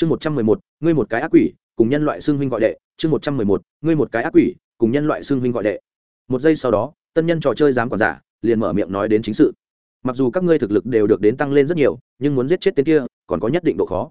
chương một trăm mười một, ngươi một cái ác quỷ, cùng nhân loại xương huynh gọi đệ. Chương một trăm mười một, ngươi một cái ác quỷ, cùng nhân loại xương huynh gọi đệ. Một giây sau đó, tân nhân trò chơi dám quản giả liền mở miệng nói đến chính sự. Mặc dù các ngươi thực lực đều được đến tăng lên rất nhiều, nhưng muốn giết chết tên kia, còn có nhất định độ khó.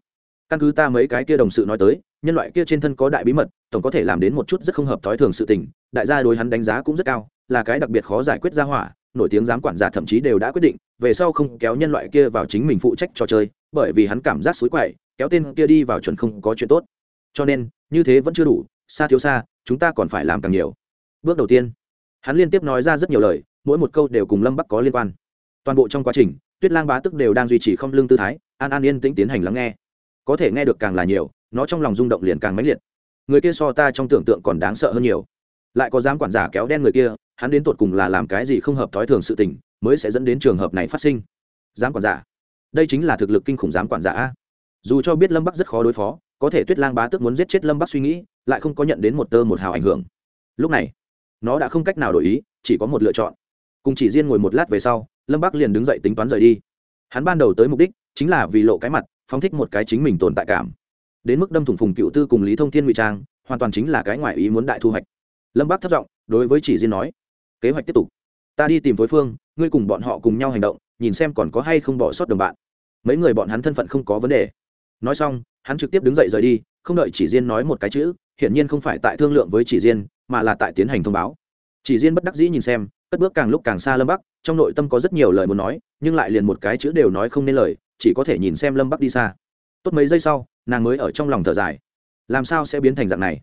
Căn cứ ta mấy cái kia đồng sự nói tới, nhân loại kia trên thân có đại bí mật, tổng có thể làm đến một chút rất không hợp thói thường sự tình. Đại gia đối hắn đánh giá cũng rất cao, là cái đặc biệt khó giải quyết ra hỏa. Nổi tiếng giám quản giả thậm chí đều đã quyết định, về sau không kéo nhân loại kia vào chính mình phụ trách trò chơi, bởi vì hắn cảm giác xối quậy kéo tên kia đi vào chuẩn không có chuyện tốt. Cho nên, như thế vẫn chưa đủ, xa thiếu xa, chúng ta còn phải làm càng nhiều. Bước đầu tiên, hắn liên tiếp nói ra rất nhiều lời, mỗi một câu đều cùng lâm bắc có liên quan. Toàn bộ trong quá trình, tuyết lang bá tức đều đang duy trì không lương tư thái, an an yên tĩnh tiến hành lắng nghe. Có thể nghe được càng là nhiều, nó trong lòng rung động liền càng mãnh liệt. Người kia so ta trong tưởng tượng còn đáng sợ hơn nhiều. Lại có dám quản giả kéo đen người kia, hắn đến tột cùng là làm cái gì không hợp thói thường sự tình, mới sẽ dẫn đến trường hợp này phát sinh. Dám quản giả, đây chính là thực lực kinh khủng dám quản giả dù cho biết lâm bắc rất khó đối phó, có thể tuyết lang bá tức muốn giết chết lâm bắc suy nghĩ, lại không có nhận đến một tơ một hào ảnh hưởng. Lúc này, nó đã không cách nào đổi ý, chỉ có một lựa chọn. Cùng chỉ riêng ngồi một lát về sau, lâm bắc liền đứng dậy tính toán rời đi. Hắn ban đầu tới mục đích chính là vì lộ cái mặt, phóng thích một cái chính mình tồn tại cảm. Đến mức đâm thủng phùng cựu tư cùng lý thông thiên ngụy trang, hoàn toàn chính là cái ngoại ý muốn đại thu hoạch. Lâm bắc thất giọng, đối với chỉ riêng nói, kế hoạch tiếp tục. Ta đi tìm phối phương, ngươi cùng bọn họ cùng nhau hành động, nhìn xem còn có hay không bỏ sót đồng bạn. Mấy người bọn hắn thân phận không có vấn đề nói xong, hắn trực tiếp đứng dậy rời đi, không đợi chỉ riêng nói một cái chữ, hiển nhiên không phải tại thương lượng với chỉ riêng mà là tại tiến hành thông báo. Chỉ riêng bất đắc dĩ nhìn xem, cất bước càng lúc càng xa lâm bắc, trong nội tâm có rất nhiều lời muốn nói, nhưng lại liền một cái chữ đều nói không nên lời, chỉ có thể nhìn xem lâm bắc đi xa. Tốt mấy giây sau, nàng mới ở trong lòng thở dài. Làm sao sẽ biến thành dạng này?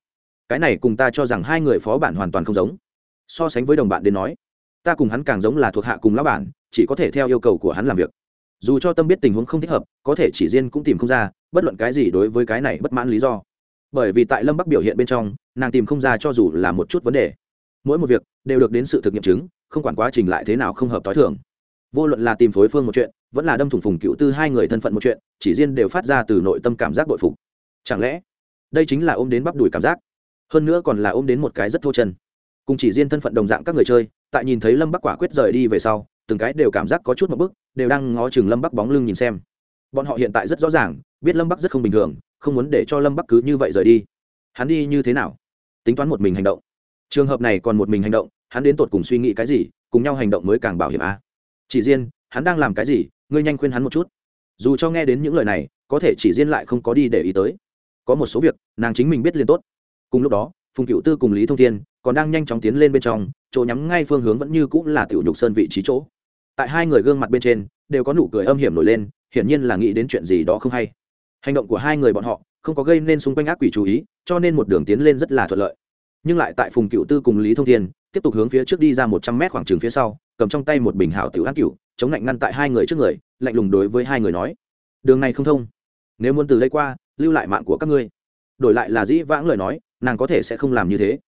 Cái này cùng ta cho rằng hai người phó bản hoàn toàn không giống. So sánh với đồng bạn đến nói, ta cùng hắn càng giống là thuộc hạ cùng lão bản, chỉ có thể theo yêu cầu của hắn làm việc dù cho tâm biết tình huống không thích hợp, có thể chỉ riêng cũng tìm không ra, bất luận cái gì đối với cái này bất mãn lý do. Bởi vì tại lâm bắc biểu hiện bên trong, nàng tìm không ra cho dù là một chút vấn đề. Mỗi một việc đều được đến sự thực nghiệm chứng, không quản quá trình lại thế nào không hợp t h o i thường. Vô luận là tìm phối phương một chuyện, vẫn là đâm thủng phùng cựu tư hai người thân phận một chuyện, chỉ riêng đều phát ra từ nội tâm cảm giác bội phục. Chẳng lẽ, đây chính là ôm đến bắp đùi cảm giác? Hơn nữa còn là ôm đến một cái rất thô chân. Cùng chỉ riêng thân phận đồng dạng các người chơi, tại nhìn thấy lâm bắc quả quyết rời đi về sau từng cái đều cảm giác có chút một bức, đều đang ngó chừng lâm bắc bóng lưng nhìn xem. Bọn họ hiện tại rất rõ ràng, biết lâm bắc rất không bình thường, không muốn để cho lâm bắc cứ như vậy rời đi. Hắn đi như thế nào? Tính toán một mình hành động. Trường hợp này còn một mình hành động, hắn đến tột cùng suy nghĩ cái gì, cùng nhau hành động mới càng bảo hiểm a. À? chỉ riêng, hắn đang làm cái gì, ngươi nhanh khuyên hắn một chút. Dù cho nghe đến những lời này, có thể chỉ riêng lại không có đi để ý tới. Có một số việc, nàng chính mình biết liền tốt. Cùng lúc đó phùng cựu tư cùng lý thông thiên còn đang nhanh chóng tiến lên bên trong, chỗ nhắm ngay phương hướng vẫn như cũng là tiểu nhục sơn vị trí chỗ. Tại hai người gương mặt bên trên, đều có nụ cười âm hiểm nổi lên, hiển nhiên là nghĩ đến chuyện gì đó không hay. Hành động của hai người bọn họ không có gây nên xung quanh ác quỷ chú ý, cho nên một đường tiến lên rất là thuận lợi. Nhưng lại tại phùng cựu tư cùng lý thông thiên tiếp tục hướng phía trước đi ra một trăm mét khoảng trường phía sau, cầm trong tay một bình hảo tiểu ác cựu chống lạnh ngăn tại hai người trước người, lạnh lùng đối với hai người nói, đường này không thông. Nếu muốn từ đây qua, lưu lại mạng của các ngươi. Đổi lại là dĩ vãng lời nói nàng có thể sẽ không làm như thế.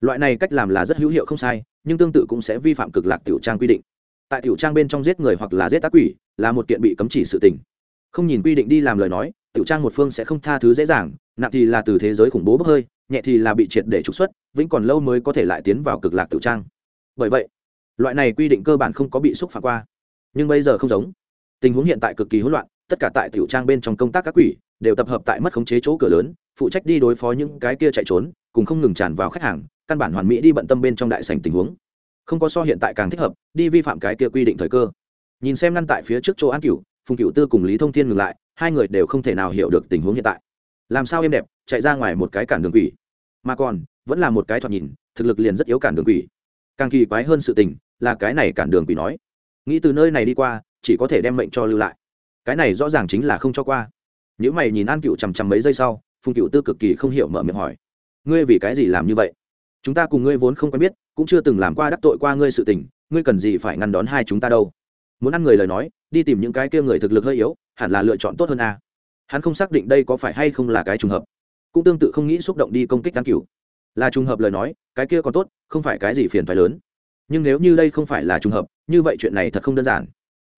Loại này cách làm là rất hữu hiệu không sai, nhưng tương tự cũng sẽ vi phạm cực lạc tiểu trang quy định. Tại tiểu trang bên trong giết người hoặc là giết tác quỷ, là một kiện bị cấm chỉ sự tình. Không nhìn quy định đi làm lời nói, tiểu trang một phương sẽ không tha thứ dễ dàng, nặng thì là từ thế giới khủng bố bốc hơi, nhẹ thì là bị triệt để trục xuất, vĩnh còn lâu mới có thể lại tiến vào cực lạc tiểu trang. Bởi vậy, loại này quy định cơ bản không có bị xúc phạm qua. Nhưng bây giờ không giống. Tình huống hiện tại cực kỳ hỗn loạn tất cả tại tiểu trang bên trong công tác các quỷ, đều tập hợp tại mất khống chế chỗ cửa lớn, phụ trách đi đối phó những cái kia chạy trốn, cùng không ngừng tràn vào khách hàng, căn bản hoàn mỹ đi bận tâm bên trong đại sảnh tình huống. Không có so hiện tại càng thích hợp, đi vi phạm cái kia quy định thời cơ. Nhìn xem ngăn tại phía trước chỗ an cửu, phùng cửu tư cùng lý thông thiên ngừng lại, hai người đều không thể nào hiểu được tình huống hiện tại. Làm sao êm đẹp, chạy ra ngoài một cái cản đường quỷ? Mà còn, vẫn là một cái thoạt nhìn, thực lực liền rất yếu cản đường quỷ. Càng kỳ quái hơn sự tình, là cái này cản đường quỷ nói. Nghĩ từ nơi này đi qua, chỉ có thể đem mệnh cho lưu lại cái này rõ ràng chính là không cho qua. Nếu mày nhìn an cựu chằm chằm mấy giây sau phùng cựu tư cực kỳ không hiểu mở miệng hỏi ngươi vì cái gì làm như vậy? Chúng ta cùng ngươi vốn không quen biết cũng chưa từng làm qua đắc tội qua ngươi sự tình ngươi cần gì phải ngăn đón hai chúng ta đâu? Muốn ăn người lời nói đi tìm những cái kia người thực lực hơi yếu hẳn là lựa chọn tốt hơn a. Hắn không xác định đây có phải hay không là cái trùng hợp cũng tương tự không nghĩ xúc động đi công kích an cựu, là trùng hợp lời nói cái kia còn tốt không phải cái gì phiền phái lớn. Nhưng nếu như đây không phải là trùng hợp như vậy chuyện này thật không đơn giản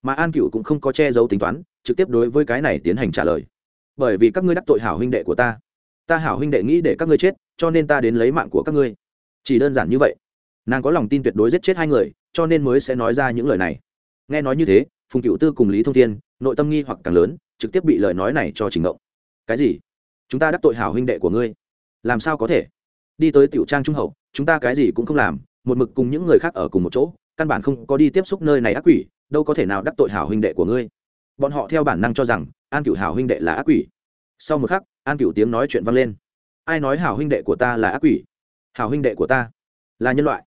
mà an Cựu cũng không có che giấu tính toán, trực tiếp đối với cái này tiến hành trả lời. Bởi vì các ngươi đắc tội hảo huynh đệ của ta. Ta hảo huynh đệ nghĩ để các ngươi chết, cho nên ta đến lấy mạng của các ngươi. Chỉ đơn giản như vậy. Nàng có lòng tin tuyệt đối giết chết hai người, cho nên mới sẽ nói ra những lời này. Nghe nói như thế, phùng cựu tư cùng lý thông thiên, nội tâm nghi hoặc càng lớn, trực tiếp bị lời nói này cho trình động cái gì? Chúng ta đắc tội hảo huynh đệ của ngươi. Làm sao có thể? Đi tới tiểu trang trung hậu, chúng ta cái gì cũng không làm, một mực cùng những người khác ở cùng một chỗ, căn bản không có đi tiếp xúc nơi này ác quỷ đâu có thể nào đắc tội hảo huynh đệ của ngươi. Bọn họ theo bản năng cho rằng, an cựu hảo huynh đệ là ác quỷ. Sau một khắc, an cựu tiếng nói chuyện vang lên. Ai nói hảo huynh đệ của ta là ác quỷ? Hảo huynh đệ của ta là nhân loại.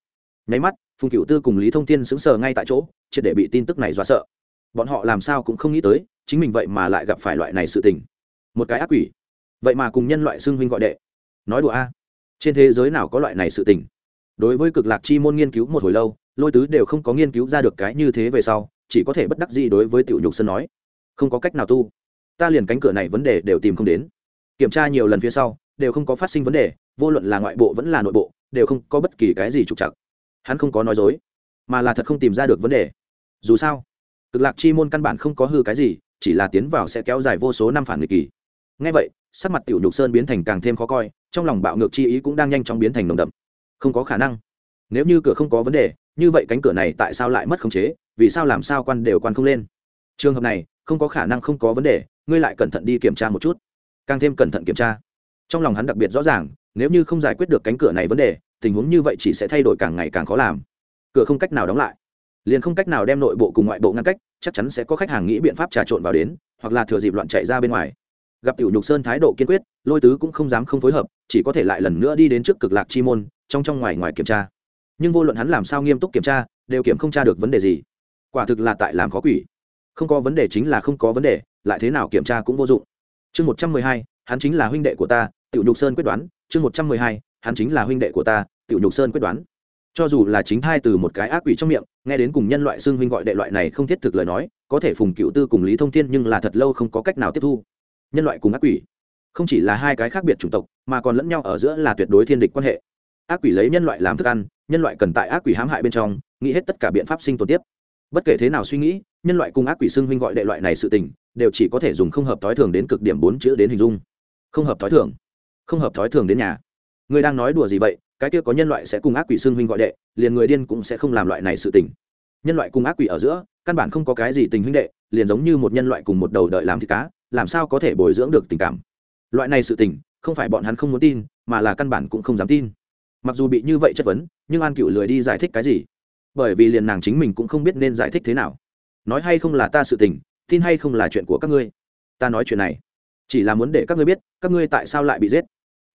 Nháy mắt, phùng cựu tư cùng lý thông tiên sững sờ ngay tại chỗ, triệt để bị tin tức này dọa sợ. Bọn họ làm sao cũng không nghĩ tới, chính mình vậy mà lại gặp phải loại này sự tình. Một cái ác quỷ. Vậy mà cùng nhân loại xưng huynh gọi đệ. Nói đùa a. Trên thế giới nào có loại này sự tình? Đối với cực lạc chi môn nghiên cứu một hồi lâu lôi tứ đều không có nghiên cứu ra được cái như thế về sau, chỉ có thể bất đắc gì đối với tiểu nhục sơn nói, không có cách nào tu. Ta liền cánh cửa này vấn đề đều tìm không đến. Kiểm tra nhiều lần phía sau, đều không có phát sinh vấn đề, vô luận là ngoại bộ vẫn là nội bộ, đều không có bất kỳ cái gì trục chặt hắn không có nói dối, mà là thật không tìm ra được vấn đề. Dù sao, cực lạc chi môn căn bản không có hư cái gì, chỉ là tiến vào sẽ kéo dài vô số năm phản nghịch kỳ. Ngay vậy, sắc mặt tiểu nhục sơn biến thành càng thêm khó coi, trong lòng bạo ngược chi ý cũng đang nhanh chóng biến thành nồng đậm. Không có khả năng. Nếu như cửa không có vấn đề như vậy cánh cửa này tại sao lại mất khống chế? Vì sao làm sao quan đều quan không lên? Trường hợp này, không có khả năng không có vấn đề, ngươi lại cẩn thận đi kiểm tra một chút. Càng thêm cẩn thận kiểm tra. Trong lòng hắn đặc biệt rõ ràng, nếu như không giải quyết được cánh cửa này vấn đề, tình huống như vậy chỉ sẽ thay đổi càng ngày càng khó làm. Cửa không cách nào đóng lại. Liền không cách nào đem nội bộ cùng ngoại bộ ngăn cách, chắc chắn sẽ có khách hàng nghĩ biện pháp trà trộn vào đến, hoặc là thừa dịp loạn chạy ra bên ngoài. Gặp tiểu nhục sơn thái độ kiên quyết, lôi tứ cũng không dám không phối hợp, chỉ có thể lại lần nữa đi đến trước cực lạc chi môn, trong trong ngoài ngoài kiểm tra nhưng vô luận hắn làm sao nghiêm túc kiểm tra, đều kiểm không tra được vấn đề gì. Quả thực là tại làm khó quỷ. Không có vấn đề chính là không có vấn đề, lại thế nào kiểm tra cũng vô dụng. Chương một trăm mười hai, hắn chính là huynh đệ của ta, tiểu nhục sơn quyết đoán. Chương một trăm mười hai, hắn chính là huynh đệ của ta, tiểu nhục sơn quyết đoán. Cho dù là chính thai từ một cái ác quỷ trong miệng, nghe đến cùng nhân loại xưng huynh gọi đệ loại này không thiết thực lời nói, có thể phùng cựu tư cùng lý thông thiên nhưng là thật lâu không có cách nào tiếp thu. Nhân loại cùng ác quỷ. Không chỉ là hai cái khác biệt chủng tộc, mà còn lẫn nhau ở giữa là tuyệt đối thiên địch quan hệ ác quỷ lấy nhân loại làm thức ăn, nhân loại cần tại ác quỷ hãm hại bên trong, nghĩ hết tất cả biện pháp sinh tồn tiếp. Bất kể thế nào suy nghĩ, nhân loại cùng ác quỷ xưng huynh gọi đệ loại này sự tình, đều chỉ có thể dùng không hợp thói thường đến cực điểm bốn chữ đến hình dung. Không hợp thói thường. Không hợp thói thường đến nhà. Người đang nói đùa gì vậy, cái kia có nhân loại sẽ cùng ác quỷ xưng huynh gọi đệ, liền người điên cũng sẽ không làm loại này sự tình. Nhân loại cùng ác quỷ ở giữa, căn bản không có cái gì tình huynh đệ, liền giống như một nhân loại cùng một đầu đợi làm thịt cá, làm sao có thể bồi dưỡng được tình cảm. Loại này sự tình, không phải bọn hắn không muốn tin, mà là căn bản cũng không dám tin mặc dù bị như vậy chất vấn, nhưng an cựu lười đi giải thích cái gì? Bởi vì liền nàng chính mình cũng không biết nên giải thích thế nào. Nói hay không là ta sự tình, tin hay không là chuyện của các ngươi. Ta nói chuyện này, chỉ là muốn để các ngươi biết, các ngươi tại sao lại bị giết.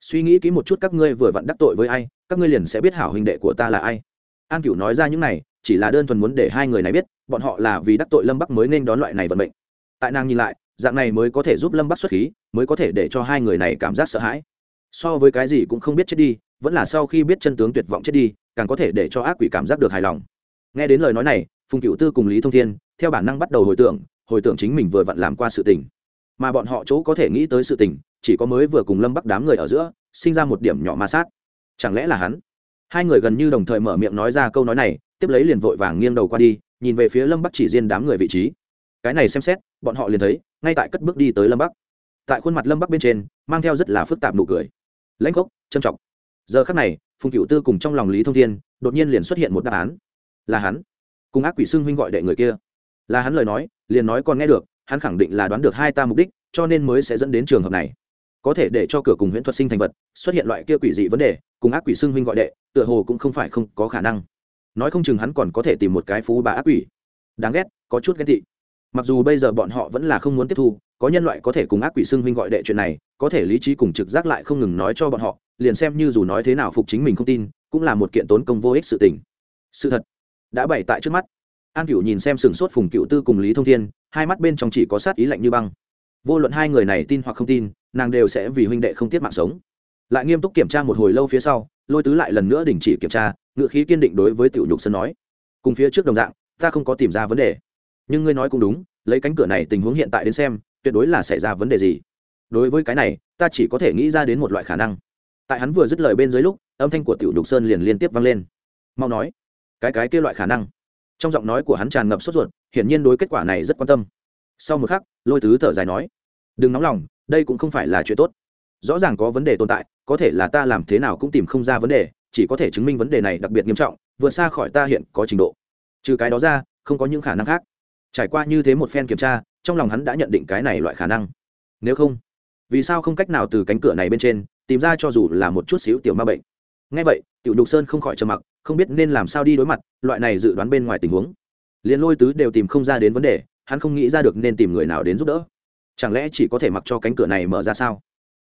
Suy nghĩ kỹ một chút các ngươi vừa vặn đắc tội với ai, các ngươi liền sẽ biết hảo hình đệ của ta là ai. An cựu nói ra những này, chỉ là đơn thuần muốn để hai người này biết, bọn họ là vì đắc tội lâm bắc mới nên đón loại này vận mệnh. Tại nàng nhìn lại, dạng này mới có thể giúp lâm bắc xuất khí, mới có thể để cho hai người này cảm giác sợ hãi. So với cái gì cũng không biết chết đi vẫn là sau khi biết chân tướng tuyệt vọng chết đi, càng có thể để cho ác quỷ cảm giác được hài lòng. Nghe đến lời nói này, phùng cựu tư cùng lý thông thiên, theo bản năng bắt đầu hồi tưởng hồi tưởng chính mình vừa vặn làm qua sự tình. Mà bọn họ chỗ có thể nghĩ tới sự tình, chỉ có mới vừa cùng lâm bắc đám người ở giữa, sinh ra một điểm nhỏ ma sát. Chẳng lẽ là hắn? Hai người gần như đồng thời mở miệng nói ra câu nói này, tiếp lấy liền vội vàng nghiêng đầu qua đi, nhìn về phía lâm bắc chỉ riêng đám người vị trí. Cái này xem xét, bọn họ liền thấy, ngay tại cất bước đi tới lâm bắc. Tại khuôn mặt lâm bắc bên trên, mang theo rất là phức tạp nụ cười. Lãnh gốc trân trọng giờ khắc này, phùng cựu tư cùng trong lòng lý thông thiên, đột nhiên liền xuất hiện một đáp án. Là hắn. Cùng ác quỷ xưng huynh gọi đệ người kia. Là hắn lời nói, liền nói còn nghe được, hắn khẳng định là đoán được hai ta mục đích, cho nên mới sẽ dẫn đến trường hợp này. Có thể để cho cửa cùng huyễn thuật sinh thành vật, xuất hiện loại kia quỷ dị vấn đề, cùng ác quỷ xưng huynh gọi đệ, tựa hồ cũng không phải không có khả năng. Nói không chừng hắn còn có thể tìm một cái phú bà ác quỷ. Đáng ghét, có chút ghét thị mặc dù bây giờ bọn họ vẫn là không muốn tiếp thu, có nhân loại có thể cùng ác quỷ xưng huynh gọi đệ chuyện này, có thể lý trí cùng trực giác lại không ngừng nói cho bọn họ liền xem như dù nói thế nào phục chính mình không tin, cũng là một kiện tốn công vô ích sự tình. Sự thật đã bày tại trước mắt. An cựu nhìn xem sừng sốt phùng cựu tư cùng lý thông thiên, hai mắt bên trong chỉ có sát ý lạnh như băng. Vô luận hai người này tin hoặc không tin, nàng đều sẽ vì huynh đệ không tiết mạng sống. Lại nghiêm túc kiểm tra một hồi lâu phía sau, lôi tứ lại lần nữa đình chỉ kiểm tra, ngựa khí kiên định đối với tiểu nhục sơn nói. Cùng phía trước đồng dạng, ta không có tìm ra vấn đề. Nhưng ngươi nói cũng đúng, lấy cánh cửa này tình huống hiện tại đến xem, tuyệt đối là xảy ra vấn đề gì. Đối với cái này, ta chỉ có thể nghĩ ra đến một loại khả năng tại hắn vừa dứt lời bên dưới lúc, âm thanh của tiểu nhục sơn liền liên tiếp vang lên. Mau nói, cái cái kia loại khả năng. Trong giọng nói của hắn tràn ngập sốt ruột, hiển nhiên đối kết quả này rất quan tâm. Sau một khắc, lôi tứ thở dài nói, đừng nóng lòng, đây cũng không phải là chuyện tốt. Rõ ràng có vấn đề tồn tại, có thể là ta làm thế nào cũng tìm không ra vấn đề, chỉ có thể chứng minh vấn đề này đặc biệt nghiêm trọng, vượt xa khỏi ta hiện có trình độ. Trừ cái đó ra, không có những khả năng khác. Trải qua như thế một phen kiểm tra, trong lòng hắn đã nhận định cái này loại khả năng. Nếu không, vì sao không cách nào từ cánh cửa này bên trên tìm ra cho dù là một chút xíu tiểu ma bệnh. Ngay vậy, tiểu đục sơn không khỏi trầm mặc, không biết nên làm sao đi đối mặt loại này dự đoán bên ngoài tình huống. Liền lôi tứ đều tìm không ra đến vấn đề, hắn không nghĩ ra được nên tìm người nào đến giúp đỡ. Chẳng lẽ chỉ có thể mặc cho cánh cửa này mở ra sao?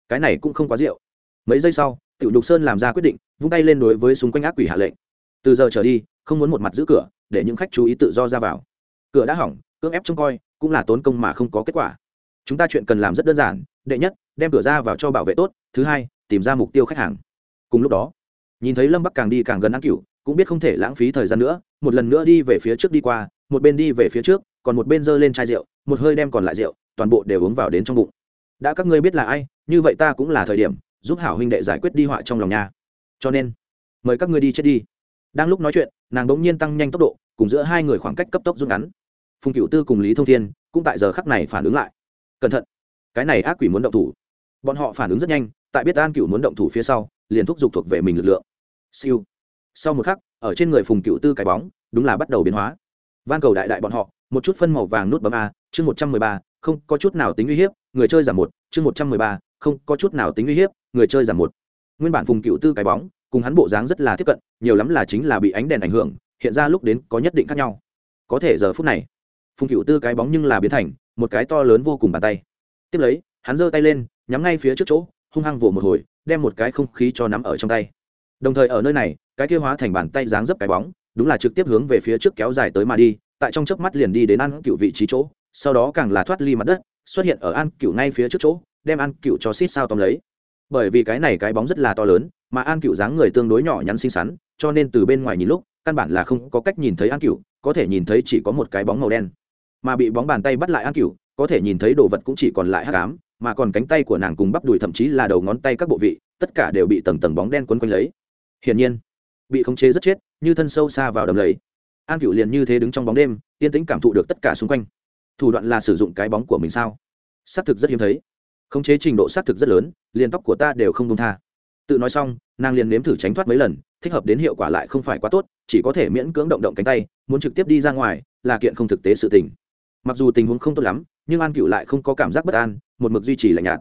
Cái này cũng không quá rượu. Mấy giây sau, tiểu đục sơn làm ra quyết định, vung tay lên đối với xung quanh ác quỷ hạ lệnh. Từ giờ trở đi, không muốn một mặt giữ cửa, để những khách chú ý tự do ra vào. Cửa đã hỏng, cưỡng ép trông coi, cũng là tốn công mà không có kết quả. Chúng ta chuyện cần làm rất đơn giản, đệ nhất, đem cửa ra vào cho bảo vệ tốt, thứ hai tìm ra mục tiêu khách hàng. Cùng lúc đó, nhìn thấy lâm bắc càng đi càng gần an cửu, cũng biết không thể lãng phí thời gian nữa, một lần nữa đi về phía trước đi qua, một bên đi về phía trước, còn một bên giơ lên chai rượu, một hơi đem còn lại rượu, toàn bộ đều uống vào đến trong bụng. Đã các ngươi biết là ai, như vậy ta cũng là thời điểm, giúp hảo huynh đệ giải quyết đi họa trong lòng nhà cho nên, mời các ngươi đi chết đi. Đang lúc nói chuyện, nàng bỗng nhiên tăng nhanh tốc độ, cùng giữa hai người khoảng cách cấp tốc rút ngắn. Phùng cựu tư cùng lý thông thiên cũng tại giờ khắc này phản ứng lại. Cẩn thận, cái này ác quỷ muốn động thủ. Bọn họ phản ứng rất nhanh tại biết an cựu muốn động thủ phía sau, liền thúc giục thuộc về mình lực lượng. Siêu. Sau một khắc, ở trên người phùng cựu tư cái bóng, đúng là bắt đầu biến hóa. Van cầu đại đại bọn họ, một chút phân màu vàng nút bấm a, chương một trăm mười ba, không có chút nào tính uy hiếp, người chơi giảm một, chương một trăm mười ba, không có chút nào tính uy hiếp, người chơi giảm một. Nguyên bản phùng cựu tư cái bóng, cùng hắn bộ dáng rất là tiếp cận, nhiều lắm là chính là bị ánh đèn ảnh hưởng, hiện ra lúc đến có nhất định khác nhau. Có thể giờ phút này, phùng cựu tư cái bóng nhưng là biến thành một cái to lớn vô cùng bàn tay. Tiếp lấy, hắn giơ tay lên, nhắm ngay phía trước chỗ hung hăng vỗ một hồi, đem một cái không khí cho nắm ở trong tay. Đồng thời ở nơi này, cái kia hóa thành bàn tay dáng dấp cái bóng, đúng là trực tiếp hướng về phía trước kéo dài tới mà đi, tại trong chớp mắt liền đi đến ăn cựu vị trí chỗ, sau đó càng là thoát ly mặt đất, xuất hiện ở an cựu ngay phía trước chỗ, đem an cựu cho xít sao tóm lấy. Bởi vì cái này cái bóng rất là to lớn, mà an cựu dáng người tương đối nhỏ nhắn xinh xắn, cho nên từ bên ngoài nhìn lúc, căn bản là không có cách nhìn thấy an cựu có thể nhìn thấy chỉ có một cái bóng màu đen. Mà bị bóng bàn tay bắt lại an cựu có thể nhìn thấy đồ vật cũng chỉ còn lại hát cám mà còn cánh tay của nàng cùng bắp đùi thậm chí là đầu ngón tay các bộ vị, tất cả đều bị tầng tầng bóng đen quấn quanh lấy. Hiển nhiên, bị khống chế rất chết, như thân sâu xa vào đầm lầy. An cựu liền như thế đứng trong bóng đêm, yên tĩnh cảm thụ được tất cả xung quanh. Thủ đoạn là sử dụng cái bóng của mình sao? Xác thực rất hiếm thấy. Khống chế trình độ xác thực rất lớn, liền tóc của ta đều không công tha. Tự nói xong, nàng liền nếm thử tránh thoát mấy lần, thích hợp đến hiệu quả lại không phải quá tốt, chỉ có thể miễn cưỡng động động cánh tay, muốn trực tiếp đi ra ngoài, là kiện không thực tế sự tình. Mặc dù tình huống không tốt lắm, nhưng an cựu lại không có cảm giác bất an một mực duy trì lạnh nhạt.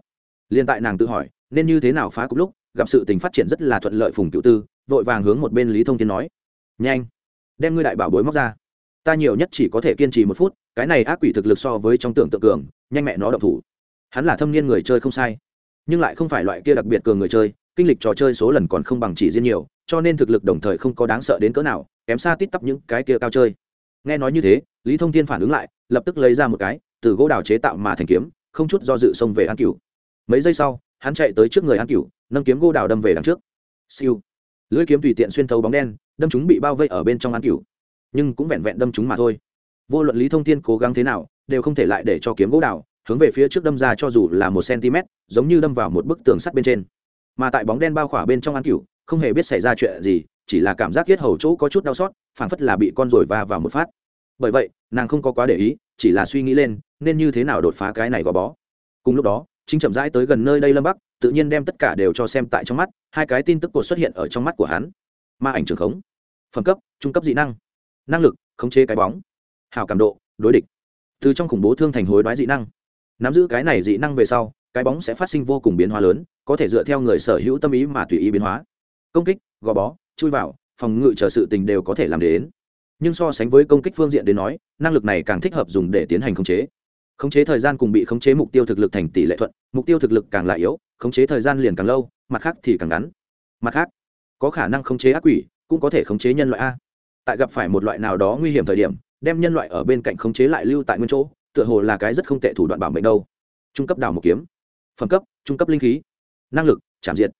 Liên tại nàng tự hỏi, nên như thế nào phá cục lúc, gặp sự tình phát triển rất là thuận lợi phùng cựu tư, vội vàng hướng một bên lý thông thiên nói. Nhanh, đem ngươi đại bảo bối móc ra. Ta nhiều nhất chỉ có thể kiên trì một phút, cái này ác quỷ thực lực so với trong tưởng tượng cường, nhanh mẹ nó động thủ. Hắn là thâm niên người chơi không sai, nhưng lại không phải loại kia đặc biệt cường người chơi, kinh lịch trò chơi số lần còn không bằng chỉ riêng nhiều, cho nên thực lực đồng thời không có đáng sợ đến cỡ nào, kém xa tít tắp những cái kia cao chơi. Nghe nói như thế, lý thông thiên phản ứng lại, lập tức lấy ra một cái, từ gỗ đào chế tạo mà thành kiếm không chút do dự xông về an cửu. Mấy giây sau, hắn chạy tới trước người an cửu, nâng kiếm gỗ đào đâm về đằng trước. Siêu. Lưỡi kiếm tùy tiện xuyên thấu bóng đen, đâm chúng bị bao vây ở bên trong an cửu. Nhưng cũng vẹn vẹn đâm chúng mà thôi. Vô luận lý thông thiên cố gắng thế nào, đều không thể lại để cho kiếm gỗ đào hướng về phía trước đâm ra cho dù là một cm giống như đâm vào một bức tường sắt bên trên. Mà tại bóng đen bao khỏa bên trong an cửu, không hề biết xảy ra chuyện gì, chỉ là cảm giác yết hầu chỗ có chút đau xót, phảng phất là bị con rồi va vào một phát. Bởi vậy, nàng không có quá để ý, chỉ là suy nghĩ lên nên như thế nào đột phá cái này gò bó. Cùng lúc đó, chính chậm rãi tới gần nơi đây lâm bắc, tự nhiên đem tất cả đều cho xem tại trong mắt, hai cái tin tức cột xuất hiện ở trong mắt của hắn. Ma ảnh trường khống, phẩm cấp, trung cấp dị năng năng lực, khống chế cái bóng, hào cảm độ, đối địch. Từ trong khủng bố thương thành hối đoái dị năng, nắm giữ cái này dị năng về sau, cái bóng sẽ phát sinh vô cùng biến hóa lớn, có thể dựa theo người sở hữu tâm ý mà tùy ý biến hóa. Công kích, gò bó, chui vào, phòng ngự chờ sự tình đều có thể làm đến. Nhưng so sánh với công kích phương diện đến nói, năng lực này càng thích hợp dùng để tiến hành khống chế khống chế thời gian cùng bị khống chế mục tiêu thực lực thành tỷ lệ thuận, mục tiêu thực lực càng lại yếu, khống chế thời gian liền càng lâu, mặt khác thì càng ngắn. Mặt khác, có khả năng khống chế ác quỷ, cũng có thể khống chế nhân loại a. Tại gặp phải một loại nào đó nguy hiểm thời điểm, đem nhân loại ở bên cạnh khống chế lại lưu tại nguyên chỗ, tựa hồ là cái rất không tệ thủ đoạn bảo mệnh đâu. Trung cấp đào một kiếm. Phẩm cấp, trung cấp linh khí. Năng lực, chạm diện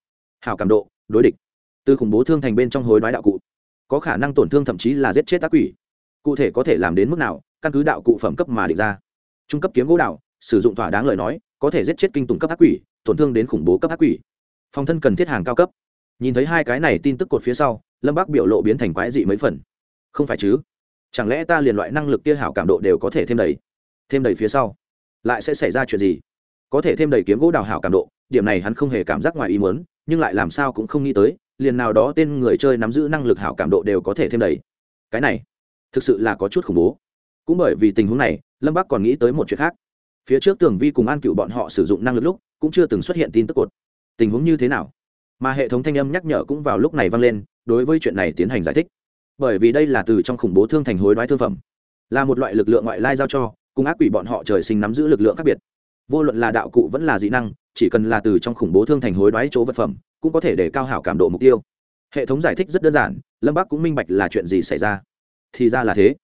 hào cảm độ, đối địch. Từ khủng bố thương thành bên trong hối đoái đạo cụ. Có khả năng tổn thương thậm chí là giết chết ác quỷ. Cụ thể có thể làm đến mức nào, căn cứ đạo cụ phẩm cấp mà định ra trung cấp kiếm gỗ đào, sử dụng thỏa đáng lời nói có thể giết chết kinh tùng cấp ác quỷ tổn thương đến khủng bố cấp ác quỷ. Phòng thân cần thiết hàng cao cấp. Nhìn thấy hai cái này tin tức cột phía sau lâm bác biểu lộ biến thành quái dị mấy phần. Không phải chứ? Chẳng lẽ ta liền loại năng lực kia hảo cảm độ đều có thể thêm đầy? Thêm đầy phía sau. Lại sẽ xảy ra chuyện gì? Có thể thêm đầy kiếm gỗ đào hảo cảm độ điểm này hắn không hề cảm giác ngoài ý muốn nhưng lại làm sao cũng không nghĩ tới liền nào đó tên người chơi nắm giữ năng lực hảo cảm độ đều có thể thêm đầy. Cái này thực sự là có chút khủng bố. Cũng bởi vì tình huống này lâm bắc còn nghĩ tới một chuyện khác phía trước tường vi cùng an cựu bọn họ sử dụng năng lực lúc cũng chưa từng xuất hiện tin tức cột tình huống như thế nào mà hệ thống thanh âm nhắc nhở cũng vào lúc này vang lên đối với chuyện này tiến hành giải thích bởi vì đây là từ trong khủng bố thương thành hối đoái thương phẩm là một loại lực lượng ngoại lai giao cho cùng ác quỷ bọn họ trời sinh nắm giữ lực lượng khác biệt vô luận là đạo cụ vẫn là dị năng chỉ cần là từ trong khủng bố thương thành hối đoái chỗ vật phẩm cũng có thể để cao hảo cảm độ mục tiêu hệ thống giải thích rất đơn giản lâm bắc cũng minh bạch là chuyện gì xảy ra thì ra là thế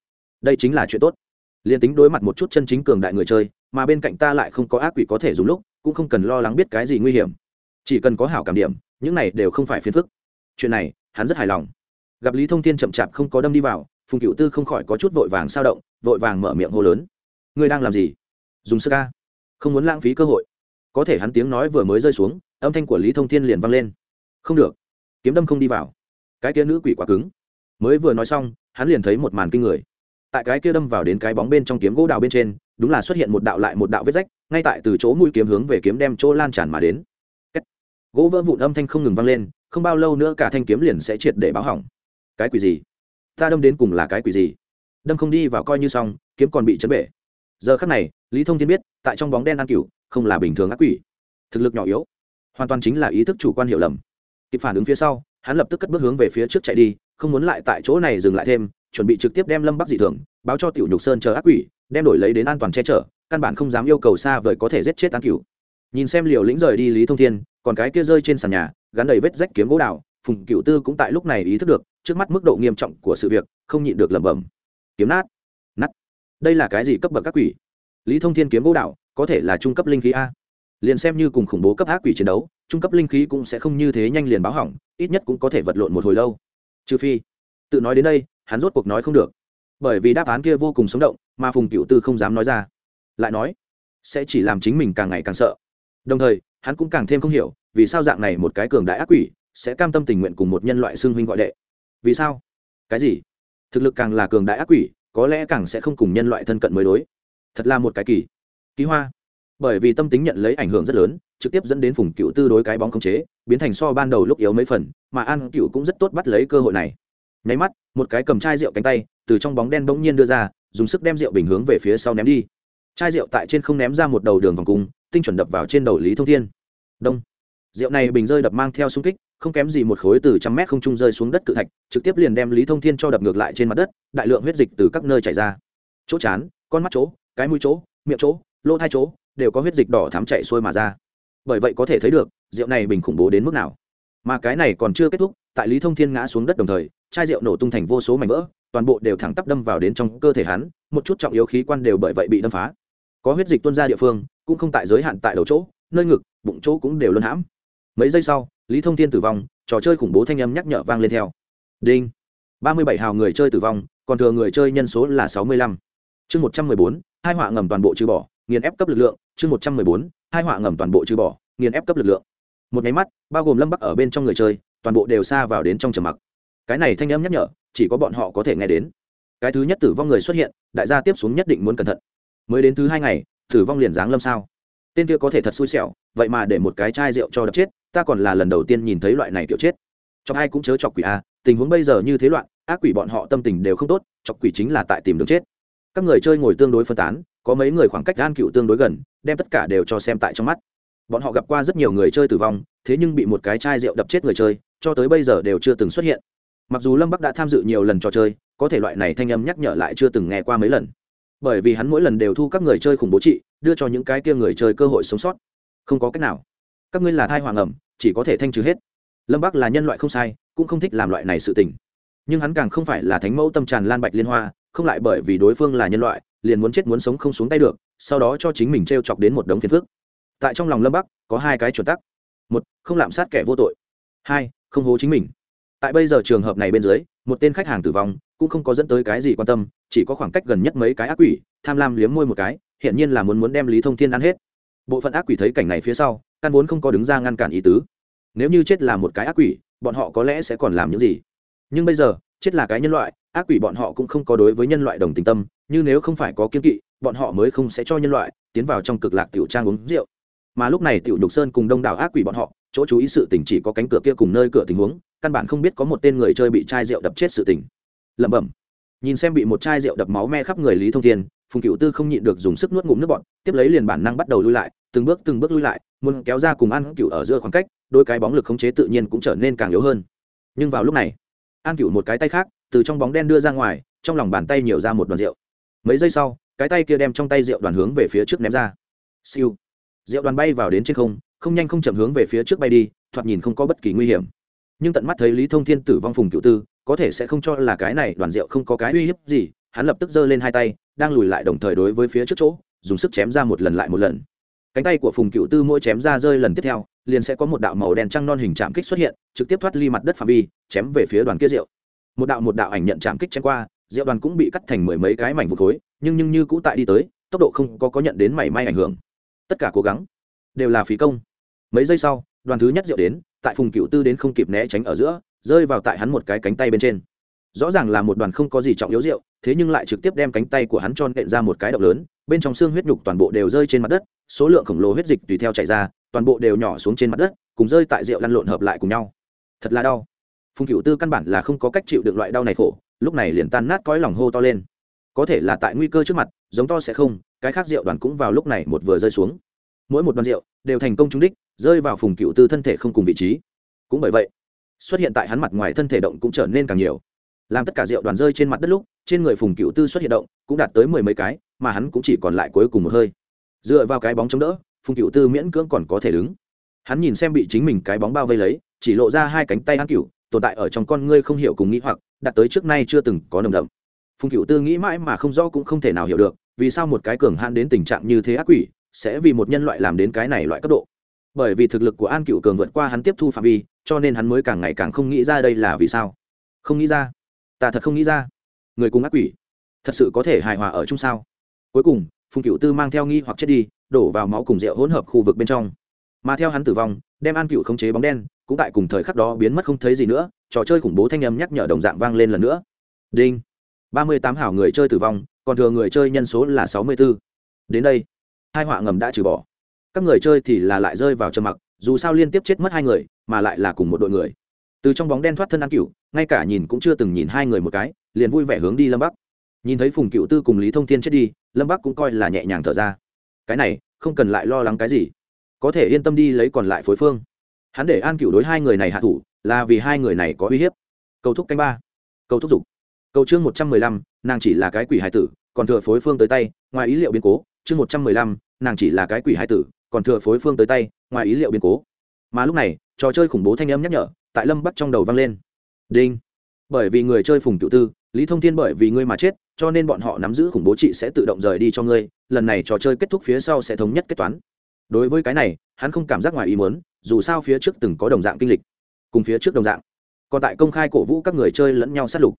đây chính là chuyện tốt liền tính đối mặt một chút chân chính cường đại người chơi, mà bên cạnh ta lại không có ác quỷ có thể dùng lúc, cũng không cần lo lắng biết cái gì nguy hiểm. Chỉ cần có hảo cảm điểm, những này đều không phải phiền phức. Chuyện này, hắn rất hài lòng. Gặp lý thông thiên chậm chạp không có đâm đi vào, phùng cựu tư không khỏi có chút vội vàng sao động, vội vàng mở miệng hô lớn. Ngươi đang làm gì? Dùng sơ ca không muốn lãng phí cơ hội. Có thể hắn tiếng nói vừa mới rơi xuống, âm thanh của lý thông thiên liền vang lên. Không được. Kiếm đâm không đi vào. Cái kia nữ quỷ quá cứng. Mới vừa nói xong, hắn liền thấy một màn kinh người tại cái kia đâm vào đến cái bóng bên trong kiếm gỗ đào bên trên, đúng là xuất hiện một đạo lại một đạo vết rách, ngay tại từ chỗ mũi kiếm hướng về kiếm đem chỗ lan tràn mà đến. Gỗ vỡ vụn âm thanh không ngừng vang lên, không bao lâu nữa cả thanh kiếm liền sẽ triệt để báo hỏng. Cái quỷ gì? Ta đâm đến cùng là cái quỷ gì? Đâm không đi vào coi như xong, kiếm còn bị chấn bể. Giờ khắc này, lý thông thiên biết, tại trong bóng đen ăn cửu không là bình thường ác quỷ. Thực lực nhỏ yếu, hoàn toàn chính là ý thức chủ quan hiểu lầm. Kịp phản ứng phía sau, hắn lập tức cất bước hướng về phía trước chạy đi, không muốn lại tại chỗ này dừng lại thêm chuẩn bị trực tiếp đem lâm bắc dị thường, báo cho tiểu nhục sơn chờ ác quỷ, đem đổi lấy đến an toàn che chở, căn bản không dám yêu cầu xa vời có thể giết chết an cửu. Nhìn xem liều lĩnh rời đi lý thông thiên, còn cái kia rơi trên sàn nhà, gắn đầy vết rách kiếm gỗ đào, phùng cựu tư cũng tại lúc này ý thức được, trước mắt mức độ nghiêm trọng của sự việc, không nhịn được lẩm bẩm. Kiếm nát nát. Đây là cái gì cấp bậc các quỷ? Lý thông thiên kiếm gỗ đào, có thể là trung cấp linh khí a. Liền xem như cùng khủng bố cấp ác quỷ chiến đấu, trung cấp linh khí cũng sẽ không như thế nhanh liền báo hỏng, ít nhất cũng có thể vật lộn một hồi lâu. Trừ phi, tự nói đến đây hắn rốt cuộc nói không được. Bởi vì đáp án kia vô cùng sống động, mà phùng cựu tư không dám nói ra. Lại nói, sẽ chỉ làm chính mình càng ngày càng sợ. Đồng thời, hắn cũng càng thêm không hiểu, vì sao dạng này một cái cường đại ác quỷ sẽ cam tâm tình nguyện cùng một nhân loại xương huynh gọi đệ. Vì sao? Cái gì? Thực lực càng là cường đại ác quỷ, có lẽ càng sẽ không cùng nhân loại thân cận mới đối. Thật là một cái kỳ. Ký hoa. Bởi vì tâm tính nhận lấy ảnh hưởng rất lớn, trực tiếp dẫn đến phùng cựu tư đối cái bóng khống chế, biến thành so ban đầu lúc yếu mấy phần, mà an cựu cũng rất tốt bắt lấy cơ hội này nháy mắt, một cái cầm chai rượu cánh tay, từ trong bóng đen bỗng nhiên đưa ra, dùng sức đem rượu bình hướng về phía sau ném đi. Chai rượu tại trên không ném ra một đầu đường vòng cung, tinh chuẩn đập vào trên đầu lý thông thiên. Đông. Rượu này bình rơi đập mang theo xung kích, không kém gì một khối từ trăm mét không trung rơi xuống đất cự thạch, trực tiếp liền đem lý thông thiên cho đập ngược lại trên mặt đất, đại lượng huyết dịch từ các nơi chảy ra. Chỗ chán, con mắt chỗ, cái mũi chỗ, miệng chỗ, lỗ thai chỗ, đều có huyết dịch đỏ thám chạy xuôi mà ra. Bởi vậy có thể thấy được, rượu này bình khủng bố đến mức nào. Mà cái này còn chưa kết thúc, tại lý thông thiên ngã xuống đất đồng thời chai rượu nổ tung thành vô số mảnh vỡ, toàn bộ đều thẳng tắp đâm vào đến trong cơ thể hắn, một chút trọng yếu khí quan đều bởi vậy bị đâm phá. Có huyết dịch tuôn ra địa phương, cũng không tại giới hạn tại đầu chỗ, nơi ngực, bụng chỗ cũng đều luân hãm. Mấy giây sau, lý thông thiên tử vong, trò chơi khủng bố thanh âm nhắc nhở vang lên theo. Đinh. Ba mươi bảy hào người chơi tử vong, còn thừa người chơi nhân số là sáu mươi lăm. Chương một trăm mười bốn, hai họa ngầm toàn bộ trừ bỏ, nghiền ép cấp lực lượng. Chương một trăm mười bốn, hai họa ngầm toàn bộ trừ bỏ, nghiền ép cấp lực lượng. Một nháy mắt, bao gồm lâm bắc ở bên trong người chơi, toàn bộ đều xa vào đến trong trầm mặc cái này thanh âm nhắc nhở, chỉ có bọn họ có thể nghe đến. Cái thứ nhất tử vong người xuất hiện, đại gia tiếp xuống nhất định muốn cẩn thận. Mới đến thứ hai ngày, tử vong liền giáng lâm sao? Tên kia có thể thật xui xẻo, vậy mà để một cái chai rượu cho đập chết, ta còn là lần đầu tiên nhìn thấy loại này kiểu chết. Chọc ai cũng chớ chọc quỷ a, tình huống bây giờ như thế loạn, ác quỷ bọn họ tâm tình đều không tốt, chọc quỷ chính là tại tìm đường chết. Các người chơi ngồi tương đối phân tán, có mấy người khoảng cách gan cựu tương đối gần, đem tất cả đều cho xem tại trong mắt. Bọn họ gặp qua rất nhiều người chơi tử vong, thế nhưng bị một cái chai rượu đập chết người chơi, cho tới bây giờ đều chưa từng xuất hiện mặc dù lâm bắc đã tham dự nhiều lần trò chơi, có thể loại này thanh âm nhắc nhở lại chưa từng nghe qua mấy lần. Bởi vì hắn mỗi lần đều thu các người chơi khủng bố trị, đưa cho những cái kia người chơi cơ hội sống sót. Không có cách nào. Các ngươi là thai hoàng ẩm, chỉ có thể thanh trừ hết. Lâm bắc là nhân loại không sai, cũng không thích làm loại này sự tình. Nhưng hắn càng không phải là thánh mẫu tâm tràn lan bạch liên hoa, không lại bởi vì đối phương là nhân loại, liền muốn chết muốn sống không xuống tay được, sau đó cho chính mình t r e o chọc đến một đống phiền phức. Tại trong lòng lâm bắc, có hai cái chuẩn tắc. Một, không lạm sát kẻ vô tội. Hai, không hố chính mình tại bây giờ trường hợp này bên dưới, một tên khách hàng tử vong cũng không có dẫn tới cái gì quan tâm, chỉ có khoảng cách gần nhất mấy cái ác quỷ, tham lam liếm môi một cái hiện nhiên là muốn muốn đem lý thông thiên ăn hết. Bộ phận ác quỷ thấy cảnh này phía sau, căn vốn không có đứng ra ngăn cản ý tứ. Nếu như chết là một cái ác quỷ, bọn họ có lẽ sẽ còn làm những gì? Nhưng bây giờ, chết là cái nhân loại, ác quỷ bọn họ cũng không có đối với nhân loại đồng tình tâm, như nếu không phải có kiên kỵ, bọn họ mới không sẽ cho nhân loại tiến vào trong cực lạc tiểu trang uống rượu. Mà lúc này tiểu nhục sơn cùng đông đảo ác quỷ bọn họ chỗ chú ý sự tình chỉ có cánh cửa kia cùng nơi cửa tình huống, căn bản không biết có một tên người chơi bị chai rượu đập chết sự tình. Lẩm bẩm. Nhìn xem bị một chai rượu đập máu me khắp người lý thông thiên, phùng cựu tư không nhịn được dùng sức nuốt ngụm nước bọt, tiếp lấy liền bản năng bắt đầu lui lại, từng bước từng bước lui lại, muốn kéo ra cùng an cựu ở giữa khoảng cách, đôi cái bóng lực khống chế tự nhiên cũng trở nên càng yếu hơn. Nhưng vào lúc này, an cựu một cái tay khác, từ trong bóng đen đưa ra ngoài, trong lòng bàn tay nhiều ra một đoàn rượu. Mấy giây sau, cái tay kia đem trong tay rượu đoàn hướng về phía trước ném ra. Siêu. Rượu đoàn bay vào đến trên không không nhanh không chậm hướng về phía trước bay đi, thoạt nhìn không có bất kỳ nguy hiểm. Nhưng tận mắt thấy lý thông thiên tử vong phùng cựu tư, có thể sẽ không cho là cái này đoàn rượu không có cái uy hiếp gì, hắn lập tức giơ lên hai tay, đang lùi lại đồng thời đối với phía trước chỗ, dùng sức chém ra một lần lại một lần. Cánh tay của phùng cựu tư mỗi chém ra rơi lần tiếp theo, liền sẽ có một đạo màu đen trăng non hình chạm kích xuất hiện, trực tiếp thoát ly mặt đất phạm vi, chém về phía đoàn kia rượu. Một đạo một đạo ảnh nhận chạm kích chém qua, rượu đoàn cũng bị cắt thành mười mấy cái mảnh vụn khối, nhưng nhưng như cũ tại đi tới, tốc độ không có có nhận đến mảy may ảnh hưởng. Tất cả cố gắng đều là phí công mấy giây sau, đoàn thứ nhất rượu đến, tại phùng cựu tư đến không kịp né tránh ở giữa, rơi vào tại hắn một cái cánh tay bên trên. Rõ ràng là một đoàn không có gì trọng yếu rượu, thế nhưng lại trực tiếp đem cánh tay của hắn cho nện ra một cái động lớn, bên trong xương huyết nhục toàn bộ đều rơi trên mặt đất, số lượng khổng lồ huyết dịch tùy theo chảy ra, toàn bộ đều nhỏ xuống trên mặt đất, cùng rơi tại rượu lăn lộn hợp lại cùng nhau. Thật là đau. Phùng cựu tư căn bản là không có cách chịu được loại đau này khổ, lúc này liền tan nát cõi lòng hô to lên. Có thể là tại nguy cơ trước mặt, giống to sẽ không, cái khác rượu đoàn cũng vào lúc này một vừa rơi xuống mỗi một đoàn rượu đều thành công trúng đích, rơi vào phùng cựu tư thân thể không cùng vị trí. Cũng bởi vậy, xuất hiện tại hắn mặt ngoài thân thể động cũng trở nên càng nhiều. Làm tất cả rượu đoàn rơi trên mặt đất lúc, trên người phùng cựu tư xuất hiện động cũng đạt tới mười mấy cái, mà hắn cũng chỉ còn lại cuối cùng một hơi. Dựa vào cái bóng chống đỡ, phùng cựu tư miễn cưỡng còn có thể đứng. Hắn nhìn xem bị chính mình cái bóng bao vây lấy, chỉ lộ ra hai cánh tay hắn cựu tồn tại ở trong con ngươi không hiểu cùng nghĩ hoặc, đạt tới trước nay chưa từng có nồng đậm. Phùng cựu tư nghĩ mãi mà không rõ cũng không thể nào hiểu được, vì sao một cái cường hãn đến tình trạng như thế ác quỷ sẽ vì một nhân loại làm đến cái này loại cấp độ. Bởi vì thực lực của an cựu cường vượt qua hắn tiếp thu phạm vi, cho nên hắn mới càng ngày càng không nghĩ ra đây là vì sao. Không nghĩ ra? Ta thật không nghĩ ra. Người cùng ác quỷ. Thật sự có thể hài hòa ở chung sao? Cuối cùng, phùng cựu tư mang theo nghi hoặc chết đi, đổ vào máu cùng rượu hỗn hợp khu vực bên trong. Mà theo hắn tử vong, đem an cựu khống chế bóng đen, cũng tại cùng thời khắc đó biến mất không thấy gì nữa, trò chơi khủng bố thanh âm nhắc nhở đồng dạng vang lên lần nữa. Đinh. Ba mươi tám hảo người chơi tử vong, còn thừa người chơi nhân số là sáu mươi b ố đến đây hai họa ngầm đã trừ bỏ. Các người chơi thì là lại rơi vào trầm mặc, dù sao liên tiếp chết mất hai người, mà lại là cùng một đội người. Từ trong bóng đen thoát thân an cựu, ngay cả nhìn cũng chưa từng nhìn hai người một cái, liền vui vẻ hướng đi lâm bắc. Nhìn thấy phùng cựu tư cùng lý thông thiên chết đi, lâm bắc cũng coi là nhẹ nhàng thở ra. Cái này, không cần lại lo lắng cái gì. Có thể yên tâm đi lấy còn lại phối phương. Hắn để an cựu đối hai người này hạ thủ, là vì hai người này có uy hiếp. Cầu thúc canh ba. Cầu thúc dục. Cầu chương một trăm mười lăm, nàng chỉ là cái quỷ hải tử, còn thừa phối phương tới tay, ngoài ý liệu biến cố, chương một trăm mười lăm nàng chỉ là cái quỷ hải tử, còn thừa phối phương tới tay, ngoài ý liệu biến cố. Mà lúc này, trò chơi khủng bố thanh âm nhắc nhở, tại lâm bắc trong đầu vang lên. Đinh. Bởi vì người chơi phùng cựu tư, lý thông thiên bởi vì ngươi mà chết, cho nên bọn họ nắm giữ khủng bố trị sẽ tự động rời đi cho ngươi, lần này trò chơi kết thúc phía sau sẽ thống nhất kết toán. Đối với cái này, hắn không cảm giác ngoài ý muốn, dù sao phía trước từng có đồng dạng kinh lịch, cùng phía trước đồng dạng. Còn tại công khai cổ vũ các người chơi lẫn nhau sát lục.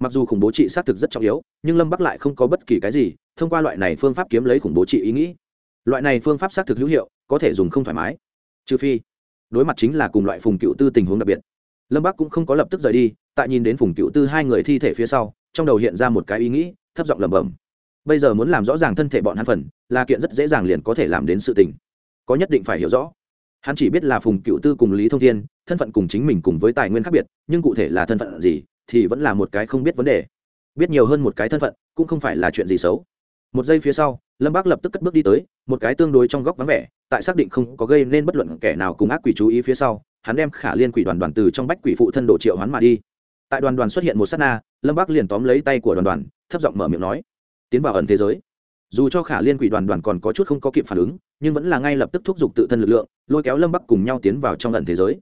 Mặc dù khủng bố trị xác thực rất trọng yếu, nhưng lâm bắc lại không có bất kỳ cái gì, thông qua loại này phương pháp kiếm lấy khủng bố trị ý nghĩ loại này phương pháp xác thực hữu hiệu, có thể dùng không thoải mái. Trừ phi, đối mặt chính là cùng loại phùng cựu tư tình huống đặc biệt. Lâm bắc cũng không có lập tức rời đi, tại nhìn đến phùng cựu tư hai người thi thể phía sau, trong đầu hiện ra một cái ý nghĩ, thấp giọng lẩm bẩm. Bây giờ muốn làm rõ ràng thân thể bọn hắn phần, là kiện rất dễ dàng liền có thể làm đến sự tình. Có nhất định phải hiểu rõ. Hắn chỉ biết là phùng cựu tư cùng lý thông thiên, thân phận cùng chính mình cùng với tài nguyên khác biệt, nhưng cụ thể là thân phận gì, thì vẫn là một cái không biết vấn đề. Biết nhiều hơn một cái thân phận, cũng không phải là chuyện gì xấu một giây phía sau, lâm bác lập tức cất bước đi tới, một cái tương đối trong góc vắng vẻ, tại xác định không có gây nên bất luận kẻ nào cùng ác quỷ chú ý phía sau, hắn đem khả liên quỷ đoàn đoàn từ trong bách quỷ phụ thân đồ triệu hắn mà đi. Tại đoàn đoàn xuất hiện một s á t na, lâm bác liền tóm lấy tay của đoàn đoàn, thấp giọng mở miệng nói, tiến vào ẩn thế giới. Dù cho khả liên quỷ đoàn đoàn còn có chút không có kịp phản ứng, nhưng vẫn là ngay lập tức thúc giục tự thân lực lượng, lôi kéo lâm bắc cùng nhau tiến vào trong ẩn thế giới.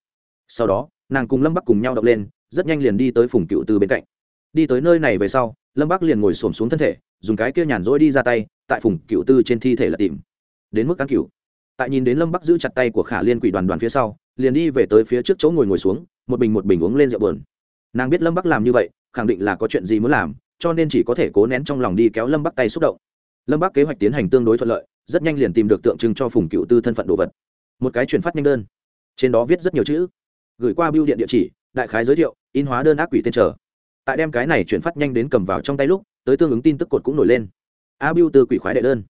Sau đó, nàng cùng lâm bắc cùng nhau đập lên, rất nhanh liền đi tới phùng cựu từ bên cạnh. Đi tới nơi này về sau, lâm bắc liền ngồi xổm xuống thân thể dùng cái kia nhàn rỗi đi ra tay, tại phùng cựu tư trên thi thể là tìm. Đến mức cán cựu. Tại nhìn đến lâm bắc giữ chặt tay của khả liên quỷ đoàn đoàn phía sau, liền đi về tới phía trước chỗ ngồi ngồi xuống, một bình một bình uống lên rượu bờn nàng biết lâm bắc làm như vậy, khẳng định là có chuyện gì muốn làm, cho nên chỉ có thể cố nén trong lòng đi kéo lâm bắc tay xúc động. Lâm bắc kế hoạch tiến hành tương đối thuận lợi, rất nhanh liền tìm được tượng trưng cho phùng cựu tư thân phận đồ vật. Một cái chuyển phát nhanh đơn. Trên đó viết rất nhiều chữ. Gửi qua bưu điện địa chỉ, đại khái giới thiệu, in hóa đơn ác quỷ tên trở tại đem cái này chuyển phát nhanh đến cầm vào trong tay lúc tới tương ứng tin tức cột cũng nổi lên. A bưu từ quỷ khoái đệ đơn.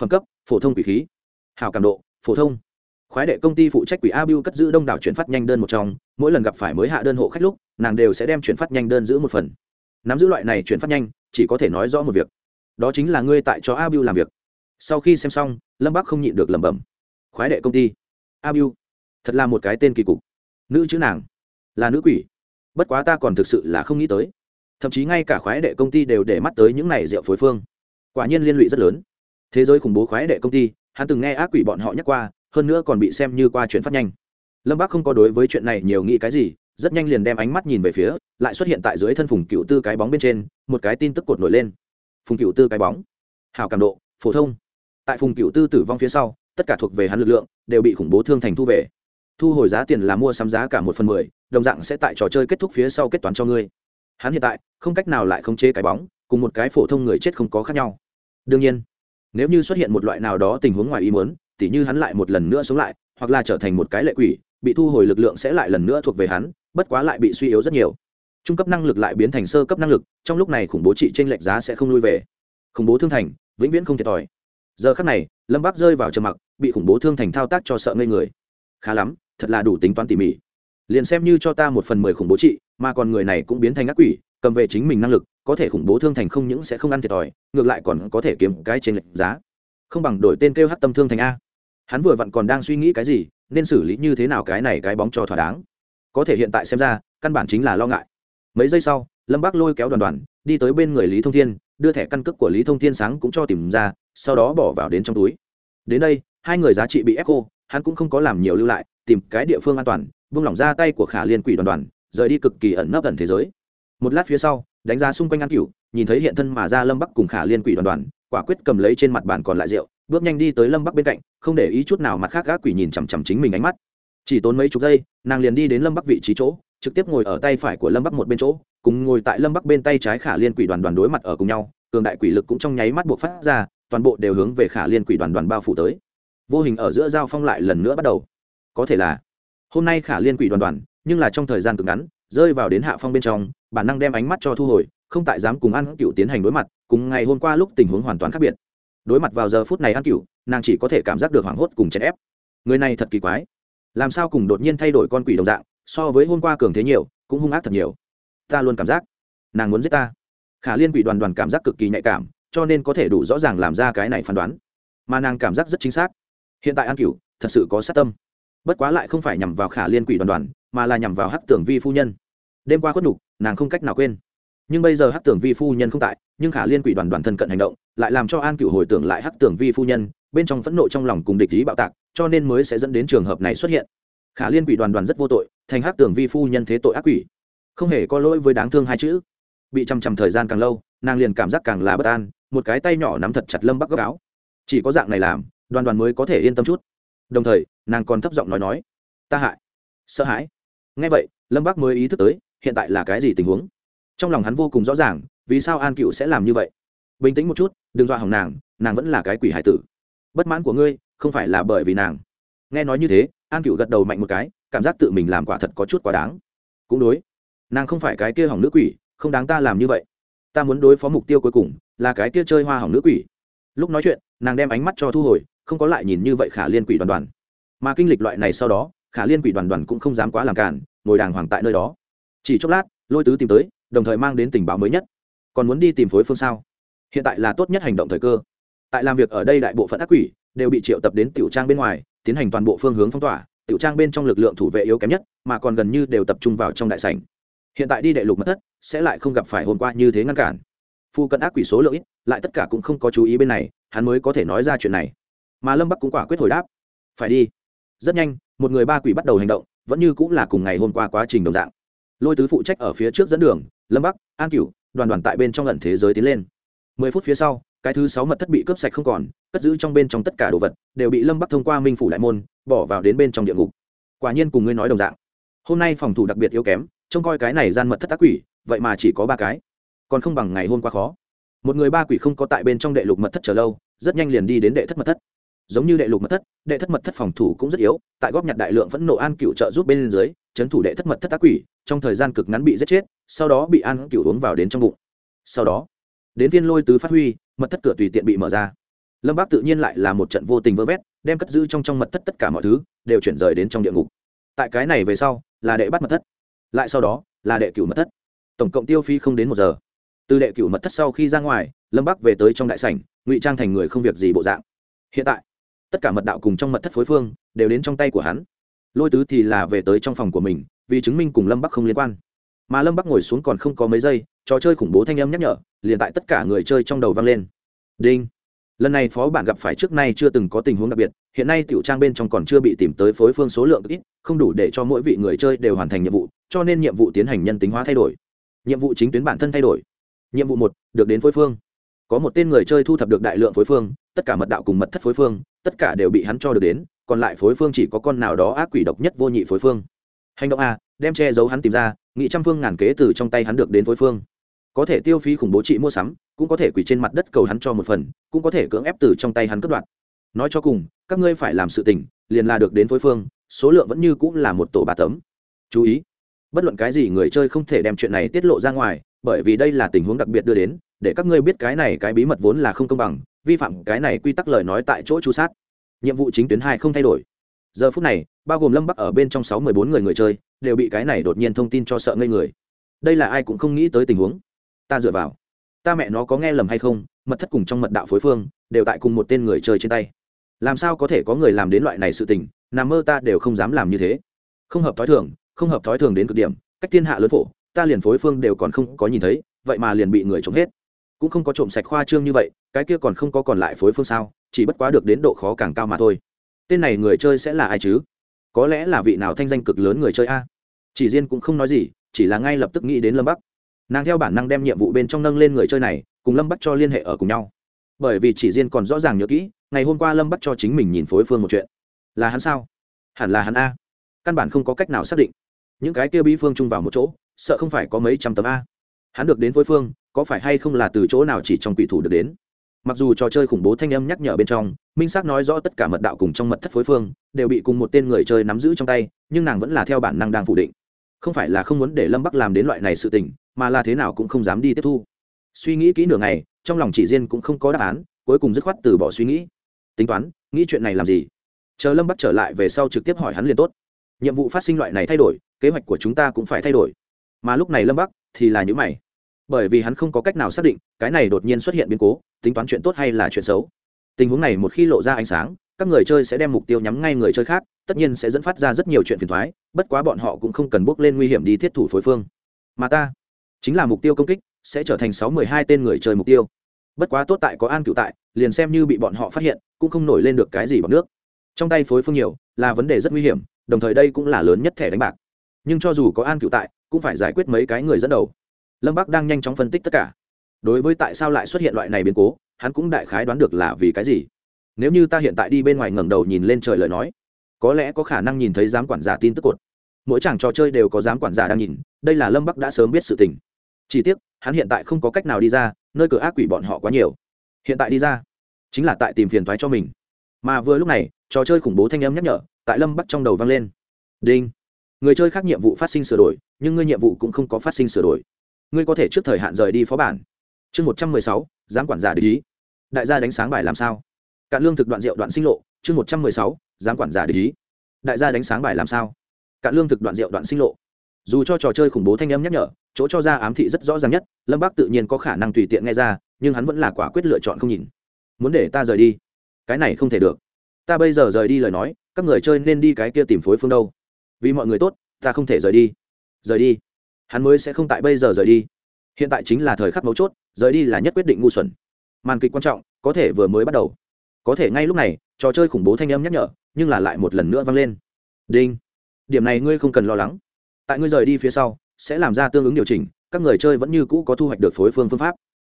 Phẩm cấp, phổ thông quỷ khí. Hào cảm độ, phổ thông. Khoái đệ công ty phụ trách quỷ a bưu cất giữ đông đảo chuyển phát nhanh đơn một trong, mỗi lần gặp phải mới hạ đơn hộ khách lúc, nàng đều sẽ đem chuyển phát nhanh đơn giữ một phần. Nắm giữ loại này chuyển phát nhanh, chỉ có thể nói rõ một việc. Đó chính là ngươi tại cho a biu làm việc. Sau khi xem xong, lâm bắc không nhịn được lẩm bẩm. Khoái đệ công ty. A biu thật là một cái tên kỳ cục. Nữ chữ nàng, là nữ quỷ. Bất quá ta còn thực sự là không nghĩ tới thậm chí ngay cả khoái đệ công ty đều để mắt tới những này rượu phối phương. Quả nhiên liên lụy rất lớn. Thế giới khủng bố khoái đệ công ty, hắn từng nghe ác quỷ bọn họ nhắc qua, hơn nữa còn bị xem như qua chuyện phát nhanh. Lâm bác không có đối với chuyện này nhiều nghĩ cái gì, rất nhanh liền đem ánh mắt nhìn về phía, lại xuất hiện tại dưới thân phùng cựu tư cái bóng bên trên, một cái tin tức cột nổi lên. Phùng cựu tư cái bóng. Hào cảm độ, phổ thông. Tại phùng cựu tư tử vong phía sau, tất cả thuộc về hắn lực lượng, đều bị khủng bố thương thành thu về. Thu hồi giá tiền là mua sắm giá cả một phần mười, đồng dạng sẽ tại trò chơi kết thúc phía sau kết toán cho ngươi hắn hiện tại, không cách nào lại khống chế cái bóng, cùng một cái phổ thông người chết không có khác nhau. Đương nhiên, nếu như xuất hiện một loại nào đó tình huống ngoài ý muốn, tỉ như hắn lại một lần nữa sống lại, hoặc là trở thành một cái lệ quỷ, bị thu hồi lực lượng sẽ lại lần nữa thuộc về hắn, bất quá lại bị suy yếu rất nhiều. Trung cấp năng lực lại biến thành sơ cấp năng lực, trong lúc này khủng bố trị trên lệch giá sẽ không lui về. Khủng bố thương thành, vĩnh viễn không thiệt thòi. Giờ khắc này, lâm bắc rơi vào trầm mặc, bị khủng bố thương thành thao tác cho sợ ngây người. Khá lắm, thật là đủ tính toán tỉ mỉ. Liền xem như cho ta một phần mười khủng bố trị mà còn người này cũng biến thành ác quỷ, cầm về chính mình năng lực, có thể khủng bố thương thành không những sẽ không ăn thiệt thòi, ngược lại còn có thể kiếm cái trên lệnh giá. Không bằng đổi tên kêu hát tâm thương thành a. Hắn vừa vặn còn đang suy nghĩ cái gì, nên xử lý như thế nào cái này cái bóng cho thỏa đáng. Có thể hiện tại xem ra, căn bản chính là lo ngại. Mấy giây sau, lâm bác lôi kéo đoàn đoàn, đi tới bên người lý thông thiên, đưa thẻ căn cước của lý thông thiên sáng cũng cho tìm ra, sau đó bỏ vào đến trong túi. Đến đây, hai người giá trị bị ép cô hắn cũng không có làm nhiều lưu lại, tìm cái địa phương an toàn, buông lỏng ra tay của khả liên quỷ đoàn đoàn rời đi cực kỳ ẩn nấp ẩn thế giới. Một lát phía sau, đánh giá xung quanh an cửu, nhìn thấy hiện thân mà ra lâm bắc cùng khả liên quỷ đoàn đoàn, quả quyết cầm lấy trên mặt bàn còn lại rượu, bước nhanh đi tới lâm bắc bên cạnh, không để ý chút nào mặt khác gác quỷ nhìn chằm chằm chính mình ánh mắt. Chỉ tốn mấy chục giây, nàng liền đi đến lâm bắc vị trí chỗ, trực tiếp ngồi ở tay phải của lâm bắc một bên chỗ, cùng ngồi tại lâm bắc bên tay trái khả liên quỷ đoàn đoàn đối mặt ở cùng nhau, cường đại quỷ lực cũng trong nháy mắt buộc phát ra, toàn bộ đều hướng về khả liên quỷ đoàn đoàn bao phủ tới. Vô hình ở giữa giao phong lại lần nữa bắt đầu. Có thể là, hôm nay khả liên quỷ đoàn đoàn nhưng là trong thời gian cực ngắn, rơi vào đến hạ phong bên trong, bản năng đem ánh mắt cho thu hồi, không tại dám cùng ăn cựu tiến hành đối mặt, cùng ngày hôm qua lúc tình huống hoàn toàn khác biệt. Đối mặt vào giờ phút này ăn cựu nàng chỉ có thể cảm giác được hoảng hốt cùng chèn ép. Người này thật kỳ quái. Làm sao cùng đột nhiên thay đổi con quỷ đồng dạng, so với hôm qua cường thế nhiều, cũng hung ác thật nhiều. Ta luôn cảm giác, nàng muốn giết ta. Khả liên quỷ đoàn đoàn cảm giác cực kỳ nhạy cảm, cho nên có thể đủ rõ ràng làm ra cái này phán đoán. Mà nàng cảm giác rất chính xác. Hiện tại an cửu, thật sự có sát tâm. Bất quá lại không phải nhằm vào khả liên quỷ đoàn đoàn mà là nhằm vào hắc tưởng vi phu nhân. Đêm qua khuất nhục, nàng không cách nào quên. Nhưng bây giờ hắc tưởng vi phu nhân không tại, nhưng khả liên quỷ đoàn đoàn thân cận hành động, lại làm cho an cựu hồi tưởng lại hắc tưởng vi phu nhân, bên trong phẫn nộ trong lòng cùng địch ý bạo tạc, cho nên mới sẽ dẫn đến trường hợp này xuất hiện. Khả liên quỷ đoàn đoàn rất vô tội, thành hắc tưởng vi phu nhân thế tội ác quỷ. Không hề có lỗi với đáng thương hai chữ. Bị chằm chằm thời gian càng lâu, nàng liền cảm giác càng là bất an, một cái tay nhỏ nắm thật chặt lâm bắc gốc áo. Chỉ có dạng này làm, đoàn đoàn mới có thể yên tâm chút. Đồng thời, nàng còn thấp giọng nói nói, ta hại, sợ hãi ngay vậy, lâm bác mới ý thức tới, hiện tại là cái gì tình huống? Trong lòng hắn vô cùng rõ ràng, vì sao an cựu sẽ làm như vậy? Bình tĩnh một chút, đừng dọa hỏng nàng nàng vẫn là cái quỷ hải tử. Bất mãn của ngươi, không phải là bởi vì nàng. Nghe nói như thế, an cựu gật đầu mạnh một cái, cảm giác tự mình làm quả thật có chút quá đáng. Cũng đối, nàng không phải cái kia hỏng nữ quỷ, không đáng ta làm như vậy. Ta muốn đối phó mục tiêu cuối cùng, là cái kia chơi hoa hỏng nữ quỷ. Lúc nói chuyện, nàng đem ánh mắt cho thu hồi, không có lại nhìn như vậy khả liên quỷ đoàn đoàn. Mà kinh lịch loại này sau đó khả liên quỷ đoàn đoàn cũng không dám quá làm cản, ngồi đàng hoàng tại nơi đó. Chỉ chốc lát, lôi tứ tìm tới, đồng thời mang đến tình báo mới nhất. Còn muốn đi tìm phối phương sao? Hiện tại là tốt nhất hành động thời cơ. Tại làm việc ở đây đại bộ phận ác quỷ đều bị triệu tập đến tiểu trang bên ngoài, tiến hành toàn bộ phương hướng phong tỏa, tiểu trang bên trong lực lượng thủ vệ yếu kém nhất, mà còn gần như đều tập trung vào trong đại sảnh. Hiện tại đi đệ lục mất thất, sẽ lại không gặp phải hôm qua như thế ngăn cản. Phu cận ác quỷ số lượng ít, lại tất cả cũng không có chú ý bên này, hắn mới có thể nói ra chuyện này. Mà lâm bắc cũng quả quyết hồi đáp. Phải đi rất nhanh, một người ba quỷ bắt đầu hành động, vẫn như cũng là cùng ngày hôm qua quá trình đồng dạng. Lôi tứ phụ trách ở phía trước dẫn đường, lâm bắc, an cửu, đoàn đoàn tại bên trong lần thế giới tiến lên. Mười phút phía sau, cái thứ sáu mật thất bị cướp sạch không còn, cất giữ trong bên trong tất cả đồ vật, đều bị lâm bắc thông qua minh phủ đại môn, bỏ vào đến bên trong địa ngục. Quả nhiên cùng ngươi nói đồng dạng. Hôm nay phòng thủ đặc biệt yếu kém, trông coi cái này gian mật thất tác quỷ, vậy mà chỉ có ba cái. Còn không bằng ngày hôm qua khó. Một người ba quỷ không có tại bên trong đệ lục mật thất chờ lâu, rất nhanh liền đi đến đệ thất mật thất giống như đệ lục mật thất, đệ thất mật thất phòng thủ cũng rất yếu, tại góp nhặt đại lượng phẫn nộ an cựu trợ giúp bên dưới, chấn thủ đệ thất mật thất tác quỷ, trong thời gian cực ngắn bị giết chết, sau đó bị an cựu uống vào đến trong bụng. Sau đó, đến viên lôi tứ phát huy, mật thất cửa tùy tiện bị mở ra. Lâm bác tự nhiên lại là một trận vô tình vơ vét, đem cất giữ trong trong mật thất tất cả mọi thứ, đều chuyển rời đến trong địa ngục. Tại cái này về sau, là đệ bắt mật thất. Lại sau đó, là đệ cửu mật thất. Tổng cộng tiêu phí không đến một giờ. Từ đệ cửu mật thất sau khi ra ngoài, lâm bắc về tới trong đại sảnh, ngụy trang thành người không việc gì bộ dạng. Hiện tại tất cả mật đạo cùng trong mật thất phối phương đều đến trong tay của hắn. Lôi tứ thì là về tới trong phòng của mình, vì chứng minh cùng lâm bắc không liên quan. Mà lâm bắc ngồi xuống còn không có mấy giây, trò chơi khủng bố thanh âm nhắc nhở, liền tại tất cả người chơi trong đầu vang lên. Đinh. Lần này phó bản gặp phải trước nay chưa từng có tình huống đặc biệt, hiện nay tiểu trang bên trong còn chưa bị tìm tới phối phương số lượng ít, không đủ để cho mỗi vị người chơi đều hoàn thành nhiệm vụ, cho nên nhiệm vụ tiến hành nhân tính hóa thay đổi. Nhiệm vụ chính tuyến bản thân thay đổi. Nhiệm vụ một, được đến phối phương. Có một tên người chơi thu thập được đại lượng phối phương, tất cả mật đạo cùng mật thất phối phương tất cả đều bị hắn cho được đến, còn lại phối phương chỉ có con nào đó ác quỷ độc nhất vô nhị phối phương. Hành động a, đem che giấu hắn tìm ra, nghị trăm phương ngàn kế từ trong tay hắn được đến phối phương. Có thể tiêu phí khủng bố trị mua sắm, cũng có thể quỳ trên mặt đất cầu hắn cho một phần, cũng có thể cưỡng ép từ trong tay hắn cướp đoạt nói cho cùng, các ngươi phải làm sự tình, liền là được đến phối phương, số lượng vẫn như cũng là một tổ ba tấm. Chú ý, bất luận cái gì người chơi không thể đem chuyện này tiết lộ ra ngoài, bởi vì đây là tình huống đặc biệt đưa đến, để các ngươi biết cái này cái bí mật vốn là không công bằng vi phạm cái này quy tắc lời nói tại chỗ chu sát. Nhiệm vụ chính tuyến hai không thay đổi. Giờ phút này, bao gồm lâm bắc ở bên trong sáu mười bốn người người chơi, đều bị cái này đột nhiên thông tin cho sợ ngây người. Đây là ai cũng không nghĩ tới tình huống. Ta dựa vào. Ta mẹ nó có nghe lầm hay không, mật thất cùng trong mật đạo phối phương, đều tại cùng một tên người chơi trên tay. Làm sao có thể có người làm đến loại này sự tình, nằm mơ ta đều không dám làm như thế. Không hợp thói thường, không hợp thói thường đến cực điểm, cách thiên hạ lớn phổ, ta liền phối phương đều còn không có nhìn thấy, vậy mà liền bị người trộm hết cũng không có trộm sạch khoa trương như vậy, cái kia còn không có còn lại phối phương sao, chỉ bất quá được đến độ khó càng cao mà thôi. Tên này người chơi sẽ là ai chứ? Có lẽ là vị nào thanh danh cực lớn người chơi a? Chỉ riêng cũng không nói gì, chỉ là ngay lập tức nghĩ đến lâm bắc. Nàng theo bản năng đem nhiệm vụ bên trong nâng lên người chơi này, cùng lâm bắc cho liên hệ ở cùng nhau. Bởi vì chỉ riêng còn rõ ràng nhớ kỹ, ngày hôm qua lâm bắc cho chính mình nhìn phối phương một chuyện. Là hắn sao? Hẳn là hắn a. Căn bản không có cách nào xác định. Những cái kia bí phương chung vào một chỗ, sợ không phải có mấy trăm tấm a. Hắn được đến phối phương có phải hay không là từ chỗ nào chỉ trong quỷ thủ được đến? Mặc dù trò chơi khủng bố thanh âm nhắc nhở bên trong, minh xác nói rõ tất cả mật đạo cùng trong mật thất phối phương, đều bị cùng một tên người chơi nắm giữ trong tay, nhưng nàng vẫn là theo bản năng đang phủ định. Không phải là không muốn để lâm bắc làm đến loại này sự tình, mà là thế nào cũng không dám đi tiếp thu. Suy nghĩ kỹ nửa ngày, trong lòng chỉ riêng cũng không có đáp án, cuối cùng dứt khoát từ bỏ suy nghĩ. Tính toán, nghĩ chuyện này làm gì? Chờ lâm bắc trở lại về sau trực tiếp hỏi hắn liền tốt. Nhiệm vụ phát sinh loại này thay đổi, kế hoạch của chúng ta cũng phải thay đổi. Mà lúc này lâm bắc thì là những mày bởi vì hắn không có cách nào xác định, cái này đột nhiên xuất hiện biến cố, tính toán chuyện tốt hay là chuyện xấu. Tình huống này một khi lộ ra ánh sáng, các người chơi sẽ đem mục tiêu nhắm ngay người chơi khác, tất nhiên sẽ dẫn phát ra rất nhiều chuyện phiền thoái bất quá bọn họ cũng không cần bước lên nguy hiểm đi thiết thủ phối phương. Mà ta, chính là mục tiêu công kích, sẽ trở thành sáu mười hai tên người chơi mục tiêu. Bất quá tốt tại có an cựu tại, liền xem như bị bọn họ phát hiện, cũng không nổi lên được cái gì bằng nước. Trong tay phối phương nhiều, là vấn đề rất nguy hiểm, đồng thời đây cũng là lớn nhất thẻ đánh bạc. Nhưng cho dù có an cựu tại, cũng phải giải quyết mấy cái người dẫn đầu lâm bắc đang nhanh chóng phân tích tất cả. Đối với tại sao lại xuất hiện loại này biến cố, hắn cũng đại khái đoán được là vì cái gì. Nếu như ta hiện tại đi bên ngoài ngẩng đầu nhìn lên trời lời nói, có lẽ có khả năng nhìn thấy giám quản giả tin tức cột. Mỗi chàng trò chơi đều có giám quản giả đang nhìn, đây là lâm bắc đã sớm biết sự tình. Chỉ tiếc, hắn hiện tại không có cách nào đi ra, nơi cửa ác quỷ bọn họ quá nhiều. Hiện tại đi ra, chính là tại tìm phiền thoái cho mình. Mà vừa lúc này, trò chơi khủng bố thanh âm nhắc nhở, tại lâm bắc trong đầu vang lên. Đinh! Người chơi khác nhiệm vụ phát sinh sửa đổi, nhưng ngươi nhiệm vụ cũng không có phát sinh sửa đổi ngươi có thể trước thời hạn rời đi phó bản. Chương một trăm mười sáu, giám quản giả để ý. Đại gia đánh sáng bài làm sao? Cạn lương thực đoạn rượu đoạn sinh lộ, chương một trăm mười sáu, giám quản giả để ý. Đại gia đánh sáng bài làm sao? Cạn lương thực đoạn rượu đoạn sinh lộ. Dù cho trò chơi khủng bố thanh âm nhắc nhở, chỗ cho ra ám thị rất rõ ràng nhất, lâm bác tự nhiên có khả năng tùy tiện nghe ra, nhưng hắn vẫn là quả quyết lựa chọn không nhìn. Muốn để ta rời đi? Cái này không thể được. Ta bây giờ rời đi lời nói, các người chơi nên đi cái kia tìm phối phương đâu. Vì mọi người tốt, ta không thể rời đi. Rời đi hắn mới sẽ không tại bây giờ rời đi. Hiện tại chính là thời khắc mấu chốt, rời đi là nhất quyết định ngu xuẩn. Màn kịch quan trọng, có thể vừa mới bắt đầu. Có thể ngay lúc này, trò chơi khủng bố thanh âm nhắc nhở, nhưng là lại một lần nữa vang lên. Đinh. Điểm này ngươi không cần lo lắng. Tại ngươi rời đi phía sau, sẽ làm ra tương ứng điều chỉnh, các người chơi vẫn như cũ có thu hoạch được phối phương phương pháp.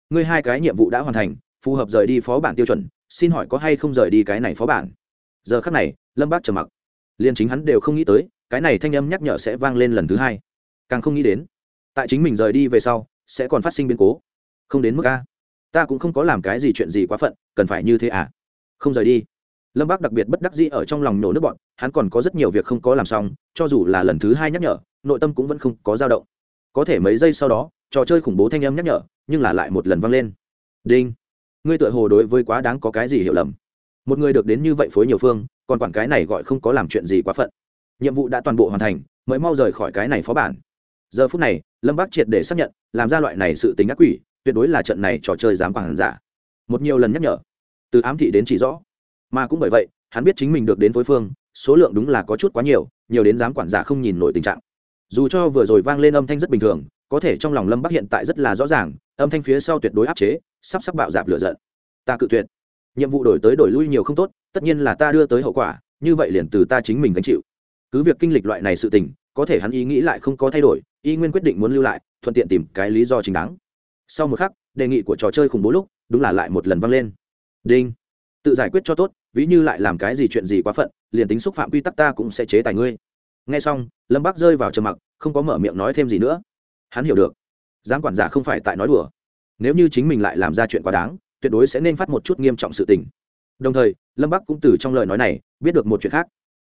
Ngươi hai cái nhiệm vụ đã hoàn thành, phù hợp rời đi phó bản tiêu chuẩn, xin hỏi có hay không rời đi cái này phó bản? Giờ khắc này, lâm bác trầm mặc. Liền chính hắn đều không nghĩ tới, cái này thanh âm nhắc nhở sẽ vang lên lần thứ hai. Càng không nghĩ đến tại chính mình rời đi về sau, sẽ còn phát sinh biến cố. Không đến mức a. Ta cũng không có làm cái gì chuyện gì quá phận, cần phải như thế à? Không rời đi. Lâm bác đặc biệt bất đắc dĩ ở trong lòng nổ nước bọn, hắn còn có rất nhiều việc không có làm xong, cho dù là lần thứ hai nhắc nhở, nội tâm cũng vẫn không có dao động. Có thể mấy giây sau đó, trò chơi khủng bố thanh âm nhắc nhở, nhưng là lại một lần vang lên. Đinh. Ngươi tựa hồ đối với quá đáng có cái gì hiểu lầm. Một người được đến như vậy phối nhiều phương, còn quản cái này gọi không có làm chuyện gì quá phận. Nhiệm vụ đã toàn bộ hoàn thành, mới mau rời khỏi cái này phó bản giờ phút này, lâm bác triệt để xác nhận, làm ra loại này sự tính ác quỷ, tuyệt đối là trận này trò chơi dám quản giả. Một nhiều lần nhắc nhở, từ ám thị đến chỉ rõ. Mà cũng bởi vậy, hắn biết chính mình được đến phối phương, số lượng đúng là có chút quá nhiều nhiều đến dám quản giả không nhìn nổi tình trạng. Dù cho vừa rồi vang lên âm thanh rất bình thường, có thể trong lòng lâm bắc hiện tại rất là rõ ràng, âm thanh phía sau tuyệt đối áp chế, sắp sắp bạo dạp lửa giận. Ta cự tuyệt. Nhiệm vụ đổi tới đổi lui nhiều không tốt, tất nhiên là ta đưa tới hậu quả, như vậy liền từ ta chính mình gánh chịu. Cứ việc kinh lịch loại này sự tình có thể hắn ý nghĩ lại không có thay đổi, y nguyên quyết định muốn lưu lại, thuận tiện tìm cái lý do chính đáng. Sau một khắc, đề nghị của trò chơi khủng bố lúc, đúng là lại một lần vang lên. Đinh. Tự giải quyết cho tốt, ví như lại làm cái gì chuyện gì quá phận, liền tính xúc phạm quy tắc ta cũng sẽ chế tài ngươi. Nghe xong, lâm bác rơi vào trầm mặc, không có mở miệng nói thêm gì nữa. Hắn hiểu được. Giám quản giả không phải tại nói đùa. Nếu như chính mình lại làm ra chuyện quá đáng, tuyệt đối sẽ nên phát một chút nghiêm trọng sự tình. Đồng thời, lâm bắc cũng từ trong lời nói này, biết được một chuyện khác.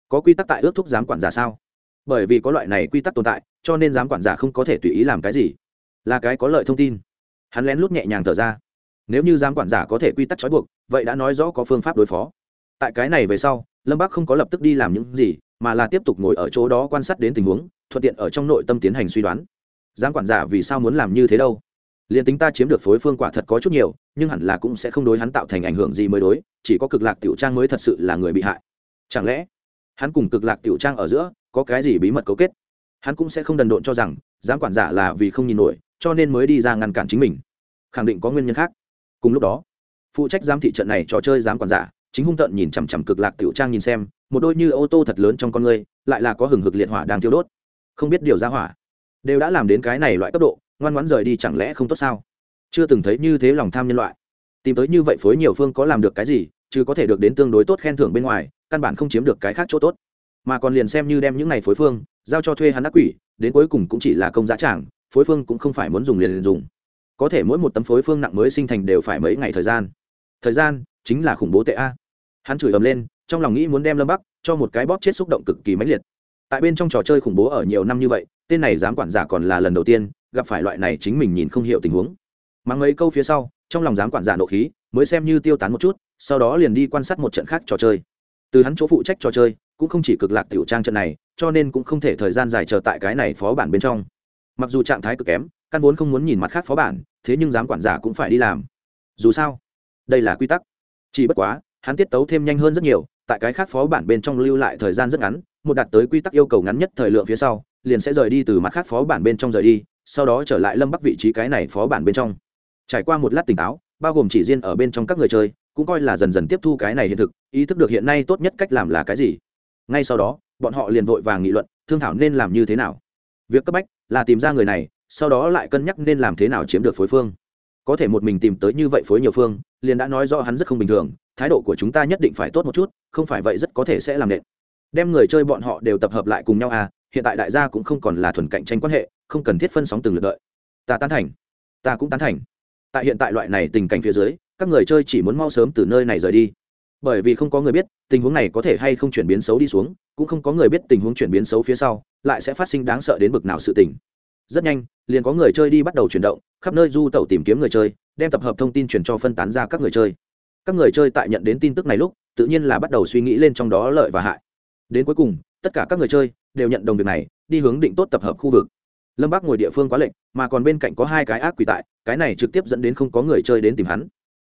Có quy tắc tại ước thúc giám quản giả sao? Bởi vì có loại này quy tắc tồn tại, cho nên giám quản giả không có thể tùy ý làm cái gì. Là cái có lợi thông tin. Hắn lén lút nhẹ nhàng thở ra. Nếu như giám quản giả có thể quy tắc trói buộc, vậy đã nói rõ có phương pháp đối phó. Tại cái này về sau, lâm bắc không có lập tức đi làm những gì, mà là tiếp tục ngồi ở chỗ đó quan sát đến tình huống, thuận tiện ở trong nội tâm tiến hành suy đoán. Giám quản giả vì sao muốn làm như thế đâu? Liền tính ta chiếm được phối phương quả thật có chút nhiều, nhưng hẳn là cũng sẽ không đối hắn tạo thành ảnh hưởng gì mới đối, chỉ có cực lạc tiểu trang mới thật sự là người bị hại. Chẳng lẽ, hắn cùng cực lạc tiểu trang ở giữa có cái gì bí mật cấu kết. Hắn cũng sẽ không đần độn cho rằng, giám quản giả là vì không nhìn nổi, cho nên mới đi ra ngăn cản chính mình. Khẳng định có nguyên nhân khác. Cùng lúc đó, phụ trách giám thị trận này trò chơi giám quản giả, chính hung tợn nhìn chằm chằm cực lạc tiểu trang nhìn xem, một đôi như ô tô thật lớn trong con người lại là có hừng hực liệt hỏa đang thiêu đốt. Không biết điều ra hỏa đều đã làm đến cái này loại cấp độ, ngoan ngoãn rời đi chẳng lẽ không tốt sao? Chưa từng thấy như thế lòng tham nhân loại. Tìm tới như vậy phối nhiều phương có làm được cái gì, chứ có thể được đến tương đối tốt khen thưởng bên ngoài, căn bản không chiếm được cái khác chỗ tốt mà còn liền xem như đem những này phối phương giao cho thuê hắn ác quỷ đến cuối cùng cũng chỉ là công giá trảng phối phương cũng không phải muốn dùng liền, liền dùng. Có thể mỗi một tấm phối phương nặng mới sinh thành đều phải mấy ngày thời gian. Thời gian chính là khủng bố tệ a. Hắn chửi ầm lên trong lòng nghĩ muốn đem lâm bắc cho một cái bóp chết xúc động cực kỳ mãnh liệt. Tại bên trong trò chơi khủng bố ở nhiều năm như vậy tên này dám quản giả còn là lần đầu tiên gặp phải loại này chính mình nhìn không hiểu tình huống. Mang mấy câu phía sau trong lòng dám quản giả nộ khí mới xem như tiêu tán một chút sau đó liền đi quan sát một trận khác trò chơi. Từ hắn chỗ phụ trách trò chơi cũng không chỉ cực lạc tiểu trang trận này, cho nên cũng không thể thời gian dài chờ tại cái này phó bản bên trong. Mặc dù trạng thái cực kém, căn vốn không muốn nhìn mặt khác phó bản, thế nhưng giám quản giả cũng phải đi làm. Dù sao, đây là quy tắc. Chỉ bất quá, hắn tiết tấu thêm nhanh hơn rất nhiều, tại cái khác phó bản bên trong lưu lại thời gian rất ngắn, một đạt tới quy tắc yêu cầu ngắn nhất thời lượng phía sau, liền sẽ rời đi từ mặt khác phó bản bên trong rời đi, sau đó trở lại lâm bắc vị trí cái này phó bản bên trong. Trải qua một lát tỉnh táo, bao gồm chỉ riêng ở bên trong các người chơi, cũng coi là dần dần tiếp thu cái này hiện thực, ý thức được hiện nay tốt nhất cách làm là cái gì ngay sau đó, bọn họ liền vội vàng nghị luận, thương thảo nên làm như thế nào. Việc cấp bách là tìm ra người này, sau đó lại cân nhắc nên làm thế nào chiếm được phối phương. Có thể một mình tìm tới như vậy phối nhiều phương, liền đã nói rõ hắn rất không bình thường, thái độ của chúng ta nhất định phải tốt một chút, không phải vậy rất có thể sẽ làm nện. Đem người chơi bọn họ đều tập hợp lại cùng nhau à hiện tại đại gia cũng không còn là thuần cạnh tranh quan hệ, không cần thiết phân sóng từng lượt đợi. Ta tán thành. Ta cũng tán thành. Tại hiện tại loại này tình cảnh phía dưới, các người chơi chỉ muốn mau sớm từ nơi này rời đi bởi vì không có người biết, tình huống này có thể hay không chuyển biến xấu đi xuống, cũng không có người biết tình huống chuyển biến xấu phía sau, lại sẽ phát sinh đáng sợ đến bực nào sự tình. Rất nhanh, liền có người chơi đi bắt đầu chuyển động, khắp nơi du tẩu tìm kiếm người chơi, đem tập hợp thông tin chuyển cho phân tán ra các người chơi. Các người chơi tại nhận đến tin tức này lúc, tự nhiên là bắt đầu suy nghĩ lên trong đó lợi và hại. Đến cuối cùng, tất cả các người chơi đều nhận đồng việc này, đi hướng định tốt tập hợp khu vực. Lâm bác ngồi địa phương quá lệnh mà còn bên cạnh có hai cái ác quỷ tại, cái này trực tiếp dẫn đến không có người chơi đến tìm hắn.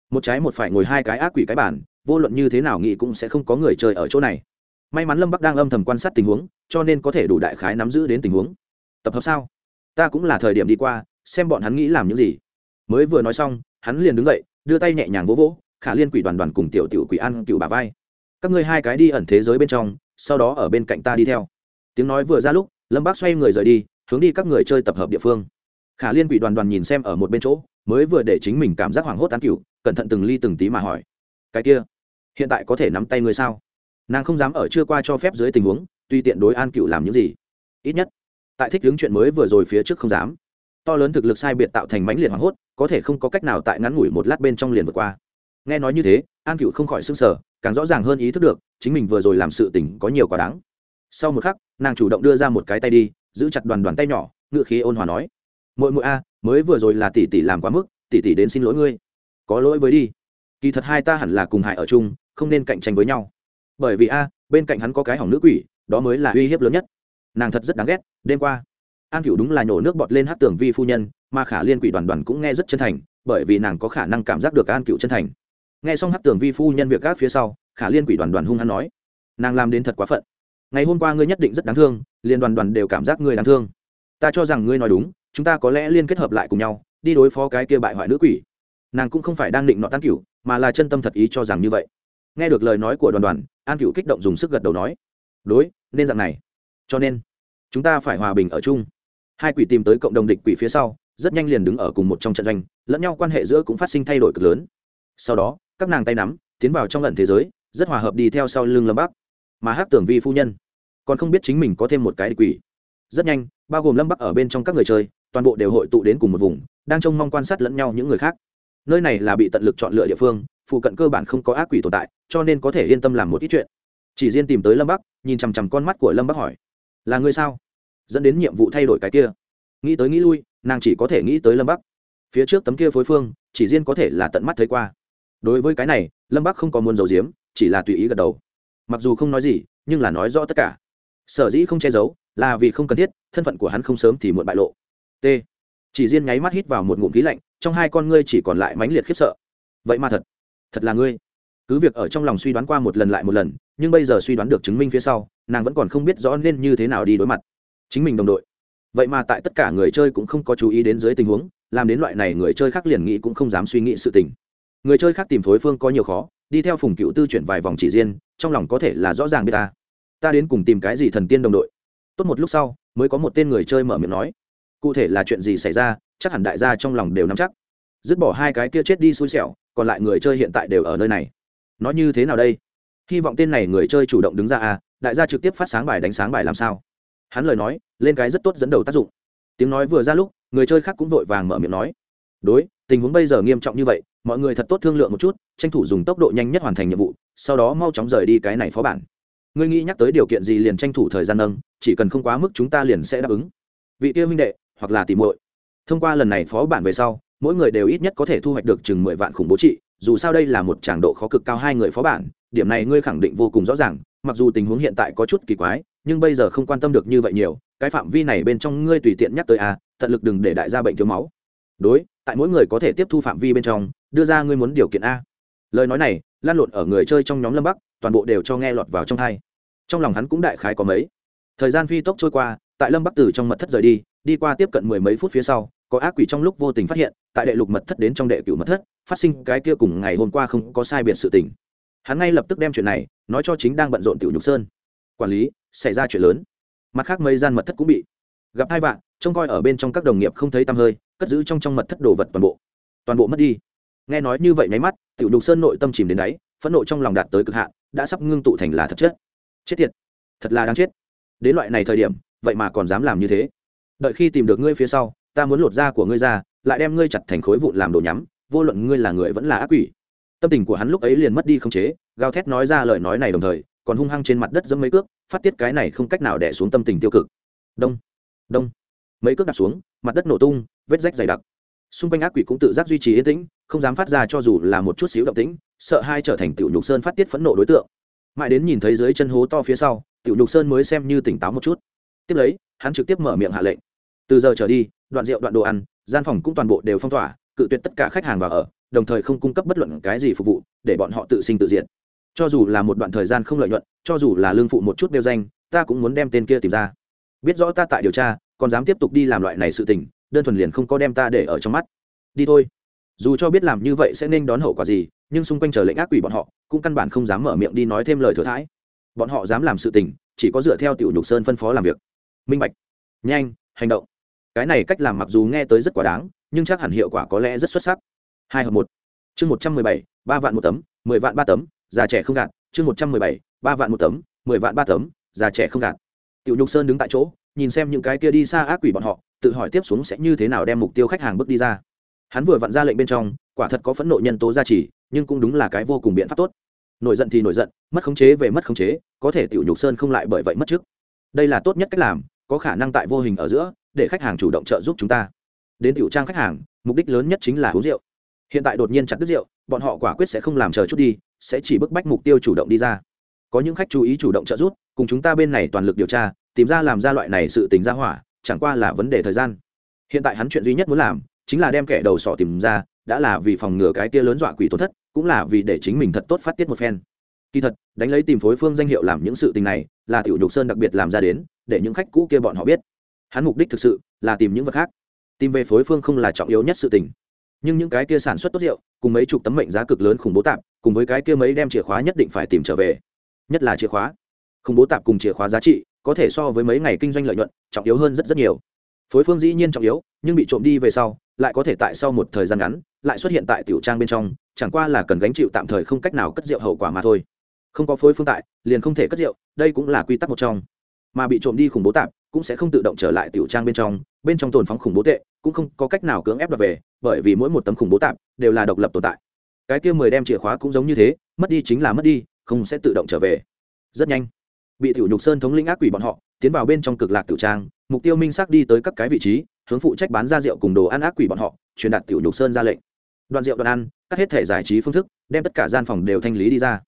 Một trái một phải ngồi hai cái ác quỷ cái bản vô luận như thế nào nghĩ cũng sẽ không có người chơi ở chỗ này. May mắn lâm bắc đang âm thầm quan sát tình huống, cho nên có thể đủ đại khái nắm giữ đến tình huống. Tập hợp sao? Ta cũng là thời điểm đi qua, xem bọn hắn nghĩ làm những gì. Mới vừa nói xong, hắn liền đứng dậy, đưa tay nhẹ nhàng vỗ vỗ, khả liên quỷ đoàn đoàn cùng tiểu tiểu quỷ ăn cựu bà vai. Các ngươi hai cái đi ẩn thế giới bên trong, sau đó ở bên cạnh ta đi theo. Tiếng nói vừa ra lúc, lâm bác xoay người rời đi, hướng đi các người chơi tập hợp địa phương. Khả liên quỷ đoàn đoàn nhìn xem ở một bên chỗ, mới vừa để chính mình cảm giác hoảng hốt tán cựu, cẩn thận từng ly từng tí mà hỏi cái kia, hiện tại có thể nắm tay ngươi sao? Nàng không dám ở chưa qua cho phép dưới tình huống tuy tiện đối an cựu làm những gì. Ít nhất, tại thích hướng chuyện mới vừa rồi phía trước không dám. To lớn thực lực sai biệt tạo thành mãnh liệt hoảng hốt, có thể không có cách nào tại ngắn ngủi một lát bên trong liền vượt qua. Nghe nói như thế, an cựu không khỏi s ư n g sở càng rõ ràng hơn ý thức được, chính mình vừa rồi làm sự tình có nhiều quá đáng. Sau một khắc, nàng chủ động đưa ra một cái tay đi, giữ chặt đoàn đoàn tay nhỏ ngự khí ôn hòa nói mỗi mỗi a, mới vừa rồi là tỷ tỷ làm quá mức, tỷ tỷ đến xin lỗi ngươi. Có lỗi với đi kỳ thật hai ta hẳn là cùng hại ở chung, không nên cạnh tranh với nhau. Bởi vì a, bên cạnh hắn có cái hỏng nữ quỷ, đó mới là uy hiếp lớn nhất. Nàng thật rất đáng ghét, đêm qua, an cựu đúng là nhổ nước bọt lên hát tường vi phu nhân, mà khả liên quỷ đoàn đoàn cũng nghe rất chân thành, bởi vì nàng có khả năng cảm giác được an cựu chân thành. Nghe xong hát tường vi phu nhân việc gác phía sau, khả liên quỷ đoàn đoàn hung hắn nói, nàng làm đến thật quá phận. Ngày hôm qua ngươi nhất định rất đáng thương liên đoàn đoàn đều cảm giác ngươi đáng thương. Ta cho rằng ngươi nói đúng, chúng ta có lẽ liên kết hợp lại cùng nhau, đi đối phó cái kia bại hoại nữ quỷ nàng cũng không phải đang định nọ tan cửu, mà là chân tâm thật ý cho rằng như vậy. Nghe được lời nói của đoàn đoàn, an cửu kích động dùng sức gật đầu nói, đối, nên dạng này. Cho nên, chúng ta phải hòa bình ở chung. Hai quỷ tìm tới cộng đồng địch quỷ phía sau, rất nhanh liền đứng ở cùng một trong trận doanh, lẫn nhau quan hệ giữa cũng phát sinh thay đổi cực lớn. Sau đó, các nàng tay nắm, tiến vào trong lần thế giới, rất hòa hợp đi theo sau lưng lâm bắc, mà hát tưởng vi phu nhân còn không biết chính mình có thêm một cái địch quỷ. Rất nhanh, bao gồm lâm bắc ở bên trong các người chơi, toàn bộ đều hội tụ đến cùng một vùng, đang trông mong quan sát lẫn nhau những người khác nơi này là bị tận lực chọn lựa địa phương, phụ cận cơ bản không có ác quỷ tồn tại, cho nên có thể yên tâm làm một ít chuyện. Chỉ riêng tìm tới lâm bắc, nhìn chằm chằm con mắt của lâm bắc hỏi, là ngươi sao? Dẫn đến nhiệm vụ thay đổi cái kia? Nghĩ tới nghĩ lui, nàng chỉ có thể nghĩ tới lâm bắc. Phía trước tấm kia phối phương, chỉ riêng có thể là tận mắt thấy qua. Đối với cái này, lâm bắc không có muốn giấu giếm, chỉ là tùy ý gật đầu. Mặc dù không nói gì, nhưng là nói rõ tất cả. Sở dĩ không che giấu, là vì không cần thiết, thân phận của hắn không sớm thì muộn bại lộ. T. Chỉ riêng nháy mắt hít vào một ngụm khí lạnh trong hai con ngươi chỉ còn lại mãnh liệt khiếp sợ. Vậy mà thật thật là ngươi. Cứ việc ở trong lòng suy đoán qua một lần lại một lần, nhưng bây giờ suy đoán được chứng minh phía sau, nàng vẫn còn không biết rõ nên như thế nào đi đối mặt. Chính mình đồng đội. Vậy mà tại tất cả người chơi cũng không có chú ý đến dưới tình huống, làm đến loại này người chơi khác liền nghĩ cũng không dám suy nghĩ sự tình. Người chơi khác tìm phối phương có nhiều khó, đi theo phùng cựu tư chuyển vài vòng chỉ riêng, trong lòng có thể là rõ ràng biết ta. Ta đến cùng tìm cái gì thần tiên đồng đội? Tốt một lúc sau, mới có một tên người chơi mở miệng nói. Cụ thể là chuyện gì xảy ra chắc hẳn đại gia trong lòng đều nắm chắc. Dứt bỏ hai cái kia chết đi xui xẻo, còn lại người chơi hiện tại đều ở nơi này. Nó như thế nào đây? Hy vọng tên này người chơi chủ động đứng ra à đại gia trực tiếp phát sáng bài đánh sáng bài làm sao? Hắn lời nói, lên cái rất tốt dẫn đầu tác dụng. Tiếng nói vừa ra lúc, người chơi khác cũng vội vàng mở miệng nói. Đối, tình huống bây giờ nghiêm trọng như vậy, mọi người thật tốt thương lượng một chút, tranh thủ dùng tốc độ nhanh nhất hoàn thành nhiệm vụ, sau đó mau chóng rời đi cái này phó bản. Ngươi nghĩ nhắc tới điều kiện gì liền tranh thủ thời gian nâng, chỉ cần không quá mức chúng ta liền sẽ đáp ứng. Vị tiêu minh đệ, hoặc là tìm muội thông qua lần này phó bản về sau mỗi người đều ít nhất có thể thu hoạch được chừng mười vạn khủng bố trị dù sao đây là một tràng độ khó cực cao hai người phó bản điểm này ngươi khẳng định vô cùng rõ ràng mặc dù tình huống hiện tại có chút kỳ quái nhưng bây giờ không quan tâm được như vậy nhiều cái phạm vi này bên trong ngươi tùy tiện nhắc tới a à, tận lực đừng để đại gia bệnh thiếu máu. Đối tại mỗi người có thể tiếp thu phạm vi bên trong đưa ra ngươi muốn điều kiện a. Lời nói này lan lộn ở người chơi trong nhóm lâm bắc toàn bộ đều cho nghe lọt vào trong thai trong lòng hắn cũng đại khái có mấy. Thời gian phi tốc trôi qua tại lâm bắc từ trong mật thất rời đi đi qua tiếp cận mười mấy phút phía sau có ác quỷ trong lúc vô tình phát hiện, tại đệ lục mật thất đến trong đệ cửu mật thất, phát sinh cái kia cùng ngày hôm qua không có sai biệt sự tình. Hắn ngay lập tức đem chuyện này nói cho chính đang bận rộn tiểu nhục sơn. Quản lý, xảy ra chuyện lớn. Mặt khác mấy gian mật thất cũng bị gặp hai vạn trông coi ở bên trong các đồng nghiệp không thấy tăm hơi, cất giữ trong trong mật thất đồ vật toàn bộ. Toàn bộ mất đi. Nghe nói như vậy nháy mắt, tiểu nhục sơn nội tâm chìm đến đáy, phẫn nộ trong lòng đạt tới cực hạn, đã sắp ngưng tụ thành là thật chết. Chết tiệt. Thật là đáng chết. Đến loại này thời điểm, vậy mà còn dám làm như thế. Đợi khi tìm được ngươi phía sau ta muốn lột da của ngươi ra, lại đem ngươi chặt thành khối vụn làm đồ nhắm, vô luận ngươi là người vẫn là ác quỷ. Tâm tình của hắn lúc ấy liền mất đi không chế, gào thét nói ra lời nói này đồng thời, còn hung hăng trên mặt đất dẫm mấy cước, phát tiết cái này không cách nào đẻ xuống tâm tình tiêu cực. Đông đông. Mấy cước đạp xuống, mặt đất nổ tung, vết rách dày đặc. Xung quanh ác quỷ cũng tự giác duy trì yên tĩnh, không dám phát ra cho dù là một chút xíu động tĩnh, sợ hai trở thành tiểu nhục sơn phát tiết phẫn nộ đối tượng. Mãi đến nhìn thấy dưới chân hố to phía sau, tiểu nhục sơn mới xem như tỉnh táo một chút. Tiếp lấy, hắn trực tiếp mở miệng hạ lệnh. Từ giờ trở đi đoạn rượu, đoạn đồ ăn, gian phòng cũng toàn bộ đều phong tỏa, cự tuyệt tất cả khách hàng vào ở, đồng thời không cung cấp bất luận cái gì phục vụ, để bọn họ tự sinh tự diện cho dù là một đoạn thời gian không lợi nhuận, cho dù là lương phụ một chút đeo danh, ta cũng muốn đem tên kia tìm ra. Biết rõ ta tại điều tra, còn dám tiếp tục đi làm loại này sự tình, đơn thuần liền không có đem ta để ở trong mắt. Đi thôi. Dù cho biết làm như vậy sẽ nên đón hậu quả gì, nhưng xung quanh chờ lệnh ác quỷ bọn họ, cũng căn bản không dám mở miệng đi nói thêm lời thừa thãi. Bọn họ dám làm sự tình, chỉ có dựa theo tiểu nhục sơn phân phó làm việc. Minh bạch. Nhanh, hành động cái này cách làm mặc dù nghe tới rất quá đáng, nhưng chắc hẳn hiệu quả có lẽ rất xuất sắc. Hai hợp một. Chương một trăm mười bảy, ba vạn một tấm, mười vạn ba tấm, già trẻ không gạt. Chương một trăm mười bảy, ba vạn một tấm, mười vạn ba tấm, già trẻ không gạt. Tiểu nhục sơn đứng tại chỗ, nhìn xem những cái kia đi xa ác quỷ bọn họ, tự hỏi tiếp xuống sẽ như thế nào đem mục tiêu khách hàng bước đi ra. Hắn vừa vặn ra lệnh bên trong, quả thật có phẫn nộ nhân tố gia trì, nhưng cũng đúng là cái vô cùng biện pháp tốt. Nổi giận thì nổi giận, mất khống chế về mất khống chế, có thể tiểu nhục sơn không lại bởi vậy mất trước đây là tốt nhất cách làm, có khả năng tại vô hình ở giữa để khách hàng chủ động trợ giúp chúng ta. Đến tiểu trang khách hàng, mục đích lớn nhất chính là uống rượu. Hiện tại đột nhiên chặt đứt rượu, bọn họ quả quyết sẽ không làm chờ chút đi, sẽ chỉ bức bách mục tiêu chủ động đi ra. Có những khách chú ý chủ động trợ giúp, cùng chúng ta bên này toàn lực điều tra, tìm ra làm ra loại này sự tình ra hỏa, chẳng qua là vấn đề thời gian. Hiện tại hắn chuyện duy nhất muốn làm, chính là đem kẻ đầu sỏ tìm ra, đã là vì phòng ngừa cái tia lớn dọa quỷ tổn thất, cũng là vì để chính mình thật tốt phát tiết một phen. Kỳ thật, đánh lấy tìm phối phương danh hiệu làm những sự tình này, là tiểu nhục sơn đặc biệt làm ra đến, để những khách cũ kia bọn họ biết hắn mục đích thực sự là tìm những vật khác, tìm về phối phương không là trọng yếu nhất sự tình. Nhưng những cái kia sản xuất tốt rượu, cùng mấy chục tấm mệnh giá cực lớn khủng bố tạp, cùng với cái kia mấy đem chìa khóa nhất định phải tìm trở về. Nhất là chìa khóa. Khủng bố tạp cùng chìa khóa giá trị, có thể so với mấy ngày kinh doanh lợi nhuận, trọng yếu hơn rất rất nhiều. Phối phương dĩ nhiên trọng yếu, nhưng bị trộm đi về sau, lại có thể tại sau một thời gian ngắn, lại xuất hiện tại tiểu trang bên trong, chẳng qua là cần gánh chịu tạm thời không cách nào cất rượu hậu quả mà thôi. Không có phối phương tại, liền không thể cất rượu, đây cũng là quy tắc một trong. Mà bị trộm đi khủng bố tạp cũng sẽ không tự động trở lại tiểu trang bên trong bên trong tồn phóng khủng bố tệ, cũng không có cách nào cưỡng ép đoạt về, bởi vì mỗi một tấm khủng bố tạp đều là độc lập tồn tại. Cái kia mười đem chìa khóa cũng giống như thế, mất đi chính là mất đi, không sẽ tự động trở về. Rất nhanh, bị tiểu nhục sơn thống lĩnh ác quỷ bọn họ, tiến vào bên trong cực lạc tiểu trang, mục tiêu minh xác đi tới các cái vị trí, hướng phụ trách bán ra rượu cùng đồ ăn ác quỷ bọn họ, truyền đạt tiểu nhục sơn ra lệnh. Đoạn rượu đoạn ăn, cắt hết thể giải trí phương thức, đem tất cả gian phòng đều thanh lý đi ra.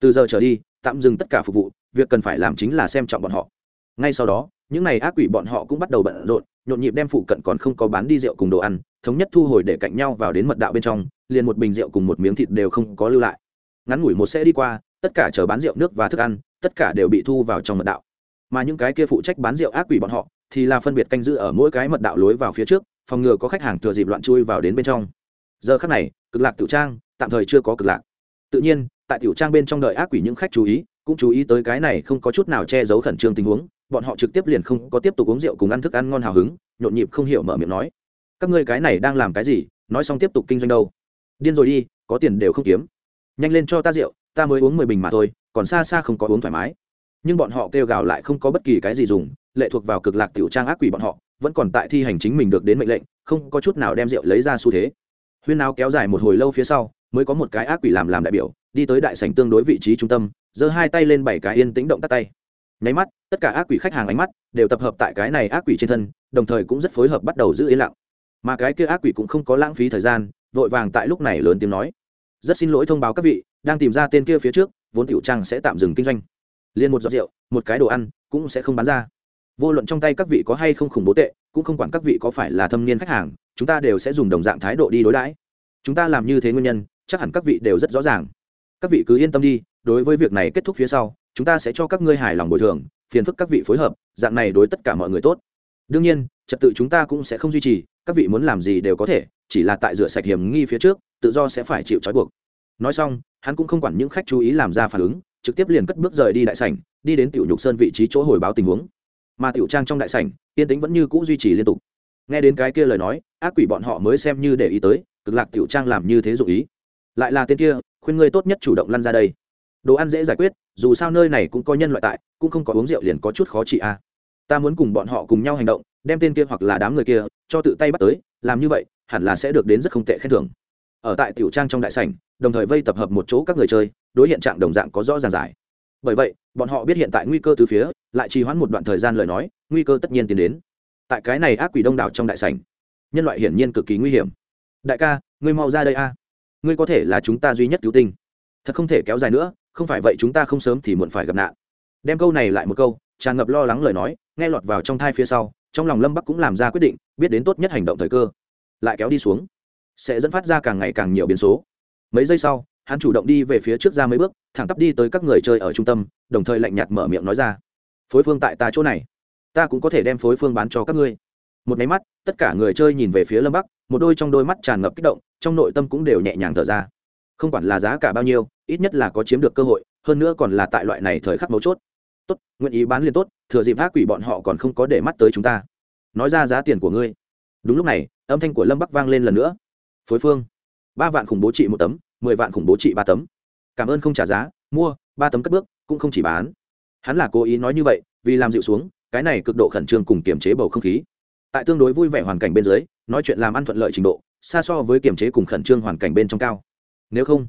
Từ giờ trở đi, tạm dừng tất cả phục vụ, việc cần phải làm chính là xem trọng bọn họ. Ngay sau đó những n à y ác quỷ bọn họ cũng bắt đầu bận rộn, nhộn nhịp đem phụ cận còn không có bán đi rượu cùng đồ ăn, thống nhất thu hồi để cạnh nhau vào đến mật đạo bên trong, liền một bình rượu cùng một miếng thịt đều không có lưu lại. Ngắn ngủi một xe đi qua, tất cả chờ bán rượu nước và thức ăn, tất cả đều bị thu vào trong mật đạo. Mà những cái kia phụ trách bán rượu ác quỷ bọn họ, thì là phân biệt canh giữ ở mỗi cái mật đạo lối vào phía trước, phòng ngừa có khách hàng thừa dịp loạn chui vào đến bên trong. Giờ khác này, cực lạc tiểu trang, tạm thời chưa có cực lạc. Tự nhiên, tại tiểu trang bên trong đợi ác quỷ những khách chú ý, cũng chú ý tới cái này không có chút nào che giấu khẩn trương tình huống bọn họ trực tiếp liền không có tiếp tục uống rượu cùng ăn thức ăn ngon hào hứng, nhộn nhịp không hiểu mở miệng nói, các ngươi cái này đang làm cái gì? Nói xong tiếp tục kinh doanh đâu? Điên rồi đi, có tiền đều không kiếm. Nhanh lên cho ta rượu, ta mới uống mười bình mà thôi, còn xa xa không có uống thoải mái. Nhưng bọn họ kêu gào lại không có bất kỳ cái gì dùng, lệ thuộc vào cực lạc tiểu trang ác quỷ bọn họ, vẫn còn tại thi hành chính mình được đến mệnh lệnh, không có chút nào đem rượu lấy ra xu thế. Huyên áo kéo dài một hồi lâu phía sau, mới có một cái ác quỷ làm làm đại biểu, đi tới đại sảnh tương đối vị trí trung tâm, giơ hai tay lên bảy cái yên tĩnh động tắt tay nháy mắt, tất cả ác quỷ khách hàng ánh mắt đều tập hợp tại cái này ác quỷ trên thân, đồng thời cũng rất phối hợp bắt đầu giữ yên lặng. Mà cái kia ác quỷ cũng không có lãng phí thời gian, vội vàng tại lúc này lớn tiếng nói. Rất xin lỗi thông báo các vị, đang tìm ra tên kia phía trước, vốn tiểu trang sẽ tạm dừng kinh doanh. Liền một giọt rượu, một cái đồ ăn, cũng sẽ không bán ra. Vô luận trong tay các vị có hay không khủng bố tệ, cũng không quản các vị có phải là thâm niên khách hàng, chúng ta đều sẽ dùng đồng dạng thái độ đi đối đãi. Chúng ta làm như thế nguyên nhân, chắc hẳn các vị đều rất rõ ràng. Các vị cứ yên tâm đi, đối với việc này kết thúc phía sau chúng ta sẽ cho các ngươi hài lòng bồi thường, phiền phức các vị phối hợp, dạng này đối tất cả mọi người tốt. Đương nhiên, trật tự chúng ta cũng sẽ không duy trì, các vị muốn làm gì đều có thể, chỉ là tại rửa sạch hiểm nghi phía trước, tự do sẽ phải chịu trói buộc. Nói xong, hắn cũng không quản những khách chú ý làm ra phản ứng, trực tiếp liền cất bước rời đi đại sảnh, đi đến tiểu nhục sơn vị trí chỗ hồi báo tình huống. Mà tiểu trang trong đại sảnh, yên tĩnh vẫn như cũ duy trì liên tục. Nghe đến cái kia lời nói, ác quỷ bọn họ mới xem như để ý tới, cực lạc tiểu trang làm như thế dụ ý. Lại là tên kia, khuyên ngươi tốt nhất chủ động lăn ra đây đồ ăn dễ giải quyết, dù sao nơi này cũng có nhân loại tại, cũng không có uống rượu liền có chút khó trị a. À. ta muốn cùng bọn họ cùng nhau hành động, đem tên kia hoặc là đám người kia, cho tự tay bắt tới, làm như vậy, hẳn là sẽ được đến rất không tệ khen thưởng. Ở tại tiểu trang trong đại sảnh, đồng thời vây tập hợp một chỗ các người chơi, đối hiện trạng đồng dạng có rõ ràng giải. Bởi vậy, bọn họ biết hiện tại nguy cơ từ phía, lại trì hoãn một đoạn thời gian lời nói, nguy cơ tất nhiên tiến đến. Tại cái này ác quỷ đông đảo trong đại sảnh, nhân loại hiển nhiên cực kỳ nguy hiểm. Đại ca, ngươi mau ra đây a. Ngươi có thể là chúng ta duy nhất cứu tinh. Thật không thể kéo dài nữa không phải vậy chúng ta không sớm thì muộn phải gặp nạn. Đem câu này lại một câu, tràn ngập lo lắng lời nói, nghe lọt vào trong thai phía sau, trong lòng lâm bắc cũng làm ra quyết định, biết đến tốt nhất hành động thời cơ. Lại kéo đi xuống. Sẽ dẫn phát ra càng ngày càng nhiều biến số. Mấy giây sau, hắn chủ động đi về phía trước ra mấy bước, thẳng tắp đi tới các người chơi ở trung tâm, đồng thời lạnh nhạt mở miệng nói ra. Phối phương tại ta chỗ này. Ta cũng có thể đem phối phương bán cho các ngươi. Một máy mắt, tất cả người chơi nhìn về phía lâm bắc, một đôi trong đôi mắt tràn ngập kích động, trong nội tâm cũng đều nhẹ nhàng thở ra. Không quản là giá cả bao nhiêu ít nhất là có chiếm được cơ hội, hơn nữa còn là tại loại này thời khắc mấu chốt. Tốt, nguyện ý bán liền tốt, thừa dịp ác quỷ bọn họ còn không có để mắt tới chúng ta. Nói ra giá tiền của ngươi. Đúng lúc này, âm thanh của lâm bắc vang lên lần nữa. Phối phương. Ba vạn khủng bố trị một tấm, mười vạn khủng bố trị ba tấm. Cảm ơn không trả giá, mua, ba tấm cất bước, cũng không chỉ bán. Hắn là cố ý nói như vậy, vì làm dịu xuống, cái này cực độ khẩn trương cùng kiềm chế bầu không khí. Tại tương đối vui vẻ hoàn cảnh bên dưới, nói chuyện làm ăn thuận lợi trình độ, xa so với kiềm chế cùng khẩn trương hoàn cảnh bên trong cao. Nếu không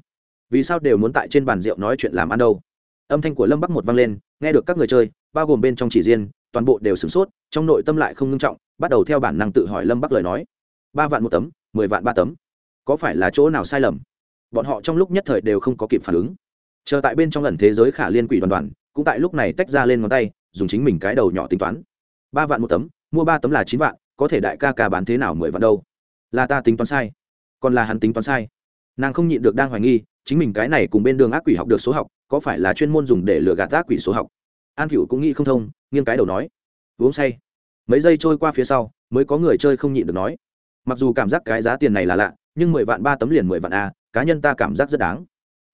vì sao đều muốn tại trên bàn rượu nói chuyện làm ăn đâu? Âm thanh của lâm bắc một vang lên, nghe được các người chơi, bao gồm bên trong chỉ riêng, toàn bộ đều sửng sốt, trong nội tâm lại không ngưng trọng, bắt đầu theo bản năng tự hỏi lâm bắc lời nói. Ba vạn một tấm, mười vạn ba tấm. Có phải là chỗ nào sai lầm? Bọn họ trong lúc nhất thời đều không có kịp phản ứng. Chờ tại bên trong lần thế giới khả liên quỷ đoàn đoàn, cũng tại lúc này tách ra lên ngón tay, dùng chính mình cái đầu nhỏ tính toán. Ba vạn một tấm, mua ba tấm là chín vạn, có thể đại ca ca bán thế nào mười vạn đâu? Là ta tính toán sai, còn là hắn tính toán sai. Nàng không nhịn được đang hoài nghi chính mình cái này cùng bên đường ác quỷ học được số học, có phải là chuyên môn dùng để lừa gạt ác quỷ số học? An cựu cũng nghĩ không thông, nghiêng cái đầu nói. Uống say. Mấy giây trôi qua phía sau, mới có người chơi không nhịn được nói. Mặc dù cảm giác cái giá tiền này là lạ, nhưng mười vạn ba tấm liền mười vạn a, cá nhân ta cảm giác rất đáng.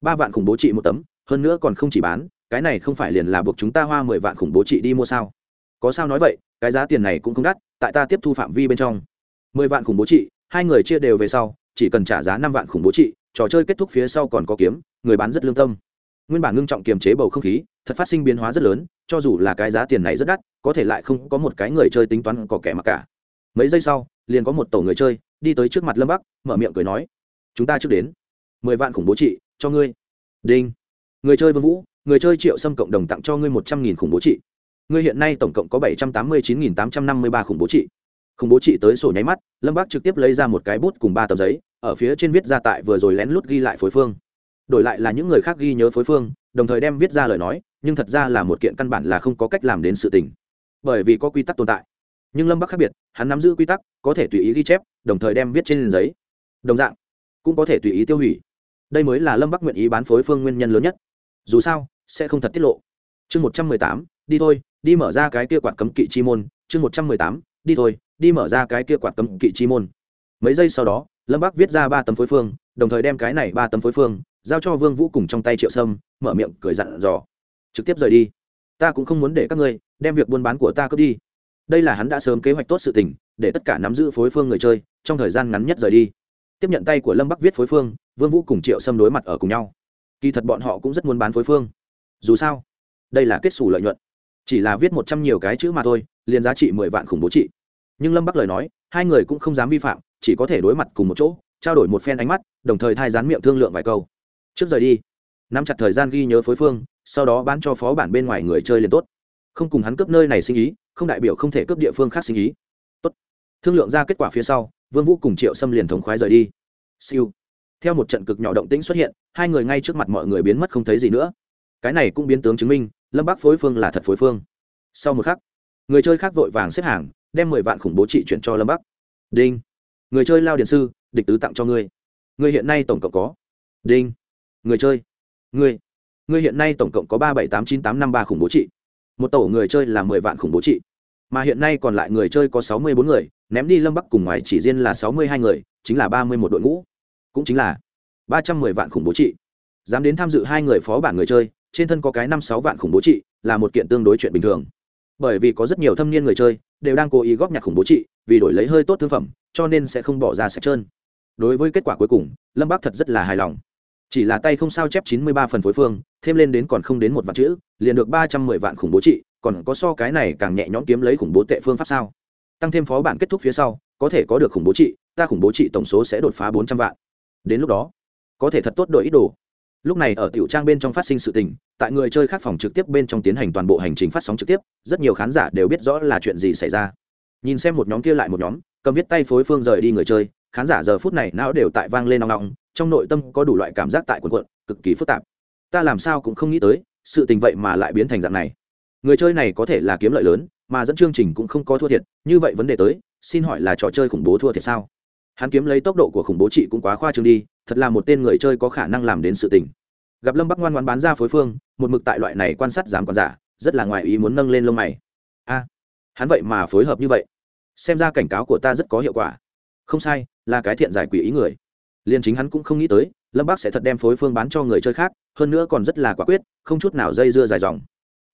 Ba vạn khủng bố trị một tấm, hơn nữa còn không chỉ bán, cái này không phải liền là buộc chúng ta hoa mười vạn khủng bố trị đi mua sao? Có sao nói vậy, cái giá tiền này cũng không đắt, tại ta tiếp thu phạm vi bên trong. Mười vạn khủng bố trị, hai người chia đều về sau, chỉ cần trả giá năm vạn khủng bố trị trò chơi kết thúc phía sau còn có kiếm, người bán rất lương tâm. Nguyên bản ngưng trọng kiềm chế bầu không khí, thật phát sinh biến hóa rất lớn, cho dù là cái giá tiền này rất đắt, có thể lại không có một cái người chơi tính toán có kẻ mặc cả. Mấy giây sau, liền có một tổ người chơi, đi tới trước mặt lâm bắc, mở miệng cười nói, chúng ta trước đến. Mười vạn khủng bố trị, cho ngươi. Đinh. Người chơi vương vũ, người chơi triệu xâm cộng đồng tặng cho ngươi một trăm nghìn khủng bố trị. Ngươi hiện nay tổng cộng có bảy trăm tám mươi chín nghìn tám trăm năm mươi ba khủng bố trị. Khủng bố trị tới sổ nháy mắt, lâm bác trực tiếp lấy ra một cái bút cùng ba tờ giấy ở phía trên viết ra tại vừa rồi lén lút ghi lại phối phương. Đổi lại là những người khác ghi nhớ phối phương, đồng thời đem viết ra lời nói, nhưng thật ra là một kiện căn bản là không có cách làm đến sự tình. Bởi vì có quy tắc tồn tại. Nhưng lâm bắc khác biệt, hắn nắm giữ quy tắc, có thể tùy ý ghi chép, đồng thời đem viết trên giấy. Đồng dạng, cũng có thể tùy ý tiêu hủy. Đây mới là lâm bắc nguyện ý bán phối phương nguyên nhân lớn nhất. Dù sao, sẽ không thật tiết lộ. Chương một trăm mười tám, đi thôi, đi mở ra cái kia quạt cấm kỵ chi môn. Chương một trăm mười tám, đi thôi, đi mở ra cái kia quạt cấm kỵ chi môn. Mấy giây sau đó lâm bắc viết ra ba tấm phối phương, đồng thời đem cái này ba tấm phối phương giao cho vương vũ cùng trong tay triệu sâm, mở miệng cười dặn dò. Trực tiếp rời đi. Ta cũng không muốn để các ngươi đem việc buôn bán của ta cướp đi. Đây là hắn đã sớm kế hoạch tốt sự tình, để tất cả nắm giữ phối phương người chơi, trong thời gian ngắn nhất rời đi. Tiếp nhận tay của lâm bắc viết phối phương, vương vũ cùng triệu sâm đối mặt ở cùng nhau. Kỳ thật bọn họ cũng rất muốn bán phối phương. Dù sao, đây là kết xù lợi nhuận. Chỉ là viết một trăm nhiều cái chữ mà thôi, liền giá trị mười vạn khủng bố trị. Nhưng lâm bắc lời nói, hai người cũng không dám vi phạm chỉ có thể đối mặt cùng một chỗ, trao đổi một phen ánh mắt, đồng thời thai rán miệng thương lượng vài câu. Trước rời đi, nắm chặt thời gian ghi nhớ phối phương, sau đó bán cho phó bản bên ngoài người chơi liền tốt. Không cùng hắn cướp nơi này sinh ý, không đại biểu không thể cướp địa phương khác sinh ý. Tốt. Thương lượng ra kết quả phía sau, vương vũ cùng triệu xâm liền thống khoái rời đi. Siêu. Theo một trận cực nhỏ động tĩnh xuất hiện, hai người ngay trước mặt mọi người biến mất không thấy gì nữa. Cái này cũng biến tướng chứng minh, lâm Bác phối phương là thật phối phương. Sau một khắc, người chơi khác vội vàng xếp hàng, đem mười vạn khủng bố trị chuyển cho lâm bắc. Đinh người chơi lao điện sư, địch tứ tặng cho ngươi. Ngươi hiện nay tổng cộng có đinh. Người chơi. Ngươi. Ngươi hiện nay tổng cộng có ba bảy tám chín tám năm ba khủng bố trị. Một tổ người chơi là mười vạn khủng bố trị. Mà hiện nay còn lại người chơi có sáu mươi bốn người, ném đi lâm bắc cùng ngoài chỉ riêng là sáu mươi hai người, chính là ba mươi một đội ngũ. Cũng chính là ba trăm mười vạn khủng bố trị. Dám đến tham dự hai người phó bản người chơi, trên thân có cái năm sáu vạn khủng bố trị, là một kiện tương đối chuyện bình thường. Bởi vì có rất nhiều thâm niên người chơi, đều đang cố ý góp nhặt khủng bố trị, vì đổi lấy hơi tốt thương phẩm cho nên sẽ không bỏ ra sạch trơn. Đối với kết quả cuối cùng, lâm bác thật rất là hài lòng. Chỉ là tay không sao chép chín mươi ba phần phối phương, thêm lên đến còn không đến một vạn chữ, liền được ba trăm mười vạn khủng bố trị, còn có so cái này càng nhẹ nhõm kiếm lấy khủng bố tệ phương pháp sao? Tăng thêm phó bản kết thúc phía sau, có thể có được khủng bố trị, ta khủng bố trị tổng số sẽ đột phá bốn trăm vạn. Đến lúc đó, có thể thật tốt đổi ít đồ. Lúc này ở tiểu trang bên trong phát sinh sự tình, tại người chơi khác phòng trực tiếp bên trong tiến hành toàn bộ hành trình phát sóng trực tiếp, rất nhiều khán giả đều biết rõ là chuyện gì xảy ra. Nhìn xem một nhóm kia lại một nhóm cầm viết tay phối phương rời đi người chơi, khán giả giờ phút này não đều tại vang lên nòng nòng trong nội tâm có đủ loại cảm giác tại quần quận cực kỳ phức tạp. Ta làm sao cũng không nghĩ tới, sự tình vậy mà lại biến thành dạng này. Người chơi này có thể là kiếm lợi lớn, mà dẫn chương trình cũng không có thua thiệt, như vậy vấn đề tới, xin hỏi là trò chơi khủng bố thua thiệt sao? Hắn kiếm lấy tốc độ của khủng bố chị cũng quá khoa trương đi, thật là một tên người chơi có khả năng làm đến sự tình. Gặp lâm bắc ngoan ngoan bán ra phối phương, một mực tại loại này quan sát giảm còn giả, rất là ngoài ý muốn nâng lên lông mày. A, hắn vậy mà phối hợp như vậy xem ra cảnh cáo của ta rất có hiệu quả. Không sai, là cái thiện giải quỷ ý người. Liền chính hắn cũng không nghĩ tới, lâm bắc sẽ thật đem phối phương bán cho người chơi khác, hơn nữa còn rất là quả quyết, không chút nào dây dưa dài dòng.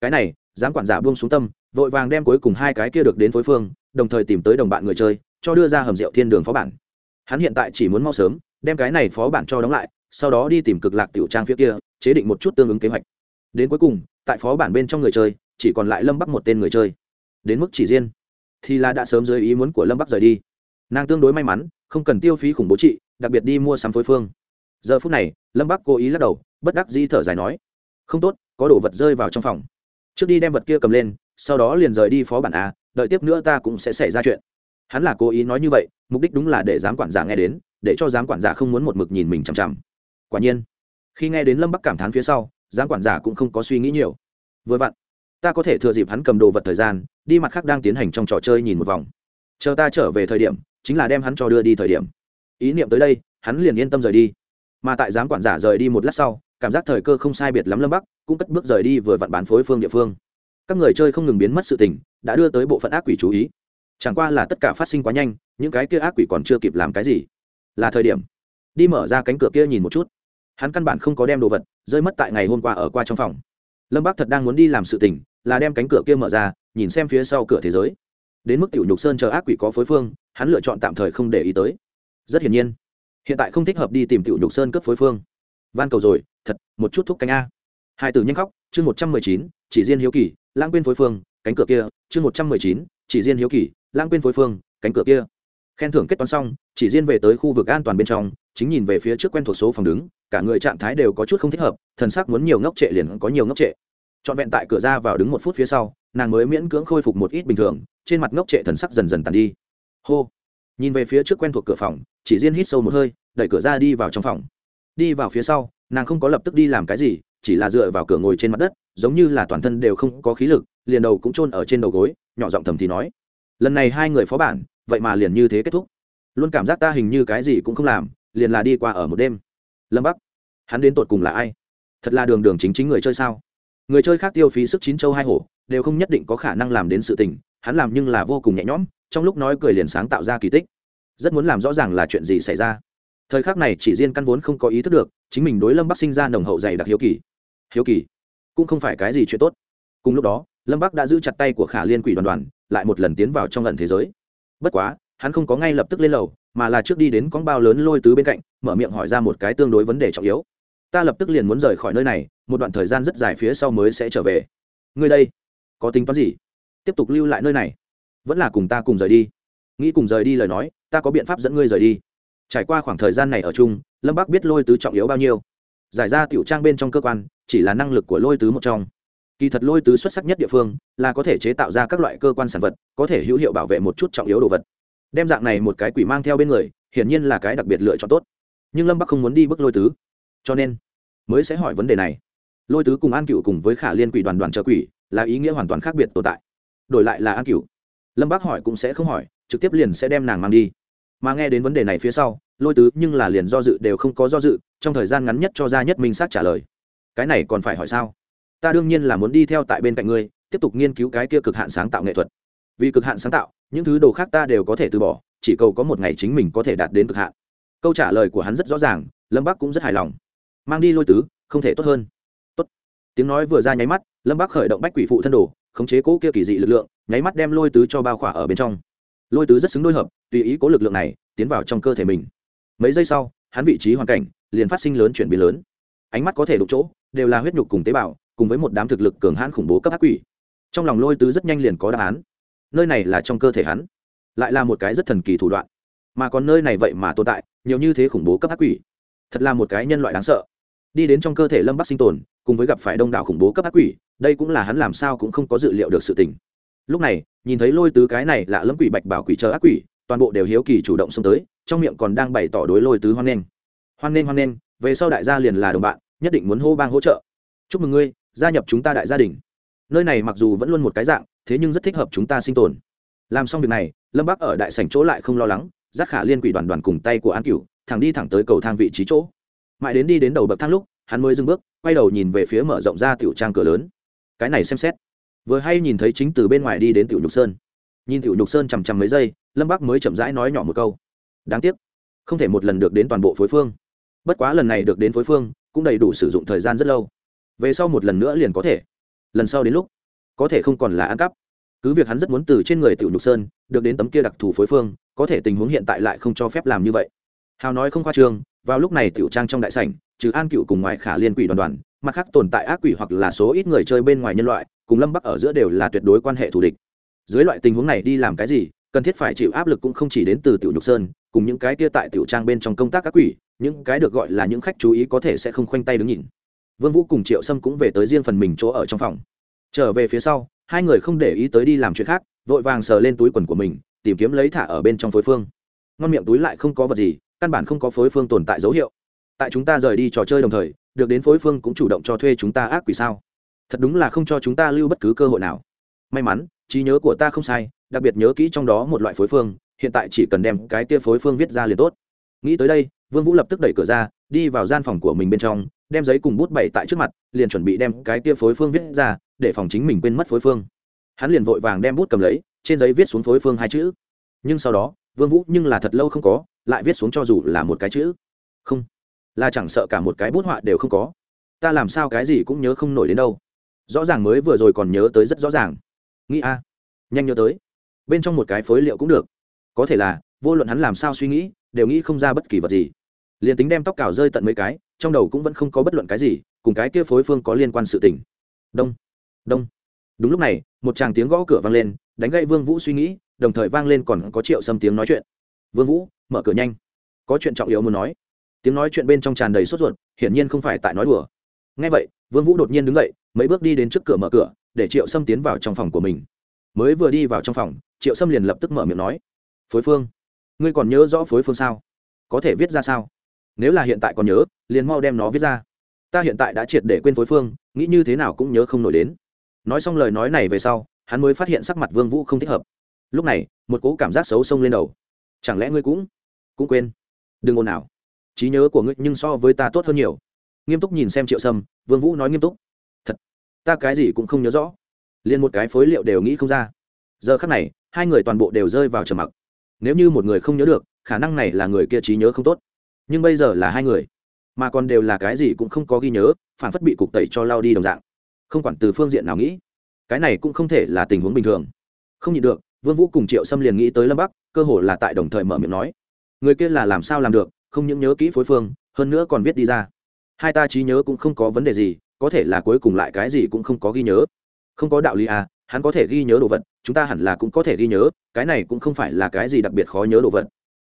Cái này dám quản giả buông xuống tâm, vội vàng đem cuối cùng hai cái kia được đến phối phương, đồng thời tìm tới đồng bạn người chơi, cho đưa ra hầm rượu thiên đường phó bản. Hắn hiện tại chỉ muốn mau sớm, đem cái này phó bản cho đóng lại, sau đó đi tìm cực lạc tiểu trang phía kia, chế định một chút tương ứng kế hoạch. Đến cuối cùng, tại phó bản bên trong người chơi, chỉ còn lại lâm bắc một tên người chơi. Đến mức chỉ riêng thì là đã sớm dưới ý muốn của lâm bắc rời đi. Nàng tương đối may mắn, không cần tiêu phí khủng bố trị, đặc biệt đi mua sắm phối phương. Giờ phút này, lâm bắc cố ý lắc đầu, bất đắc dĩ thở dài nói, không tốt, có đồ vật rơi vào trong phòng. Trước đi đem vật kia cầm lên, sau đó liền rời đi phó bản a, đợi tiếp nữa ta cũng sẽ xảy ra chuyện. Hắn là cố ý nói như vậy, mục đích đúng là để giám quản giả nghe đến, để cho giám quản giả không muốn một mực nhìn mình chằm chằm. Quả nhiên, khi nghe đến lâm bắc cảm thán phía sau, giám quản giả cũng không có suy nghĩ nhiều. Vừa vặn ta có thể thừa dịp hắn cầm đồ vật thời gian, đi mặt khác đang tiến hành trong trò chơi nhìn một vòng. Chờ ta trở về thời điểm, chính là đem hắn cho đưa đi thời điểm. Ý niệm tới đây, hắn liền yên tâm rời đi. Mà tại giám quản giả rời đi một lát sau, cảm giác thời cơ không sai biệt lắm lâm bắc, cũng cất bước rời đi vừa vặn bán phối phương địa phương. Các người chơi không ngừng biến mất sự tình, đã đưa tới bộ phận ác quỷ chú ý. Chẳng qua là tất cả phát sinh quá nhanh, những cái kia ác quỷ còn chưa kịp làm cái gì. Là thời điểm, đi mở ra cánh cửa kia nhìn một chút. Hắn căn bản không có đem đồ vật, rơi mất tại ngày hôm qua ở qua trong phòng. Lâm bác thật đang muốn đi làm sự tình là đem cánh cửa kia mở ra, nhìn xem phía sau cửa thế giới. Đến mức tiểu nhục sơn chờ ác quỷ có phối phương, hắn lựa chọn tạm thời không để ý tới. Rất hiển nhiên, hiện tại không thích hợp đi tìm tiểu nhục sơn cướp phối phương. Van cầu rồi, thật, một chút thúc cánh a. Hai từ nhanh khóc, chương một trăm mười chín, chỉ riêng hiếu kỳ, lãng quên phối phương, cánh cửa kia, chương một trăm mười chín, chỉ riêng hiếu kỳ, lãng quên phối phương, cánh cửa kia. Khen thưởng kết toán xong, chỉ riêng về tới khu vực an toàn bên trong, chính nhìn về phía trước quen thuộc số phòng đứng, cả người trạng thái đều có chút không thích hợp, thần sắc muốn nhiều ngốc trệ liền có nhiều ngốc trệ trọn vẹn tại cửa ra vào đứng một phút phía sau, nàng mới miễn cưỡng khôi phục một ít bình thường, trên mặt ngốc trệ thần sắc dần dần tàn đi. Hô. Nhìn về phía trước quen thuộc cửa phòng, chỉ riêng hít sâu một hơi, đẩy cửa ra đi vào trong phòng. Đi vào phía sau, nàng không có lập tức đi làm cái gì, chỉ là dựa vào cửa ngồi trên mặt đất, giống như là toàn thân đều không có khí lực, liền đầu cũng chôn ở trên đầu gối, nhỏ giọng thầm thì nói. Lần này hai người phó bản, vậy mà liền như thế kết thúc. Luôn cảm giác ta hình như cái gì cũng không làm, liền là đi qua ở một đêm. Lâm bắc. Hắn đến tột cùng là ai? Thật là đường đường chính chính người chơi sao? Người chơi khác tiêu phí sức chín châu hai hổ, đều không nhất định có khả năng làm đến sự tình, hắn làm nhưng là vô cùng nhẹ nhõm, trong lúc nói cười liền sáng tạo ra kỳ tích. Rất muốn làm rõ ràng là chuyện gì xảy ra. Thời khắc này chỉ riêng căn vốn không có ý thức được, chính mình đối lâm bắc sinh ra nồng hậu dày đặc hiếu kỳ. Hiếu kỳ? Cũng không phải cái gì chuyện tốt. Cùng lúc đó, lâm bắc đã giữ chặt tay của khả liên quỷ đoàn đoàn, lại một lần tiến vào trong lần thế giới. Bất quá, hắn không có ngay lập tức lên lầu, mà là trước đi đến con bao lớn lôi tứ bên cạnh, mở miệng hỏi ra một cái tương đối vấn đề trọng yếu ta lập tức liền muốn rời khỏi nơi này, một đoạn thời gian rất dài phía sau mới sẽ trở về. Ngươi đây, có tính toán gì? Tiếp tục lưu lại nơi này. Vẫn là cùng ta cùng rời đi. Nghĩ cùng rời đi lời nói, ta có biện pháp dẫn ngươi rời đi. Trải qua khoảng thời gian này ở chung, lâm bắc biết lôi tứ trọng yếu bao nhiêu. Giải ra tiểu trang bên trong cơ quan, chỉ là năng lực của lôi tứ một trong. Kỳ thật lôi tứ xuất sắc nhất địa phương là có thể chế tạo ra các loại cơ quan sản vật, có thể hữu hiệu bảo vệ một chút trọng yếu đồ vật. Đem dạng này một cái quỷ mang theo bên người, hiển nhiên là cái đặc biệt lựa chọn tốt. Nhưng lâm bắc không muốn đi bức lôi tứ cho nên, mới sẽ hỏi vấn đề này. Lôi tứ cùng an cựu cùng với khả liên quỷ đoàn đoàn trợ quỷ, là ý nghĩa hoàn toàn khác biệt tồn tại. Đổi lại là an cựu lâm bác hỏi cũng sẽ không hỏi, trực tiếp liền sẽ đem nàng mang đi. Mà nghe đến vấn đề này phía sau, lôi tứ nhưng là liền do dự đều không có do dự, trong thời gian ngắn nhất cho ra nhất minh sát trả lời. Cái này còn phải hỏi sao? Ta đương nhiên là muốn đi theo tại bên cạnh ngươi, tiếp tục nghiên cứu cái kia cực hạn sáng tạo nghệ thuật. Vì cực hạn sáng tạo, những thứ đồ khác ta đều có thể từ bỏ, chỉ cầu có một ngày chính mình có thể đạt đến cực hạn. Câu trả lời của hắn rất rõ ràng, lâm bắc cũng rất hài lòng mang đi lôi tứ, không thể tốt hơn. Tốt. Tiếng nói vừa ra nháy mắt, lâm bắc khởi động bách quỷ phụ thân đồ, khống chế cỗ kia kỳ dị lực lượng, nháy mắt đem lôi tứ cho bao khỏa ở bên trong. Lôi tứ rất xứng đôi hợp, tùy ý cố lực lượng này, tiến vào trong cơ thể mình. Mấy giây sau, hắn vị trí hoàn cảnh, liền phát sinh lớn chuyển biến lớn. Ánh mắt có thể đụng chỗ, đều là huyết nhục cùng tế bào, cùng với một đám thực lực cường hãn khủng bố cấp ác quỷ. Trong lòng lôi tứ rất nhanh liền có đáp án. Nơi này là trong cơ thể hắn, lại là một cái rất thần kỳ thủ đoạn. Mà còn nơi này vậy mà tồn tại, nhiều như thế khủng bố cấp ác quỷ. Thật là một cái nhân loại đáng sợ đi đến trong cơ thể lâm bắc sinh tồn, cùng với gặp phải đông đảo khủng bố cấp ác quỷ, đây cũng là hắn làm sao cũng không có dự liệu được sự tình. Lúc này, nhìn thấy lôi tứ cái này lạ lâm quỷ bạch bảo quỷ chờ ác quỷ, toàn bộ đều hiếu kỳ chủ động xông tới, trong miệng còn đang bày tỏ đối lôi tứ hoan nghênh. Hoan nghênh hoan nghênh, về sau đại gia liền là đồng bạn, nhất định muốn hô bang hỗ trợ. Chúc mừng ngươi, gia nhập chúng ta đại gia đình. Nơi này mặc dù vẫn luôn một cái dạng, thế nhưng rất thích hợp chúng ta sinh tồn. Làm xong việc này, lâm bắc ở đại sảnh chỗ lại không lo lắng, giác khả liên quỷ đoàn đoàn cùng tay của an cửu, thẳng đi thẳng tới cầu thang vị trí chỗ mãi đến đi đến đầu bậc thang lúc, hắn mới dừng bước, quay đầu nhìn về phía mở rộng ra tiểu trang cửa lớn. Cái này xem xét. Vừa hay nhìn thấy chính từ bên ngoài đi đến tiểu nhục sơn. Nhìn tiểu nhục sơn chằm chằm mấy giây, lâm bắc mới chậm rãi nói nhỏ một câu. Đáng tiếc, không thể một lần được đến toàn bộ phối phương. Bất quá lần này được đến phối phương, cũng đầy đủ sử dụng thời gian rất lâu. Về sau một lần nữa liền có thể. Lần sau đến lúc, có thể không còn là ăn cắp. Cứ việc hắn rất muốn từ trên người tiểu nhục sơn, được đến tấm kia đặc thù phối phương, có thể tình huống hiện tại lại không cho phép làm như vậy. Hào nói không khoa trương vào lúc này tiểu trang trong đại sảnh, trừ an cựu cùng ngoài khả liên quỷ đoàn đoàn, mặt khác tồn tại ác quỷ hoặc là số ít người chơi bên ngoài nhân loại, cùng lâm bắc ở giữa đều là tuyệt đối quan hệ thù địch. Dưới loại tình huống này đi làm cái gì, cần thiết phải chịu áp lực cũng không chỉ đến từ tiểu nhục sơn, cùng những cái kia tại tiểu trang bên trong công tác ác quỷ, những cái được gọi là những khách chú ý có thể sẽ không khoanh tay đứng nhìn. Vương vũ cùng triệu sâm cũng về tới riêng phần mình chỗ ở trong phòng. Trở về phía sau, hai người không để ý tới đi làm chuyện khác, vội vàng sờ lên túi quần của mình, tìm kiếm lấy thả ở bên trong phối phương. Ngon miệng túi lại không có vật gì căn bản không có phối phương tồn tại dấu hiệu. Tại chúng ta rời đi trò chơi đồng thời, được đến phối phương cũng chủ động cho thuê chúng ta ác quỷ sao? Thật đúng là không cho chúng ta lưu bất cứ cơ hội nào. May mắn, trí nhớ của ta không sai, đặc biệt nhớ kỹ trong đó một loại phối phương, hiện tại chỉ cần đem cái tia phối phương viết ra liền tốt. Nghĩ tới đây, vương vũ lập tức đẩy cửa ra, đi vào gian phòng của mình bên trong, đem giấy cùng bút bày tại trước mặt, liền chuẩn bị đem cái tia phối phương viết ra, để phòng chính mình quên mất phối phương. Hắn liền vội vàng đem bút cầm lấy, trên giấy viết xuống phối phương hai chữ. Nhưng sau đó, vương vũ nhưng là thật lâu không có lại viết xuống cho dù là một cái chữ. Không, là chẳng sợ cả một cái bút họa đều không có. Ta làm sao cái gì cũng nhớ không nổi đến đâu. Rõ ràng mới vừa rồi còn nhớ tới rất rõ ràng. Nghĩ a, nhanh nhớ tới. Bên trong một cái phối liệu cũng được. Có thể là, vô luận hắn làm sao suy nghĩ, đều nghĩ không ra bất kỳ vật gì. Liền tính đem tóc cào rơi tận mấy cái, trong đầu cũng vẫn không có bất luận cái gì, cùng cái kia phối phương có liên quan sự tình. Đông đông. Đúng lúc này, một tràng tiếng gõ cửa vang lên, đánh gậy vương vũ suy nghĩ, đồng thời vang lên còn có triệu xâm tiếng nói chuyện vương vũ mở cửa nhanh có chuyện trọng yếu muốn nói tiếng nói chuyện bên trong tràn đầy sốt ruột hiển nhiên không phải tại nói đùa ngay vậy vương vũ đột nhiên đứng dậy mấy bước đi đến trước cửa mở cửa để triệu sâm tiến vào trong phòng của mình mới vừa đi vào trong phòng triệu sâm liền lập tức mở miệng nói phối phương ngươi còn nhớ rõ phối phương sao có thể viết ra sao nếu là hiện tại còn nhớ liền mau đem nó viết ra ta hiện tại đã triệt để quên phối phương nghĩ như thế nào cũng nhớ không nổi đến nói xong lời nói này về sau hắn mới phát hiện sắc mặt vương vũ không thích hợp lúc này một cố cảm giác xấu xông lên đầu chẳng lẽ ngươi cũng cũng quên? Đừng ồn nào trí nhớ của ngươi nhưng so với ta tốt hơn nhiều. Nghiêm túc nhìn xem triệu sâm, vương vũ nói nghiêm túc. Thật, ta cái gì cũng không nhớ rõ. Liền một cái phối liệu đều nghĩ không ra. Giờ khắc này, hai người toàn bộ đều rơi vào trầm mặc. Nếu như một người không nhớ được, khả năng này là người kia trí nhớ không tốt. Nhưng bây giờ là hai người. Mà còn đều là cái gì cũng không có ghi nhớ, phản phất bị cục tẩy cho lao đi đồng dạng. Không quản từ phương diện nào nghĩ, cái này cũng không thể là tình huống bình thường. Không nhịn được vương vũ cùng triệu Sâm liền nghĩ tới lâm bắc, cơ hồ là tại đồng thời mở miệng nói. Người kia là làm sao làm được, không những nhớ kỹ phối phương, hơn nữa còn viết đi ra. Hai ta trí nhớ cũng không có vấn đề gì, có thể là cuối cùng lại cái gì cũng không có ghi nhớ. Không có đạo lý à hắn có thể ghi nhớ đồ vật, chúng ta hẳn là cũng có thể ghi nhớ, cái này cũng không phải là cái gì đặc biệt khó nhớ đồ vật.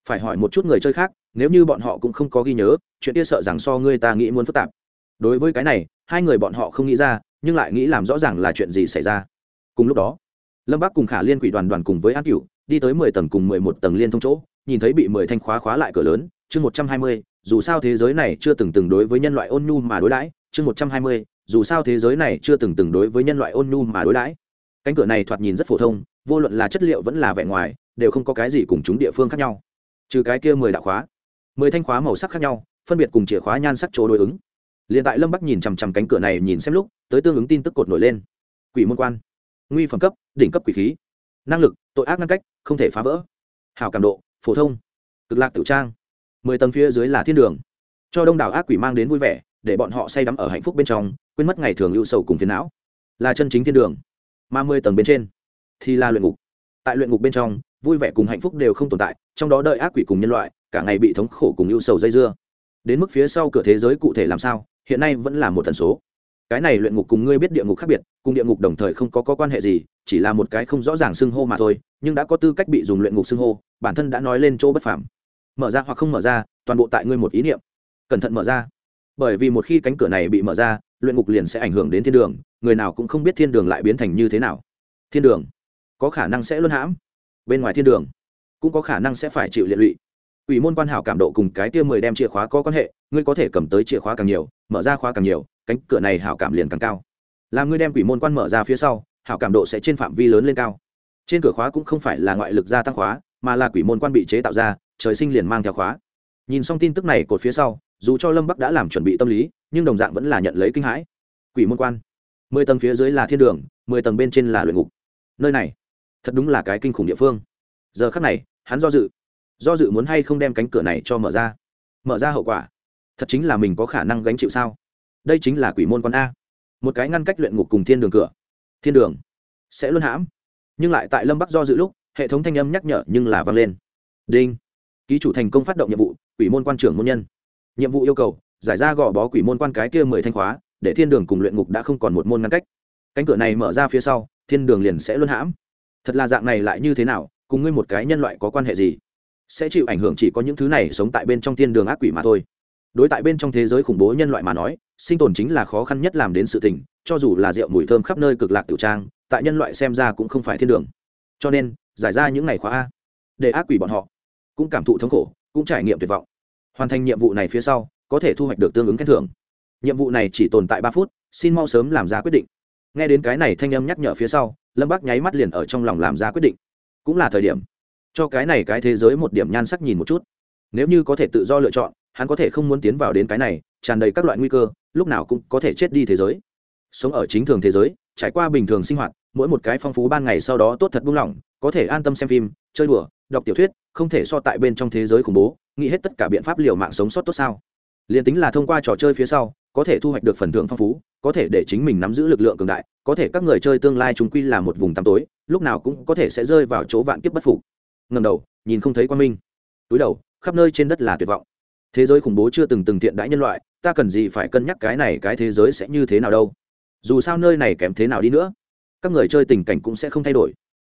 Phải hỏi một chút người chơi khác, nếu như bọn họ cũng không có ghi nhớ, chuyện kia sợ rằng so ngươi ta nghĩ muốn phức tạp. Đối với cái này, hai người bọn họ không nghĩ ra, nhưng lại nghĩ làm rõ ràng là chuyện gì xảy ra. Cùng lúc đó lâm bắc cùng khả liên quỷ đoàn đoàn cùng với an cửu, đi tới mười tầng cùng mười một tầng liên thông chỗ, nhìn thấy bị mười thanh khóa khóa lại cửa lớn, chương một trăm hai mươi, dù sao thế giới này chưa từng từng đối với nhân loại ôn nhu mà đối đãi, chương một trăm hai mươi, dù sao thế giới này chưa từng từng đối với nhân loại ôn nhu mà đối đãi. Cánh cửa này thoạt nhìn rất phổ thông, vô luận là chất liệu vẫn là vẻ ngoài, đều không có cái gì cùng chúng địa phương khác nhau. Trừ cái kia mười đạo khóa, mười thanh khóa màu sắc khác nhau, phân biệt cùng chìa khóa nhan sắc chỗ đối ứng. Liền tại lâm bắc nhìn chằm chằm cánh cửa này nhìn xem lúc, tới tương ứng tin tức cột nổi lên. Quỷ môn quan nguy phẩm cấp, đỉnh cấp quỷ khí. Năng lực, tội ác ngăn cách, không thể phá vỡ. Hảo cảm độ, phổ thông. Cực lạc tự trang. Mười tầng phía dưới là thiên đường. Cho đông đảo ác quỷ mang đến vui vẻ, để bọn họ say đắm ở hạnh phúc bên trong, quên mất ngày thường ưu sầu cùng phiền não. Là chân chính thiên đường. Mà mười tầng bên trên thì là luyện ngục. Tại luyện ngục bên trong, vui vẻ cùng hạnh phúc đều không tồn tại, trong đó đợi ác quỷ cùng nhân loại, cả ngày bị thống khổ cùng ưu sầu dây dưa. Đến mức phía sau cửa thế giới cụ thể làm sao, hiện nay vẫn là một tần số cái này luyện ngục cùng ngươi biết địa ngục khác biệt cùng địa ngục đồng thời không có, có quan hệ gì chỉ là một cái không rõ ràng xưng hô mà thôi nhưng đã có tư cách bị dùng luyện ngục xưng hô bản thân đã nói lên chỗ bất phàm. Mở ra hoặc không mở ra toàn bộ tại ngươi một ý niệm. Cẩn thận mở ra. Bởi vì một khi cánh cửa này bị mở ra luyện ngục liền sẽ ảnh hưởng đến thiên đường người nào cũng không biết thiên đường lại biến thành như thế nào. Thiên đường có khả năng sẽ luân hãm bên ngoài thiên đường cũng có khả năng sẽ phải chịu liệt lụy. Ủy môn quan hảo cảm độ cùng cái tia mười đem chìa khóa có quan hệ ngươi có thể cầm tới chìa khóa càng nhiều mở ra khóa càng nhiều cánh cửa này hảo cảm liền càng cao. Làm ngươi đem quỷ môn quan mở ra phía sau, hảo cảm độ sẽ trên phạm vi lớn lên cao. Trên cửa khóa cũng không phải là ngoại lực gia tăng khóa, mà là quỷ môn quan bị chế tạo ra, trời sinh liền mang theo khóa. Nhìn xong tin tức này cột phía sau, dù cho lâm bắc đã làm chuẩn bị tâm lý, nhưng đồng dạng vẫn là nhận lấy kinh hãi. Quỷ môn quan. Mười tầng phía dưới là thiên đường, mười tầng bên trên là luyện ngục. Nơi này, thật đúng là cái kinh khủng địa phương. Giờ khắc này, hắn do dự. Do dự muốn hay không đem cánh cửa này cho mở ra? Mở ra hậu quả, thật chính là mình có khả năng gánh chịu sao? Đây chính là quỷ môn quan a. Một cái ngăn cách luyện ngục cùng thiên đường cửa. Thiên đường. Sẽ luôn hãm. Nhưng lại tại lâm bắc do dự lúc, hệ thống thanh âm nhắc nhở nhưng là vang lên. Đinh. Ký chủ thành công phát động nhiệm vụ, quỷ môn quan trưởng môn nhân. Nhiệm vụ yêu cầu, giải ra gò bó quỷ môn quan cái kia mười thanh khóa, để thiên đường cùng luyện ngục đã không còn một môn ngăn cách. Cánh cửa này mở ra phía sau, thiên đường liền sẽ luôn hãm. Thật là dạng này lại như thế nào, cùng ngươi một cái nhân loại có quan hệ gì? Sẽ chịu ảnh hưởng chỉ có những thứ này sống tại bên trong thiên đường ác quỷ mà thôi đối tại bên trong thế giới khủng bố nhân loại mà nói, sinh tồn chính là khó khăn nhất làm đến sự tình, cho dù là rượu mùi thơm khắp nơi cực lạc tiểu trang, tại nhân loại xem ra cũng không phải thiên đường. Cho nên, giải ra những ngày khóa a, để ác quỷ bọn họ cũng cảm thụ thống khổ, cũng trải nghiệm tuyệt vọng. Hoàn thành nhiệm vụ này phía sau, có thể thu hoạch được tương ứng khen thưởng. Nhiệm vụ này chỉ tồn tại ba phút, xin mau sớm làm ra quyết định. Nghe đến cái này thanh âm nhắc nhở phía sau, lâm bác nháy mắt liền ở trong lòng làm ra quyết định. Cũng là thời điểm, cho cái này cái thế giới một điểm nhan sắc nhìn một chút. Nếu như có thể tự do lựa chọn hắn có thể không muốn tiến vào đến cái này, tràn đầy các loại nguy cơ, lúc nào cũng có thể chết đi thế giới. Sống ở chính thường thế giới, trải qua bình thường sinh hoạt, mỗi một cái phong phú ban ngày sau đó tốt thật buông lỏng, có thể an tâm xem phim, chơi đùa, đọc tiểu thuyết, không thể so tại bên trong thế giới khủng bố, nghĩ hết tất cả biện pháp liều mạng sống sót tốt sao. Liền tính là thông qua trò chơi phía sau, có thể thu hoạch được phần thưởng phong phú, có thể để chính mình nắm giữ lực lượng cường đại, có thể các người chơi tương lai chúng quy là một vùng tăm tối, lúc nào cũng có thể sẽ rơi vào chỗ vạn kiếp bất phục. Ngầm đầu, nhìn không thấy quan minh. Túi đầu, khắp nơi trên đất là tuyệt vọng thế giới khủng bố chưa từng từng tiện đãi nhân loại, ta cần gì phải cân nhắc cái này cái thế giới sẽ như thế nào đâu? Dù sao nơi này kém thế nào đi nữa, các người chơi tình cảnh cũng sẽ không thay đổi.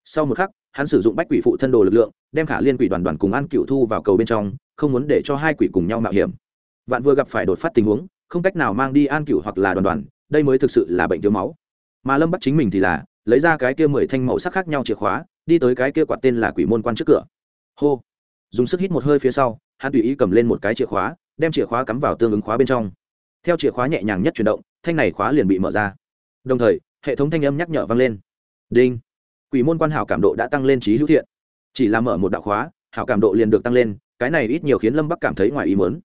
Sau một khắc, hắn sử dụng bách quỷ phụ thân đồ lực lượng, đem khả liên quỷ đoàn đoàn cùng an cựu thu vào cầu bên trong, không muốn để cho hai quỷ cùng nhau mạo hiểm. Vạn vừa gặp phải đột phát tình huống, không cách nào mang đi an cựu hoặc là đoàn đoàn, đây mới thực sự là bệnh thiếu máu. Mà lâm bắt chính mình thì là, lấy ra cái kia mười thanh màu sắc khác nhau chìa khóa, đi tới cái kia quạt tên là quỷ môn quan trước cửa. Hô! Dùng sức hít một hơi phía sau, hắn tùy ý cầm lên một cái chìa khóa, đem chìa khóa cắm vào tương ứng khóa bên trong. Theo chìa khóa nhẹ nhàng nhất chuyển động, thanh này khóa liền bị mở ra. Đồng thời, hệ thống thanh âm nhắc nhở vang lên. Đinh. Quỷ môn quan hảo cảm độ đã tăng lên trí hữu thiện. Chỉ là mở một đạo khóa, hảo cảm độ liền được tăng lên, cái này ít nhiều khiến lâm bắc cảm thấy ngoài ý mớn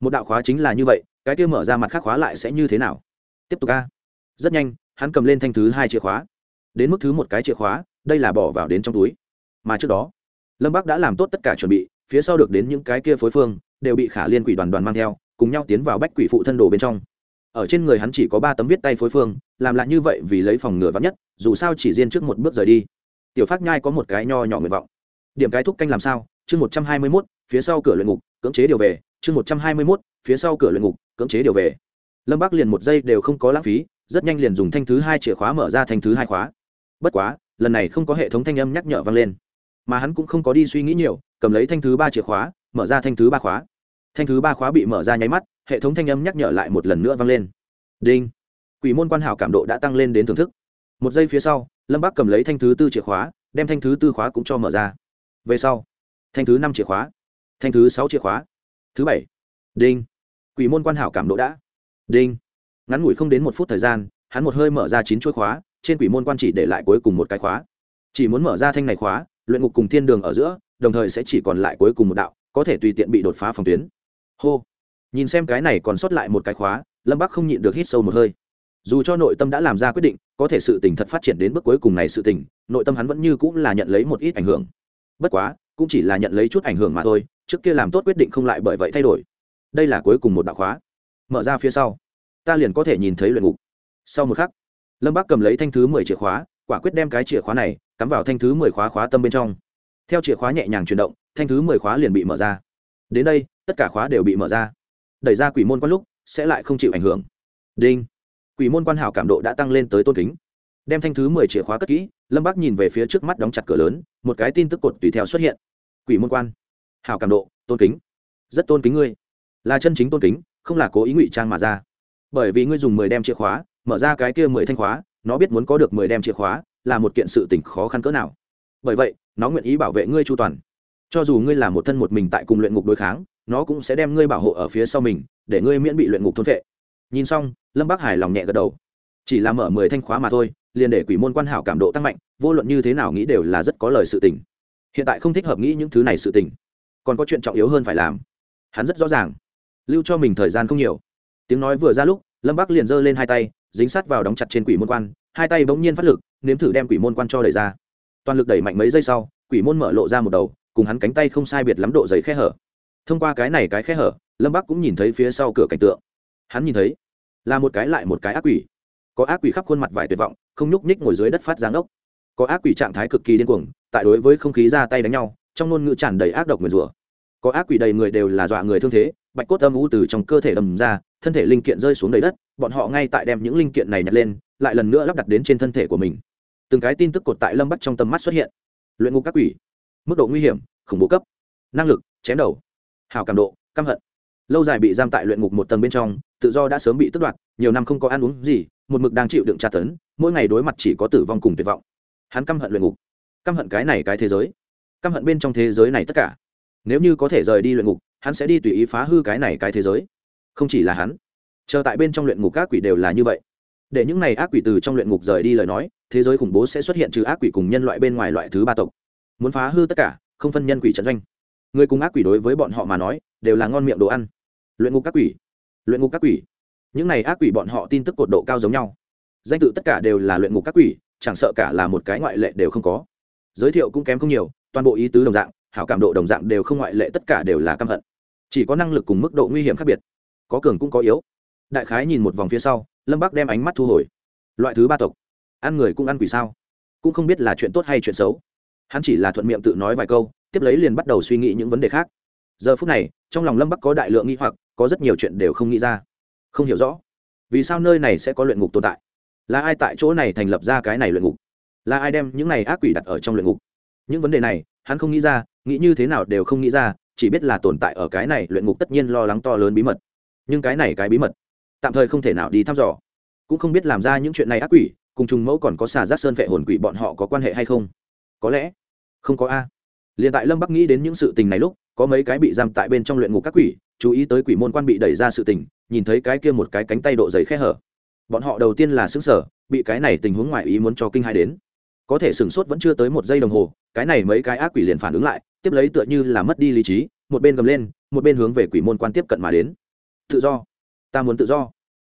một đạo khóa chính là như vậy, cái kia mở ra mặt khác khóa lại sẽ như thế nào? Tiếp tục a. Rất nhanh, hắn cầm lên thanh thứ hai chìa khóa. Đến mức thứ một cái chìa khóa, đây là bỏ vào đến trong túi. Mà trước đó lâm bắc đã làm tốt tất cả chuẩn bị, phía sau được đến những cái kia phối phương, đều bị khả liên quỷ đoàn đoàn mang theo, cùng nhau tiến vào bách quỷ phụ thân đồ bên trong. Ở trên người hắn chỉ có ba tấm viết tay phối phương, làm lại như vậy vì lấy phòng ngừa vắn nhất, dù sao chỉ riêng trước một bước rời đi. Tiểu phát nhai có một cái nho nhỏ nguyện vọng. Điểm cái thúc canh làm sao? Chương một trăm hai mươi mốt, phía sau cửa luyện ngục, cưỡng chế điều về. Chương một trăm hai mươi mốt, phía sau cửa luyện ngục, cưỡng chế điều về. Lâm bắc liền một giây đều không có lãng phí, rất nhanh liền dùng thanh thứ hai chìa khóa mở ra thanh thứ hai khóa. Bất quá, lần này không có hệ thống thanh âm nhắc nhở vang lên mà hắn cũng không có đi suy nghĩ nhiều, cầm lấy thanh thứ ba chìa khóa, mở ra thanh thứ ba khóa. Thanh thứ ba khóa bị mở ra nháy mắt, hệ thống thanh âm nhắc nhở lại một lần nữa vang lên. Đinh. Quỷ môn quan hảo cảm độ đã tăng lên đến thưởng thức. Một giây phía sau, lâm bắc cầm lấy thanh thứ tư chìa khóa, đem thanh thứ tư khóa cũng cho mở ra. Về sau, thanh thứ năm chìa khóa, thanh thứ sáu chìa khóa, thứ bảy. Đinh. Quỷ môn quan hảo cảm độ đã đinh. Ngắn ngủi không đến một phút thời gian, hắn một hơi mở ra chín chuỗi khóa, trên quỷ môn quan chỉ để lại cuối cùng một cái khóa. Chỉ muốn mở ra thanh này khóa luyện ngục cùng thiên đường ở giữa, đồng thời sẽ chỉ còn lại cuối cùng một đạo, có thể tùy tiện bị đột phá phòng tuyến. Hô. Nhìn xem cái này còn sót lại một cái khóa, lâm bắc không nhịn được hít sâu một hơi. Dù cho nội tâm đã làm ra quyết định, có thể sự tình thật phát triển đến bước cuối cùng này sự tình, nội tâm hắn vẫn như cũng là nhận lấy một ít ảnh hưởng. Bất quá, cũng chỉ là nhận lấy chút ảnh hưởng mà thôi, trước kia làm tốt quyết định không lại bởi vậy thay đổi. Đây là cuối cùng một đạo khóa. Mở ra phía sau. Ta liền có thể nhìn thấy luyện ngục. Sau một khắc, lâm bác cầm lấy thanh thứ mười chìa khóa, quả quyết đem cái chìa khóa này cắm vào thanh thứ mười khóa khóa tâm bên trong. Theo chìa khóa nhẹ nhàng chuyển động, thanh thứ mười khóa liền bị mở ra. Đến đây, tất cả khóa đều bị mở ra. Đẩy ra quỷ môn quan lúc, sẽ lại không chịu ảnh hưởng. Đinh. Quỷ môn quan hảo cảm độ đã tăng lên tới tôn kính. Đem thanh thứ mười chìa khóa cất kỹ, lâm bác nhìn về phía trước mắt đóng chặt cửa lớn, một cái tin tức cột tùy theo xuất hiện. Quỷ môn quan. Hảo cảm độ, tôn kính. Rất tôn kính ngươi. Là chân chính tôn kính, không là cố ý ngụy trang mà ra. Bởi vì ngươi dùng mười đem chìa khóa, mở ra cái kia mười thanh khóa, nó biết muốn có được mười đem chìa khóa là một kiện sự tình khó khăn cỡ nào. Bởi vậy, nó nguyện ý bảo vệ ngươi chu toàn. Cho dù ngươi là một thân một mình tại cùng luyện ngục đối kháng, nó cũng sẽ đem ngươi bảo hộ ở phía sau mình, để ngươi miễn bị luyện ngục thôn vệ nhìn xong, lâm bác hải lòng nhẹ gật đầu. Chỉ là mở mười thanh khóa mà thôi, liền để quỷ môn quan hảo cảm độ tăng mạnh, vô luận như thế nào nghĩ đều là rất có lời sự tình. Hiện tại không thích hợp nghĩ những thứ này sự tình. Còn có chuyện trọng yếu hơn phải làm. Hắn rất rõ ràng. Lưu cho mình thời gian không nhiều. Tiếng nói vừa ra lúc, lâm bắc liền giơ lên hai tay dính sát vào đóng chặt trên quỷ môn quan, hai tay bỗng nhiên phát lực, nếm thử đem quỷ môn quan cho đẩy ra. Toàn lực đẩy mạnh mấy giây sau, quỷ môn mở lộ ra một đầu, cùng hắn cánh tay không sai biệt lắm độ giấy khe hở. Thông qua cái này cái khe hở, lâm bắc cũng nhìn thấy phía sau cửa cảnh tượng. Hắn nhìn thấy, là một cái lại một cái ác quỷ. Có ác quỷ khắp khuôn mặt vải tuyệt vọng, không nhúc nhích ngồi dưới đất phát giáng ốc. Có ác quỷ trạng thái cực kỳ điên cuồng, tại đối với không khí ra tay đánh nhau, trong ngôn ngữ tràn đầy ác độc nguyền rủa. Có ác quỷ đầy người đều là dọa người thương thế, bạch cốt âm u từ trong cơ thể đầm ra thân thể linh kiện rơi xuống đầy đất, bọn họ ngay tại đem những linh kiện này nhặt lên, lại lần nữa lắp đặt đến trên thân thể của mình. Từng cái tin tức cột tại lâm bắc trong tầm mắt xuất hiện. Luyện ngục các quỷ. Mức độ nguy hiểm, khủng bố cấp. Năng lực, chém đầu. Hào cảm độ, căm hận. Lâu dài bị giam tại luyện ngục một tầng bên trong, tự do đã sớm bị tước đoạt, nhiều năm không có ăn uống gì, một mực đang chịu đựng tra tấn, mỗi ngày đối mặt chỉ có tử vong cùng tuyệt vọng. Hắn căm hận luyện ngục. Căm hận cái này cái thế giới. Căm hận bên trong thế giới này tất cả. Nếu như có thể rời đi luyện ngục, hắn sẽ đi tùy ý phá hư cái này cái thế giới không chỉ là hắn. Chờ tại bên trong luyện ngục các quỷ đều là như vậy. Để những này ác quỷ từ trong luyện ngục rời đi lời nói, thế giới khủng bố sẽ xuất hiện trừ ác quỷ cùng nhân loại bên ngoài loại thứ ba tộc. Muốn phá hư tất cả, không phân nhân quỷ trận doanh. Người cùng ác quỷ đối với bọn họ mà nói, đều là ngon miệng đồ ăn. Luyện ngục các quỷ, luyện ngục các quỷ. Những này ác quỷ bọn họ tin tức cột độ cao giống nhau. Danh tự tất cả đều là luyện ngục các quỷ, chẳng sợ cả là một cái ngoại lệ đều không có. Giới thiệu cũng kém không nhiều, toàn bộ ý tứ đồng dạng, hảo cảm độ đồng dạng đều không ngoại lệ tất cả đều là căm hận. Chỉ có năng lực cùng mức độ nguy hiểm khác biệt có cường cũng có yếu. Đại khái nhìn một vòng phía sau, lâm bắc đem ánh mắt thu hồi. Loại thứ ba tộc, ăn người cũng ăn quỷ sao? Cũng không biết là chuyện tốt hay chuyện xấu. Hắn chỉ là thuận miệng tự nói vài câu, tiếp lấy liền bắt đầu suy nghĩ những vấn đề khác. Giờ phút này, trong lòng lâm bắc có đại lượng nghi hoặc, có rất nhiều chuyện đều không nghĩ ra. Không hiểu rõ, vì sao nơi này sẽ có luyện ngục tồn tại? Là ai tại chỗ này thành lập ra cái này luyện ngục? Là ai đem những này ác quỷ đặt ở trong luyện ngục? Những vấn đề này, hắn không nghĩ ra, nghĩ như thế nào đều không nghĩ ra, chỉ biết là tồn tại ở cái này luyện ngục tất nhiên lo lắng to lớn bí mật nhưng cái này cái bí mật, tạm thời không thể nào đi thăm dò. Cũng không biết làm ra những chuyện này ác quỷ, cùng trùng mẫu còn có xà giác sơn vệ hồn quỷ bọn họ có quan hệ hay không. Có lẽ, không có a. Liền tại lâm bắc nghĩ đến những sự tình này lúc, có mấy cái bị giam tại bên trong luyện ngục các quỷ, chú ý tới quỷ môn quan bị đẩy ra sự tình, nhìn thấy cái kia một cái cánh tay độ dày khe hở. Bọn họ đầu tiên là xứng sở bị cái này tình huống ngoại ý muốn cho kinh hai đến. Có thể sửng sốt vẫn chưa tới một giây đồng hồ, cái này mấy cái ác quỷ liền phản ứng lại, tiếp lấy tựa như là mất đi lý trí, một bên gầm lên, một bên hướng về quỷ môn quan tiếp cận mà đến tự do. Ta muốn tự do.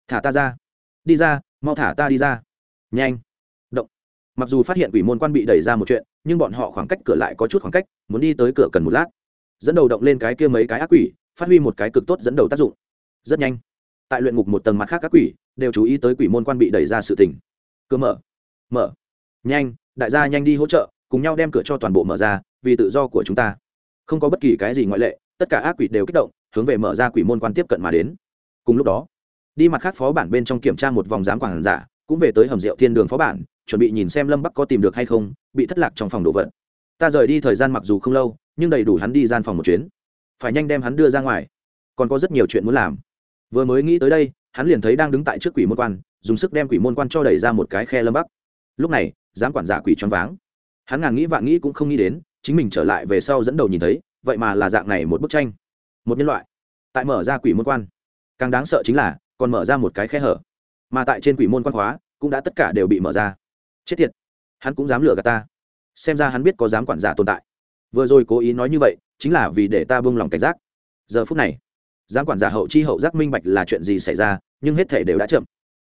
Thả ta ra. Đi ra, mau thả ta đi ra. Nhanh. Động. Mặc dù phát hiện quỷ môn quan bị đẩy ra một chuyện, nhưng bọn họ khoảng cách cửa lại có chút khoảng cách, muốn đi tới cửa cần một lát. Dẫn đầu động lên cái kia mấy cái ác quỷ, phát huy một cái cực tốt dẫn đầu tác dụng. Rất nhanh. Tại luyện ngục một tầng mặt khác các quỷ, đều chú ý tới quỷ môn quan bị đẩy ra sự tình. Cửa mở. Mở. Nhanh. Đại gia nhanh đi hỗ trợ, cùng nhau đem cửa cho toàn bộ mở ra, vì tự do của chúng ta. Không có bất kỳ cái gì ngoại lệ, tất cả ác quỷ đều kích động hướng về mở ra quỷ môn quan tiếp cận mà đến. Cùng lúc đó, đi mặt khác phó bản bên trong kiểm tra một vòng giám quản giả, cũng về tới hầm rượu thiên đường phó bản, chuẩn bị nhìn xem lâm bắc có tìm được hay không, bị thất lạc trong phòng đồ vật. Ta rời đi thời gian mặc dù không lâu, nhưng đầy đủ hắn đi gian phòng một chuyến. Phải nhanh đem hắn đưa ra ngoài. Còn có rất nhiều chuyện muốn làm. Vừa mới nghĩ tới đây, hắn liền thấy đang đứng tại trước quỷ môn quan, dùng sức đem quỷ môn quan cho đẩy ra một cái khe lâm bắc. Lúc này, giám quản giả quỷ choáng váng. Hắn ngàn nghĩ vạn nghĩ cũng không nghĩ đến, chính mình trở lại về sau dẫn đầu nhìn thấy, vậy mà là dạng này một bức tranh một nhân loại. Tại mở ra quỷ môn quan, càng đáng sợ chính là còn mở ra một cái khe hở. Mà tại trên quỷ môn quan khóa cũng đã tất cả đều bị mở ra. Chết tiệt, hắn cũng dám lừa gạt ta. Xem ra hắn biết có dám quản giả tồn tại. Vừa rồi cố ý nói như vậy, chính là vì để ta buông lòng cảnh giác. Giờ phút này giám quản giả hậu chi hậu giác minh bạch là chuyện gì xảy ra, nhưng hết thể đều đã chậm.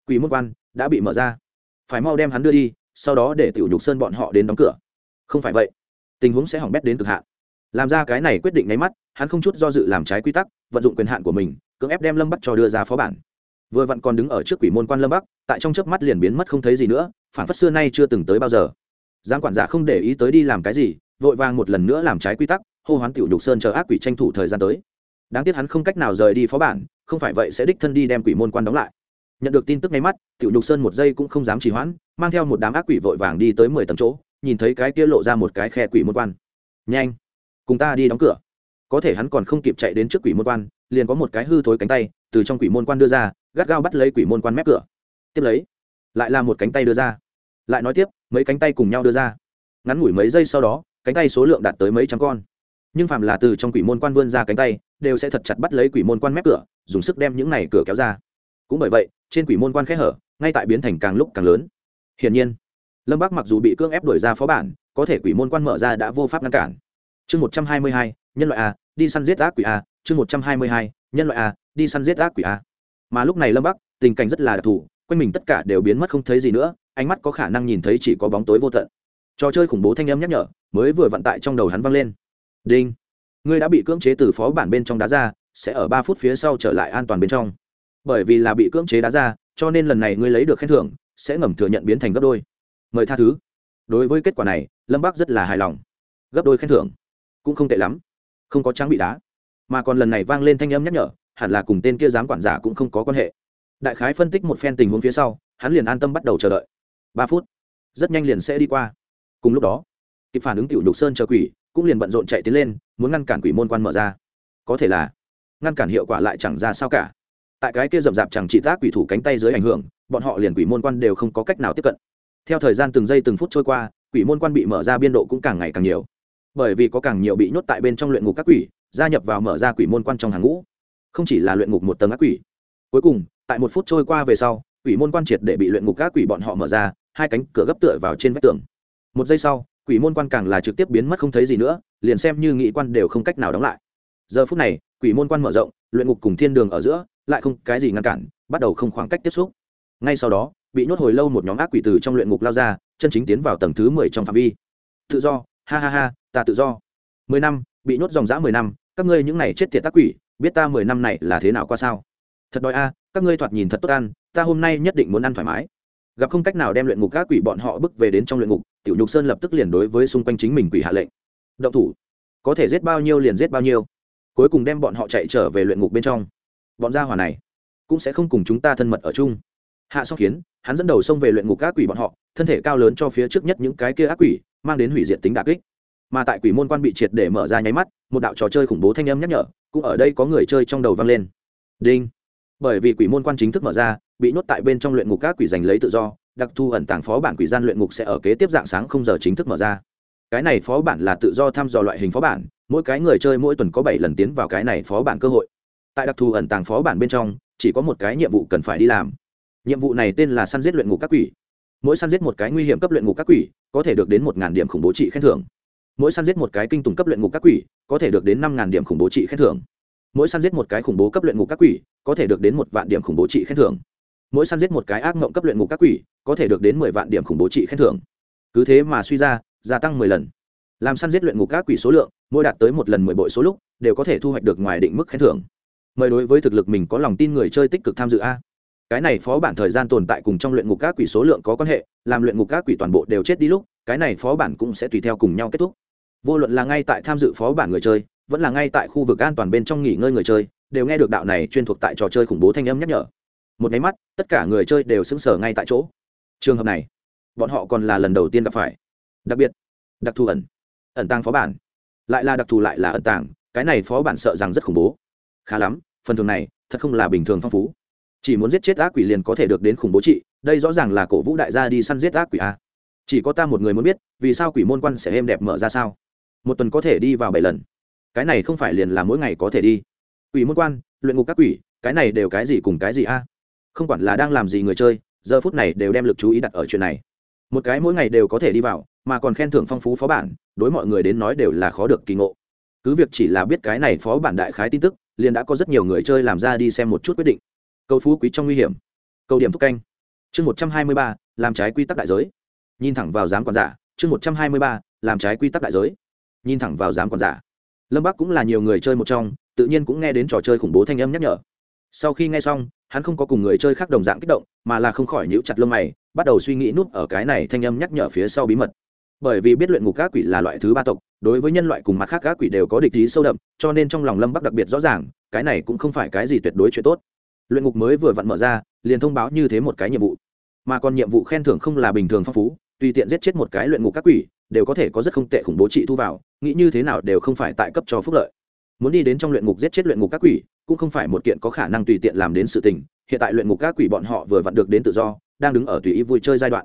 Quỷ môn quan đã bị mở ra. Phải mau đem hắn đưa đi, sau đó để tiểu nhục sơn bọn họ đến đóng cửa. Không phải vậy, tình huống sẽ hỏng bét đến cực hạn làm ra cái này quyết định nháy mắt, hắn không chút do dự làm trái quy tắc, vận dụng quyền hạn của mình, cưỡng ép đem lâm bắc cho đưa ra phó bản. Vừa vặn còn đứng ở trước quỷ môn quan lâm bắc, tại trong chớp mắt liền biến mất không thấy gì nữa, phản phất xưa nay chưa từng tới bao giờ. Giang quản giả không để ý tới đi làm cái gì, vội vàng một lần nữa làm trái quy tắc, hô hoán tiểu nhục sơn chờ ác quỷ tranh thủ thời gian tới. Đáng tiếc hắn không cách nào rời đi phó bản, không phải vậy sẽ đích thân đi đem quỷ môn quan đóng lại. Nhận được tin tức ngay mắt, tiểu nhục sơn một giây cũng không dám trì hoãn, mang theo một đám ác quỷ vội vàng đi tới mười tầng chỗ, nhìn thấy cái kia lộ ra một cái khe quỷ môn quan. Nhanh! Cùng ta đi đóng cửa. Có thể hắn còn không kịp chạy đến trước quỷ môn quan, liền có một cái hư thối cánh tay từ trong quỷ môn quan đưa ra, gắt gao bắt lấy quỷ môn quan mép cửa. Tiếp lấy, lại là một cánh tay đưa ra. Lại nói tiếp, mấy cánh tay cùng nhau đưa ra. Ngắn ngủi mấy giây sau đó, cánh tay số lượng đạt tới mấy trăm con. Nhưng phạm là từ trong quỷ môn quan vươn ra cánh tay, đều sẽ thật chặt bắt lấy quỷ môn quan mép cửa, dùng sức đem những này cửa kéo ra. Cũng bởi vậy, trên quỷ môn quan khẽ hở, ngay tại biến thành càng lúc càng lớn. Hiển nhiên, lâm bắc mặc dù bị cưỡng ép đuổi ra phó bản, có thể quỷ môn quan mở ra đã vô pháp ngăn cản chương một trăm hai mươi hai, nhân loại a, đi săn giết ác quỷ a, chương một trăm hai mươi hai, nhân loại a, đi săn giết ác quỷ a. Mà lúc này lâm bắc, tình cảnh rất là đặc thù, quanh mình tất cả đều biến mất không thấy gì nữa, ánh mắt có khả năng nhìn thấy chỉ có bóng tối vô tận. Trò chơi khủng bố thanh âm nhắc nhở, mới vừa vận tại trong đầu hắn vang lên. Đinh! Ngươi đã bị cưỡng chế từ phó bản bên trong đá ra, sẽ ở ba phút phía sau trở lại an toàn bên trong. Bởi vì là bị cưỡng chế đá ra, cho nên lần này ngươi lấy được khen thưởng, sẽ ngầm thừa nhận biến thành gấp đôi. Mời tha thứ. Đối với kết quả này, lâm bắc rất là hài lòng. Gấp đôi khen thưởng cũng không tệ lắm. Không có trang bị đá, mà còn lần này vang lên thanh âm nhắc nhở, hẳn là cùng tên kia giám quản giả cũng không có quan hệ. Đại khái phân tích một phen tình huống phía sau, hắn liền an tâm bắt đầu chờ đợi. Ba phút, rất nhanh liền sẽ đi qua. Cùng lúc đó, kịp phản ứng tiểu nhục sơn chờ quỷ, cũng liền bận rộn chạy tiến lên, muốn ngăn cản quỷ môn quan mở ra. Có thể là, ngăn cản hiệu quả lại chẳng ra sao cả. Tại cái kia rậm rạp chẳng chỉ tác quỷ thủ cánh tay dưới ảnh hưởng, bọn họ liền quỷ môn quan đều không có cách nào tiếp cận. Theo thời gian từng giây từng phút trôi qua, quỷ môn quan bị mở ra biên độ cũng càng ngày càng nhiều bởi vì có càng nhiều bị nhốt tại bên trong luyện ngục các quỷ, gia nhập vào mở ra quỷ môn quan trong hàng ngũ. Không chỉ là luyện ngục một tầng ác quỷ. Cuối cùng, tại một phút trôi qua về sau, quỷ môn quan triệt để bị luyện ngục các quỷ bọn họ mở ra, hai cánh cửa gấp tựa vào trên vách tường. Một giây sau, quỷ môn quan càng là trực tiếp biến mất không thấy gì nữa, liền xem như nghị quan đều không cách nào đóng lại. Giờ phút này, quỷ môn quan mở rộng, luyện ngục cùng thiên đường ở giữa, lại không cái gì ngăn cản, bắt đầu không khoảng cách tiếp xúc. Ngay sau đó, bị nhốt hồi lâu một nhóm ác quỷ từ trong luyện ngục lao ra, chân chính tiến vào tầng thứ mười trong phạm vi. Tự do ha ha ha, ta tự do. Mười năm, bị nhốt dòng dã mười năm, các ngươi những này chết tiệt tác quỷ, biết ta mười năm này là thế nào qua sao? Thật đói a, các ngươi thoạt nhìn thật tốt ăn, ta hôm nay nhất định muốn ăn thoải mái. Gặp không cách nào đem luyện ngục các quỷ bọn họ bước về đến trong luyện ngục, tiểu nhục sơn lập tức liền đối với xung quanh chính mình quỷ hạ lệnh. Động thủ. Có thể giết bao nhiêu liền giết bao nhiêu. Cuối cùng đem bọn họ chạy trở về luyện ngục bên trong. Bọn gia hỏa này cũng sẽ không cùng chúng ta thân mật ở chung. Hạ song khiến hắn dẫn đầu xông về luyện ngục các quỷ bọn họ, thân thể cao lớn cho phía trước nhất những cái kia ác quỷ mang đến hủy diệt tính đà kích. Mà tại quỷ môn quan bị triệt để mở ra nháy mắt, một đạo trò chơi khủng bố thanh âm nhắc nhở, cũng ở đây có người chơi trong đầu vang lên. Đinh. Bởi vì quỷ môn quan chính thức mở ra, bị nhốt tại bên trong luyện ngục các quỷ giành lấy tự do, đặc thu ẩn tàng phó bản quỷ gian luyện ngục sẽ ở kế tiếp dạng sáng không giờ chính thức mở ra. Cái này phó bản là tự do thăm dò loại hình phó bản, mỗi cái người chơi mỗi tuần có bảy lần tiến vào cái này phó bản cơ hội. Tại đặc thù ẩn tàng phó bản bên trong, chỉ có một cái nhiệm vụ cần phải đi làm. Nhiệm vụ này tên là săn giết luyện ngục các quỷ mỗi săn giết một cái nguy hiểm cấp luyện ngục các quỷ, có thể được đến một điểm khủng bố trị khen thưởng. Mỗi săn giết một cái kinh tùng cấp luyện ngục các quỷ, có thể được đến năm điểm khủng bố trị khen thưởng. Mỗi săn giết một cái khủng bố cấp luyện ngục các quỷ, có thể được đến một vạn điểm khủng bố trị khen thưởng. Mỗi săn giết một cái ác mộng cấp luyện ngục các quỷ, có thể được đến mười vạn điểm khủng bố trị khen thưởng. Cứ thế mà suy ra, gia tăng mười lần. Làm săn giết luyện ngục các quỷ số lượng, mỗi đạt tới một lần mười bội số lúc, đều có thể thu hoạch được ngoài định mức khen thưởng. Mời đối với thực lực mình có lòng tin người chơi tích cực tham dự a cái này phó bản thời gian tồn tại cùng trong luyện ngục các quỷ số lượng có quan hệ, làm luyện ngục các quỷ toàn bộ đều chết đi lúc, cái này phó bản cũng sẽ tùy theo cùng nhau kết thúc. Vô luận là ngay tại tham dự phó bản người chơi, vẫn là ngay tại khu vực an toàn bên trong nghỉ ngơi người chơi, đều nghe được đạo này chuyên thuộc tại trò chơi khủng bố thanh âm nhắc nhở. Một máy mắt, tất cả người chơi đều sững sờ ngay tại chỗ. Trường hợp này, bọn họ còn là lần đầu tiên gặp phải. Đặc biệt, đặc thù ẩn ẩn tàng phó bản. Lại là đặc thù lại là ẩn tàng, cái này phó bản sợ rằng rất khủng bố. Khá lắm, phần thường này thật không là bình thường phong phú chỉ muốn giết chết ác quỷ liền có thể được đến khủng bố trị, đây rõ ràng là cổ vũ đại gia đi săn giết ác quỷ a chỉ có ta một người muốn biết, vì sao quỷ môn quan sẽ êm đẹp mở ra sao? Một tuần có thể đi vào bảy lần. Cái này không phải liền là mỗi ngày có thể đi. Quỷ môn quan, luyện ngục các quỷ, cái này đều cái gì cùng cái gì a không quản là đang làm gì người chơi, giờ phút này đều đem lực chú ý đặt ở chuyện này. Một cái mỗi ngày đều có thể đi vào, mà còn khen thưởng phong phú phó bản, đối mọi người đến nói đều là khó được kỳ ngộ. Cứ việc chỉ là biết cái này phó bản đại khái tin tức, liền đã có rất nhiều người chơi làm ra đi xem một chút quyết định cầu phú quý trong nguy hiểm. Câu điểm thúc canh. Chương một trăm hai mươi ba, làm trái quy tắc đại giới. Nhìn thẳng vào giám quản giả, chương một trăm hai mươi ba, làm trái quy tắc đại giới. Nhìn thẳng vào giám quản giả. Lâm bắc cũng là nhiều người chơi một trong, tự nhiên cũng nghe đến trò chơi khủng bố thanh âm nhắc nhở. Sau khi nghe xong, hắn không có cùng người chơi khác đồng dạng kích động, mà là không khỏi nhíu chặt lông mày, bắt đầu suy nghĩ núp ở cái này thanh âm nhắc nhở phía sau bí mật. Bởi vì biết luyện ngục các quỷ là loại thứ ba tộc, đối với nhân loại cùng mặt khác các quỷ đều có địch ý sâu đậm, cho nên trong lòng lâm bắc đặc biệt rõ ràng, cái này cũng không phải cái gì tuyệt đối chuyện tốt luyện ngục mới vừa vặn mở ra, liền thông báo như thế một cái nhiệm vụ. Mà còn nhiệm vụ khen thưởng không là bình thường phong phú, tùy tiện giết chết một cái luyện ngục các quỷ, đều có thể có rất không tệ khủng bố trị thu vào, nghĩ như thế nào đều không phải tại cấp cho phúc lợi. Muốn đi đến trong luyện ngục giết chết luyện ngục các quỷ, cũng không phải một kiện có khả năng tùy tiện làm đến sự tình, hiện tại luyện ngục các quỷ bọn họ vừa vặn được đến tự do, đang đứng ở tùy ý vui chơi giai đoạn.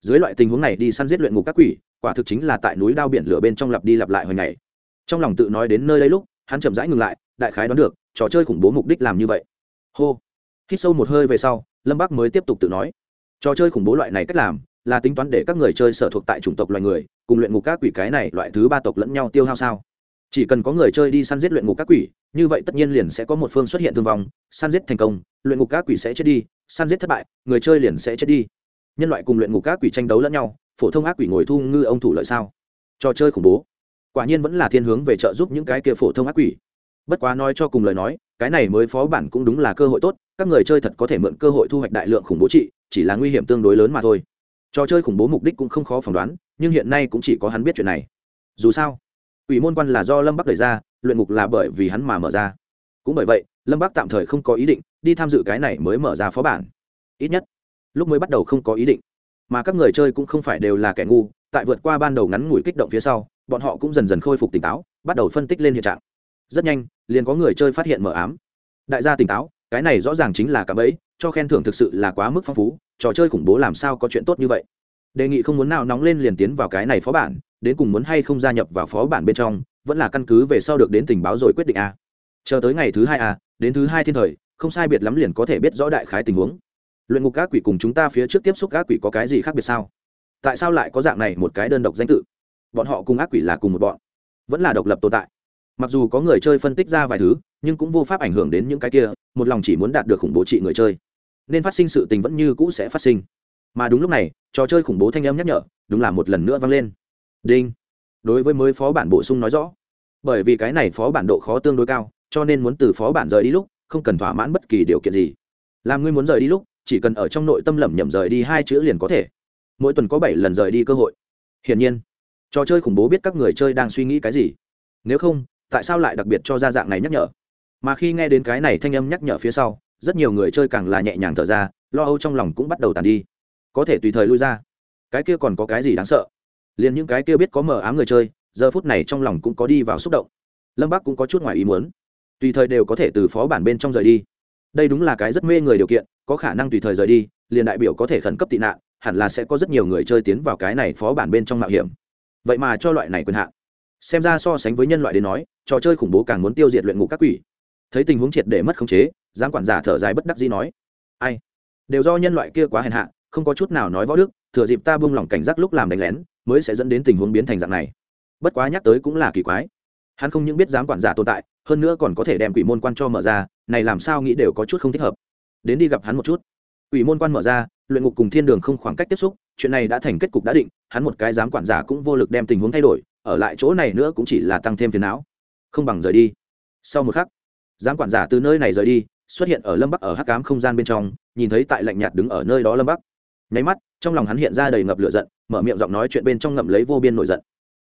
Dưới loại tình huống này đi săn giết luyện ngục các quỷ, quả thực chính là tại núi đao biển lửa bên trong lặp đi lặp lại hồi ngày. Trong lòng tự nói đến nơi đây lúc, hắn chậm rãi ngừng lại, đại khái đoán được, trò chơi khủng bố mục đích làm như vậy. Hô hít sâu một hơi về sau, lâm bắc mới tiếp tục tự nói. Trò chơi khủng bố loại này cách làm, là tính toán để các người chơi sở thuộc tại chủng tộc loài người, cùng luyện ngục các quỷ cái này loại thứ ba tộc lẫn nhau tiêu hao sao? Chỉ cần có người chơi đi săn giết luyện ngục các quỷ, như vậy tất nhiên liền sẽ có một phương xuất hiện thương vong, săn giết thành công, luyện ngục các quỷ sẽ chết đi, săn giết thất bại, người chơi liền sẽ chết đi. Nhân loại cùng luyện ngục các quỷ tranh đấu lẫn nhau, phổ thông ác quỷ ngồi thu ngư ông thủ lợi sao? Trò chơi khủng bố. Quả nhiên vẫn là thiên hướng về trợ giúp những cái kia phổ thông ác quỷ bất quá nói cho cùng lời nói, cái này mới phó bản cũng đúng là cơ hội tốt, các người chơi thật có thể mượn cơ hội thu hoạch đại lượng khủng bố trị, chỉ là nguy hiểm tương đối lớn mà thôi. Trò chơi khủng bố mục đích cũng không khó phỏng đoán, nhưng hiện nay cũng chỉ có hắn biết chuyện này. Dù sao ủy môn quan là do lâm bắc đẩy ra, luyện ngục là bởi vì hắn mà mở ra. Cũng bởi vậy, lâm bắc tạm thời không có ý định đi tham dự cái này mới mở ra phó bản. Ít nhất, lúc mới bắt đầu không có ý định. Mà các người chơi cũng không phải đều là kẻ ngu, tại vượt qua ban đầu ngắn ngủi kích động phía sau, bọn họ cũng dần dần khôi phục tỉnh táo, bắt đầu phân tích lên hiện trạng rất nhanh, liền có người chơi phát hiện mở ám. Đại gia tỉnh táo, cái này rõ ràng chính là cả bẫy, cho khen thưởng thực sự là quá mức phong phú, trò chơi khủng bố làm sao có chuyện tốt như vậy. Đề nghị không muốn nào nóng lên liền tiến vào cái này phó bản, đến cùng muốn hay không gia nhập vào phó bản bên trong, vẫn là căn cứ về sau được đến tình báo rồi quyết định a. Chờ tới ngày thứ hai a, đến thứ hai thiên thời, không sai biệt lắm liền có thể biết rõ đại khái tình huống. Luyện ngục các quỷ cùng chúng ta phía trước tiếp xúc các quỷ có cái gì khác biệt sao? Tại sao lại có dạng này một cái đơn độc danh tự? Bọn họ cùng ác quỷ là cùng một bọn, vẫn là độc lập tồn tại mặc dù có người chơi phân tích ra vài thứ, nhưng cũng vô pháp ảnh hưởng đến những cái kia, một lòng chỉ muốn đạt được khủng bố trị người chơi. Nên phát sinh sự tình vẫn như cũ sẽ phát sinh. Mà đúng lúc này, trò chơi khủng bố thanh âm nhắc nhở, đúng là một lần nữa vang lên. Đinh. Đối với mới phó bản bổ sung nói rõ, bởi vì cái này phó bản độ khó tương đối cao, cho nên muốn từ phó bản rời đi lúc, không cần thỏa mãn bất kỳ điều kiện gì. Làm ngươi muốn rời đi lúc, chỉ cần ở trong nội tâm lẩm nhẩm rời đi hai chữ liền có thể. Mỗi tuần có bảy lần rời đi cơ hội. Hiển nhiên, trò chơi khủng bố biết các người chơi đang suy nghĩ cái gì. Nếu không tại sao lại đặc biệt cho ra dạng này nhắc nhở? Mà khi nghe đến cái này thanh âm nhắc nhở phía sau, rất nhiều người chơi càng là nhẹ nhàng thở ra, lo âu trong lòng cũng bắt đầu tàn đi. Có thể tùy thời lui ra. Cái kia còn có cái gì đáng sợ? Liền những cái kia biết có mờ ám người chơi, giờ phút này trong lòng cũng có đi vào xúc động. Lâm bắc cũng có chút ngoài ý muốn. Tùy thời đều có thể từ phó bản bên trong rời đi. Đây đúng là cái rất mê người điều kiện, có khả năng tùy thời rời đi, liền đại biểu có thể khẩn cấp tị nạn, hẳn là sẽ có rất nhiều người chơi tiến vào cái này phó bản bên trong mạo hiểm. Vậy mà cho loại này quyền hạn xem ra so sánh với nhân loại đến nói, trò chơi khủng bố càng muốn tiêu diệt luyện ngục các quỷ. Thấy tình huống triệt để mất khống chế giang quản giả thở dài bất đắc dĩ nói, ai? Đều do nhân loại kia quá hèn hạ, không có chút nào nói võ đức, thừa dịp ta buông lỏng cảnh giác lúc làm đánh lén, mới sẽ dẫn đến tình huống biến thành dạng này. Bất quá nhắc tới cũng là kỳ quái. Hắn không những biết dám quản giả tồn tại, hơn nữa còn có thể đem quỷ môn quan cho mở ra, này làm sao nghĩ đều có chút không thích hợp. Đến đi gặp hắn một chút. Quỷ môn quan mở ra, luyện ngục cùng thiên đường không khoảng cách tiếp xúc, chuyện này đã thành kết cục đã định, hắn một cái giám quản giả cũng vô lực đem tình huống thay đổi ở lại chỗ này nữa cũng chỉ là tăng thêm phiền não. Không bằng rời đi. Sau một khắc, giám quản giả từ nơi này rời đi, xuất hiện ở lâm bắc ở hắc cám không gian bên trong, nhìn thấy tại lạnh nhạt đứng ở nơi đó lâm bắc. Nháy mắt, trong lòng hắn hiện ra đầy ngập lửa giận, mở miệng giọng nói chuyện bên trong ngậm lấy vô biên nổi giận.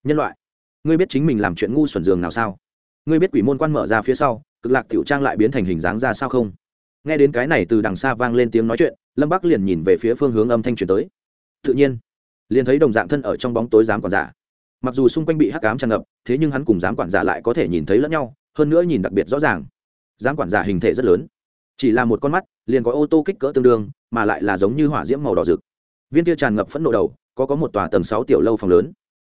Nhân loại, ngươi biết chính mình làm chuyện ngu xuẩn giường nào sao? Ngươi biết quỷ môn quan mở ra phía sau, cực lạc tiểu trang lại biến thành hình dáng ra sao không? Nghe đến cái này từ đằng xa vang lên tiếng nói chuyện, lâm bắc liền nhìn về phía phương hướng âm thanh truyền tới. Tự nhiên, liền thấy đồng dạng thân ở trong bóng tối giám quản giả mặc dù xung quanh bị hắc cám tràn ngập, thế nhưng hắn cùng giám quản giả lại có thể nhìn thấy lẫn nhau, hơn nữa nhìn đặc biệt rõ ràng. Giám quản giả hình thể rất lớn, chỉ là một con mắt, liền có ô tô kích cỡ tương đương, mà lại là giống như hỏa diễm màu đỏ rực. Viên kia tràn ngập phẫn nộ đầu, có có một tòa tầng sáu tiểu lâu phòng lớn.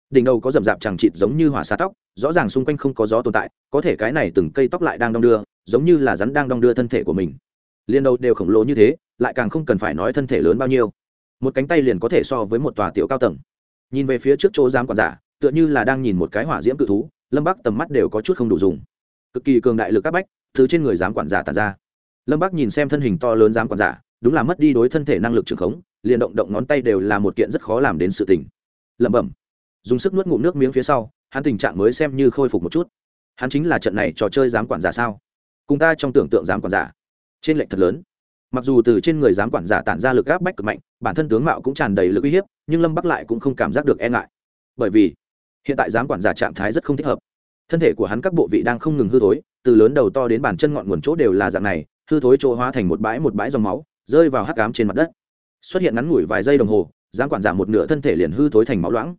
Đỉnh đầu có rậm rạp chẳng chịt giống như hỏa xá tóc, rõ ràng xung quanh không có gió tồn tại, có thể cái này từng cây tóc lại đang đong đưa, giống như là rắn đang đong đưa thân thể của mình. Liên đầu đều khổng lồ như thế, lại càng không cần phải nói thân thể lớn bao nhiêu. Một cánh tay liền có thể so với một tòa tiểu cao tầng. Nhìn về phía trước chỗ giám quản giả tựa như là đang nhìn một cái hỏa diễm cự thú, lâm bắc tầm mắt đều có chút không đủ dùng. Cực kỳ cường đại lực các bách thứ trên người giám quản giả tàn ra. Lâm bắc nhìn xem thân hình to lớn giám quản giả, đúng là mất đi đối thân thể năng lực trường khống, liền động động ngón tay đều là một kiện rất khó làm đến sự tình. Lẩm bẩm, dùng sức nuốt ngụm nước miếng phía sau, hắn tình trạng mới xem như khôi phục một chút. Hắn chính là trận này trò chơi giám quản giả sao? Cùng ta trong tưởng tượng giám quản giả, trên lệnh thật lớn. Mặc dù từ trên người giám quản giả tản ra lực áp bách cực mạnh, bản thân tướng mạo cũng tràn đầy lực uy hiếp, nhưng lâm bắc lại cũng không cảm giác được e ngại. Bởi vì hiện tại giám quản giả trạng thái rất không thích hợp. Thân thể của hắn các bộ vị đang không ngừng hư thối, từ lớn đầu to đến bàn chân ngọn nguồn chỗ đều là dạng này, hư thối chỗ hóa thành một bãi một bãi dòng máu, rơi vào hắc cám trên mặt đất. Xuất hiện ngắn ngủi vài giây đồng hồ, giám quản giả một nửa thân thể liền hư thối thành máu loãng.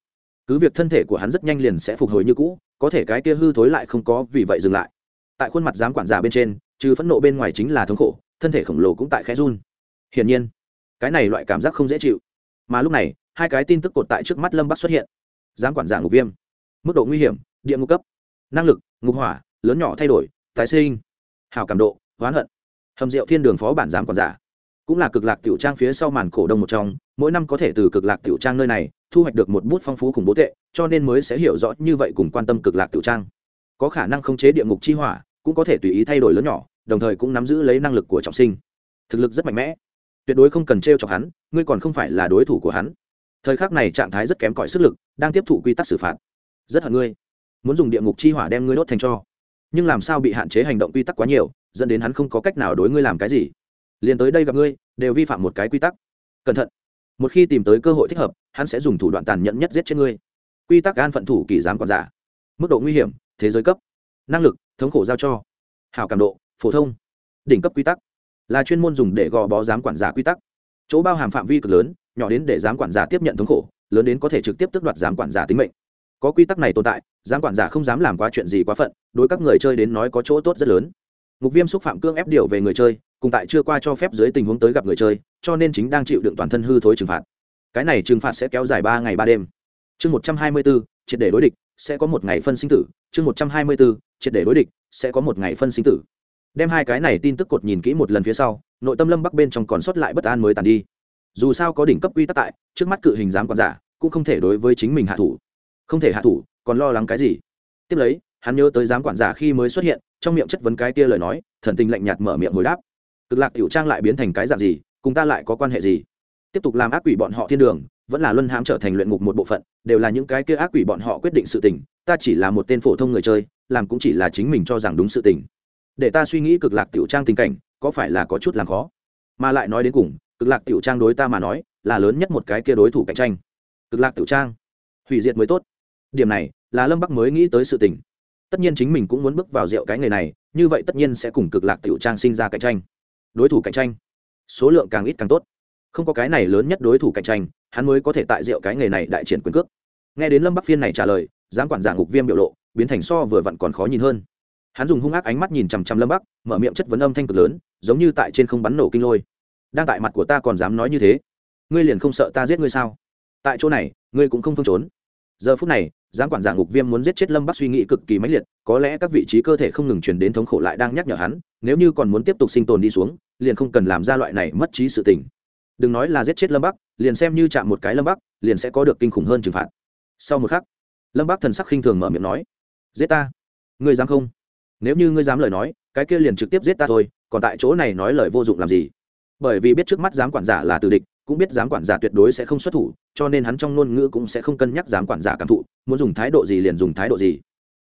Cứ việc thân thể của hắn rất nhanh liền sẽ phục hồi như cũ, có thể cái kia hư thối lại không có, vì vậy dừng lại. Tại khuôn mặt giám quản giả bên trên, trừ phẫn nộ bên ngoài chính là thống khổ, thân thể khổng lồ cũng tại khẽ run. Hiển nhiên, cái này loại cảm giác không dễ chịu. Mà lúc này, hai cái tin tức cột tại trước mắt lâm bắc xuất hiện giám quản giả ngục viêm. Mức độ nguy hiểm, địa ngục cấp. Năng lực, ngục hỏa, lớn nhỏ thay đổi, tái sinh. Hào cảm độ oán hận. Hầm rượu thiên đường phó bản giám quản giả. Cũng là cực lạc tiểu trang phía sau màn cổ đông một trong, mỗi năm có thể từ cực lạc tiểu trang nơi này, thu hoạch được một bút phong phú khủng bố tệ, cho nên mới sẽ hiểu rõ như vậy cùng quan tâm cực lạc tiểu trang. Có khả năng khống chế địa ngục chi hỏa, cũng có thể tùy ý thay đổi lớn nhỏ, đồng thời cũng nắm giữ lấy năng lực của trọng sinh. Thực lực rất mạnh mẽ. Tuyệt đối không cần t r e o chọc hắn, ngươi còn không phải là đối thủ của hắn thời khắc này trạng thái rất kém cỏi sức lực, đang tiếp thụ quy tắc xử phạt. Rất hận ngươi. Muốn dùng địa ngục chi hỏa đem ngươi đốt thành cho. Nhưng làm sao bị hạn chế hành động quy tắc quá nhiều, dẫn đến hắn không có cách nào đối ngươi làm cái gì? Liền tới đây gặp ngươi, đều vi phạm một cái quy tắc. Cẩn thận. Một khi tìm tới cơ hội thích hợp, hắn sẽ dùng thủ đoạn tàn nhẫn nhất giết chết ngươi. Quy tắc an phận thủ kỳ giám quản giả. Mức độ nguy hiểm, thế giới cấp. Năng lực, thống khổ giao cho. Hào cảm độ, phổ thông. Đỉnh cấp quy tắc. Là chuyên môn dùng để gò bó giám quản giả quy tắc. Chỗ bao hàm phạm vi cực lớn nhỏ đến để giám quản giả tiếp nhận thống khổ, lớn đến có thể trực tiếp tước đoạt giám quản giả tính mệnh. Có quy tắc này tồn tại, giám quản giả không dám làm quá chuyện gì quá phận, đối các người chơi đến nói có chỗ tốt rất lớn. Ngục viêm xúc phạm cương ép điều về người chơi, cùng tại chưa qua cho phép dưới tình huống tới gặp người chơi, cho nên chính đang chịu đựng toàn thân hư thối trừng phạt. Cái này trừng phạt sẽ kéo dài ba ngày ba đêm. Chương một trăm hai mươi bốn, triệt để đối địch, sẽ có một ngày phân sinh tử. Chương một trăm hai mươi bốn, triệt để đối địch, sẽ có một ngày phân sinh tử. Đem hai cái này tin tức cột nhìn kỹ một lần phía sau, nội tâm lâm bắc bên trong còn sót lại bất an mới tàn đi dù sao có đỉnh cấp quy tắc tại, trước mắt cự hình giám quản giả, cũng không thể đối với chính mình hạ thủ. Không thể hạ thủ, còn lo lắng cái gì? Tiếp lấy, hắn nhớ tới giám quản giả khi mới xuất hiện, trong miệng chất vấn cái kia lời nói, thần tình lạnh nhạt mở miệng hồi đáp. Cực lạc tiểu trang lại biến thành cái dạng gì, cùng ta lại có quan hệ gì? Tiếp tục làm ác quỷ bọn họ thiên đường, vẫn là luân hãm trở thành luyện ngục một bộ phận, đều là những cái kia ác quỷ bọn họ quyết định sự tình, ta chỉ là một tên phổ thông người chơi, làm cũng chỉ là chính mình cho rằng đúng sự tình. Để ta suy nghĩ cực lạc tiểu trang tình cảnh, có phải là có chút làm khó? Mà lại nói đến cùng cực lạc tiểu trang đối ta mà nói, là lớn nhất một cái kia đối thủ cạnh tranh. Cực lạc tiểu trang, hủy diệt mới tốt. Điểm này, là lâm bắc mới nghĩ tới sự tình. Tất nhiên chính mình cũng muốn bước vào rượu cái nghề này, như vậy tất nhiên sẽ cùng cực lạc tiểu trang sinh ra cạnh tranh. Đối thủ cạnh tranh, số lượng càng ít càng tốt. Không có cái này lớn nhất đối thủ cạnh tranh, hắn mới có thể tại rượu cái nghề này đại triển quyền cước. Nghe đến lâm bắc phiên này trả lời, giám quản giả ngục viêm biểu lộ, biến thành so vừa vặn còn khó nhìn hơn. Hắn dùng hung ác ánh mắt nhìn chằm chằm lâm bắc, mở miệng chất vấn âm thanh cực lớn, giống như tại trên không bắn nổ kinh lôi đang tại mặt của ta còn dám nói như thế. Ngươi liền không sợ ta giết ngươi sao? Tại chỗ này, ngươi cũng không phương trốn. Giờ phút này, giám quản giả ngục viêm muốn giết chết lâm bắc suy nghĩ cực kỳ mãnh liệt, có lẽ các vị trí cơ thể không ngừng chuyển đến thống khổ lại đang nhắc nhở hắn, nếu như còn muốn tiếp tục sinh tồn đi xuống, liền không cần làm ra loại này mất trí sự tình. Đừng nói là giết chết lâm bắc, liền xem như chạm một cái lâm bắc, liền sẽ có được kinh khủng hơn trừng phạt. Sau một khắc, lâm bắc thần sắc khinh thường mở miệng nói, giết ta? Ngươi dám không? Nếu như ngươi dám lời nói, cái kia liền trực tiếp giết ta thôi, còn tại chỗ này nói lời vô dụng làm gì? Bởi vì biết trước mắt giám quản giả là từ địch, cũng biết giám quản giả tuyệt đối sẽ không xuất thủ, cho nên hắn trong ngôn ngữ cũng sẽ không cân nhắc giám quản giả cảm thụ, muốn dùng thái độ gì liền dùng thái độ gì.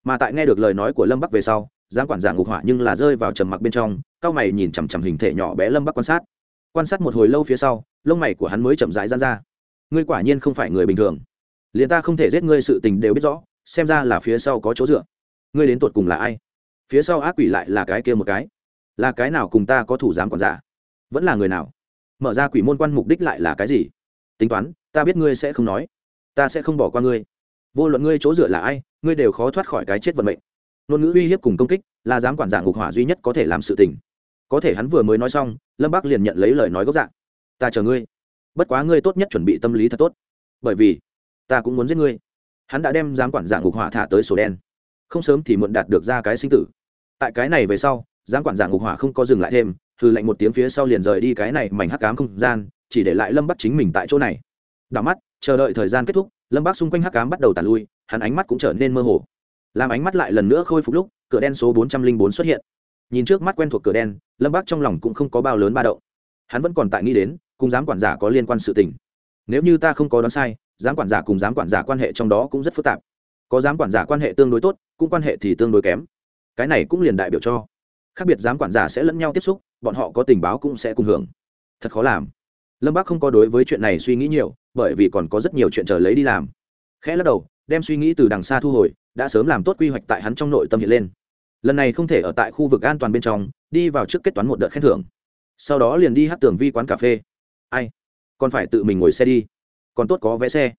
Mà tại nghe được lời nói của lâm bắc về sau, giám quản giả ngục hỏa nhưng là rơi vào trầm mặc bên trong, cao mày nhìn chằm chằm hình thể nhỏ bé lâm bắc quan sát. Quan sát một hồi lâu phía sau, lông mày của hắn mới chậm rãi gian ra. Ngươi quả nhiên không phải người bình thường. Liền ta không thể giết ngươi sự tình đều biết rõ, xem ra là phía sau có chỗ dựa. Ngươi đến tột cùng là ai? Phía sau ác quỷ lại là cái kia một cái. Là cái nào cùng ta có thủ giám quản giả? Vẫn là người nào? Mở ra quỷ môn quan mục đích lại là cái gì? Tính toán, ta biết ngươi sẽ không nói. Ta sẽ không bỏ qua ngươi. Vô luận ngươi chỗ dựa là ai, ngươi đều khó thoát khỏi cái chết vận mệnh. Ngôn ngữ uy hiếp cùng công kích là dám quản giả ngục hỏa duy nhất có thể làm sự tình. Có thể hắn vừa mới nói xong, lâm bắc liền nhận lấy lời nói gốc dạng ta chờ ngươi. Bất quá ngươi tốt nhất chuẩn bị tâm lý thật tốt. Bởi vì, ta cũng muốn giết ngươi. Hắn đã đem dám quản giả ngục hỏa thả tới sổ đen. Không sớm thì muộn đạt được ra cái sinh tử. Tại cái này về sau dám quản giả ngục hỏa không có dừng lại thêm hư lạnh một tiếng phía sau liền rời đi cái này mảnh hắc cám không gian, chỉ để lại lâm bắc chính mình tại chỗ này. Đảo mắt, chờ đợi thời gian kết thúc, lâm bắc xung quanh hắc cám bắt đầu tàn lui, hắn ánh mắt cũng trở nên mơ hồ. Làm ánh mắt lại lần nữa khôi phục lúc, cửa đen số bốn trăm linh bốn xuất hiện. Nhìn trước mắt quen thuộc cửa đen, lâm bắc trong lòng cũng không có bao lớn ba đậu hắn vẫn còn tại nghĩ đến, cùng giám quản giả có liên quan sự tình. Nếu như ta không có đoán sai, giám quản giả cùng giám quản giả quan hệ trong đó cũng rất phức tạp. Có giám quản giả quan hệ tương đối tốt, cũng quan hệ thì tương đối kém. Cái này cũng liền đại biểu cho khác biệt giám quản giả sẽ lẫn nhau tiếp xúc, bọn họ có tình báo cũng sẽ cùng hưởng. Thật khó làm. Lâm bác không có đối với chuyện này suy nghĩ nhiều, bởi vì còn có rất nhiều chuyện chờ lấy đi làm. Khẽ lắc đầu, đem suy nghĩ từ đằng xa thu hồi, đã sớm làm tốt quy hoạch tại hắn trong nội tâm hiện lên. Lần này không thể ở tại khu vực an toàn bên trong, đi vào trước kết toán một đợt khen thưởng. Sau đó liền đi hát tường vi quán cà phê. Ai? Còn phải tự mình ngồi xe đi. Còn tốt có vé xe.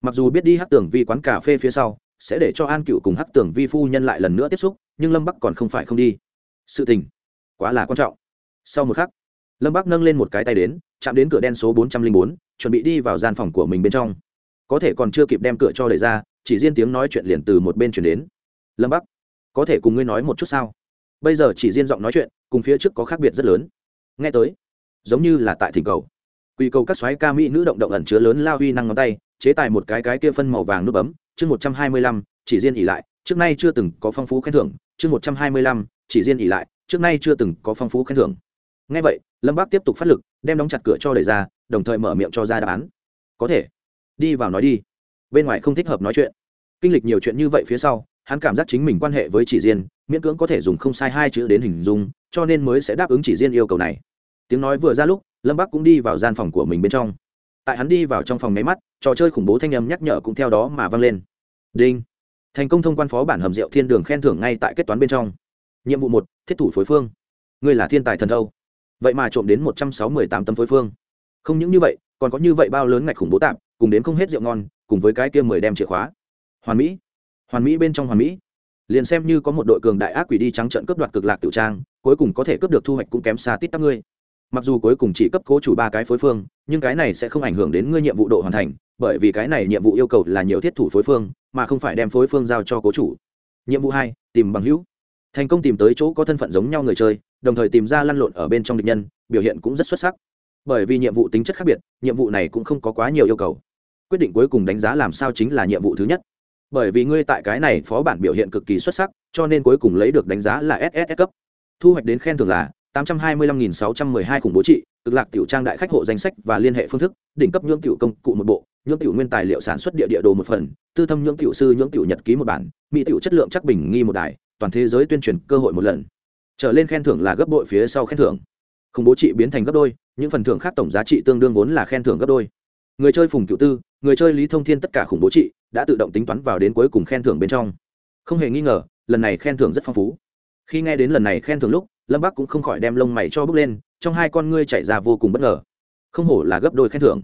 Mặc dù biết đi hát tường vi quán cà phê phía sau, sẽ để cho an cựu cùng hát tường vi phu nhân lại lần nữa tiếp xúc, nhưng lâm bắc còn không phải không đi sự tình quá là quan trọng. Sau một khắc, lâm bắc nâng lên một cái tay đến, chạm đến cửa đen số bốn trăm linh bốn, chuẩn bị đi vào gian phòng của mình bên trong. Có thể còn chưa kịp đem cửa cho đẩy ra, chỉ riêng tiếng nói chuyện liền từ một bên chuyển đến. Lâm bắc, có thể cùng ngươi nói một chút sao? Bây giờ chỉ riêng giọng nói chuyện, cùng phía trước có khác biệt rất lớn. Nghe tới, giống như là tại thỉnh cầu. Quy cầu các xoáy ca mỹ nữ động động ẩn chứa lớn lao huy năng ngón tay, chế tài một cái cái kia phân màu vàng nút bấm. Chương một trăm hai mươi lăm, chỉ riêng ỉ lại, trước nay chưa từng có phong phú khen thưởng. Chương một trăm hai mươi lăm chỉ riêng ỉ lại, trước nay chưa từng có phong phú khen thưởng. Ngay vậy, lâm bác tiếp tục phát lực, đem đóng chặt cửa cho đẩy ra, đồng thời mở miệng cho ra đáp án. Có thể. Đi vào nói đi. Bên ngoài không thích hợp nói chuyện. Kinh lịch nhiều chuyện như vậy phía sau, hắn cảm giác chính mình quan hệ với chỉ riêng, miễn cưỡng có thể dùng không sai hai chữ đến hình dung, cho nên mới sẽ đáp ứng chỉ riêng yêu cầu này. Tiếng nói vừa ra lúc, lâm bắc cũng đi vào gian phòng của mình bên trong. Tại hắn đi vào trong phòng máy mắt, trò chơi khủng bố thanh âm nhắc nhở cũng theo đó mà vang lên. Đinh. Thành công thông quan phó bản hầm rượu thiên đường khen thưởng ngay tại kết toán bên trong nhiệm vụ một, thiết thủ phối phương. Ngươi là thiên tài thần thâu. Vậy mà trộm đến một trăm sáu mươi tám tấm phối phương. Không những như vậy, còn có như vậy bao lớn ngạch khủng bố tạm cùng đến không hết rượu ngon, cùng với cái kia mười đem chìa khóa. Hoàn mỹ. Hoàn mỹ bên trong hoàn mỹ. Liền xem như có một đội cường đại ác quỷ đi trắng trận cướp đoạt cực lạc tiểu trang, cuối cùng có thể cướp được thu hoạch cũng kém xa tít tắc ngươi. Mặc dù cuối cùng chỉ cấp cố chủ ba cái phối phương, nhưng cái này sẽ không ảnh hưởng đến ngươi nhiệm vụ độ hoàn thành, bởi vì cái này nhiệm vụ yêu cầu là nhiều thiết thủ phối phương, mà không phải đem phối phương giao cho cố chủ. Nhiệm vụ hai, tìm bằng hữu thành công tìm tới chỗ có thân phận giống nhau người chơi, đồng thời tìm ra lăn lộn ở bên trong địch nhân, biểu hiện cũng rất xuất sắc. Bởi vì nhiệm vụ tính chất khác biệt, nhiệm vụ này cũng không có quá nhiều yêu cầu. Quyết định cuối cùng đánh giá làm sao chính là nhiệm vụ thứ nhất. Bởi vì ngươi tại cái này phó bản biểu hiện cực kỳ xuất sắc, cho nên cuối cùng lấy được đánh giá là ss cấp. Thu hoạch đến khen thưởng là 825.612 khủng bố trị, cực lạc tiểu trang đại khách hộ danh sách và liên hệ phương thức, đỉnh cấp nhưỡng tiểu công cụ một bộ nhưỡng tiểu nguyên tài liệu sản xuất địa địa đồ một phần, tư thâm nhưỡng tiểu sư nhưỡng tiểu nhật ký một bản, mỹ tiểu chất lượng chắc bình nghi một đài toàn thế giới tuyên truyền cơ hội một lần. Trở lên khen thưởng là gấp bội phía sau khen thưởng. Khủng bố trị biến thành gấp đôi, những phần thưởng khác tổng giá trị tương đương vốn là khen thưởng gấp đôi. Người chơi phùng cựu tư, người chơi lý thông thiên tất cả khủng bố trị đã tự động tính toán vào đến cuối cùng khen thưởng bên trong. Không hề nghi ngờ, lần này khen thưởng rất phong phú. Khi nghe đến lần này khen thưởng lúc, lâm bắc cũng không khỏi đem lông mày cho bước lên, trong hai con ngươi chạy ra vô cùng bất ngờ. Không hổ là gấp đôi khen thưởng.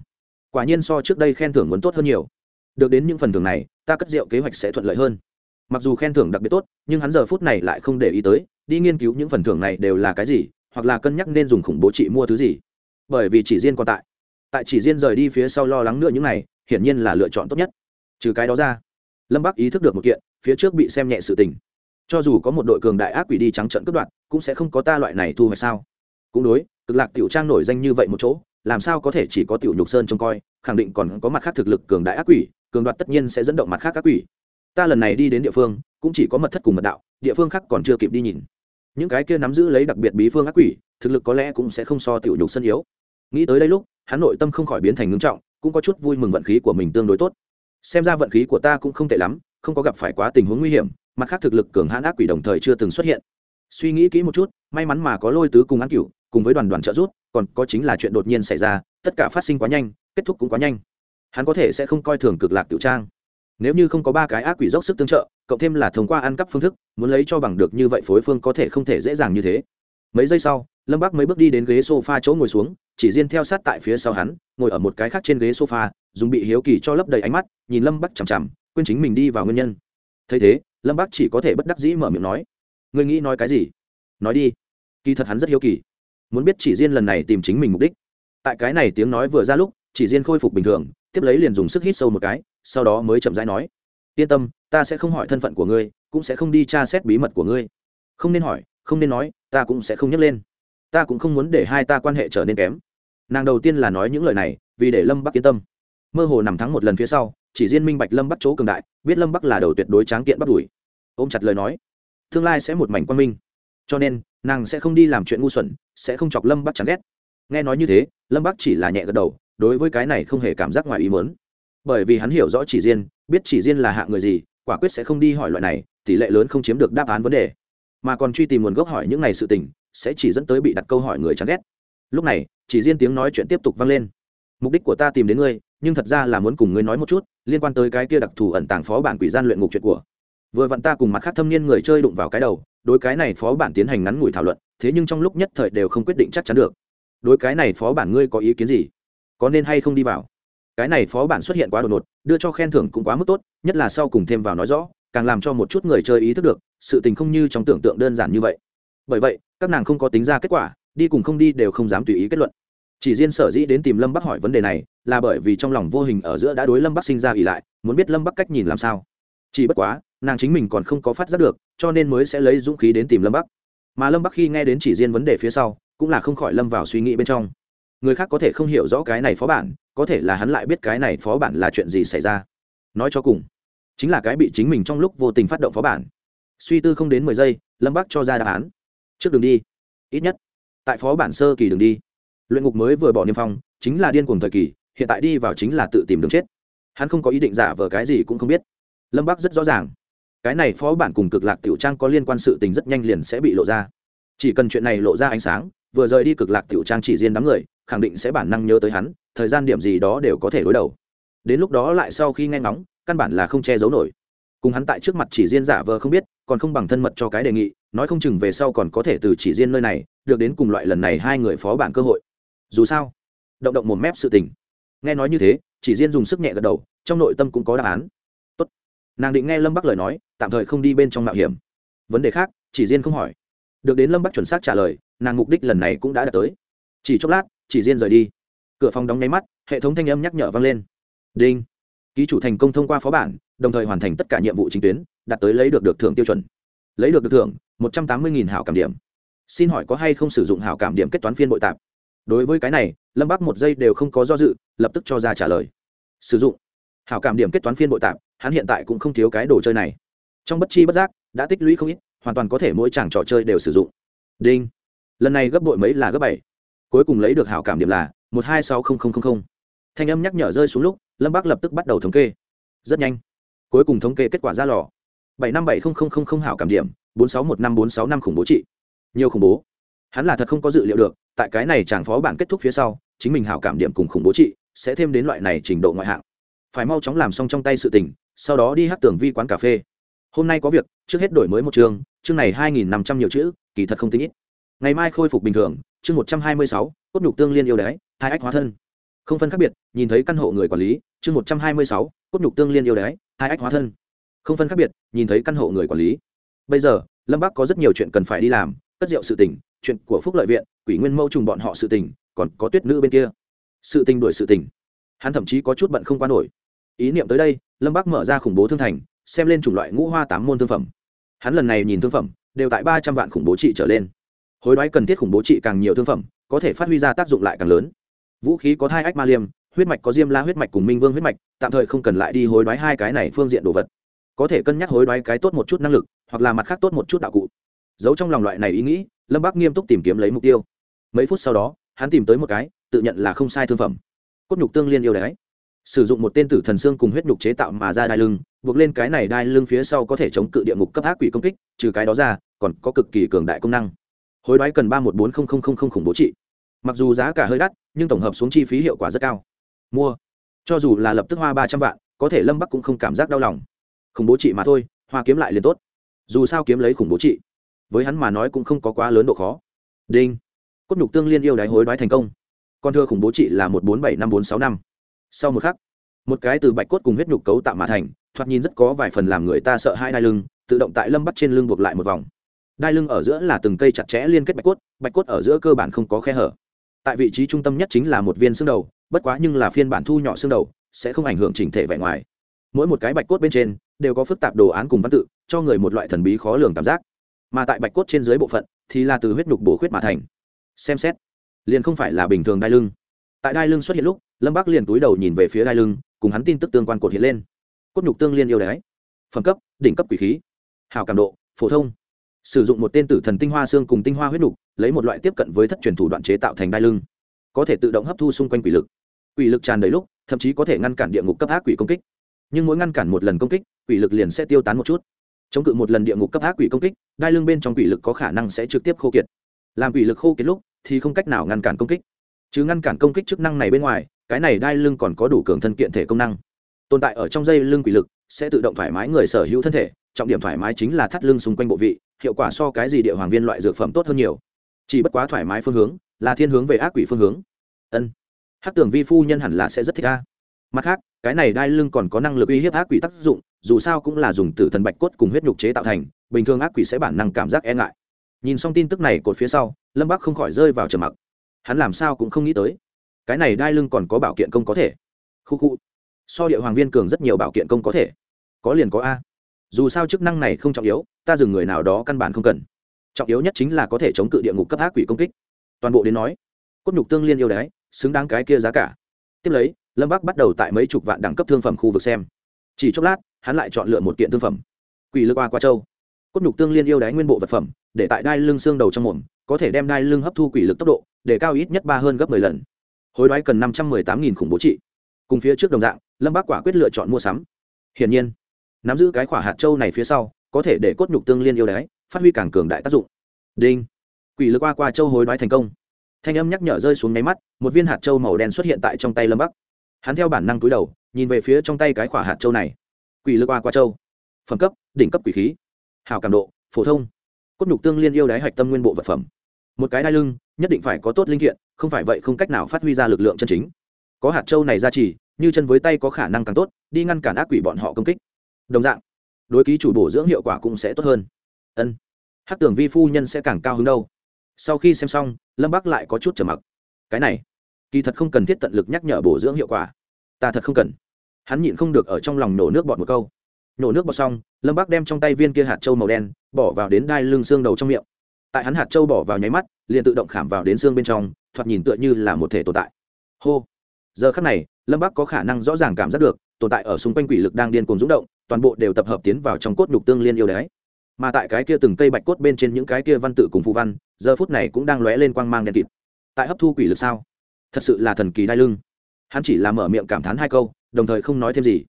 Quả nhiên so trước đây khen thưởng muốn tốt hơn nhiều. Được đến những phần thưởng này, ta cất rượu kế hoạch sẽ thuận lợi hơn mặc dù khen thưởng đặc biệt tốt, nhưng hắn giờ phút này lại không để ý tới, đi nghiên cứu những phần thưởng này đều là cái gì, hoặc là cân nhắc nên dùng khủng bố trị mua thứ gì. Bởi vì chỉ riêng còn tại tại chỉ riêng rời đi phía sau lo lắng nữa những này, hiển nhiên là lựa chọn tốt nhất. Trừ cái đó ra, lâm bắc ý thức được một kiện, phía trước bị xem nhẹ sự tình. Cho dù có một đội cường đại ác quỷ đi trắng trận cướp đoạt, cũng sẽ không có ta loại này thu hoạch sao? Cũng đối, cực lạc tiểu trang nổi danh như vậy một chỗ, làm sao có thể chỉ có tiểu nhục sơn trông coi, khẳng định còn có mặt khác thực lực cường đại ác quỷ, cường đoạt tất nhiên sẽ dẫn động mặt khác ác quỷ ta lần này đi đến địa phương, cũng chỉ có mật thất cùng mật đạo, địa phương khác còn chưa kịp đi nhìn. Những cái kia nắm giữ lấy đặc biệt bí phương ác quỷ, thực lực có lẽ cũng sẽ không so tiểu nhục sân yếu. Nghĩ tới đây lúc, hắn nội tâm không khỏi biến thành ngưng trọng, cũng có chút vui mừng vận khí của mình tương đối tốt. Xem ra vận khí của ta cũng không tệ lắm, không có gặp phải quá tình huống nguy hiểm, mặt khác thực lực cường hãn ác quỷ đồng thời chưa từng xuất hiện. Suy nghĩ kỹ một chút, may mắn mà có lôi tứ cùng ăn cửu, cùng với đoàn đoàn trợ rút còn có chính là chuyện đột nhiên xảy ra, tất cả phát sinh quá nhanh, kết thúc cũng quá nhanh. Hắn có thể sẽ không coi thường cực lạc tiểu trang nếu như không có ba cái ác quỷ dốc sức tương trợ, cộng thêm là thông qua ăn cắp phương thức, muốn lấy cho bằng được như vậy phối phương có thể không thể dễ dàng như thế. Mấy giây sau, lâm bắc mới bước đi đến ghế s o f a chỗ ngồi xuống, chỉ riêng theo sát tại phía sau hắn, ngồi ở một cái khác trên ghế s o f a dùng bị hiếu kỳ cho lấp đầy ánh mắt, nhìn lâm bắc chằm chằm, quên chính mình đi vào nguyên nhân. Thấy thế, lâm bắc chỉ có thể bất đắc dĩ mở miệng nói người nghĩ nói cái gì? Nói đi. Kỳ thật hắn rất hiếu kỳ, muốn biết chỉ riêng lần này tìm chính mình mục đích. Tại cái này tiếng nói vừa ra lúc, chỉ riêng khôi phục bình thường tiếp lấy liền dùng sức hít sâu một cái, sau đó mới chậm rãi nói, yên tâm, ta sẽ không hỏi thân phận của ngươi, cũng sẽ không đi tra xét bí mật của ngươi. Không nên hỏi, không nên nói, ta cũng sẽ không nhắc lên. Ta cũng không muốn để hai ta quan hệ trở nên kém. Nàng đầu tiên là nói những lời này, vì để lâm bắc yên tâm. Mơ hồ nằm thắng một lần phía sau, chỉ riêng minh bạch lâm bắc chỗ cường đại, biết lâm bắc là đầu tuyệt đối tráng kiện bắt đuổi. Ôm chặt lời nói, tương lai sẽ một mảnh quan minh, cho nên nàng sẽ không đi làm chuyện ngu xuẩn, sẽ không chọc lâm bắc chán ghét. Nghe nói như thế, lâm bắc chỉ là nhẹ gật đầu đối với cái này không hề cảm giác ngoài ý muốn, bởi vì hắn hiểu rõ chỉ riêng biết chỉ riêng là hạng người gì quả quyết sẽ không đi hỏi loại này tỷ lệ lớn không chiếm được đáp án vấn đề. Mà còn truy tìm nguồn gốc hỏi những này sự tình sẽ chỉ dẫn tới bị đặt câu hỏi người chán ghét. Lúc này chỉ riêng tiếng nói chuyện tiếp tục vang lên. Mục đích của ta tìm đến ngươi nhưng thật ra là muốn cùng ngươi nói một chút liên quan tới cái kia đặc thù ẩn tàng phó bản quỷ gian luyện ngục chuyện của. Vừa vặn ta cùng mặt khác thâm niên người chơi đụng vào cái đầu đối cái này phó bản tiến hành ngắn ngủi thảo luận thế nhưng trong lúc nhất thời đều không quyết định chắc chắn được. Đối cái này phó bản ngươi có ý kiến gì? Có nên hay không đi vào? Cái này phó bản xuất hiện quá đột ngột, đưa cho khen thưởng cũng quá mức tốt, nhất là sau cùng thêm vào nói rõ, càng làm cho một chút người chơi ý thức được, sự tình không như trong tưởng tượng đơn giản như vậy. Bởi vậy, các nàng không có tính ra kết quả, đi cùng không đi đều không dám tùy ý kết luận. Chỉ riêng sở dĩ đến tìm lâm bắc hỏi vấn đề này, là bởi vì trong lòng vô hình ở giữa đã đối lâm bắc sinh ra ỉ lại, muốn biết lâm bắc cách nhìn làm sao. Chỉ bất quá, nàng chính mình còn không có phát giác được, cho nên mới sẽ lấy dũng khí đến tìm lâm bắc. Mà lâm bắc khi nghe đến chỉ riêng vấn đề phía sau, cũng là không khỏi lâm vào suy nghĩ bên trong người khác có thể không hiểu rõ cái này phó bản, có thể là hắn lại biết cái này phó bản là chuyện gì xảy ra. Nói cho cùng, chính là cái bị chính mình trong lúc vô tình phát động phó bản. Suy tư không đến mười giây, lâm bắc cho ra đáp án. Trước đường đi. Ít nhất, tại phó bản sơ kỳ đường đi. Luyện ngục mới vừa bỏ niêm phong, chính là điên cuồng thời kỳ, hiện tại đi vào chính là tự tìm đường chết. Hắn không có ý định giả vờ cái gì cũng không biết. Lâm bắc rất rõ ràng, cái này phó bản cùng cực lạc tiểu trang có liên quan sự tình rất nhanh liền sẽ bị lộ ra. Chỉ cần chuyện này lộ ra ánh sáng, vừa rời đi cực lạc tiểu trang chỉ riêng đám người khẳng định sẽ bản năng nhớ tới hắn, thời gian điểm gì đó đều có thể đối đầu. Đến lúc đó lại sau khi nghe ngóng, căn bản là không che giấu nổi. Cùng hắn tại trước mặt chỉ riêng giả vờ không biết, còn không bằng thân mật cho cái đề nghị, nói không chừng về sau còn có thể từ chỉ riêng nơi này, được đến cùng loại lần này hai người phó bản cơ hội. Dù sao, động động một mép sự tình. Nghe nói như thế, chỉ riêng dùng sức nhẹ gật đầu, trong nội tâm cũng có đáp án. Tốt. nàng định nghe lâm bắc lời nói, tạm thời không đi bên trong mạo hiểm. Vấn đề khác, chỉ riêng không hỏi. Được đến lâm bắc chuẩn xác trả lời, nàng mục đích lần này cũng đã đạt tới. Chỉ chốc lát chỉ riêng rời đi. Cửa phòng đóng nháy mắt, hệ thống thanh âm nhắc nhở vang lên. Đinh. Ký chủ thành công thông qua phó bản, đồng thời hoàn thành tất cả nhiệm vụ chính tuyến, đạt tới lấy được được thưởng tiêu chuẩn. Lấy được được thưởng, một trăm tám mươi hảo cảm điểm. Xin hỏi có hay không sử dụng hảo cảm điểm kết toán phiên bội tạp? Đối với cái này, lâm bắc một giây đều không có do dự, lập tức cho ra trả lời. Sử dụng. Hảo cảm điểm kết toán phiên bội tạp, hắn hiện tại cũng không thiếu cái đồ chơi này. Trong bất chi bất giác, đã tích lũy không ít, hoàn toàn có thể mỗi chàng trò chơi đều sử dụng. Đinh. Lần này gấp bội mấy là gấp bảy cuối cùng lấy được hảo cảm điểm là một hai sáu không không không không. Thanh âm nhắc nhở rơi xuống lúc, lâm bác lập tức bắt đầu thống kê. Rất nhanh. Cuối cùng thống kê kết quả ra lò. Bảy năm bảy không không không không hảo cảm điểm, bốn sáu một năm bốn sáu năm khủng bố trị. Nhiều khủng bố. Hắn là thật không có dự liệu được, tại cái này chàng phó bản kết thúc phía sau, chính mình hảo cảm điểm cùng khủng bố trị sẽ thêm đến loại này trình độ ngoại hạng. Phải mau chóng làm xong trong tay sự tình, sau đó đi hát tường vi quán cà phê. Hôm nay có việc, trước hết đổi mới một chương chương này hai nghìn năm trăm nhiều chữ, kỳ thật không tính ít. Ngày mai khôi phục bình thường chương một trăm hai mươi sáu, cốt nhục tương liên yêu đái, hai ách hóa thân. Không phân khác biệt, nhìn thấy căn hộ người quản lý, chương một trăm hai mươi sáu, cốt nhục tương liên yêu đái, hai ách hóa thân. Không phân khác biệt, nhìn thấy căn hộ người quản lý. Bây giờ, lâm bắc có rất nhiều chuyện cần phải đi làm, cất rượu sự tình, chuyện của phúc lợi viện, quỷ nguyên mâu trùng bọn họ sự tình, còn có tuyết nữ bên kia. Sự tình đuổi sự tình. Hắn thậm chí có chút bận không qua nổi. Ý niệm tới đây, lâm bắc mở ra khủng bố thương thành, xem lên chủng loại ngũ hoa tám môn thương phẩm. Hắn lần này nhìn thương phẩm, đều tại ba trăm vạn khủng bố trị trở lên hối đoái cần thiết khủng bố trị càng nhiều thương phẩm, có thể phát huy ra tác dụng lại càng lớn. Vũ khí có thai ách ma liêm, huyết mạch có diêm la huyết mạch cùng minh vương huyết mạch, tạm thời không cần lại đi hối đoái hai cái này phương diện đồ vật. Có thể cân nhắc hối đoái cái tốt một chút năng lực, hoặc là mặt khác tốt một chút đạo cụ. Giấu trong lòng loại này ý nghĩ, lâm bác nghiêm túc tìm kiếm lấy mục tiêu. Mấy phút sau đó, hắn tìm tới một cái, tự nhận là không sai thương phẩm. Cốt nhục tương liên yêu đấy sử dụng một tên tử thần xương cùng huyết nhục chế tạo mà ra đai lưng, buộc lên cái này đai lưng phía sau có thể chống cự địa ngục cấp ác quỷ công kích, trừ cái đó ra, còn có cực kỳ cường đại công năng hối đoái cần ba một bốn không không không không khủng bố trị. Mặc dù giá cả hơi đắt, nhưng tổng hợp xuống chi phí hiệu quả rất cao. Mua. Cho dù là lập tức hoa ba trăm vạn, có thể lâm bắc cũng không cảm giác đau lòng. Khủng bố trị mà thôi, hoa kiếm lại liền tốt. Dù sao kiếm lấy khủng bố trị, với hắn mà nói cũng không có quá lớn độ khó. Đinh. Cốt nhục tương liên yêu đáy hối đoái thành công. Con thưa khủng bố trị là một bốn bảy năm bốn sáu năm. Sau một khắc, một cái từ bạch cốt cùng huyết nhục cấu tạo mà thành, thoạt nhìn rất có vài phần làm người ta sợ hai đai lưng, tự động tại lâm bắt trên lưng buộc lại một vòng đai lưng ở giữa là từng cây chặt chẽ liên kết bạch cốt bạch cốt ở giữa cơ bản không có khe hở. Tại vị trí trung tâm nhất chính là một viên xương đầu, bất quá nhưng là phiên bản thu nhỏ xương đầu, sẽ không ảnh hưởng chỉnh thể vẻ ngoài. Mỗi một cái bạch cốt bên trên đều có phức tạp đồ án cùng văn tự, cho người một loại thần bí khó lường cảm giác. Mà tại bạch cốt trên dưới bộ phận thì là từ huyết nhục bổ khuyết mà thành. Xem xét, liền không phải là bình thường đai lưng. Tại đai lưng xuất hiện lúc, lâm bắc liền túi đầu nhìn về phía đai lưng, cùng hắn tin tức tương quan cột hiện lên. Cốt nhục tương liên yêu đái. Phẩm cấp, đỉnh cấp quỷ khí. Hào cảm độ, phổ thông sử dụng một tên tử thần tinh hoa xương cùng tinh hoa huyết nhục lấy một loại tiếp cận với thất truyền thủ đoạn chế tạo thành đai lưng. Có thể tự động hấp thu xung quanh quỷ lực. Quỷ lực tràn đầy lúc, thậm chí có thể ngăn cản địa ngục cấp ác quỷ công kích. Nhưng mỗi ngăn cản một lần công kích, quỷ lực liền sẽ tiêu tán một chút. Chống cự một lần địa ngục cấp ác quỷ công kích, đai lưng bên trong quỷ lực có khả năng sẽ trực tiếp khô kiệt. Làm quỷ lực khô kiệt lúc, thì không cách nào ngăn cản công kích. Chứ ngăn cản công kích chức năng này bên ngoài, cái này đai lưng còn có đủ cường thân kiện thể công năng. Tồn tại ở trong dây lưng quỷ lực, sẽ tự động thoải mái người sở hữu thân thể, trọng điểm thoải mái chính là thắt lưng xung quanh bộ vị hiệu quả so cái gì địa hoàng viên loại dược phẩm tốt hơn nhiều. Chỉ bất quá thoải mái phương hướng, là thiên hướng về ác quỷ phương hướng. Ân. Hát tưởng vi phu nhân hẳn là sẽ rất thích ca mặt khác, cái này đai lưng còn có năng lực uy hiếp ác quỷ tác dụng, dù sao cũng là dùng tử thần bạch cốt cùng huyết nhục chế tạo thành, bình thường ác quỷ sẽ bản năng cảm giác e ngại. Nhìn xong tin tức này cột phía sau, lâm bắc không khỏi rơi vào trầm mặc. Hắn làm sao cũng không nghĩ tới, cái này đai lưng còn có bảo kiện công có thể. Khu khu. So địa hoàng viên cường rất nhiều bảo kiện công có thể. Có liền có a dù sao chức năng này không trọng yếu, ta dừng người nào đó căn bản không cần. Trọng yếu nhất chính là có thể chống cự địa ngục cấp ác quỷ công kích. Toàn bộ đến nói, cốt nhục tương liên yêu đái, xứng đáng cái kia giá cả. Tiếp lấy, lâm bắc bắt đầu tại mấy chục vạn đẳng cấp thương phẩm khu vực xem. Chỉ chốc lát, hắn lại chọn lựa một kiện thương phẩm. Quỷ lực qua qua châu. Cốt nhục tương liên yêu đáy nguyên bộ vật phẩm, để tại đai lưng xương đầu trong mồm, có thể đem đai lưng hấp thu quỷ lực tốc độ, để cao ít nhất ba hơn gấp mười lần. Hối đoái cần năm trăm mười tám nghìn khủng bố trị. Cùng phía trước đồng dạng, lâm bác quả quyết lựa chọn mua sắm. Hiển nhiên nắm giữ cái quả hạt châu này phía sau, có thể để cốt nhục tương liên yêu đáy phát huy càng cường đại tác dụng. Đinh. Quỷ lực qua qua châu hối đoái thành công. Thanh âm nhắc nhở rơi xuống nháy mắt, một viên hạt châu màu đen xuất hiện tại trong tay lâm bắc. Hắn theo bản năng túi đầu, nhìn về phía trong tay cái quả hạt châu này. Quỷ lực qua qua châu. Phẩm cấp, đỉnh cấp quỷ khí. Hào cảm độ, phổ thông. Cốt nhục tương liên yêu đáy hạch tâm nguyên bộ vật phẩm. Một cái đai lưng, nhất định phải có tốt linh kiện, không phải vậy không cách nào phát huy ra lực lượng chân chính. Có hạt châu này ra chỉ, như chân với tay có khả năng càng tốt, đi ngăn cản ác quỷ bọn họ công kích đồng dạng, đối ký chủ bổ dưỡng hiệu quả cũng sẽ tốt hơn. Ân, hát tưởng vi phu nhân sẽ càng cao hứng đâu. Sau khi xem xong, lâm bắc lại có chút trở mặc. Cái này, kỳ thật không cần thiết tận lực nhắc nhở bổ dưỡng hiệu quả. Ta thật không cần. Hắn nhịn không được ở trong lòng nổ nước bọt một câu. Nổ nước bọt xong, lâm bắc đem trong tay viên kia hạt trâu màu đen bỏ vào đến đai lưng xương đầu trong miệng. Tại hắn hạt trâu bỏ vào nháy mắt, liền tự động khảm vào đến xương bên trong, thoạt nhìn tựa như là một thể tồn tại. Hô. Giờ khắc này, lâm bắc có khả năng rõ ràng cảm giác được, tồn tại ở xung quanh quỷ lực đang điên cuồng rung động toàn bộ đều tập hợp tiến vào trong cốt nhục tương liên yêu đấy mà tại cái kia từng cây bạch cốt bên trên những cái kia văn tự cùng phù văn, giờ phút này cũng đang lóe lên quang mang đen kịt. Tại hấp thu quỷ lực sao? Thật sự là thần kỳ đai lưng. Hắn chỉ là mở miệng cảm thán hai câu, đồng thời không nói thêm gì.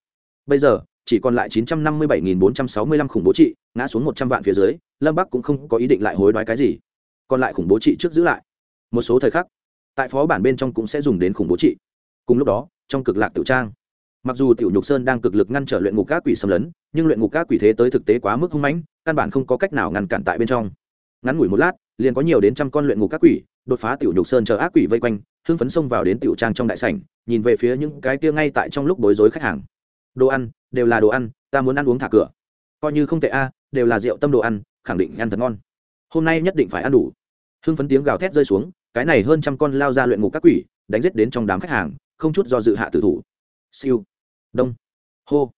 Bây giờ, chỉ còn lại 957.465 khủng bố trị, ngã xuống một trăm vạn phía dưới, lâm bắc cũng không có ý định lại hối đoái cái gì. Còn lại khủng bố trị trước giữ lại. Một số thời khắc, tại phó bản bên trong cũng sẽ dùng đến khủng bố trị. Cùng lúc đó, trong cực lạc tự trang mặc dù tiểu nhục sơn đang cực lực ngăn trở luyện ngục các quỷ xâm lấn, nhưng luyện ngục các quỷ thế tới thực tế quá mức hung mãnh, căn bản không có cách nào ngăn cản tại bên trong. Ngắn ngủi một lát, liền có nhiều đến trăm con luyện ngục các quỷ, đột phá tiểu nhục sơn chờ ác quỷ vây quanh, hưng phấn xông vào đến tiểu trang trong đại sảnh, nhìn về phía những cái kia ngay tại trong lúc bối rối khách hàng. Đồ ăn, đều là đồ ăn, ta muốn ăn uống thả cửa. Coi như không tệ a, đều là rượu tâm đồ ăn, khẳng định ăn thật ngon. Hôm nay nhất định phải ăn đủ. Hưng phấn tiếng gào thét rơi xuống, cái này hơn trăm con lao ra luyện ngục các quỷ, đánh giết đến trong đám khách hàng, không chút do dự hạ tử thủ. Siêu đông. Hô.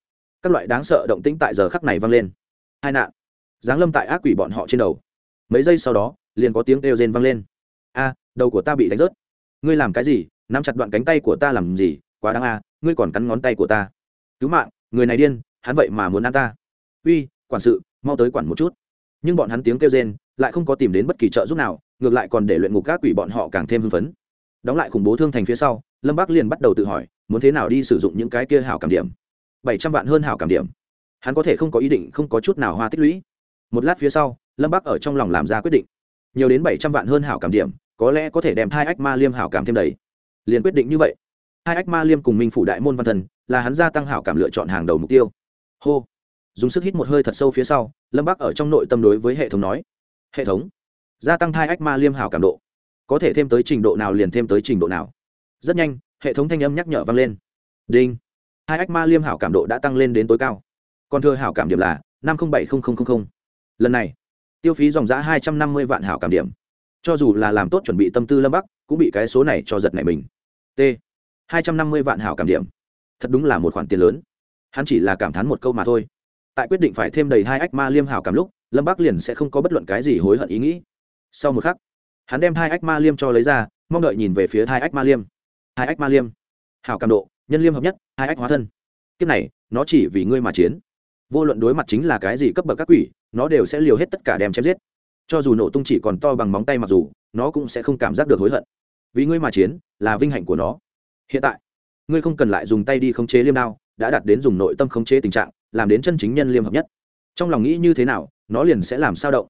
Các loại đáng sợ động tĩnh tại giờ khắc này vang lên. Hai nạn. Giáng lâm tại ác quỷ bọn họ trên đầu. Mấy giây sau đó, liền có tiếng kêu rên vang lên. A, đầu của ta bị đánh rớt. Ngươi làm cái gì? Nắm chặt đoạn cánh tay của ta làm gì? Quá đáng a, ngươi còn cắn ngón tay của ta. Cứu mạng, người này điên, hắn vậy mà muốn ăn ta. Uy, quản sự, mau tới quản một chút. Nhưng bọn hắn tiếng kêu rên lại không có tìm đến bất kỳ trợ giúp nào, ngược lại còn để luyện ngục các quỷ bọn họ càng thêm hưng phấn. Đóng lại khủng bố thương thành phía sau lâm bắc liền bắt đầu tự hỏi, muốn thế nào đi sử dụng những cái kia hảo cảm điểm. Bảy trăm vạn hơn hảo cảm điểm. Hắn có thể không có ý định, không có chút nào hoa tích lũy. Một lát phía sau, lâm bắc ở trong lòng làm ra quyết định. Nhiều đến bảy trăm vạn hơn hảo cảm điểm, có lẽ có thể đem hai ách ma liêm hảo cảm thêm đầy. Liền quyết định như vậy. Hai ách ma liêm cùng minh phủ đại môn văn thần, là hắn gia tăng hảo cảm lựa chọn hàng đầu mục tiêu. Hô. Dùng sức hít một hơi thật sâu phía sau, lâm bắc ở trong nội tâm đối với hệ thống nói. Hệ thống. Gia tăng thai ách ma liêm hảo cảm độ. Có thể thêm tới trình độ nào liền thêm tới trình độ nào rất nhanh, hệ thống thanh âm nhắc nhở vang lên. Đinh. Hai ách ma liêm hảo cảm độ đã tăng lên đến tối cao. Còn thừa hảo cảm điểm là năm trăm bảy lần này, tiêu phí dòng giã hai trăm năm mươi vạn hảo cảm điểm. Cho dù là làm tốt chuẩn bị tâm tư lâm bắc, cũng bị cái số này cho giật này mình. T. hai trăm năm mươi vạn hảo cảm điểm. Thật đúng là một khoản tiền lớn. Hắn chỉ là cảm thán một câu mà thôi. Tại quyết định phải thêm đầy hai ách ma liêm hảo cảm lúc, lâm bắc liền sẽ không có bất luận cái gì hối hận ý nghĩ. Sau một khắc, hắn đem hai ách ma liêm cho lấy ra, mong đợi nhìn về phía hai ách ma liêm hai ách ma liêm. Hảo cảm độ, nhân liêm hợp nhất, hai ách hóa thân. Kiếp này, nó chỉ vì ngươi mà chiến. Vô luận đối mặt chính là cái gì cấp bậc các quỷ, nó đều sẽ liều hết tất cả đem chém giết. Cho dù nổ tung chỉ còn to bằng móng tay mặc dù, nó cũng sẽ không cảm giác được hối hận. Vì ngươi mà chiến, là vinh hạnh của nó. Hiện tại, ngươi không cần lại dùng tay đi khống chế liêm đao, đã đạt đến dùng nội tâm khống chế tình trạng, làm đến chân chính nhân liêm hợp nhất. Trong lòng nghĩ như thế nào, nó liền sẽ làm sao động.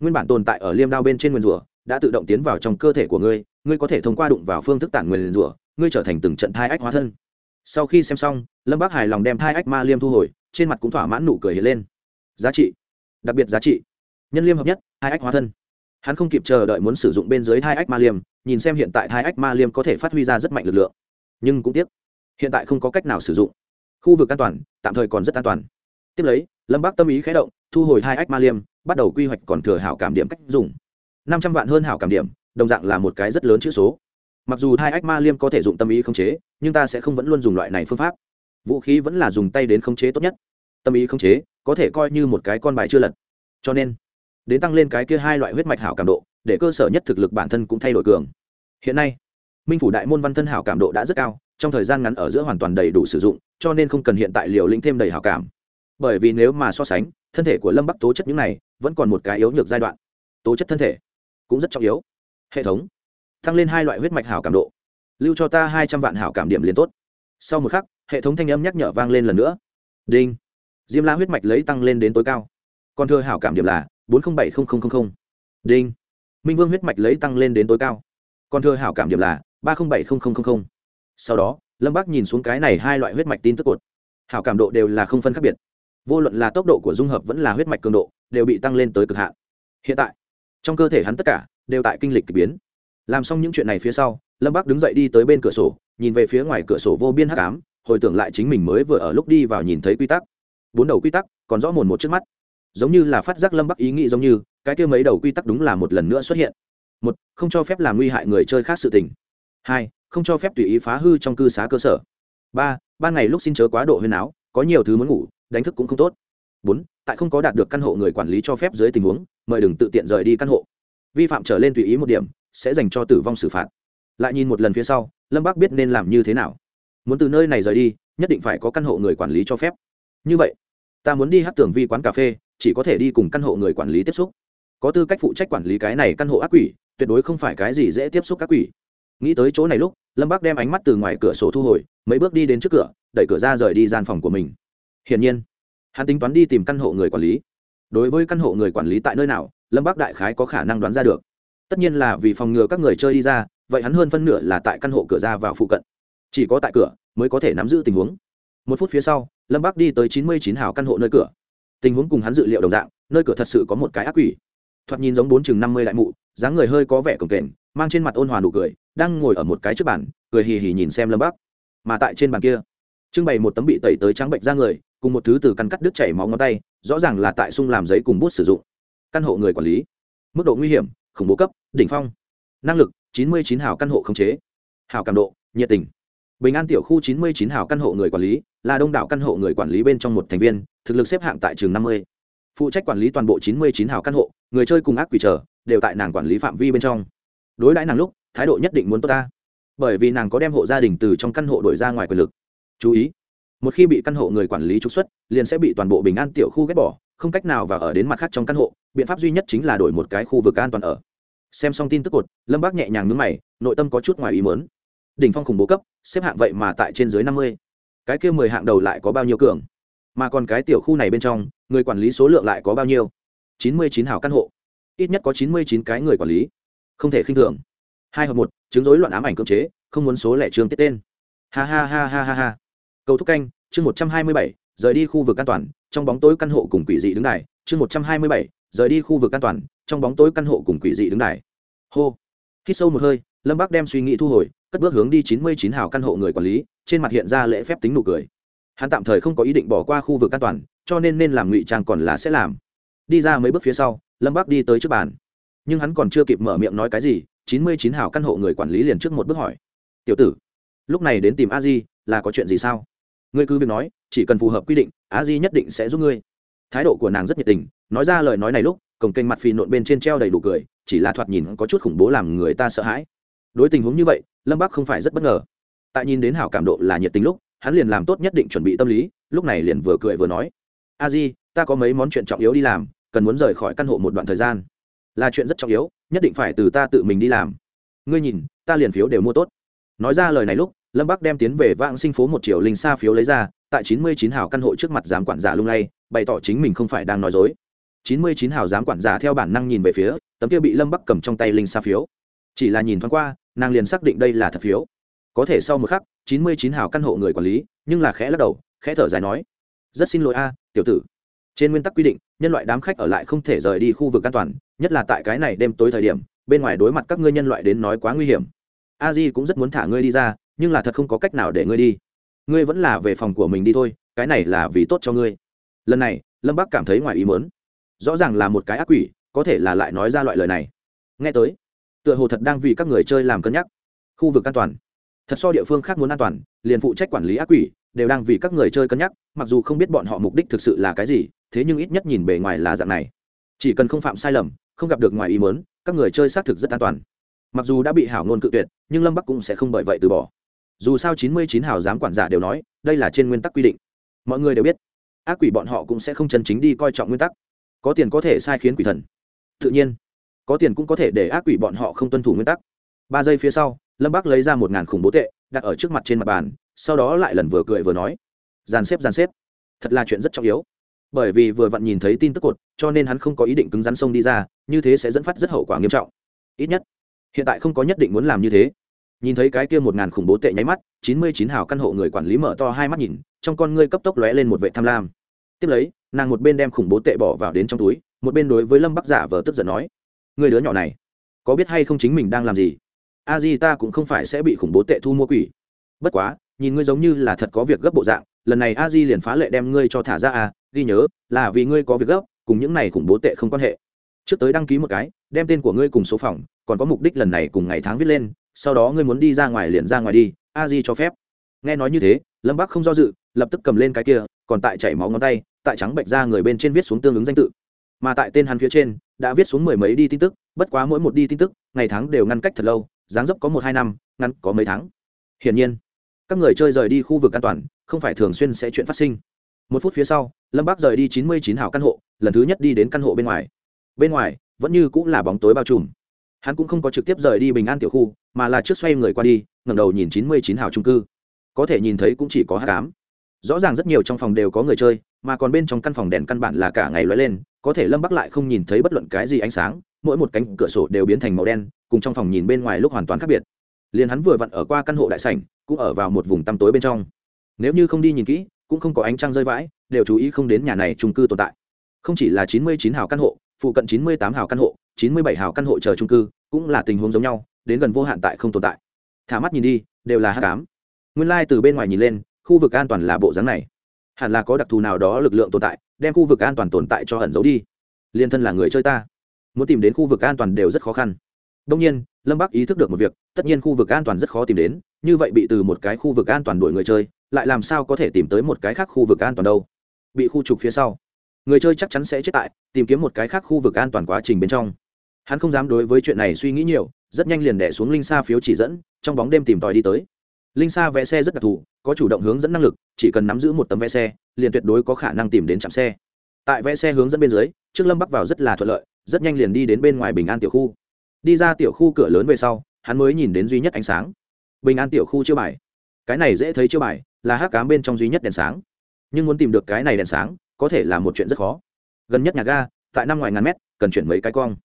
Nguyên bản tồn tại ở liêm đao bên trên nguyên rủa, đã tự động tiến vào trong cơ thể của ngươi ngươi có thể thông qua đụng vào phương thức tản nguyên rủa ngươi trở thành từng trận thai ách hóa thân. Sau khi xem xong, lâm bác hài lòng đem thai ách ma liêm thu hồi, trên mặt cũng thỏa mãn nụ cười hiện lên. Giá trị. Đặc biệt giá trị. Nhân liêm hợp nhất, thai ách hóa thân. Hắn không kịp chờ đợi muốn sử dụng bên dưới thai ách ma liêm, nhìn xem hiện tại thai ách ma liêm có thể phát huy ra rất mạnh lực lượng. Nhưng cũng tiếc, hiện tại không có cách nào sử dụng. Khu vực an toàn, tạm thời còn rất an toàn. Tiếp lấy, lâm bác tâm ý khé động, thu hồi hai ách ma liêm, bắt đầu quy hoạch còn thừa hảo cảm điểm cách dùng. Năm trăm vạn hơn hảo cảm điểm, đồng dạng là một cái rất lớn chữ số mặc dù hai ách ma liêm có thể dụng tâm ý khống chế, nhưng ta sẽ không vẫn luôn dùng loại này phương pháp. Vũ khí vẫn là dùng tay đến khống chế tốt nhất. Tâm ý khống chế, có thể coi như một cái con bài chưa lật. Cho nên, đến tăng lên cái kia hai loại huyết mạch hảo cảm độ, để cơ sở nhất thực lực bản thân cũng thay đổi cường. Hiện nay, minh phủ đại môn văn thân hảo cảm độ đã rất cao, trong thời gian ngắn ở giữa hoàn toàn đầy đủ sử dụng, cho nên không cần hiện tại liều lĩnh thêm đầy hảo cảm. Bởi vì nếu mà so sánh, thân thể của lâm bắc tố chất những này, vẫn còn một cái yếu nhược giai đoạn. Tố chất thân thể cũng rất trọng yếu. Hệ thống tăng lên hai loại huyết mạch hảo cảm độ. Lưu cho ta hai trăm vạn hảo cảm điểm liền tốt. Sau một khắc, hệ thống thanh âm nhắc nhở vang lên lần nữa. Đinh. Diêm la huyết mạch lấy tăng lên đến tối cao. Còn thừa hảo cảm điểm là bốn trăm bảy mươi đinh. Minh vương huyết mạch lấy tăng lên đến tối cao. Còn thừa hảo cảm điểm là ba trăm bảy mươi sau đó, lâm bác nhìn xuống cái này hai loại huyết mạch tin tức cột. Hảo cảm độ đều là không phân khác biệt. Vô luận là tốc độ của dung hợp vẫn là huyết mạch cường độ, đều bị tăng lên tới cực hạn. Hiện tại, trong cơ thể hắn tất cả đều tại kinh lịch k ỳ biến làm xong những chuyện này phía sau, lâm bác đứng dậy đi tới bên cửa sổ, nhìn về phía ngoài cửa sổ vô biên hắc ám, hồi tưởng lại chính mình mới vừa ở lúc đi vào nhìn thấy quy tắc. Bốn đầu quy tắc, còn rõ mồn một trước mắt. Giống như là phát giác lâm bắc ý nghĩ giống như, cái kia mấy đầu quy tắc đúng là một lần nữa xuất hiện. Một, không cho phép làm nguy hại người chơi khác sự tình. Hai, không cho phép tùy ý phá hư trong cư xá cơ sở. Ba, ban ngày lúc xin chớ quá độ huyên áo có nhiều thứ muốn ngủ, đánh thức cũng không tốt. Bốn, tại không có đạt được căn hộ người quản lý cho phép dưới tình huống, mời đừng tự tiện rời đi căn hộ. Vi phạm trở lên tùy ý một điểm sẽ dành cho tử vong xử phạt. Lại nhìn một lần phía sau, lâm bác biết nên làm như thế nào. Muốn từ nơi này rời đi, nhất định phải có căn hộ người quản lý cho phép. Như vậy, ta muốn đi hát tưởng vi quán cà phê, chỉ có thể đi cùng căn hộ người quản lý tiếp xúc. Có tư cách phụ trách quản lý cái này căn hộ ác quỷ, tuyệt đối không phải cái gì dễ tiếp xúc các quỷ. Nghĩ tới chỗ này lúc, lâm bác đem ánh mắt từ ngoài cửa sổ thu hồi, mấy bước đi đến trước cửa, đẩy cửa ra rời đi gian phòng của mình. Hiển nhiên, hắn tính toán đi tìm căn hộ người quản lý. Đối với căn hộ người quản lý tại nơi nào, lâm bác đại khái có khả năng đoán ra được tất nhiên là vì phòng ngừa các người chơi đi ra, vậy hắn hơn phân nửa là tại căn hộ cửa ra vào phụ cận. Chỉ có tại cửa mới có thể nắm giữ tình huống. Một phút phía sau, lâm bác đi tới chín mươi chín hào căn hộ nơi cửa. Tình huống cùng hắn dự liệu đồng dạng, nơi cửa thật sự có một cái ác quỷ. Thoạt nhìn giống bốn chừng năm mươi đại mụ, dáng người hơi có vẻ cồng kềnh, mang trên mặt ôn hòa nụ cười, đang ngồi ở một cái trước bàn, cười hì hì nhìn xem lâm bắc. Mà tại trên bàn kia, trưng bày một tấm bị tẩy tới trắng bệnh ra người, cùng một thứ từ căn cắt đứt chảy máu ngón tay, rõ ràng là tại sung làm giấy cùng bút sử dụng. Căn hộ người quản lý. Mức độ nguy hiểm khủng bố cấp, đỉnh phong. Năng lực, chín mươi chín hào căn hộ khống chế. Hào cảm độ, nhiệt tình. Bình an tiểu khu chín mươi chín hào căn hộ người quản lý, là đông đảo căn hộ người quản lý bên trong một thành viên, thực lực xếp hạng tại trường năm mươi. Phụ trách quản lý toàn bộ chín mươi chín hào căn hộ, người chơi cùng ác quỷ trở đều tại nàng quản lý phạm vi bên trong. Đối đãi nàng lúc, thái độ nhất định muốn tốt ta. Bởi vì nàng có đem hộ gia đình từ trong căn hộ đổi ra ngoài quyền lực. Chú ý, một khi bị căn hộ người quản lý trục xuất, liền sẽ bị toàn bộ bình an tiểu khu ghét bỏ không cách nào và ở đến mặt khác trong căn hộ, biện pháp duy nhất chính là đổi một cái khu vực an toàn ở. Xem xong tin tức cột, lâm bác nhẹ nhàng nhướng mày, nội tâm có chút ngoài ý mớn đỉnh phong khủng bố cấp, xếp hạng vậy mà tại trên dưới năm mươi. Cái kia mười hạng đầu lại có bao nhiêu cường? Mà còn cái tiểu khu này bên trong, người quản lý số lượng lại có bao nhiêu? Chín mươi chín hào căn hộ. Ít nhất có chín mươi chín cái người quản lý. Không thể khinh thường. Hai hợp một, chứng dối loạn ám ảnh cưỡng chế, không muốn số lẻ trường tiết tên. Ha ha ha ha ha ha. Cầu thúc canh, chương một trăm hai mươi bảy rời đi khu vực an toàn, trong bóng tối căn hộ cùng quỷ dị đứng đài. Chương một trăm hai mươi bảy, rời đi khu vực an toàn, trong bóng tối căn hộ cùng quỷ dị đứng đài. Hô. Hít sâu một hơi, lâm bắc đem suy nghĩ thu hồi, cất bước hướng đi chín mươi chín hào căn hộ người quản lý, trên mặt hiện ra lễ phép tính nụ cười. Hắn tạm thời không có ý định bỏ qua khu vực an toàn, cho nên nên làm ngụy trang còn là sẽ làm. Đi ra mấy bước phía sau, lâm bắc đi tới trước bàn. Nhưng hắn còn chưa kịp mở miệng nói cái gì, chín mươi chín hào căn hộ người quản lý liền trước một bước hỏi. Tiểu tử, lúc này đến tìm a di, là có chuyện gì sao? Ngươi cứ việc nói, chỉ cần phù hợp quy định a di nhất định sẽ giúp ngươi. Thái độ của nàng rất nhiệt tình, nói ra lời nói này lúc, cổng kênh mặt phì nộn bên trên treo đầy đủ cười, chỉ là thoạt nhìn có chút khủng bố làm người ta sợ hãi. Đối tình huống như vậy, lâm bắc không phải rất bất ngờ. Tại nhìn đến hảo cảm độ là nhiệt tình lúc, hắn liền làm tốt nhất định chuẩn bị tâm lý, lúc này liền vừa cười vừa nói. A di, ta có mấy món chuyện trọng yếu đi làm, cần muốn rời khỏi căn hộ một đoạn thời gian. Là chuyện rất trọng yếu, nhất định phải từ ta tự mình đi làm. Ngươi nhìn, ta liền phiếu đều mua tốt. Nói ra lời này lúc lâm bắc đem tiến về vãng sinh phố một triệu linh xa phiếu lấy ra, tại chín mươi chín hào căn hộ trước mặt giám quản giả lung lay, bày tỏ chính mình không phải đang nói dối. chín mươi chín hào giám quản giả theo bản năng nhìn về phía, tấm kia bị lâm bắc cầm trong tay linh xa phiếu. Chỉ là nhìn thoáng qua, nàng liền xác định đây là thật phiếu. Có thể sau một khắc, chín mươi chín hào căn hộ người quản lý, nhưng là khẽ lắc đầu, khẽ thở dài nói, rất xin lỗi a, tiểu tử. Trên nguyên tắc quy định, nhân loại đám khách ở lại không thể rời đi khu vực an toàn, nhất là tại cái này đêm tối thời điểm, bên ngoài đối mặt các ngươi nhân loại đến nói quá nguy hiểm. A di cũng rất muốn thả ngươi đi ra nhưng là thật không có cách nào để ngươi đi. Ngươi vẫn là về phòng của mình đi thôi, cái này là vì tốt cho ngươi. Lần này, lâm bắc cảm thấy ngoài ý mớn rõ ràng là một cái ác quỷ, có thể là lại nói ra loại lời này. Nghe tới, tựa hồ thật đang vì các người chơi làm cân nhắc. Khu vực an toàn. Thật so địa phương khác muốn an toàn, liền phụ trách quản lý ác quỷ, đều đang vì các người chơi cân nhắc, mặc dù không biết bọn họ mục đích thực sự là cái gì, thế nhưng ít nhất nhìn bề ngoài là dạng này. Chỉ cần không phạm sai lầm, không gặp được ngoài ý mớn các người chơi xác thực rất an toàn. Mặc dù đã bị hảo ngôn cự tuyệt, nhưng lâm bắc cũng sẽ không bởi vậy từ bỏ dù sao chín mươi chín hào giám quản giả đều nói, đây là trên nguyên tắc quy định. Mọi người đều biết, ác quỷ bọn họ cũng sẽ không chân chính đi coi trọng nguyên tắc. Có tiền có thể sai khiến quỷ thần. Tự nhiên, có tiền cũng có thể để ác quỷ bọn họ không tuân thủ nguyên tắc. Ba giây phía sau, lâm bác lấy ra một ngàn khủng bố tệ, đặt ở trước mặt trên mặt bàn, sau đó lại lần vừa cười vừa nói, dàn xếp dàn xếp. Thật là chuyện rất trọng yếu. Bởi vì vừa vặn nhìn thấy tin tức cột, cho nên hắn không có ý định cứng rắn sông đi ra, như thế sẽ dẫn phát rất hậu quả nghiêm trọng. Ít nhất, hiện tại không có nhất định muốn làm như thế nhìn thấy cái kia một ngàn khủng bố tệ nháy mắt, chín mươi chín hào căn hộ người quản lý mở to hai mắt nhìn, trong con ngươi cấp tốc lóe lên một vệ tham lam. Tiếp lấy, nàng một bên đem khủng bố tệ bỏ vào đến trong túi, một bên đối với lâm bắc giả vờ tức giận nói, người đứa nhỏ này, có biết hay không chính mình đang làm gì? A di ta cũng không phải sẽ bị khủng bố tệ thu mua quỷ. Bất quá, nhìn ngươi giống như là thật có việc gấp bộ dạng, lần này a di liền phá lệ đem ngươi cho thả ra à ghi nhớ, là vì ngươi có việc gấp, cùng những này khủng bố tệ không quan hệ. Trước tới đăng ký một cái, đem tên của ngươi cùng số phòng, còn có mục đích lần này cùng ngày tháng viết lên sau đó ngươi muốn đi ra ngoài liền ra ngoài đi, a di cho phép. Nghe nói như thế, lâm bắc không do dự, lập tức cầm lên cái kia, còn tại chảy máu ngón tay, tại trắng bệnh ra người bên trên viết xuống tương ứng danh tự. Mà tại tên hắn phía trên, đã viết xuống mười mấy đi tin tức, bất quá mỗi một đi tin tức, ngày tháng đều ngăn cách thật lâu, dáng dấp có một hai năm ngăn có mấy tháng. Hiển nhiên, các người chơi rời đi khu vực an toàn, không phải thường xuyên sẽ chuyện phát sinh. Một phút phía sau, lâm bác rời đi chín mươi chín hào căn hộ, lần thứ nhất đi đến căn hộ bên ngoài. Bên ngoài, vẫn như cũng là bóng tối bao trùm hắn cũng không có trực tiếp rời đi bình an tiểu khu, mà là trước xoay người qua đi, ngẩng đầu nhìn chín mươi chín hào trung cư. Có thể nhìn thấy cũng chỉ có hát cám. Rõ ràng rất nhiều trong phòng đều có người chơi, mà còn bên trong căn phòng đèn căn bản là cả ngày loay lên, có thể lâm bắc lại không nhìn thấy bất luận cái gì ánh sáng, mỗi một cánh cửa sổ đều biến thành màu đen, cùng trong phòng nhìn bên ngoài lúc hoàn toàn khác biệt. Liền hắn vừa vặn ở qua căn hộ đại sảnh, cũng ở vào một vùng tăm tối bên trong. Nếu như không đi nhìn kỹ, cũng không có ánh trăng rơi vãi, đều chú ý không đến nhà này trung cư tồn tại. Không chỉ là chín mươi chín hào căn hộ, phụ cận chín mươi tám hào căn hộ chín mươi bảy hào căn hộ chờ trung cư, cũng là tình huống giống nhau, đến gần vô hạn tại không tồn tại. Thả mắt nhìn đi, đều là h tám nguyên lai、like、từ bên ngoài nhìn lên, khu vực an toàn là bộ dáng này. Hẳn là có đặc thù nào đó lực lượng tồn tại, đem khu vực an toàn tồn tại cho ẩn giấu đi. Liên thân là người chơi ta. Muốn tìm đến khu vực an toàn đều rất khó khăn. Đông nhiên, lâm bắc ý thức được một việc, tất nhiên khu vực an toàn rất khó tìm đến, như vậy bị từ một cái khu vực an toàn đuổi người chơi, lại làm sao có thể tìm tới một cái khác khu vực an toàn đâu? Bị khu trục phía sau. Người chơi chắc chắn sẽ chết tại, tìm kiếm một cái khác khu vực an toàn quá trình bên trong hắn không dám đối với chuyện này suy nghĩ nhiều, rất nhanh liền đẻ xuống linh xa phiếu chỉ dẫn, trong bóng đêm tìm tòi đi tới. Linh xa vẽ xe rất đặc thù, có chủ động hướng dẫn năng lực, chỉ cần nắm giữ một tấm vé xe, liền tuyệt đối có khả năng tìm đến trạm xe. Tại vé xe hướng dẫn bên dưới, trước lâm bắc vào rất là thuận lợi, rất nhanh liền đi đến bên ngoài bình an tiểu khu. Đi ra tiểu khu cửa lớn về sau, hắn mới nhìn đến duy nhất ánh sáng. Bình an tiểu khu chưa bài. Cái này dễ thấy chưa bài, là hát cám bên trong duy nhất đèn sáng. Nhưng muốn tìm được cái này đèn sáng, có thể là một chuyện rất khó. Gần nhất nhà ga, tại năm ngoài ngàn mét, cần chuyển mấy cái cong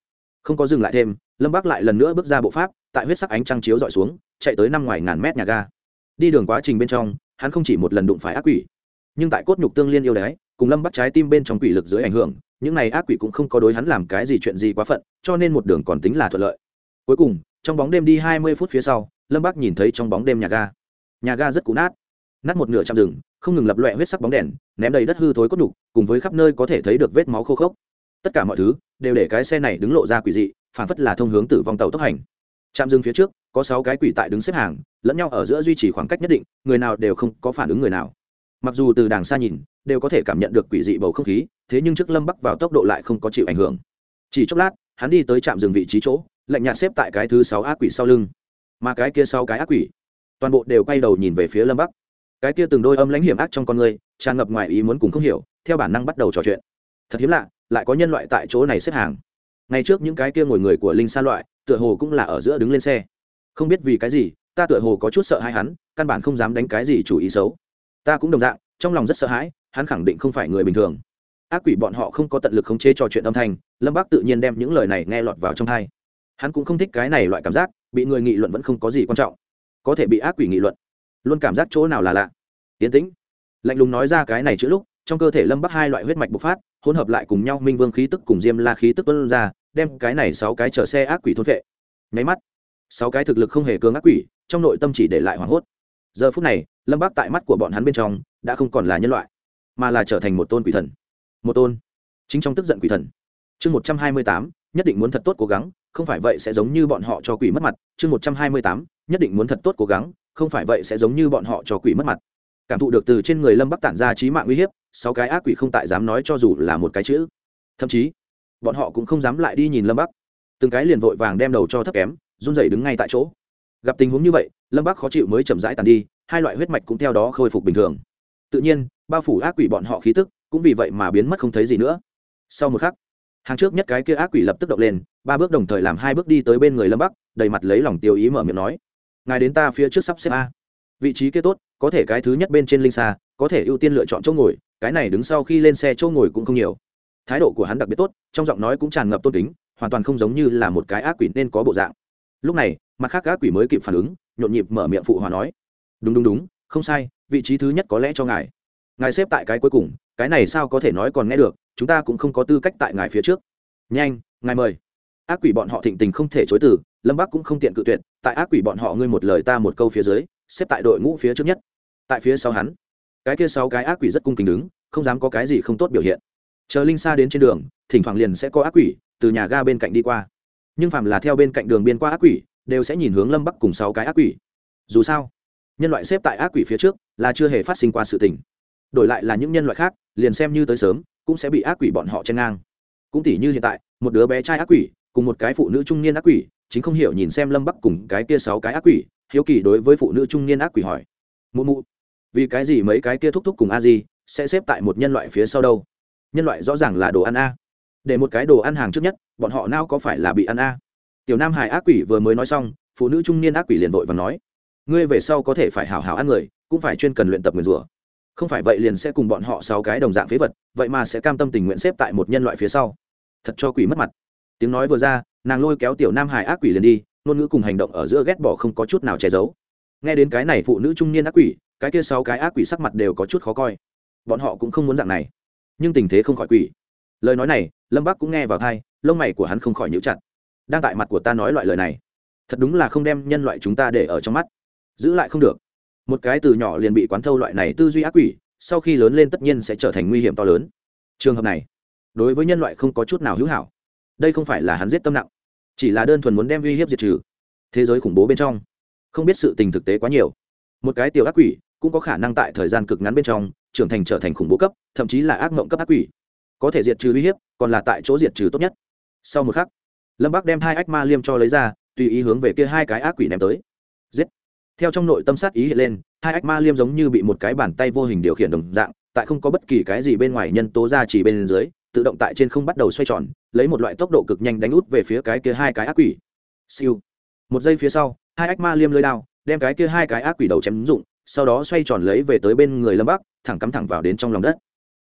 không có dừng lại thêm, lâm Bác lại lần nữa bước ra bộ pháp, tại huyết sắc ánh trăng chiếu dọi xuống, chạy tới năm ngoài ngàn mét nhà ga. Đi đường quá trình bên trong, hắn không chỉ một lần đụng phải ác quỷ, nhưng tại cốt nhục tương liên yêu đái, cùng lâm bắt trái tim bên trong quỷ lực dưới ảnh hưởng, những này ác quỷ cũng không có đối hắn làm cái gì chuyện gì quá phận, cho nên một đường còn tính là thuận lợi. Cuối cùng, trong bóng đêm đi hai mươi phút phía sau, lâm bắc nhìn thấy trong bóng đêm nhà ga. Nhà ga rất cũ nát nát một nửa chạm rừng không ngừng lập loẹ huyết sắc bóng đèn, ném đầy đất hư thối cốt nhục, cùng với khắp nơi có thể thấy được vết máu khô khốc tất cả mọi thứ đều để cái xe này đứng lộ ra quỷ dị phản phất là thông hướng tử vong tàu tốc hành. Trạm dừng phía trước, có sáu cái quỷ tại đứng xếp hàng, lẫn nhau ở giữa duy trì khoảng cách nhất định, người nào đều không có phản ứng người nào. Mặc dù từ đàng xa nhìn, đều có thể cảm nhận được quỷ dị bầu không khí, thế nhưng trước lâm bắc vào tốc độ lại không có chịu ảnh hưởng. Chỉ chốc lát, hắn đi tới trạm dừng vị trí chỗ, lạnh nhạt xếp tại cái thứ sáu ác quỷ sau lưng. Mà cái kia sau cái ác quỷ, toàn bộ đều quay đầu nhìn về phía lâm bắc. Cái kia từng đôi âm lãnh hiểm ác trong con người, tràn ngập ngoài ý muốn cùng không hiểu, theo bản năng bắt đầu trò chuyện thật hiếm lạ, lại có nhân loại tại chỗ này xếp hàng. Ngày trước những cái kia ngồi người của linh sa loại, tựa hồ cũng là ở giữa đứng lên xe. Không biết vì cái gì, ta tựa hồ có chút sợ hãi hắn, căn bản không dám đánh cái gì chủ ý xấu. Ta cũng đồng dạng, trong lòng rất sợ hãi, hắn khẳng định không phải người bình thường. Ác quỷ bọn họ không có tận lực khống chế trò chuyện âm thanh, lâm bác tự nhiên đem những lời này nghe lọt vào trong thai hắn cũng không thích cái này loại cảm giác, bị người nghị luận vẫn không có gì quan trọng. Có thể bị ác quỷ nghị luận, luôn cảm giác chỗ nào là lạ. Yến tĩnh. Lạnh lùng nói ra cái này chữ lúc, trong cơ thể lâm bắc hai loại huyết mạch bộc phát hỗn hợp lại cùng nhau minh vương khí tức cùng diêm la khí tức tuân ra, đem cái này sáu cái chở xe ác quỷ thôn vệ. Nháy mắt, sáu cái thực lực không hề cường ác quỷ trong nội tâm chỉ để lại hoảng hốt. Giờ phút này, lâm bác tại mắt của bọn hắn bên trong đã không còn là nhân loại, mà là trở thành một tôn quỷ thần. Một tôn, chính trong tức giận quỷ thần. Chương một trăm hai mươi tám, nhất định muốn thật tốt cố gắng, không phải vậy sẽ giống như bọn họ cho quỷ mất mặt. Chương một trăm hai mươi tám, nhất định muốn thật tốt cố gắng, không phải vậy sẽ giống như bọn họ cho quỷ mất mặt. Cảm thụ được từ trên người lâm bắc tản ra trí mạng uy hiếp sáu cái ác quỷ không tại dám nói cho dù là một cái chữ. Thậm chí, bọn họ cũng không dám lại đi nhìn lâm bắc. Từng cái liền vội vàng đem đầu cho thấp kém, run rẩy đứng ngay tại chỗ. Gặp tình huống như vậy, lâm bắc khó chịu mới chậm rãi tàn đi, hai loại huyết mạch cũng theo đó khôi phục bình thường. Tự nhiên, bao phủ ác quỷ bọn họ khí tức, cũng vì vậy mà biến mất không thấy gì nữa. Sau một khắc, hàng trước nhất cái kia ác quỷ lập tức động lên, ba bước đồng thời làm hai bước đi tới bên người lâm bắc, đầy mặt lấy lòng tiêu ý mở miệng nói, ngài đến ta phía trước sắp xếp a. Vị trí kia tốt, có thể cái thứ nhất bên trên linh xa có thể ưu tiên lựa chọn chỗ ngồi, cái này đứng sau khi lên xe chỗ ngồi cũng không nhiều. Thái độ của hắn đặc biệt tốt, trong giọng nói cũng tràn ngập tôn kính, hoàn toàn không giống như là một cái ác quỷ nên có bộ dạng. Lúc này, mặt khác ác quỷ mới kịp phản ứng, nhộn nhịp mở miệng phụ hòa nói, đúng đúng đúng, không sai, vị trí thứ nhất có lẽ cho ngài. Ngài xếp tại cái cuối cùng, cái này sao có thể nói còn nghe được, chúng ta cũng không có tư cách tại ngài phía trước. Nhanh, ngài mời. Ác quỷ bọn họ thịnh tình không thể chối từ, lâm bắc cũng không tiện cự tuyệt, tại ác quỷ bọn họ ngươi một lời ta một câu phía dưới, xếp tại đội ngũ phía trước nhất. Tại phía sau hắn cái kia sáu cái ác quỷ rất cung kính đứng, không dám có cái gì không tốt biểu hiện. Chờ linh xa đến trên đường, thỉnh thoảng liền sẽ có ác quỷ từ nhà ga bên cạnh đi qua. Nhưng phàm là theo bên cạnh đường biên qua ác quỷ, đều sẽ nhìn hướng lâm bắc cùng sáu cái ác quỷ. Dù sao, nhân loại xếp tại ác quỷ phía trước là chưa hề phát sinh qua sự tình. Đổi lại là những nhân loại khác, liền xem như tới sớm, cũng sẽ bị ác quỷ bọn họ chen ngang. Cũng tỉ như hiện tại, một đứa bé trai ác quỷ cùng một cái phụ nữ trung niên ác quỷ, chính không hiểu nhìn xem lâm bắc cùng cái kia sáu cái ác quỷ, hiếu kỳ đối với phụ nữ trung niên ác quỷ hỏi. Mụ mụ vì cái gì mấy cái kia thúc thúc cùng a di sẽ xếp tại một nhân loại phía sau đâu? Nhân loại rõ ràng là đồ ăn a. Để một cái đồ ăn hàng trước nhất, bọn họ nào có phải là bị ăn a? Tiểu nam hải ác quỷ vừa mới nói xong, phụ nữ trung niên ác quỷ liền vội và nói, ngươi về sau có thể phải hào hào ăn người, cũng phải chuyên cần luyện tập nguyền rủa. Không phải vậy liền sẽ cùng bọn họ sáu cái đồng dạng phế vật, vậy mà sẽ cam tâm tình nguyện xếp tại một nhân loại phía sau. Thật cho quỷ mất mặt. Tiếng nói vừa ra, nàng lôi kéo tiểu nam hải ác quỷ liền đi, ngôn ngữ cùng hành động ở giữa ghét bỏ không có chút nào che giấu. Nghe đến cái này phụ nữ trung niên ác quỷ cái kia sáu cái ác quỷ sắc mặt đều có chút khó coi. Bọn họ cũng không muốn dạng này. Nhưng tình thế không khỏi quỷ. Lời nói này, lâm bắc cũng nghe vào thai lông mày của hắn không khỏi nhíu chặt. Đang tại mặt của ta nói loại lời này, thật đúng là không đem nhân loại chúng ta để ở trong mắt. Giữ lại không được. Một cái từ nhỏ liền bị quán thâu loại này tư duy ác quỷ, sau khi lớn lên tất nhiên sẽ trở thành nguy hiểm to lớn. Trường hợp này, đối với nhân loại không có chút nào hữu hảo. Đây không phải là hắn giết tâm nặng, chỉ là đơn thuần muốn đem uy hiếp diệt trừ. Thế giới khủng bố bên trong, không biết sự tình thực tế quá nhiều. Một cái tiểu ác quỷ cũng có khả năng tại thời gian cực ngắn bên trong, trưởng thành trở thành khủng bố cấp, thậm chí là ác mộng cấp ác quỷ. Có thể diệt trừ uy hiếp, còn là tại chỗ diệt trừ tốt nhất. Sau một khắc, lâm bắc đem hai ách ma liêm cho lấy ra, tùy ý hướng về kia hai cái ác quỷ ném tới. Giết! Theo trong nội tâm sát ý hiện lên, hai ách ma liêm giống như bị một cái bàn tay vô hình điều khiển đồng dạng, tại không có bất kỳ cái gì bên ngoài nhân tố ra chỉ bên dưới, tự động tại trên không bắt đầu xoay tròn, lấy một loại tốc độ cực nhanh đánh út về phía cái kia hai cái ác quỷ. Siêu! Một giây phía sau, hai ách ma liêm lơi đao, đem cái kia hai cái ác quỷ đầu chém dụng sau đó xoay tròn lấy về tới bên người lâm bắc, thẳng cắm thẳng vào đến trong lòng đất.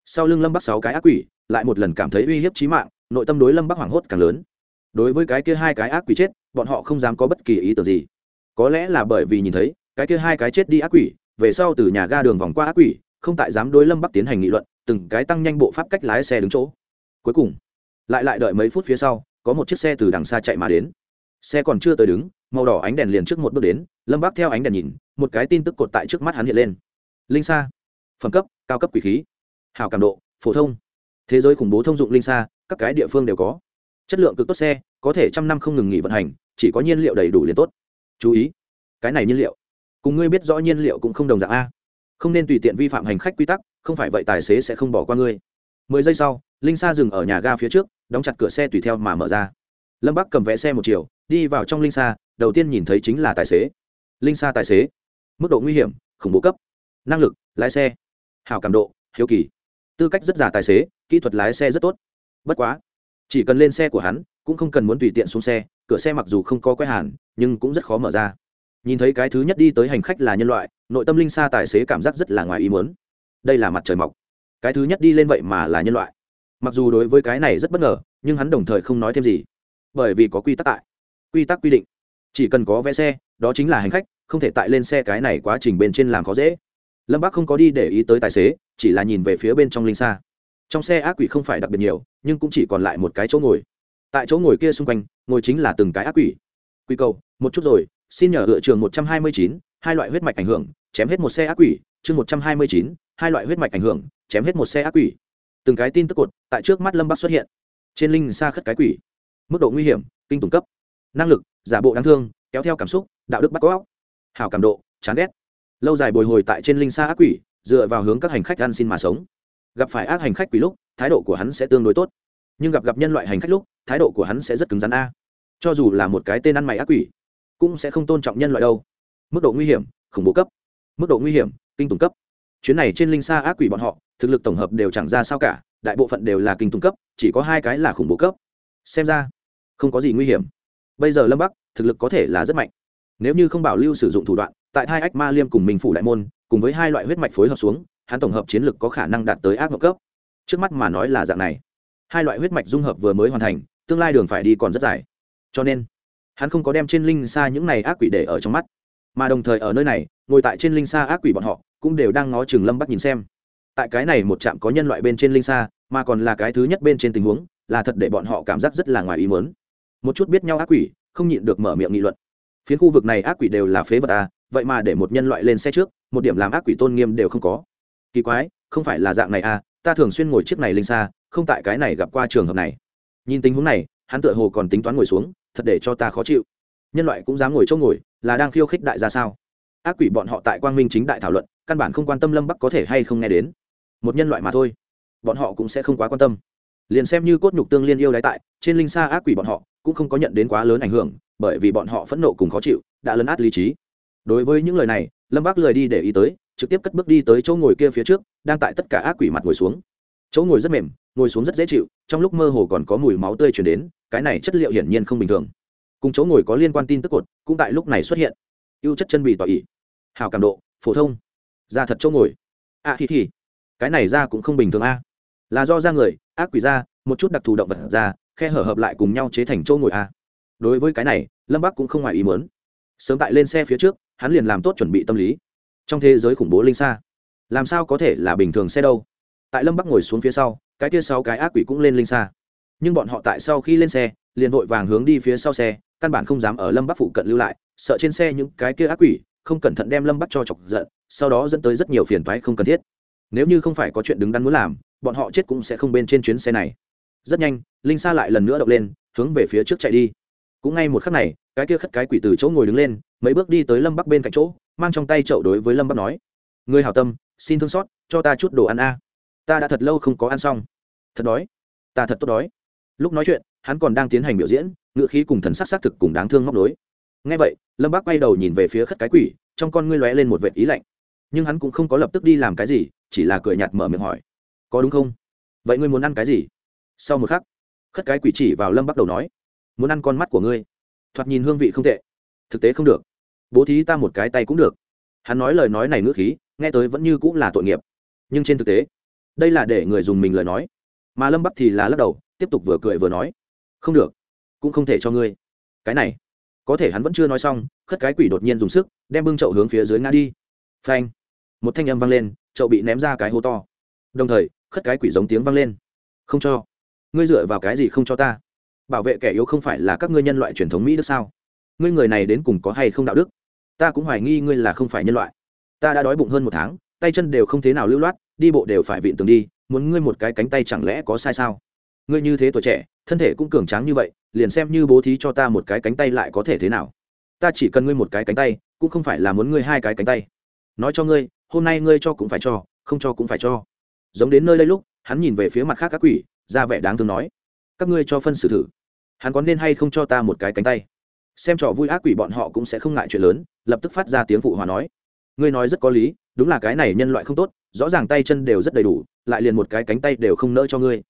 Sau lưng lâm bắc sáu cái ác quỷ, lại một lần cảm thấy uy hiếp chí mạng, nội tâm đối lâm bắc hoảng hốt càng lớn. Đối với cái kia hai cái ác quỷ chết, bọn họ không dám có bất kỳ ý tưởng gì. Có lẽ là bởi vì nhìn thấy, cái kia hai cái chết đi ác quỷ, về sau từ nhà ga đường vòng qua ác quỷ, không tại dám đối lâm bắc tiến hành nghị luận, từng cái tăng nhanh bộ pháp cách lái xe đứng chỗ. Cuối cùng, lại lại đợi mấy phút phía sau, có một chiếc xe từ đằng xa chạy mà đến xe còn chưa tới đứng, màu đỏ ánh đèn liền trước một bước đến, lâm Bác theo ánh đèn nhìn, một cái tin tức cột tại trước mắt hắn hiện lên. Linh sa. Phẩm cấp, cao cấp quỷ khí. Hào cảm độ, phổ thông. Thế giới khủng bố thông dụng linh sa, các cái địa phương đều có. Chất lượng cực tốt xe, có thể trăm năm không ngừng nghỉ vận hành, chỉ có nhiên liệu đầy đủ liền tốt. Chú ý. Cái này nhiên liệu. Cùng ngươi biết rõ nhiên liệu cũng không đồng dạng a. Không nên tùy tiện vi phạm hành khách quy tắc, không phải vậy tài xế sẽ không bỏ qua ngươi. Mười giây sau, linh sa dừng ở nhà ga phía trước, đóng chặt cửa xe tùy theo mà mở ra. Lâm bắc cầm vé xe một chiều đi vào trong linh xa, đầu tiên nhìn thấy chính là tài xế. Linh xa tài xế. Mức độ nguy hiểm khủng bố cấp. Năng lực lái xe. Hảo cảm độ hiếu kỳ. Tư cách rất già tài xế kỹ thuật lái xe rất tốt. Bất quá chỉ cần lên xe của hắn cũng không cần muốn tùy tiện xuống xe cửa xe mặc dù không có quay hàn nhưng cũng rất khó mở ra. Nhìn thấy cái thứ nhất đi tới hành khách là nhân loại nội tâm linh xa tài xế cảm giác rất là ngoài ý muốn. Đây là mặt trời mọc. Cái thứ nhất đi lên vậy mà là nhân loại. Mặc dù đối với cái này rất bất ngờ nhưng hắn đồng thời không nói thêm gì. Bởi vì có quy tắc tại quy tắc quy định. Chỉ cần có vé xe, đó chính là hành khách, không thể tại lên xe cái này quá trình bên trên làm khó dễ. Lâm bác không có đi để ý tới tài xế, chỉ là nhìn về phía bên trong linh xa. Trong xe ác quỷ không phải đặc biệt nhiều, nhưng cũng chỉ còn lại một cái chỗ ngồi. Tại chỗ ngồi kia xung quanh, ngồi chính là từng cái ác quỷ. Quy cầu, một chút rồi, xin nhờ hựa trường một trăm hai mươi chín, hai loại huyết mạch ảnh hưởng, chém hết một xe ác quỷ, chương một trăm hai mươi chín, hai loại huyết mạch ảnh hưởng, chém hết một xe ác quỷ. Từng cái tin tức cột tại trước mắt lâm bắc xuất hiện. Trên linh xa khất cái quỷ. Mức độ nguy hiểm, kinh tùng cấp năng lực giả bộ đáng thương kéo theo cảm xúc đạo đức bắt cóc, hảo cảm độ chán ghét. Lâu dài bồi hồi tại trên linh xa ác quỷ dựa vào hướng các hành khách ăn xin mà sống. Gặp phải ác hành khách quỷ lúc thái độ của hắn sẽ tương đối tốt. Nhưng gặp gặp nhân loại hành khách lúc thái độ của hắn sẽ rất cứng rắn a. Cho dù là một cái tên ăn mày ác quỷ cũng sẽ không tôn trọng nhân loại đâu. Mức độ nguy hiểm khủng bố cấp. Mức độ nguy hiểm kinh tùng cấp. Chuyến này trên linh xa ác quỷ bọn họ thực lực tổng hợp đều chẳng ra sao cả đại bộ phận đều là kinh tùng cấp chỉ có hai cái là khủng bố cấp. Xem ra không có gì nguy hiểm bây giờ lâm bắc, thực lực có thể là rất mạnh. Nếu như không bảo lưu sử dụng thủ đoạn, tại hai ách ma liêm cùng mình phủ đại môn, cùng với hai loại huyết mạch phối hợp xuống, hắn tổng hợp chiến lực có khả năng đạt tới ác mộng cấp. Trước mắt mà nói là dạng này. Hai loại huyết mạch dung hợp vừa mới hoàn thành, tương lai đường phải đi còn rất dài. Cho nên, hắn không có đem trên linh xa những này ác quỷ để ở trong mắt. Mà đồng thời ở nơi này, ngồi tại trên linh xa ác quỷ bọn họ, cũng đều đang ngó chừng lâm bắc nhìn xem. Tại cái này một trạm có nhân loại bên trên linh xa mà còn là cái thứ nhất bên trên tình huống, là thật để bọn họ cảm giác rất là ngoài ý muốn một chút biết nhau ác quỷ, không nhịn được mở miệng nghị luận. Phiến khu vực này ác quỷ đều là phế vật à vậy mà để một nhân loại lên xe trước, một điểm làm ác quỷ tôn nghiêm đều không có. Kỳ quái, không phải là dạng này à ta thường xuyên ngồi chiếc này linh xa, không tại cái này gặp qua trường hợp này. Nhìn tình huống này, hắn tựa hồ còn tính toán ngồi xuống, thật để cho ta khó chịu. Nhân loại cũng dám ngồi chỗ ngồi, là đang khiêu khích đại ra sao? Ác quỷ bọn họ tại quang minh chính đại thảo luận, căn bản không quan tâm lâm bắc có thể hay không nghe đến. Một nhân loại mà thôi, bọn họ cũng sẽ không quá quan tâm. Liền xem như cốt nhục tương liên yêu đái tại, trên linh xa ác quỷ bọn họ cũng không có nhận đến quá lớn ảnh hưởng bởi vì bọn họ phẫn nộ cùng khó chịu đã lấn át lý trí. Đối với những lời này lâm bác lười đi để ý tới trực tiếp cất bước đi tới chỗ ngồi kia phía trước đang tại tất cả ác quỷ mặt ngồi xuống. Chỗ ngồi rất mềm ngồi xuống rất dễ chịu trong lúc mơ hồ còn có mùi máu tươi chuyển đến cái này chất liệu hiển nhiên không bình thường. Cùng chỗ ngồi có liên quan tin tức cột cũng tại lúc này xuất hiện. Ưu chất chân bị tỏ ỉ hào cảm độ phổ thông. Ra thật chỗ ngồi. A à, thì thì cái này ra cũng không bình thường a là do ra người, ác quỷ ra, một chút đặc thù động vật ra, khe hở hợp lại cùng nhau chế thành châu ngồi a. Đối với cái này, lâm bắc cũng không ngoài ý muốn. Sớm tại lên xe phía trước, hắn liền làm tốt chuẩn bị tâm lý. Trong thế giới khủng bố linh xa làm sao có thể là bình thường xe đâu? Tại lâm bắc ngồi xuống phía sau, cái kia sáu cái ác quỷ cũng lên linh xa nhưng bọn họ tại sau khi lên xe, liền vội vàng hướng đi phía sau xe, căn bản không dám ở lâm bắc phụ cận lưu lại, sợ trên xe những cái kia ác quỷ không cẩn thận đem lâm bắc cho chọc giận, sau đó dẫn tới rất nhiều phiền toái không cần thiết. Nếu như không phải có chuyện đứng đắn muốn làm bọn họ chết cũng sẽ không bên trên chuyến xe này. Rất nhanh, linh sa lại lần nữa động lên, hướng về phía trước chạy đi. Cũng ngay một khắc này, cái kia khất cái quỷ từ chỗ ngồi đứng lên, mấy bước đi tới lâm bắc bên cạnh chỗ, mang trong tay chậu đối với lâm bắc nói người hảo tâm, xin thương xót, cho ta chút đồ ăn a. Ta đã thật lâu không có ăn xong. Thật đói? Ta thật tốt đói. Lúc nói chuyện, hắn còn đang tiến hành biểu diễn ngựa khí cùng thần sắc xác thực cùng đáng thương móc nối. Ngay vậy, lâm bác quay đầu nhìn về phía khất cái quỷ, trong con ngươi lóe lên một vệt ý lạnh. Nhưng hắn cũng không có lập tức đi làm cái gì, chỉ là cười nhạt mở miệng hỏi có đúng không? Vậy ngươi muốn ăn cái gì? Sau một khắc, khất cái quỷ chỉ vào lâm bắt đầu nói, muốn ăn con mắt của ngươi. Thoạt nhìn hương vị không tệ. Thực tế không được. Bố thí ta một cái tay cũng được. Hắn nói lời nói này ngữ khí, nghe tới vẫn như cũng là tội nghiệp. Nhưng trên thực tế, đây là để người dùng mình lời nói. Mà lâm bắc thì là lắc đầu, tiếp tục vừa cười vừa nói, không được, cũng không thể cho ngươi. Cái này, có thể hắn vẫn chưa nói xong, khất cái quỷ đột nhiên dùng sức, đem bưng chậu hướng phía dưới ngã đi. Phanh, một thanh âm vang lên, chậu bị ném ra cái hố to. Đồng thời khất cái quỷ giống tiếng vang lên. Không cho. Ngươi dựa vào cái gì không cho ta? Bảo vệ kẻ yếu không phải là các ngươi nhân loại truyền thống mỹ đức sao? Ngươi người này đến cùng có hay không đạo đức? Ta cũng hoài nghi ngươi là không phải nhân loại. Ta đã đói bụng hơn một tháng, tay chân đều không thế nào lưu loát, đi bộ đều phải vịn tường đi, muốn ngươi một cái cánh tay chẳng lẽ có sai sao? Ngươi như thế tuổi trẻ, thân thể cũng cường tráng như vậy, liền xem như bố thí cho ta một cái cánh tay lại có thể thế nào? Ta chỉ cần ngươi một cái cánh tay, cũng không phải là muốn ngươi hai cái cánh tay. Nói cho ngươi, hôm nay ngươi cho cũng phải cho, không cho cũng phải cho giống đến nơi đây lúc, hắn nhìn về phía mặt khác các quỷ, ra vẻ đáng thương nói, các ngươi cho phân xử thử, hắn có nên hay không cho ta một cái cánh tay? Xem trò vui ác quỷ bọn họ cũng sẽ không ngại chuyện lớn, lập tức phát ra tiếng phụ hòa nói, ngươi nói rất có lý, đúng là cái này nhân loại không tốt, rõ ràng tay chân đều rất đầy đủ, lại liền một cái cánh tay đều không nỡ cho ngươi.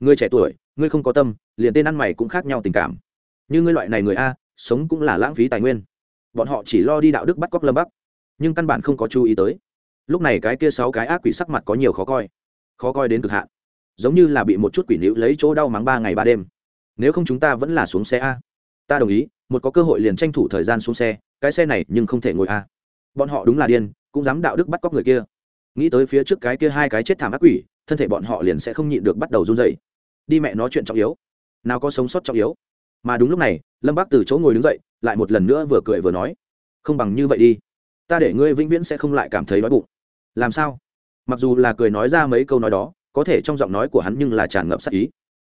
Ngươi trẻ tuổi, ngươi không có tâm, liền tên ăn mày cũng khác nhau tình cảm. Như ngươi loại này người a, sống cũng là lãng phí tài nguyên. Bọn họ chỉ lo đi đạo đức bắt cóc lâm bắc, nhưng căn bản không có chú ý tới. Lúc này cái kia sáu cái ác quỷ sắc mặt có nhiều khó coi khó coi đến cực hạn. Giống như là bị một chút quỷ nữ lấy chỗ đau mắng ba ngày ba đêm. Nếu không chúng ta vẫn là xuống xe a. Ta đồng ý, một có cơ hội liền tranh thủ thời gian xuống xe, cái xe này nhưng không thể ngồi a. Bọn họ đúng là điên, cũng dám đạo đức bắt cóc người kia. Nghĩ tới phía trước cái kia hai cái chết thảm ác quỷ, thân thể bọn họ liền sẽ không nhịn được bắt đầu run dậy đi mẹ nói chuyện trọng yếu. Nào có sống sót trọng yếu. Mà đúng lúc này, lâm bác từ chỗ ngồi đứng dậy, lại một lần nữa vừa cười vừa nói. Không bằng như vậy đi. Ta để ngươi vĩnh viễn sẽ không lại cảm thấy đói bụng. Làm sao? Mặc dù là cười nói ra mấy câu nói đó, có thể trong giọng nói của hắn nhưng là tràn ngập sắc ý.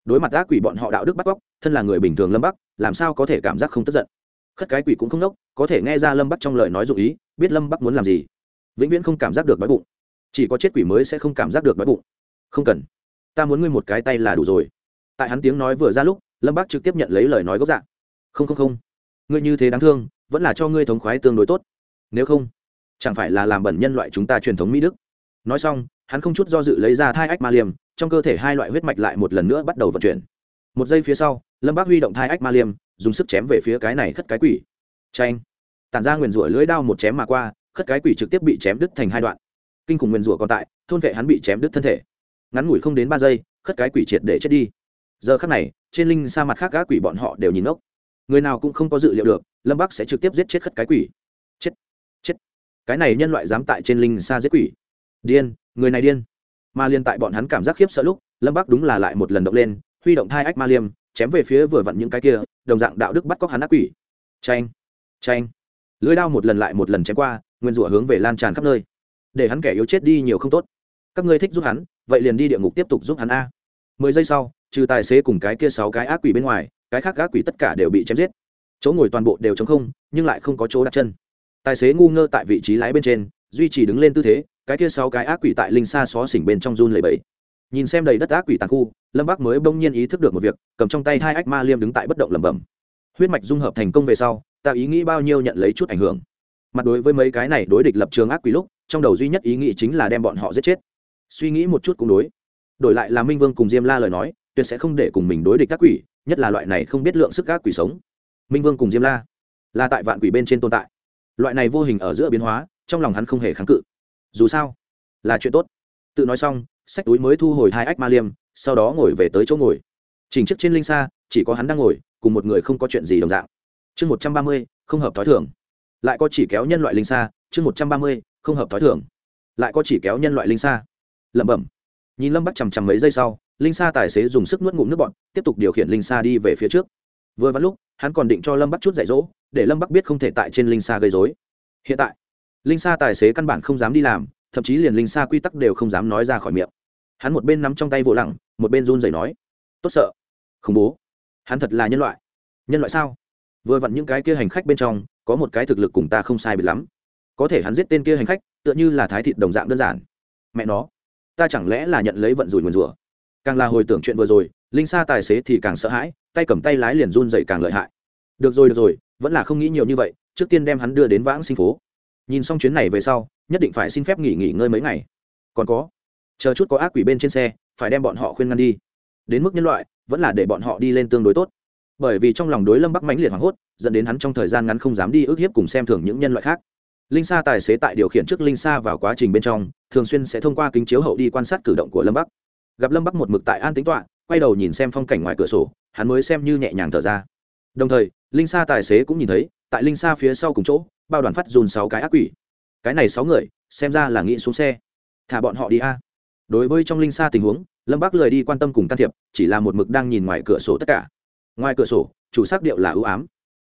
Đối mặt ác quỷ bọn họ đạo đức bắt cóc, thân là người bình thường lâm bắc, làm sao có thể cảm giác không tức giận? Khất cái quỷ cũng không nốc, có thể nghe ra lâm bắc trong lời nói dụ ý, biết lâm bắc muốn làm gì. Vĩnh viễn không cảm giác được đói bụng. Chỉ có chết quỷ mới sẽ không cảm giác được đói bụng. Không cần. Ta muốn ngươi một cái tay là đủ rồi. Tại hắn tiếng nói vừa ra lúc, lâm bắc trực tiếp nhận lấy lời nói gốc dạng không không không. Ngươi như thế đáng thương, vẫn là cho ngươi thống khoái tương đối tốt. Nếu không, chẳng phải là làm bẩn nhân loại chúng ta truyền thống mỹ đức nói xong, hắn không chút do dự lấy ra thai ách ma liêm, trong cơ thể hai loại huyết mạch lại một lần nữa bắt đầu vận chuyển. Một giây phía sau, lâm bác huy động thai ách ma liêm, dùng sức chém về phía cái này khất cái quỷ. Tranh tản ra nguyền rủa lưỡi đao một chém mà qua, khất cái quỷ trực tiếp bị chém đứt thành hai đoạn. Kinh khủng nguyền rủa còn tại, thôn vệ hắn bị chém đứt thân thể. Ngắn ngủi không đến ba giây, khất cái quỷ triệt để chết đi. Giờ khắc này, trên linh sa mặt khác các quỷ bọn họ đều nhìn ốc người nào cũng không có dự liệu được, lâm bắc sẽ trực tiếp giết chết khất cái quỷ. Chết! Chết! Cái này nhân loại dám tại trên linh sa giết quỷ điên, người này điên. Mà liên tại bọn hắn cảm giác khiếp sợ lúc, lâm bắc đúng là lại một lần động lên, huy động thai ách ma liêm, chém về phía vừa vặn những cái kia, đồng dạng đạo đức bắt cóc hắn ác quỷ. Tranh tranh lưới đao một lần lại một lần chém qua, nguyên rủa hướng về lan tràn khắp nơi. Để hắn kẻ yếu chết đi nhiều không tốt. Các ngươi thích giúp hắn, vậy liền đi địa ngục tiếp tục giúp hắn a. Mười giây sau, trừ tài xế cùng cái kia sáu cái ác quỷ bên ngoài, cái khác ác quỷ tất cả đều bị chém giết. Chỗ ngồi toàn bộ đều t không, nhưng lại không có chỗ đặt chân. Tài xế ngu ngơ tại vị trí lái bên trên, duy trì đứng lên tư thế cái kia sáu cái ác quỷ tại linh xa xó xỉnh bên trong run lầy bẫy nhìn xem đầy đất ác quỷ tàn khu, lâm bắc mới bỗng nhiên ý thức được một việc, cầm trong tay hai ách ma liêm đứng tại bất động lẩm bẩm. Huyết mạch dung hợp thành công về sau, ta ý nghĩ bao nhiêu nhận lấy chút ảnh hưởng. Mặt đối với mấy cái này đối địch lập trường ác quỷ lúc, trong đầu duy nhất ý nghĩ chính là đem bọn họ giết chết. Suy nghĩ một chút cũng đối. Đổi lại là minh vương cùng diêm la lời nói, tuyệt sẽ không để cùng mình đối địch các quỷ, nhất là loại này không biết lượng sức các quỷ sống. Minh vương cùng diêm la là tại vạn quỷ bên trên tồn tại. Loại này vô hình ở giữa biến hóa, trong lòng hắn không hề kháng cự dù sao, là chuyện tốt. Tự nói xong sách túi mới thu hồi hai ách ma liêm, sau đó ngồi về tới chỗ ngồi. Chỉnh chiếc trên linh xa chỉ có hắn đang ngồi, cùng một người không có chuyện gì đồng dạng. Chương một trăm ba mươi, không hợp t h ó i thưởng lại có chỉ kéo nhân loại linh xa chương một trăm ba mươi, không hợp t h ó i thưởng lại có chỉ kéo nhân loại linh xa lẩm bẩm. Nhìn lâm bắc chằm chằm mấy giây sau, linh xa tài xế dùng sức nuốt ngụm nước bọn tiếp tục điều khiển linh xa đi về phía trước. Vừa vắn lúc, hắn còn định cho lâm bắc chút dạy dỗ, để lâm bắc biết không thể tại trên linh xa gây dối hiện tại linh xa tài xế căn bản không dám đi làm, thậm chí liền linh xa quy tắc đều không dám nói ra khỏi miệng. Hắn một bên nắm trong tay vỗ lặng một bên run rẩy nói, tốt sợ, khủng bố, hắn thật là nhân loại. Nhân loại sao? Vừa vặn những cái kia hành khách bên trong, có một cái thực lực cùng ta không sai biệt lắm. Có thể hắn giết tên kia hành khách, tựa như là thái thịt đồng dạng đơn giản. Mẹ nó, ta chẳng lẽ là nhận lấy vận rủi nguồn rủa? Càng là hồi tưởng chuyện vừa rồi, linh sa tài xế thì càng sợ hãi, tay cầm tay lái liền run dậy càng lợi hại. Được rồi được rồi, vẫn là không nghĩ nhiều như vậy, trước tiên đem hắn đưa đến vãng sinh phố nhìn xong chuyến này về sau, nhất định phải xin phép nghỉ nghỉ ngơi mấy ngày. Còn có, chờ chút có ác quỷ bên trên xe, phải đem bọn họ khuyên ngăn đi. Đến mức nhân loại, vẫn là để bọn họ đi lên tương đối tốt. Bởi vì trong lòng đối lâm bắc mãnh liệt hoảng hốt, dẫn đến hắn trong thời gian ngắn không dám đi ước hiếp cùng xem thường những nhân loại khác. Linh sa tài xế tại điều khiển trước linh sa vào quá trình bên trong, thường xuyên sẽ thông qua kính chiếu hậu đi quan sát cử động của lâm bắc. Gặp lâm bắc một mực tại an tính toạ quay đầu nhìn xem phong cảnh ngoài cửa sổ, hắn mới xem như nhẹ nhàng thở ra. Đồng thời, linh sa tài xế cũng nhìn thấy, tại linh sa phía sau cùng chỗ bao đoàn phát dùn sáu cái ác quỷ. Cái này sáu người, xem ra là nghĩ xuống xe. Thả bọn họ đi a. Đối với trong linh xa tình huống, lâm bác lười đi quan tâm cùng can thiệp, chỉ là một mực đang nhìn ngoài cửa sổ tất cả. Ngoài cửa sổ, chủ sắc điệu là ưu ám.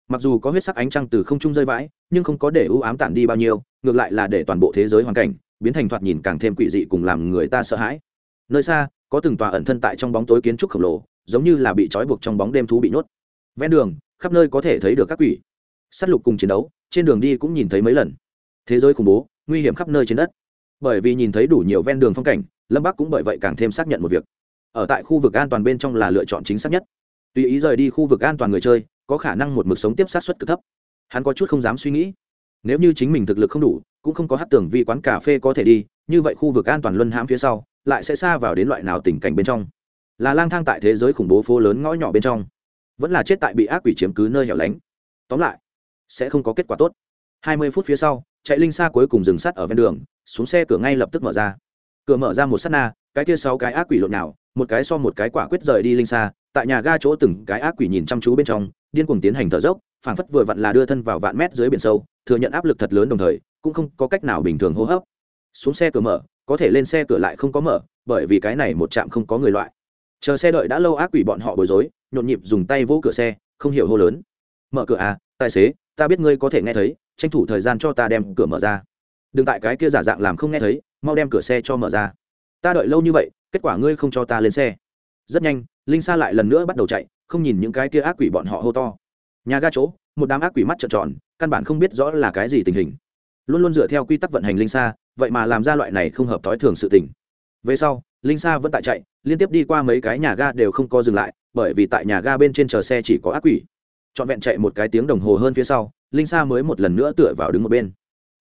Mặc dù có huyết sắc ánh trăng từ không trung rơi vãi, nhưng không có để ưu ám tản đi bao nhiêu, ngược lại là để toàn bộ thế giới hoàn cảnh biến thành thoạt nhìn càng thêm quỷ dị cùng làm người ta sợ hãi. Nơi xa, có từng tòa ẩn thân tại trong bóng tối kiến trúc khổng lồ, giống như là bị trói buộc trong bóng đêm thú bị nhốt. Ven đường, khắp nơi có thể thấy được các quỷ. S á t lục cùng chiến đấu trên đường đi cũng nhìn thấy mấy lần. Thế giới khủng bố, nguy hiểm khắp nơi trên đất. Bởi vì nhìn thấy đủ nhiều ven đường phong cảnh, lâm bắc cũng bởi vậy càng thêm xác nhận một việc. Ở tại khu vực an toàn bên trong là lựa chọn chính xác nhất. Tùy ý rời đi khu vực an toàn người chơi, có khả năng một mực sống tiếp sát xuất cực thấp. Hắn có chút không dám suy nghĩ. Nếu như chính mình thực lực không đủ, cũng không có hát tưởng vì quán cà phê có thể đi, như vậy khu vực an toàn luân hãm phía sau, lại sẽ xa vào đến loại nào tình cảnh bên trong? Là lang thang tại thế giới khủng bố phố lớn ngõ nhỏ bên trong, vẫn là chết tại bị ác quỷ chiếm cứ nơi hẻo lánh. Tóm lại sẽ không có kết quả tốt. Hai mươi phút phía sau, chạy linh xa cuối cùng dừng sát ở ven đường, xuống xe cửa ngay lập tức mở ra. Cửa mở ra một sát na, cái kia sáu cái ác quỷ lộn nào, một cái so một cái quả quyết rời đi linh xa, tại nhà ga chỗ từng cái ác quỷ nhìn chăm chú bên trong, điên cuồng tiến hành thở dốc, phảng phất vừa vặn là đưa thân vào vạn mét dưới biển sâu, thừa nhận áp lực thật lớn đồng thời, cũng không có cách nào bình thường hô hấp. Xuống xe cửa mở, có thể lên xe cửa lại không có mở, bởi vì cái này một trạm không có người loại. Chờ xe đợi đã lâu ác quỷ bọn họ bối rối, nhộn nhịp dùng tay vỗ cửa xe, không hiểu hô lớn. Mở cửa à tài xế ta biết ngươi có thể nghe thấy, tranh thủ thời gian cho ta đem cửa mở ra. Đừng tại cái kia giả dạng làm không nghe thấy, mau đem cửa xe cho mở ra. Ta đợi lâu như vậy, kết quả ngươi không cho ta lên xe. Rất nhanh, linh sa lại lần nữa bắt đầu chạy, không nhìn những cái kia ác quỷ bọn họ hô to. Nhà ga chỗ, một đám ác quỷ mắt trợn tròn, căn bản không biết rõ là cái gì tình hình. Luôn luôn dựa theo quy tắc vận hành linh sa, vậy mà làm ra loại này không hợp thói thường sự tình. Về sau, linh sa vẫn tại chạy, liên tiếp đi qua mấy cái nhà ga đều không có dừng lại, bởi vì tại nhà ga bên trên chờ xe chỉ có ác quỷ trọn vẹn chạy một cái tiếng đồng hồ hơn phía sau, linh sa mới một lần nữa tựa vào đứng một bên.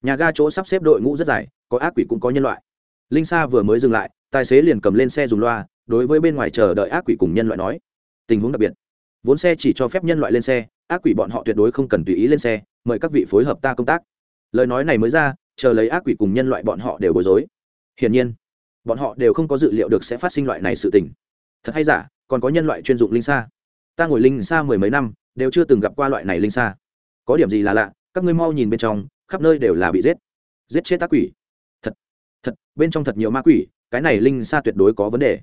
Nhà ga chỗ sắp xếp đội ngũ rất dài, có ác quỷ cũng có nhân loại. Linh sa vừa mới dừng lại, tài xế liền cầm lên xe dùng loa, đối với bên ngoài chờ đợi ác quỷ cùng nhân loại nói, tình huống đặc biệt. Vốn xe chỉ cho phép nhân loại lên xe, ác quỷ bọn họ tuyệt đối không cần tùy ý lên xe, mời các vị phối hợp ta công tác. Lời nói này mới ra, chờ lấy ác quỷ cùng nhân loại bọn họ đều bối rối. Hiển nhiên, bọn họ đều không có dự liệu được sẽ phát sinh loại này sự tình. Thật hay giả, còn có nhân loại chuyên dụng linh xa ta ngồi linh xa mười mấy năm đều chưa từng gặp qua loại này linh xa. Có điểm gì là lạ, các ngươi mau nhìn bên trong, khắp nơi đều là bị giết. Giết chết tác quỷ. Thật thật, bên trong thật nhiều ma quỷ, cái này linh xa tuyệt đối có vấn đề.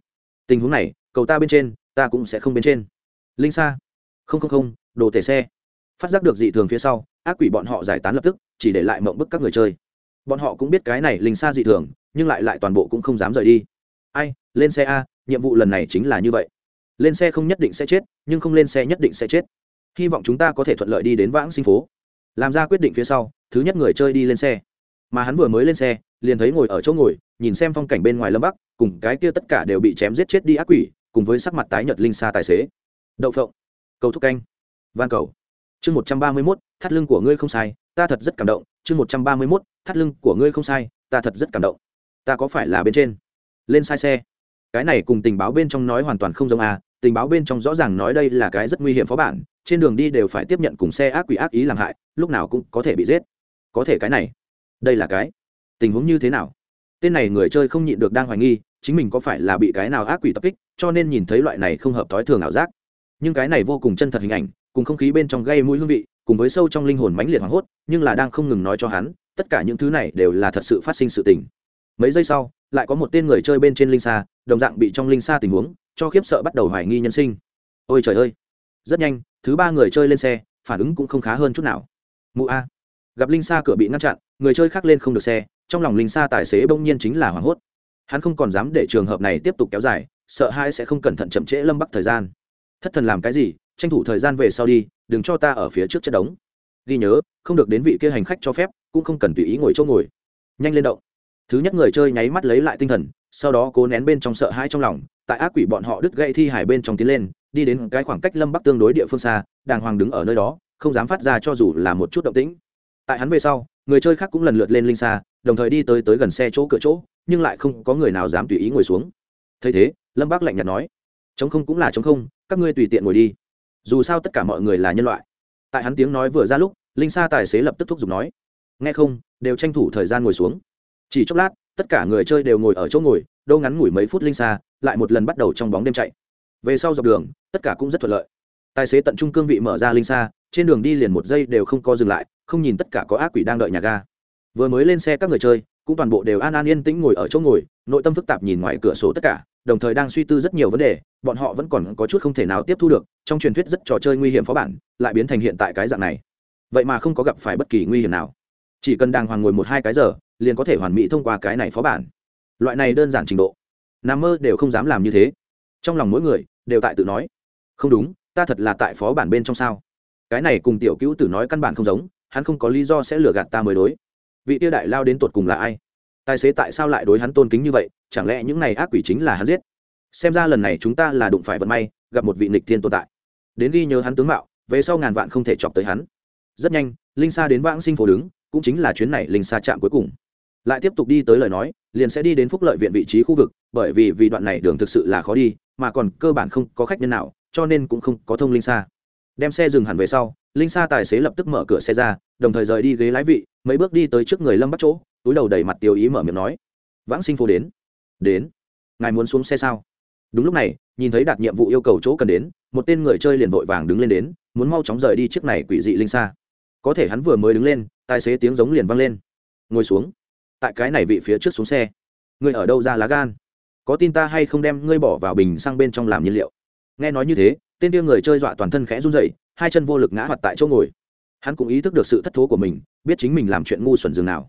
Tình huống này, cầu ta bên trên, ta cũng sẽ không bên trên. Linh xa? Không không không, đồ tể xe. Phát giác được dị thường phía sau, ác quỷ bọn họ giải tán lập tức, chỉ để lại mộng bức các người chơi. Bọn họ cũng biết cái này linh xa dị thường, nhưng lại lại toàn bộ cũng không dám rời đi. Ai, lên xe a, nhiệm vụ lần này chính là như vậy. Lên xe không nhất định sẽ chết, nhưng không lên xe nhất định sẽ chết hy vọng chúng ta có thể thuận lợi đi đến vãng sinh phố. Làm ra quyết định phía sau, thứ nhất người chơi đi lên xe. Mà hắn vừa mới lên xe, liền thấy ngồi ở chỗ ngồi, nhìn xem phong cảnh bên ngoài lâm bắc, cùng cái kia tất cả đều bị chém giết chết đi ác quỷ, cùng với sắc mặt tái nhật linh xa tài xế. Đậu phộng. Cầu thúc canh. Van cầu. Chương một trăm ba mươi mốt, thắt lưng của ngươi không sai, ta thật rất cảm động. Chương một trăm ba mươi mốt, thắt lưng của ngươi không sai, ta thật rất cảm động. Ta có phải là bên trên? Lên sai xe. Cái này cùng tình báo bên trong nói hoàn toàn không giống à tình báo bên trong rõ ràng nói đây là cái rất nguy hiểm phó bản, trên đường đi đều phải tiếp nhận cùng xe ác quỷ ác ý làm hại, lúc nào cũng có thể bị giết. Có thể cái này, đây là cái tình huống như thế nào? Tên này người chơi không nhịn được đang hoài nghi, chính mình có phải là bị cái nào ác quỷ tập kích, cho nên nhìn thấy loại này không hợp thói thường ảo giác. Nhưng cái này vô cùng chân thật hình ảnh, cùng không khí bên trong gây mũi hương vị, cùng với sâu trong linh hồn mãnh liệt hoảng hốt, nhưng là đang không ngừng nói cho hắn, tất cả những thứ này đều là thật sự phát sinh sự tình. Mấy giây sau, lại có một tên người chơi bên trên linh xa đồng dạng bị trong linh xa tình huống, cho khiếp sợ bắt đầu hoài nghi nhân sinh. Ôi trời ơi! Rất nhanh, thứ ba người chơi lên xe, phản ứng cũng không khá hơn chút nào. Mụ a. Gặp linh xa cửa bị ngăn chặn, người chơi khác lên không được xe, trong lòng linh xa tài xế bỗng nhiên chính là hoảng hốt. Hắn không còn dám để trường hợp này tiếp tục kéo dài, sợ hai sẽ không cẩn thận chậm trễ lâm bắc thời gian. Thất thần làm cái gì, tranh thủ thời gian về sau đi, đừng cho ta ở phía trước chất đống. Ghi nhớ, không được đến vị kia hành khách cho phép, cũng không cần tùy ý ngồi chỗ ngồi. Nhanh lên động. Thứ nhất người chơi nháy mắt lấy lại tinh thần sau đó cố nén bên trong sợ hãi trong lòng, tại ác quỷ bọn họ đứt gãy thi hải bên trong tiến lên, đi đến cái khoảng cách lâm bắc tương đối địa phương xa, đàng hoàng đứng ở nơi đó, không dám phát ra cho dù là một chút động tĩnh. Tại hắn về sau, người chơi khác cũng lần lượt lên linh xa, đồng thời đi tới tới gần xe chỗ cửa chỗ, nhưng lại không có người nào dám tùy ý ngồi xuống. Thấy thế, lâm bác lạnh nhạt nói chống không cũng là chống không, các ngươi tùy tiện ngồi đi. Dù sao tất cả mọi người là nhân loại. Tại hắn tiếng nói vừa ra lúc, linh sa tài xế lập tức thúc giục nói, nghe không, đều tranh thủ thời gian ngồi xuống. Chỉ chốc lát tất cả người chơi đều ngồi ở chỗ ngồi, đâu ngắn ngủi mấy phút linh xa, lại một lần bắt đầu trong bóng đêm chạy. Về sau dọc đường, tất cả cũng rất thuận lợi. Tài xế tận trung cương vị mở ra linh xa, trên đường đi liền một giây đều không co dừng lại, không nhìn tất cả có ác quỷ đang đợi nhà ga. Vừa mới lên xe các người chơi, cũng toàn bộ đều an an yên tĩnh ngồi ở chỗ ngồi, nội tâm phức tạp nhìn ngoài cửa sổ tất cả, đồng thời đang suy tư rất nhiều vấn đề, bọn họ vẫn còn có chút không thể nào tiếp thu được, trong truyền thuyết rất trò chơi nguy hiểm phó bản, lại biến thành hiện tại cái dạng này. Vậy mà không có gặp phải bất kỳ nguy hiểm nào. Chỉ cần đàng hoàng ngồi một hai cái giờ liền có thể hoàn mỹ thông qua cái này phó bản. Loại này đơn giản trình độ nằm mơ đều không dám làm như thế. Trong lòng mỗi người đều tại tự nói, không đúng, ta thật là tại phó bản bên trong sao? Cái này cùng tiểu cứu tử nói căn bản không giống, hắn không có lý do sẽ lừa gạt ta mới đối. Vị tiêu đại lao đến tột cùng là ai? Tài xế tại sao lại đối hắn tôn kính như vậy? Chẳng lẽ những này ác quỷ chính là hắn giết? Xem ra lần này chúng ta là đụng phải vận may, gặp một vị nịch thiên tồn tại. Đến ghi nhớ hắn tướng mạo, về sau ngàn vạn không thể chọc tới hắn. Rất nhanh, linh sa đến vãng sinh phố đứng, cũng chính là chuyến này linh sa chạm cuối cùng lại tiếp tục đi tới lời nói, liền sẽ đi đến phúc lợi viện vị trí khu vực, bởi vì vì đoạn này đường thực sự là khó đi, mà còn cơ bản không có khách nhân nào, cho nên cũng không có thông linh xa đem xe dừng hẳn về sau, linh sa tài xế lập tức mở cửa xe ra, đồng thời rời đi ghế lái vị, mấy bước đi tới trước người lâm bắt chỗ, túi đầu đầy mặt tiêu ý mở miệng nói, vãng sinh phố đến. Đến? Ngài muốn xuống xe sao? Đúng lúc này, nhìn thấy đạt nhiệm vụ yêu cầu chỗ cần đến, một tên người chơi liền vội vàng đứng lên đến, muốn mau chóng rời đi chiếc này quỷ dị linh xa có thể hắn vừa mới đứng lên, tài xế tiếng giống liền vang lên. Ngồi xuống tại cái này vị phía trước xuống xe. Ngươi ở đâu ra lá gan? Có tin ta hay không đem ngươi bỏ vào bình sang bên trong làm nhiên liệu? Nghe nói như thế, tên tiêu người chơi dọa toàn thân khẽ run dậy hai chân vô lực ngã hoặc tại chỗ ngồi. Hắn cũng ý thức được sự thất thố của mình, biết chính mình làm chuyện ngu xuẩn dường nào.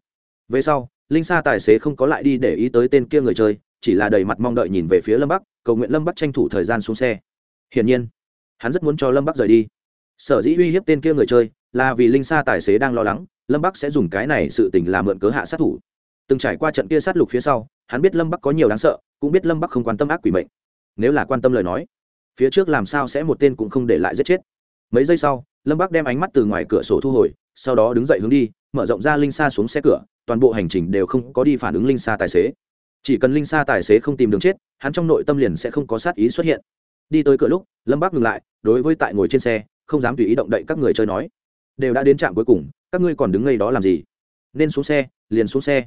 Về sau, linh sa tài xế không có lại đi để ý tới tên kia người chơi, chỉ là đầy mặt mong đợi nhìn về phía lâm bắc, cầu nguyện lâm bắc tranh thủ thời gian xuống xe. Hiển nhiên, hắn rất muốn cho lâm bắc rời đi. Sở dĩ uy hiếp tên kia người chơi là vì linh sa tài xế đang lo lắng, lâm bắc sẽ dùng cái này sự tình làm mượn cớ hạ sát thủ từng trải qua trận kia sát lục phía sau, hắn biết lâm bắc có nhiều đáng sợ, cũng biết lâm bắc không quan tâm ác quỷ mệnh. Nếu là quan tâm lời nói, phía trước làm sao sẽ một tên cũng không để lại giết chết. Mấy giây sau, lâm bắc đem ánh mắt từ ngoài cửa sổ thu hồi, sau đó đứng dậy hướng đi, mở rộng ra linh xa xuống xe cửa, toàn bộ hành trình đều không có đi phản ứng linh xa tài xế. Chỉ cần linh xa tài xế không tìm đường chết, hắn trong nội tâm liền sẽ không có sát ý xuất hiện. Đi tới cửa lúc, lâm bắc ngừng lại, đối với tại ngồi trên xe, không dám tùy ý động đậy các người chơi nói. Đều đã đến trạm cuối cùng, các ngươi còn đứng ngay đó làm gì? Nên xuống xe, liền xuống xe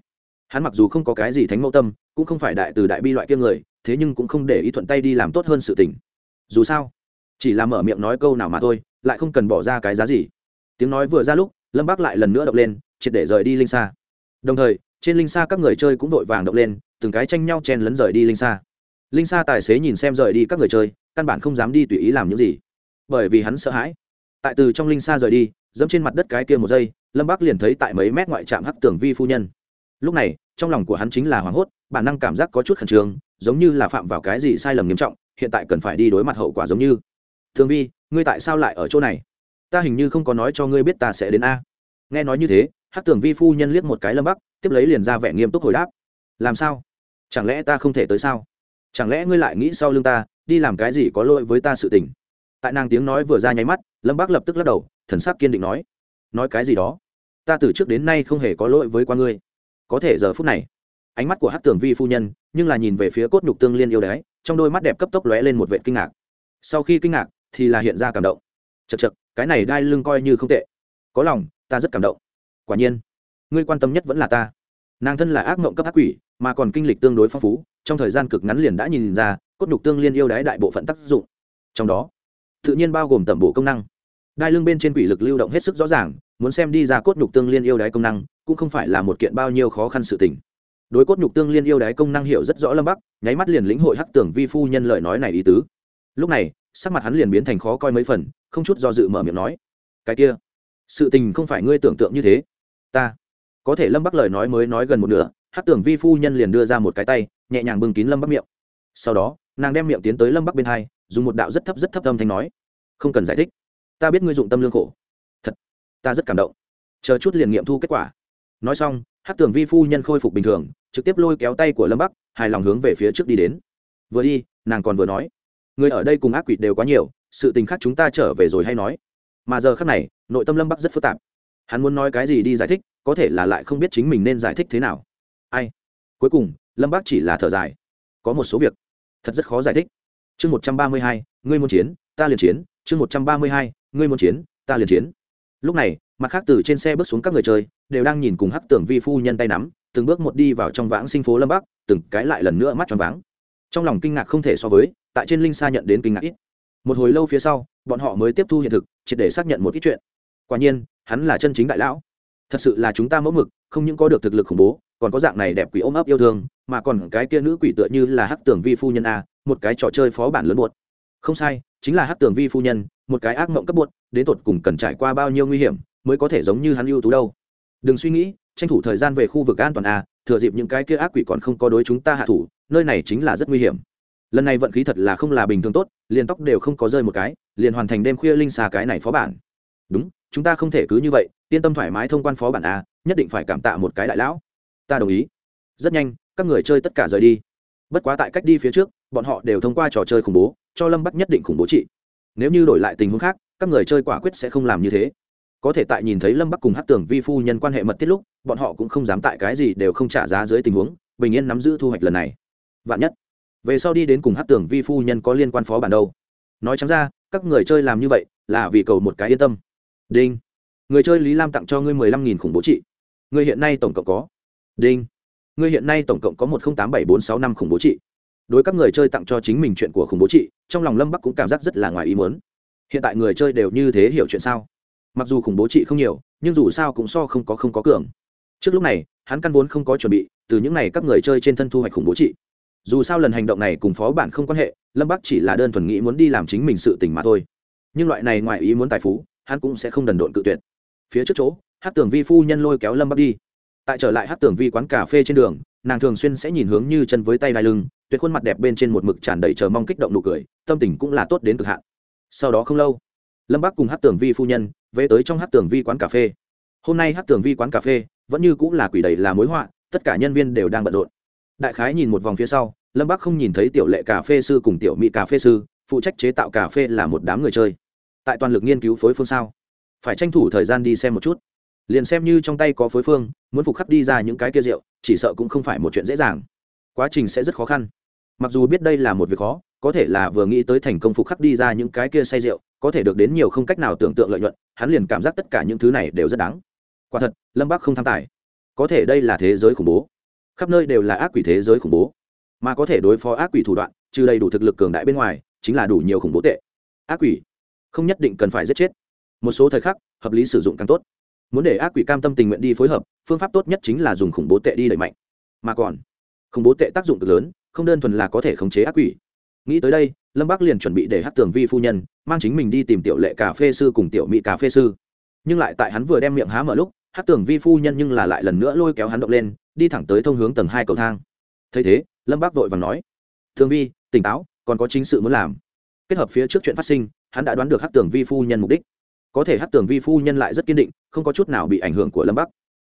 hắn mặc dù không có cái gì thánh mẫu tâm, cũng không phải đại từ đại bi loại kia người, thế nhưng cũng không để ý thuận tay đi làm tốt hơn sự tình. Dù sao, chỉ là mở miệng nói câu nào mà thôi, lại không cần bỏ ra cái giá gì. Tiếng nói vừa ra lúc, lâm bác lại lần nữa động lên, triệt để rời đi linh xa. Đồng thời, trên linh xa các người chơi cũng vội vàng động lên, từng cái tranh nhau chen lấn rời đi linh xa. Linh xa tài xế nhìn xem rời đi các người chơi, căn bản không dám đi tùy ý làm những gì. Bởi vì hắn sợ hãi. Tại từ trong linh xa rời đi, dẫm trên mặt đất cái kia một giây, lâm bác liền thấy tại mấy mét ngoại trạm hắc tường vi phu nhân lúc này, trong lòng của hắn chính là hoảng hốt, bản năng cảm giác có chút khẩn trương, giống như là phạm vào cái gì sai lầm nghiêm trọng, hiện tại cần phải đi đối mặt hậu quả giống như. Thường vi, ngươi tại sao lại ở chỗ này? Ta hình như không có nói cho ngươi biết ta sẽ đến a. Nghe nói như thế hát tưởng vi phu nhân liếc một cái lâm bắc, tiếp lấy liền ra vẻ nghiêm túc hồi đáp. Làm sao? Chẳng lẽ ta không thể tới sao? Chẳng lẽ ngươi lại nghĩ sau lưng ta, đi làm cái gì có lỗi với ta sự tình? Tại nàng tiếng nói vừa ra nháy mắt, lâm bắc lập tức lắc đầu, thần sắc kiên định nói. Nói cái gì đó? Ta từ trước đến nay không hề có lỗi với qua ngươi có thể giờ phút này. Ánh mắt của hát tường vi phu nhân, nhưng là nhìn về phía cốt nhục tương liên yêu đái, trong đôi mắt đẹp cấp tốc lóe lên một vệ kinh ngạc. Sau khi kinh ngạc, thì là hiện ra cảm động. Chật chật cái này đai lưng coi như không tệ. Có lòng, ta rất cảm động. Quả nhiên, ngươi quan tâm nhất vẫn là ta. Nàng thân là ác mộng cấp ác quỷ, mà còn kinh lịch tương đối phong phú, trong thời gian cực ngắn liền đã nhìn ra, cốt nhục tương liên yêu đái đại bộ phận tác dụng. Trong đó, tự nhiên bao gồm tẩm bổ công năng. Đai lưng bên trên quỷ lực lưu động hết sức rõ ràng, muốn xem đi ra cốt nhục tương liên yêu đái công năng cũng không phải là một kiện bao nhiêu khó khăn sự tình. Đối cốt nhục tương liên yêu đái công năng hiểu rất rõ lâm bắc, nháy mắt liền lĩnh hội hắc tưởng vi phu nhân lời nói này ý tứ. Lúc này, sắc mặt hắn liền biến thành khó coi mấy phần, không chút do dự mở miệng nói, cái kia, sự tình không phải ngươi tưởng tượng như thế. Ta, có thể lâm bắc lời nói mới nói gần một nửa hát tưởng vi phu nhân liền đưa ra một cái tay, nhẹ nhàng bưng kín lâm bắc miệng. Sau đó, nàng đem miệng tiến tới lâm bắc bên hai, dùng một đạo rất thấp rất thấp âm thanh nói, không cần giải thích. Ta biết ngươi dụng tâm lương khổ. Thật, ta rất cảm động. Chờ chút liền nghiệm thu kết quả nói xong hát tưởng vi phu nhân khôi phục bình thường, trực tiếp lôi kéo tay của lâm bắc, hài lòng hướng về phía trước đi đến. Vừa đi, nàng còn vừa nói, người ở đây cùng ác quỷ đều quá nhiều, sự tình khác chúng ta trở về rồi hay nói. Mà giờ khác này, nội tâm lâm bắc rất phức tạp. Hắn muốn nói cái gì đi giải thích, có thể là lại không biết chính mình nên giải thích thế nào. Ai? Cuối cùng, lâm bắc chỉ là thở dài. Có một số việc, thật rất khó giải thích. Chương một trăm ba mươi hai, ngươi muốn chiến, ta liền chiến. Chương một trăm ba mươi hai, ngươi muốn chiến, ta liền chiến lúc này, mặt khác từ trên xe bước xuống các người chơi, đều đang nhìn cùng hắc tưởng vi phu nhân tay nắm, từng bước một đi vào trong vãng sinh phố lâm bắc, từng cái lại lần nữa mắt tròn váng. Trong lòng kinh ngạc không thể so với, tại trên linh xa nhận đến kinh ngạc ít. Một hồi lâu phía sau, bọn họ mới tiếp thu hiện thực, triệt để xác nhận một ít chuyện. Quả nhiên, hắn là chân chính đại lão. Thật sự là chúng ta mẫu mực, không những có được thực lực khủng bố, còn có dạng này đẹp quỷ ôm ấp yêu thương, mà còn cái kia nữ quỷ tựa như là hắc tưởng vi phu nhân a, một cái trò chơi phó bản lớn buột không sai, chính là hắc tưởng vi phu nhân một cái ác mộng cấp bột, đến tột cùng cần trải qua bao nhiêu nguy hiểm mới có thể giống như hắn ưu tú đâu. Đừng suy nghĩ tranh thủ thời gian về khu vực an toàn a thừa dịp những cái kia ác quỷ còn không có đối chúng ta hạ thủ nơi này chính là rất nguy hiểm. Lần này vận khí thật là không là bình thường tốt liền tóc đều không có rơi một cái liền hoàn thành đêm khuya linh xà cái này phó bản. Đúng chúng ta không thể cứ như vậy yên tâm thoải mái thông quan phó bản a nhất định phải cảm tạ một cái đại lão. Ta đồng ý. Rất nhanh các người chơi tất cả rời đi. Bất quá tại cách đi phía trước bọn họ đều thông qua trò chơi khủng bố cho lâm bắc nhất định khủng bố trị nếu như đổi lại tình huống khác, các người chơi quả quyết sẽ không làm như thế. Có thể tại nhìn thấy lâm bắc cùng hát tưởng vi phu nhân quan hệ mật thiết lúc, bọn họ cũng không dám tại cái gì đều không trả giá dưới tình huống, bình yên nắm giữ thu hoạch lần này. Vạn nhất, về sau đi đến cùng hát tưởng vi phu nhân có liên quan phó bản đâu. Nói chẳng ra, các người chơi làm như vậy là vì cầu một cái yên tâm. Đinh. Người chơi lý lam tặng cho ngươi mười lăm nghìn khủng bố trị. Ngươi hiện nay tổng cộng có. Đinh. Ngươi hiện nay tổng cộng có một không tám bảy bốn sáu năm khủng bố trị đối các người chơi tặng cho chính mình chuyện của khủng bố trị trong lòng lâm bắc cũng cảm giác rất là ngoài ý muốn. Hiện tại người chơi đều như thế hiểu chuyện sao? Mặc dù khủng bố trị không nhiều, nhưng dù sao cũng so không có không có cường. Trước lúc này, hắn căn vốn không có chuẩn bị, từ những n à y các người chơi trên thân thu hoạch khủng bố trị dù sao lần hành động này cùng phó bản không quan hệ, lâm bắc chỉ là đơn thuần nghĩ muốn đi làm chính mình sự tình mà thôi. Nhưng loại này ngoài ý muốn tài phú, hắn cũng sẽ không đần độn cự tuyệt. Phía trước chỗ hát tưởng vi phu nhân lôi kéo lâm bắc đi. Tại trở lại hát tưởng vi quán cà phê trên đường nàng thường xuyên sẽ nhìn hướng như chân với tay đai lưng, tuyệt khuôn mặt đẹp bên trên một mực tràn đầy chờ mong kích động nụ cười, tâm tình cũng là tốt đến cực hạn. Sau đó không lâu, lâm bắc cùng hát tường vi phu nhân về tới trong hát tường vi quán cà phê. Hôm nay hát tường vi quán cà phê vẫn như cũng là quỷ đầy là mối họa, tất cả nhân viên đều đang bận rộn. Đại khái nhìn một vòng phía sau, lâm bắc không nhìn thấy tiểu lệ cà phê sư cùng tiểu mỹ cà phê sư, phụ trách chế tạo cà phê là một đám người chơi. Tại toàn lực nghiên cứu phối phương sao. Phải tranh thủ thời gian đi xem một chút liền xem như trong tay có phối phương, muốn phục khắc đi ra những cái kia rượu, chỉ sợ cũng không phải một chuyện dễ dàng. Quá trình sẽ rất khó khăn. Mặc dù biết đây là một việc khó, có thể là vừa nghĩ tới thành công phục khắc đi ra những cái kia say rượu, có thể được đến nhiều không cách nào tưởng tượng lợi nhuận, hắn liền cảm giác tất cả những thứ này đều rất đáng. Quả thật, lâm bắc không tham tài. Có thể đây là thế giới khủng bố. Khắp nơi đều là ác quỷ thế giới khủng bố. Mà có thể đối phó ác quỷ thủ đoạn, trừ đầy đủ thực lực cường đại bên ngoài, chính là đủ nhiều khủng bố tệ. Ác quỷ không nhất định cần phải giết chết. Một số thời khắc, hợp lý sử dụng càng tốt muốn để ác quỷ cam tâm tình nguyện đi phối hợp, phương pháp tốt nhất chính là dùng khủng bố tệ đi đẩy mạnh. Mà còn, khủng bố tệ tác dụng cực lớn, không đơn thuần là có thể khống chế ác quỷ. Nghĩ tới đây, lâm bắc liền chuẩn bị để hát tường vi phu nhân mang chính mình đi tìm tiểu lệ cà phê sư cùng tiểu mỹ cà phê sư. Nhưng lại tại hắn vừa đem miệng há mở lúc hát tường vi phu nhân nhưng là lại lần nữa lôi kéo hắn động lên, đi thẳng tới thông hướng tầng hai cầu thang. Thấy thế, lâm bác vội và nói thường vi, tỉnh táo, còn có chính sự muốn làm. Kết hợp phía trước chuyện phát sinh, hắn đã đoán được hát tường vi phu nhân mục đích có thể hát tường vi phu nhân lại rất kiên định, không có chút nào bị ảnh hưởng của lâm bắc.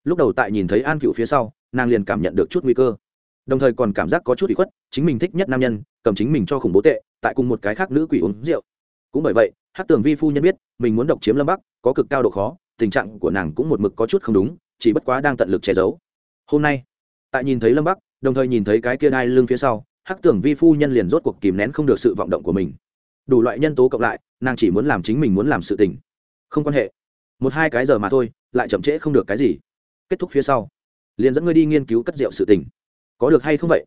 Lúc đầu tại nhìn thấy an cựu phía sau, nàng liền cảm nhận được chút nguy cơ. Đồng thời còn cảm giác có chút bị khuất, chính mình thích nhất nam nhân, cầm chính mình cho khủng bố tệ, tại cùng một cái khác nữ quỷ uống rượu. Cũng bởi vậy hát tường vi phu nhân biết, mình muốn độc chiếm lâm bắc, có cực cao độ khó, tình trạng của nàng cũng một mực có chút không đúng, chỉ bất quá đang tận lực che giấu. Hôm nay, tại nhìn thấy lâm bắc, đồng thời nhìn thấy cái kia đai lưng phía sau, hắc tưởng vi phu nhân liền rốt cuộc kìm nén không được sự vọng động của mình. Đủ loại nhân tố cộng lại, nàng chỉ muốn làm chính mình muốn làm sự tình không quan hệ. Một hai cái giờ mà thôi, lại chậm trễ không được cái gì. Kết thúc phía sau, liền dẫn ngươi đi nghiên cứu cất rượu sự tình. Có được hay không vậy?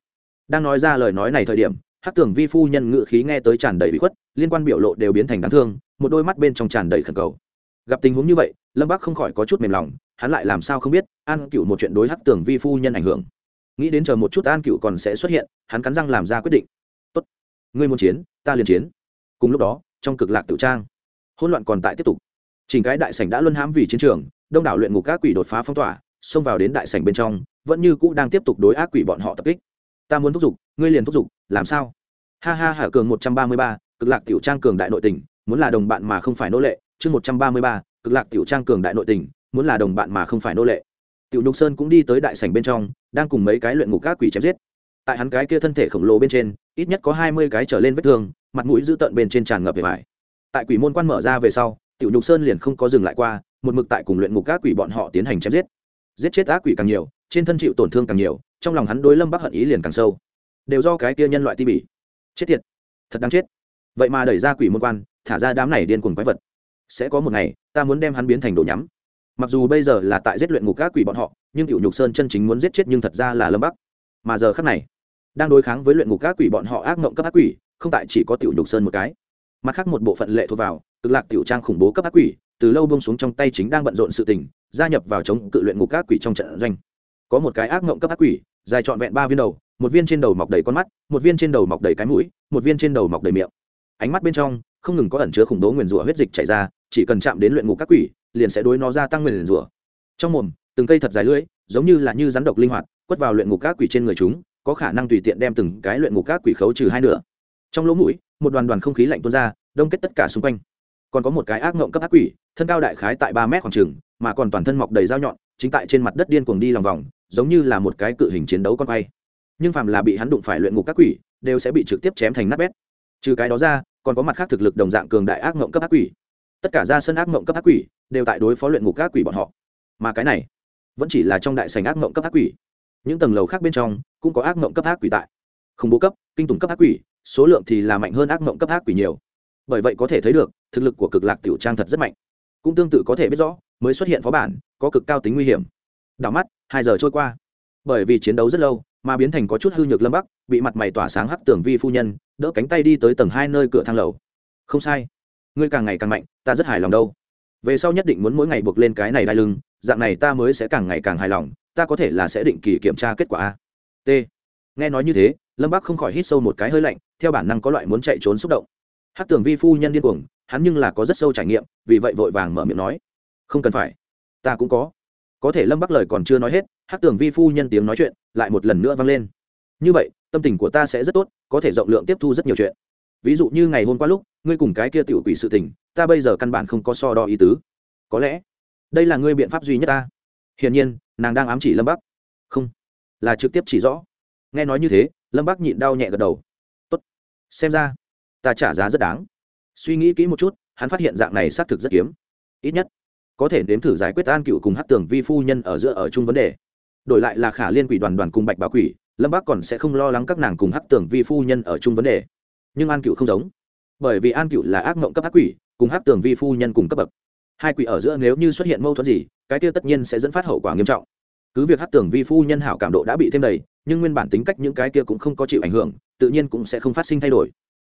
Đang nói ra lời nói này thời điểm, hắc tưởng vi phu nhân ngự khí nghe tới tràn đầy bị khuất, liên quan biểu lộ đều biến thành đáng thương, một đôi mắt bên trong tràn đầy khẩn cầu. Gặp tình huống như vậy, lâm bắc không khỏi có chút mềm lòng, hắn lại làm sao không biết, an cựu một chuyện đối hắc tưởng vi phu nhân ảnh hưởng. Nghĩ đến chờ một chút an cựu còn sẽ xuất hiện, hắn cắn răng làm ra quyết định. Tốt, ngươi muốn chiến, ta liền chiến. Cùng lúc đó, trong cực lạc tự trang, hỗn loạn còn tại tiếp tục chỉnh cái đại sảnh đã luân hãm vì chiến trường, đông đảo luyện ngục các quỷ đột phá phong tỏa, xông vào đến đại sảnh bên trong, vẫn như cũ đang tiếp tục đối ác quỷ bọn họ tập kích. Ta muốn thúc giục, ngươi liền thúc giục, làm sao? Ha ha hả cường một trăm ba mươi ba, cực lạc tiểu trang cường đại nội tình, muốn là đồng bạn mà không phải nô lệ, chương một trăm ba mươi ba, cực lạc tiểu trang cường đại nội tình, muốn là đồng bạn mà không phải nô lệ. Tiểu nhục sơn cũng đi tới đại sảnh bên trong, đang cùng mấy cái luyện ngục các quỷ chém giết. Tại hắn cái kia thân thể khổng lồ bên trên, ít nhất có hai mươi cái trở lên vết thương, mặt mũi dữ tợn bên trên tràn ngập về vải tại quỷ môn quan mở ra về sau tiểu nhục sơn liền không có dừng lại qua, một mực tại cùng luyện ngục các quỷ bọn họ tiến hành chém giết. Giết chết ác quỷ càng nhiều, trên thân chịu tổn thương càng nhiều, trong lòng hắn đối lâm bắc hận ý liền càng sâu. Đều do cái kia nhân loại ti bỉ. Chết tiệt, thật đáng chết. Vậy mà đẩy ra quỷ môn quan, thả ra đám này điên cuồng quái vật. Sẽ có một ngày, ta muốn đem hắn biến thành đồ nhắm. Mặc dù bây giờ là tại giết luyện ngục các quỷ bọn họ, nhưng tiểu nhục sơn chân chính muốn giết chết nhưng thật ra là lâm bắc. Mà giờ khác này, đang đối kháng với luyện ngục các quỷ bọn họ ác mộng cấp ác quỷ, không tại chỉ có tiểu nhục sơn một cái. Mặt khác một bộ phận lệ thuộc vào cực lạc tiểu trang khủng bố cấp ác quỷ, từ lâu bông xuống trong tay chính đang bận rộn sự tình, gia nhập vào chống cự luyện ngục các quỷ trong trận doanh. Có một cái ác mộng cấp ác quỷ, dài trọn vẹn ba viên đầu, một viên trên đầu mọc đầy con mắt, một viên trên đầu mọc đầy cái mũi, một viên trên đầu mọc đầy miệng. Ánh mắt bên trong, không ngừng có ẩn chứa khủng bố nguyền rủa huyết dịch chảy ra, chỉ cần chạm đến luyện ngục các quỷ, liền sẽ đối nó gia tăng nguyền rủa. Trong mồm, từng cây thật dài lưỡi, giống như là như rắn độc linh hoạt, quất vào luyện ngục các quỷ trên người chúng, có khả năng tùy tiện đem từng cái luyện ngục các quỷ khấu trừ hai nửa. Trong lỗ mũi, một đoàn đoàn không khí lạnh tuôn ra, đông kết tất cả xung quanh còn có một cái ác ngộng cấp ác quỷ, thân cao đại khái tại ba mét khoảng trường mà còn toàn thân mọc đầy dao nhọn, chính tại trên mặt đất điên cuồng đi lòng vòng, giống như là một cái cự hình chiến đấu con quay. Nhưng phàm là bị hắn đụng phải luyện ngục các quỷ, đều sẽ bị trực tiếp chém thành nát bét. Trừ cái đó ra, còn có mặt khác thực lực đồng dạng cường đại ác ngộng cấp ác quỷ. Tất cả ra sân ác ngộng cấp ác quỷ đều tại đối phó luyện ngục các quỷ bọn họ. Mà cái này, vẫn chỉ là trong đại sành ác ngộng cấp ác quỷ. Những tầng lầu khác bên trong cũng có ác ngộng cấp ác quỷ tại. Khủng bố cấp, kinh tùng cấp ác quỷ, số lượng thì là mạnh hơn ác ngộng cấp ác quỷ nhiều. Bởi vậy có thể thấy được thực lực của cực lạc tiểu trang thật rất mạnh. Cũng tương tự có thể biết rõ, mới xuất hiện phó bản, có cực cao tính nguy hiểm. Đảo mắt, hai giờ trôi qua. Bởi vì chiến đấu rất lâu, mà biến thành có chút hư nhược lâm bắc, bị mặt mày tỏa sáng hắc tưởng vi phu nhân, đỡ cánh tay đi tới tầng hai nơi cửa thang lầu. Không sai. Ngươi càng ngày càng mạnh, ta rất hài lòng đâu. Về sau nhất định muốn mỗi ngày buộc lên cái này đai lưng, dạng này ta mới sẽ càng ngày càng hài lòng, ta có thể là sẽ định kỳ kiểm tra kết quả a. T. Nghe nói như thế, lâm bắc không khỏi hít sâu một cái hơi lạnh, theo bản năng có loại muốn chạy trốn xúc động. Hát tưởng vi phu nhân điên cuồng hắn nhưng là có rất sâu trải nghiệm, vì vậy vội vàng mở miệng nói, không cần phải, ta cũng có. Có thể lâm bắc lời còn chưa nói hết hát tưởng vi phu nhân tiếng nói chuyện lại một lần nữa vang lên. Như vậy, tâm tình của ta sẽ rất tốt, có thể rộng lượng tiếp thu rất nhiều chuyện. Ví dụ như ngày hôm qua lúc, ngươi cùng cái kia tiểu quỷ sự tình, ta bây giờ căn bản không có so đo ý tứ. Có lẽ, đây là ngươi biện pháp duy nhất ta. Hiển nhiên, nàng đang ám chỉ lâm bắc. Không, là trực tiếp chỉ rõ. Nghe nói như thế, lâm bắc nhịn đau nhẹ gật đầu. Tốt, xem ra, ta trả giá rất đáng suy nghĩ kỹ một chút, hắn phát hiện dạng này xác thực rất kiếm. Ít nhất, có thể nếm thử giải quyết an cựu cùng hát tường vi phu nhân ở giữa ở chung vấn đề. Đổi lại là khả liên quỷ đoàn đoàn cùng bạch bảo quỷ, lâm bác còn sẽ không lo lắng các nàng cùng hát tường vi phu nhân ở chung vấn đề. Nhưng an cựu không giống. Bởi vì an cựu là ác mộng cấp ác quỷ, cùng hát tường vi phu nhân cùng cấp bậc. Hai quỷ ở giữa nếu như xuất hiện mâu thuẫn gì, cái tiêu tất nhiên sẽ dẫn phát hậu quả nghiêm trọng. Cứ việc hát tường vi phu nhân hảo cảm độ đã bị thêm đầy, nhưng nguyên bản tính cách những cái kia cũng không có chịu ảnh hưởng, tự nhiên cũng sẽ không phát sinh thay đổi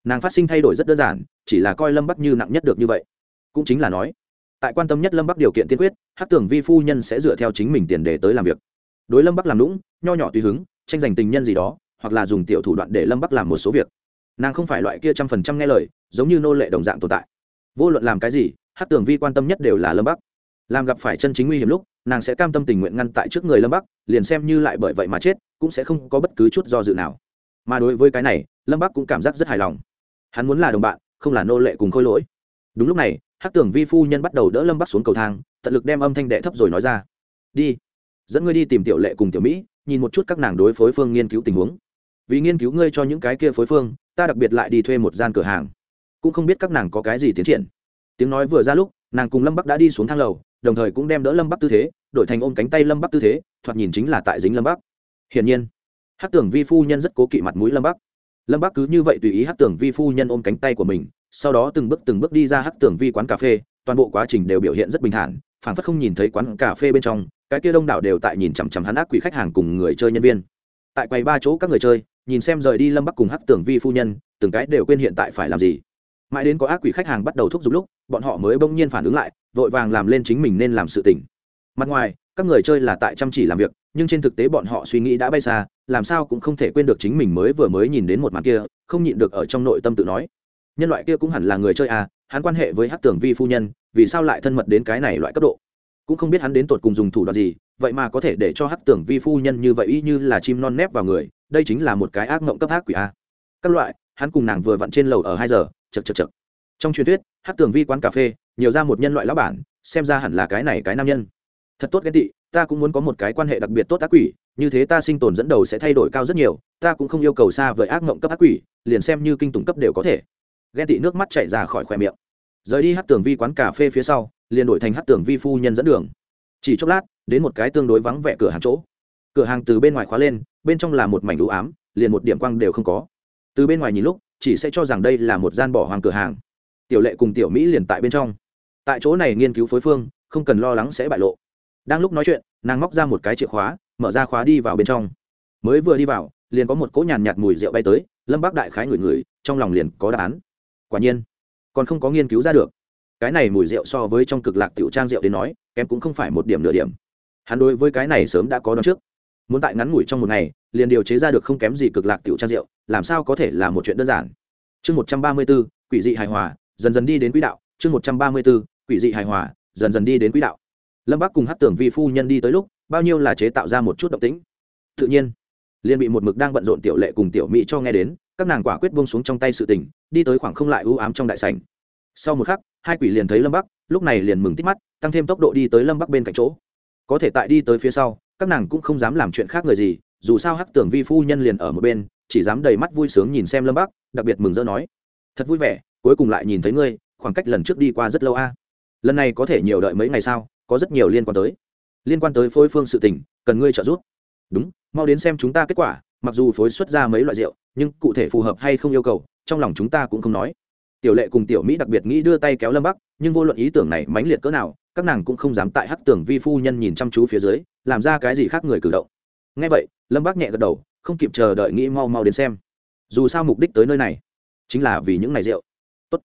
nàng phát sinh thay đổi rất đơn giản, chỉ là coi lâm bắc như nặng nhất được như vậy. Cũng chính là nói, tại quan tâm nhất lâm bắc điều kiện tiên quyết hát tưởng vi phu nhân sẽ dựa theo chính mình tiền để tới làm việc. Đối lâm bắc làm lũng nho nhỏ tùy hứng, tranh giành tình nhân gì đó, hoặc là dùng tiểu thủ đoạn để lâm bắc làm một số việc. Nàng không phải loại kia trăm phần trăm nghe lời, giống như nô lệ đồng dạng tồn tại. Vô luận làm cái gì hát tưởng vi quan tâm nhất đều là lâm bắc. Làm gặp phải chân chính nguy hiểm lúc, nàng sẽ cam tâm tình nguyện ngăn tại trước người lâm bắc, liền xem như lại bởi vậy mà chết, cũng sẽ không có bất cứ chút do dự nào. Mà đối với cái này, lâm bắc cũng cảm giác rất hài lòng hắn muốn là đồng bạn, không là nô lệ cùng khôi lỗi. Đúng lúc này hát tưởng vi phu nhân bắt đầu đỡ lâm bắc xuống cầu thang, tận lực đem âm thanh đệ thấp rồi nói ra. Đi, dẫn ngươi đi tìm tiểu lệ cùng tiểu mỹ, nhìn một chút các nàng đối phối phương nghiên cứu tình huống. Vì nghiên cứu ngươi cho những cái kia phối phương, ta đặc biệt lại đi thuê một gian cửa hàng. Cũng không biết các nàng có cái gì tiến triển. Tiếng nói vừa ra lúc, nàng cùng lâm bắc đã đi xuống thang lầu, đồng thời cũng đem đỡ lâm bắc tư thế, đổi thành ôm cánh tay lâm bắc tư thế, thoạt nhìn chính là tại dính lâm bắc. Hiển nhiên hát tưởng vi phu nhân rất cố kỵ mặt mũi lâm bắc lâm bắc cứ như vậy tùy ý hát tưởng vi phu nhân ôm cánh tay của mình, sau đó từng bước từng bước đi ra hát tưởng vi quán cà phê, toàn bộ quá trình đều biểu hiện rất bình thản phản phất không nhìn thấy quán cà phê bên trong, cái kia đông đảo đều tại nhìn chằm chằm hắn ác quỷ khách hàng cùng người chơi nhân viên. Tại quầy ba chỗ các người chơi, nhìn xem rời đi lâm bắc cùng hắc tưởng vi phu nhân, từng cái đều quên hiện tại phải làm gì. Mãi đến có ác quỷ khách hàng bắt đầu thúc giục lúc, bọn họ mới bỗng nhiên phản ứng lại, vội vàng làm lên chính mình nên làm sự tỉnh mặt ngoài các người chơi là tại chăm chỉ làm việc, nhưng trên thực tế bọn họ suy nghĩ đã bay xa, làm sao cũng không thể quên được chính mình mới vừa mới nhìn đến một màn kia, không nhịn được ở trong nội tâm tự nói. Nhân loại kia cũng hẳn là người chơi à hắn quan hệ với hát tưởng vi phu nhân, vì sao lại thân mật đến cái này loại cấp độ? Cũng không biết hắn đến tột cùng dùng thủ đoạn gì, vậy mà có thể để cho hát tưởng vi phu nhân như vậy y như là chim non nép vào người, đây chính là một cái ác mộng cấp ác quỷ a. Các loại, hắn cùng nàng vừa vặn trên lầu ở hai giờ chật chật chật trong truyền thuyết hát tưởng vi quán cà phê, nhiều ra một nhân loại lão bản, xem ra hẳn là cái này cái nam nhân thật tốt ghen tị, ta cũng muốn có một cái quan hệ đặc biệt tốt ác quỷ, như thế ta sinh tồn dẫn đầu sẽ thay đổi cao rất nhiều, ta cũng không yêu cầu xa với ác mộng cấp ác quỷ, liền xem như kinh tủng cấp đều có thể. Ghen tị nước mắt chảy ra khỏi khỏe miệng. Rời đi hát tường vi quán cà phê phía sau, liền đổi thành hát tường vi phu nhân dẫn đường. Chỉ chốc lát, đến một cái tương đối vắng vẻ cửa hàng chỗ. Cửa hàng từ bên ngoài khóa lên, bên trong là một mảnh đủ ám, liền một điểm quang đều không có. Từ bên ngoài nhìn lúc, chỉ sẽ cho rằng đây là một gian bỏ hoàng cửa hàng. Tiểu lệ cùng tiểu mỹ liền tại bên trong. Tại chỗ này nghiên cứu phối phương, không cần lo lắng sẽ bại lộ đang lúc nói chuyện, nàng móc ra một cái chìa khóa, mở ra khóa đi vào bên trong. Mới vừa đi vào, liền có một cỗ nhàn nhạt mùi rượu bay tới, lâm bác đại khái ngửi ngửi, trong lòng liền có đáp án. Quả nhiên, còn không có nghiên cứu ra được. Cái này mùi rượu so với trong cực lạc tiểu trang rượu đến nói, kém cũng không phải một điểm nửa điểm. Hắn đối với cái này sớm đã có đón trước. Muốn tại ngắn ngủi trong một ngày, liền điều chế ra được không kém gì cực lạc tiểu trang rượu, làm sao có thể là một chuyện đơn giản. Chương một trăm ba mươi b ố quỷ dị hài hòa, dần dần đi đến quỹ đạo. Chương một trăm ba mươi b ố quỷ dị hài hòa, dần dần đi đến quỹ đạo lâm bắc cùng hát tưởng vi phu nhân đi tới lúc, bao nhiêu là chế tạo ra một chút động tĩnh. Tự nhiên, liền bị một mực đang bận rộn tiểu lệ cùng tiểu mỹ cho nghe đến, các nàng quả quyết buông xuống trong tay sự tình, đi tới khoảng không lại ưu ám trong đại sảnh. Sau một khắc, hai quỷ liền thấy lâm bắc, lúc này liền mừng tít mắt, tăng thêm tốc độ đi tới lâm bắc bên cạnh chỗ. Có thể tại đi tới phía sau, các nàng cũng không dám làm chuyện khác người gì, dù sao hắc tưởng vi phu nhân liền ở một bên, chỉ dám đầy mắt vui sướng nhìn xem lâm bắc, đặc biệt mừng rỡ nói, thật vui vẻ, cuối cùng lại nhìn thấy ngươi, khoảng cách lần trước đi qua rất lâu a. Lần này có thể nhiều đợi mấy ngày sao? Có rất nhiều liên quan tới. Liên quan tới phối phương sự tình, cần ngươi trợ giúp. Đúng, mau đến xem chúng ta kết quả, mặc dù phối xuất ra mấy loại rượu, nhưng cụ thể phù hợp hay không yêu cầu, trong lòng chúng ta cũng không nói. Tiểu lệ cùng tiểu mỹ đặc biệt nghĩ đưa tay kéo lâm bắc, nhưng vô luận ý tưởng này mãnh liệt cỡ nào, các nàng cũng không dám tại hắc tưởng vi phu nhân nhìn chăm chú phía dưới, làm ra cái gì khác người cử động. Ngay vậy, lâm bắc nhẹ gật đầu, không kịp chờ đợi nghĩ mau mau đến xem. Dù sao mục đích tới nơi này, chính là vì những ngày rượu. Tốt.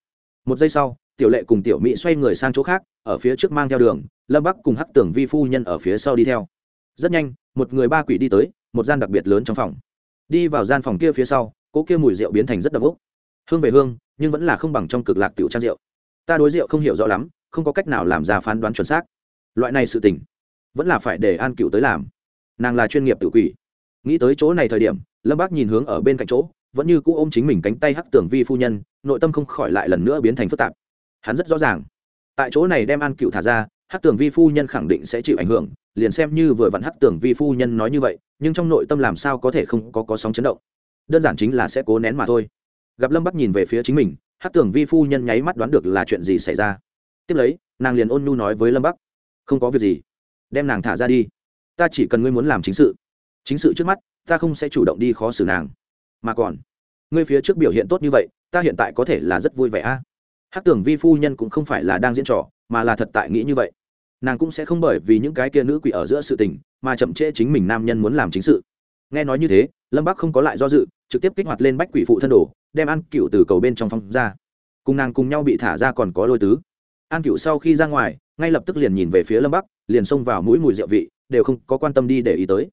một giây sau, tiểu lệ cùng tiểu mỹ xoay người sang chỗ khác ở phía trước mang theo đường, lâm bắc cùng hắc tưởng vi phu nhân ở phía sau đi theo. Rất nhanh, một người ba quỷ đi tới, một gian đặc biệt lớn trong phòng. Đi vào gian phòng kia phía sau, cỗ kia mùi rượu biến thành rất đậm ốc hương về hương, nhưng vẫn là không bằng trong cực lạc tiểu trang rượu. Ta đối rượu không hiểu rõ lắm, không có cách nào làm ra phán đoán chuẩn xác. Loại này sự tình, vẫn là phải để an cựu tới làm. Nàng là chuyên nghiệp tự quỷ. Nghĩ tới chỗ này thời điểm, lâm bác nhìn hướng ở bên cạnh chỗ, vẫn như cũ ôm chính mình cánh tay hắc tưởng vi phu nhân, nội tâm không khỏi lại lần nữa biến thành phức tạp. Hắn rất rõ ràng tại chỗ này đem an cựu thả ra, hắc tưởng vi phu nhân khẳng định sẽ chịu ảnh hưởng, liền xem như vừa vặn hắc tưởng vi phu nhân nói như vậy, nhưng trong nội tâm làm sao có thể không có có sóng chấn động. Đơn giản chính là sẽ cố nén mà thôi. Gặp lâm bắc nhìn về phía chính mình hát tưởng vi phu nhân nháy mắt đoán được là chuyện gì xảy ra. Tiếp lấy, nàng liền ôn nhu nói với lâm bắc, không có việc gì, đem nàng thả ra đi. Ta chỉ cần ngươi muốn làm chính sự. Chính sự trước mắt, ta không sẽ chủ động đi khó xử nàng. Mà còn, ngươi phía trước biểu hiện tốt như vậy, ta hiện tại có thể là rất vui vẻ a. à? Hát tưởng vi phu nhân cũng không phải là đang diễn trò, mà là thật tại nghĩ như vậy. Nàng cũng sẽ không bởi vì những cái kia nữ quỷ ở giữa sự tình, mà chậm trễ chính mình nam nhân muốn làm chính sự. Nghe nói như thế, lâm bắc không có lại do dự, trực tiếp kích hoạt lên bách quỷ phụ thân đồ, đem an cựu từ cầu bên trong phong ra. Cùng nàng cùng nhau bị thả ra còn có lôi tứ. An cựu sau khi ra ngoài, ngay lập tức liền nhìn về phía lâm bắc, liền xông vào mũi mùi rượu vị, đều không có quan tâm đi để ý tới.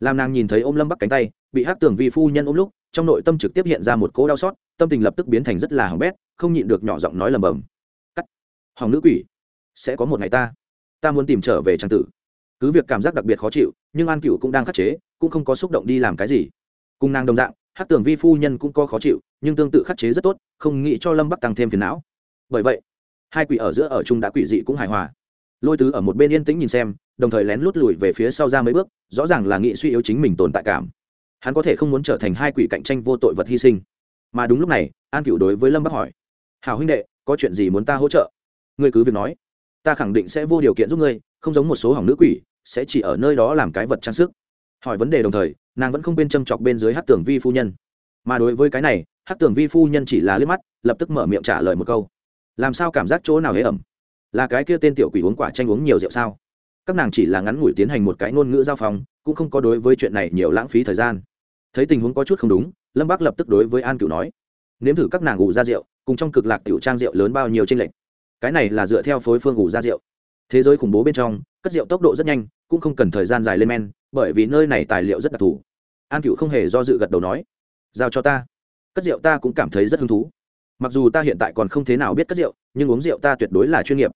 Làm nàng nhìn thấy ôm lâm bắc cánh tay, bị hát tưởng vi phu nhân ôm lúc, trong nội tâm trực tiếp hiện ra một cỗ đau xót, tâm tình lập tức biến thành rất là hỏng bét không nhịn được nhỏ giọng nói lầm bầm. Cắt. Hỏng nữ quỷ. Sẽ có một ngày ta. Ta muốn tìm trở về trang tử. Cứ việc cảm giác đặc biệt khó chịu, nhưng an cựu cũng đang khắc chế, cũng không có xúc động đi làm cái gì. Cùng nàng đồng dạng, hát tưởng vi phu nhân cũng có khó chịu, nhưng tương tự khắc chế rất tốt, không nghĩ cho lâm bắc tăng thêm phiền não. Bởi vậy, hai quỷ ở giữa ở chung đã quỷ dị cũng hài hòa. Lôi tứ ở một bên yên tĩnh nhìn xem, đồng thời lén lút lùi về phía sau ra mấy bước, rõ ràng là nghị suy yếu chính mình tồn tại cảm. Hắn có thể không muốn trở thành hai quỷ cạnh tranh vô tội vật hy sinh. Mà đúng lúc này, an cựu đối với lâm bắc hỏi Hảo huynh đệ, có chuyện gì muốn ta hỗ trợ? Ngươi cứ việc nói. Ta khẳng định sẽ vô điều kiện giúp ngươi, không giống một số hỏng nữ quỷ, sẽ chỉ ở nơi đó làm cái vật trang sức. Hỏi vấn đề đồng thời, nàng vẫn không bên châm chọc bên dưới hát Tưởng vi phu nhân. Mà đối với cái này hát Tưởng vi phu nhân chỉ là liếc mắt, lập tức mở miệng trả lời một câu. Làm sao cảm giác chỗ nào hế ẩm? Là cái kia tên tiểu quỷ uống quả tranh uống nhiều rượu sao? Các nàng chỉ là ngắn ngủi tiến hành một cái ngôn ngữ giao phòng, cũng không có đối với chuyện này nhiều lãng phí thời gian. Thấy tình huống có chút không đúng, lâm bác lập tức đối với an cửu nói, nếm thử các nàng ủ ra rượu cùng trong cực lạc tiểu trang rượu lớn bao nhiêu chênh lệch. Cái này là dựa theo phối phương ủ ra rượu. Thế giới khủng bố bên trong, cất rượu tốc độ rất nhanh, cũng không cần thời gian dài lên men, bởi vì nơi này tài liệu rất đặc thù. An cựu không hề do dự gật đầu nói, giao cho ta. Cất rượu ta cũng cảm thấy rất hứng thú. Mặc dù ta hiện tại còn không thế nào biết cất rượu, nhưng uống rượu ta tuyệt đối là chuyên nghiệp.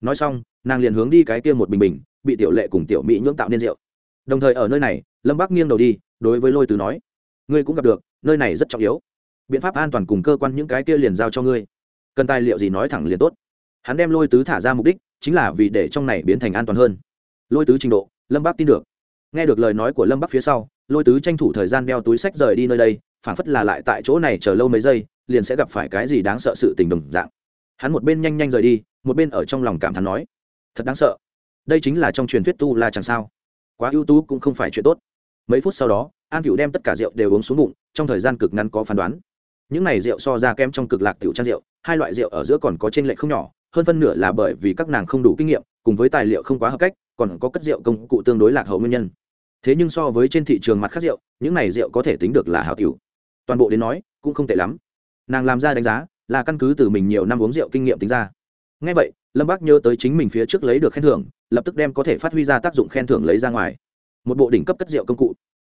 Nói xong, nàng liền hướng đi cái kia một bình bình, bị tiểu lệ cùng tiểu mỹ nhưỡng tạo nên rượu. Đồng thời ở nơi này, lâm bắc nghiêng đầu đi, đối với lôi từ nói, ngươi cũng gặp được, nơi này rất trọng yếu biện pháp an toàn cùng cơ quan những cái kia liền giao cho ngươi. Cần tài liệu gì nói thẳng liền tốt. Hắn đem lôi tứ thả ra mục đích, chính là vì để trong này biến thành an toàn hơn. Lôi tứ trình độ, lâm bắc tin được. Nghe được lời nói của lâm bắc phía sau, lôi tứ tranh thủ thời gian đeo túi sách rời đi nơi đây phản phất là lại tại chỗ này chờ lâu mấy giây, liền sẽ gặp phải cái gì đáng sợ sự tình đồng dạng. Hắn một bên nhanh nhanh rời đi, một bên ở trong lòng cảm thán nói, thật đáng sợ. Đây chính là trong truyền thuyết tu la chẳng sao. Quá ưu tú cũng không phải chuyện tốt. Mấy phút sau đó, an cựu đem tất cả rượu đều uống xuống bụng, trong thời gian cực ngắn có phán đoán những này rượu so ra kém trong cực lạc tiểu trang rượu, hai loại rượu ở giữa còn có trên lệ không nhỏ, hơn phân nửa là bởi vì các nàng không đủ kinh nghiệm, cùng với tài liệu không quá hợp cách, còn có cất rượu công cụ tương đối lạc hậu nguyên nhân. Thế nhưng so với trên thị trường mặt khác rượu, những này rượu có thể tính được là hảo tiểu. Toàn bộ đến nói, cũng không tệ lắm. Nàng làm ra đánh giá, là căn cứ từ mình nhiều năm uống rượu kinh nghiệm tính ra. Ngay vậy, lâm bác nhớ tới chính mình phía trước lấy được khen thưởng, lập tức đem có thể phát huy ra tác dụng khen thưởng lấy ra ngoài. Một bộ đỉnh cấp cất rượu công cụ.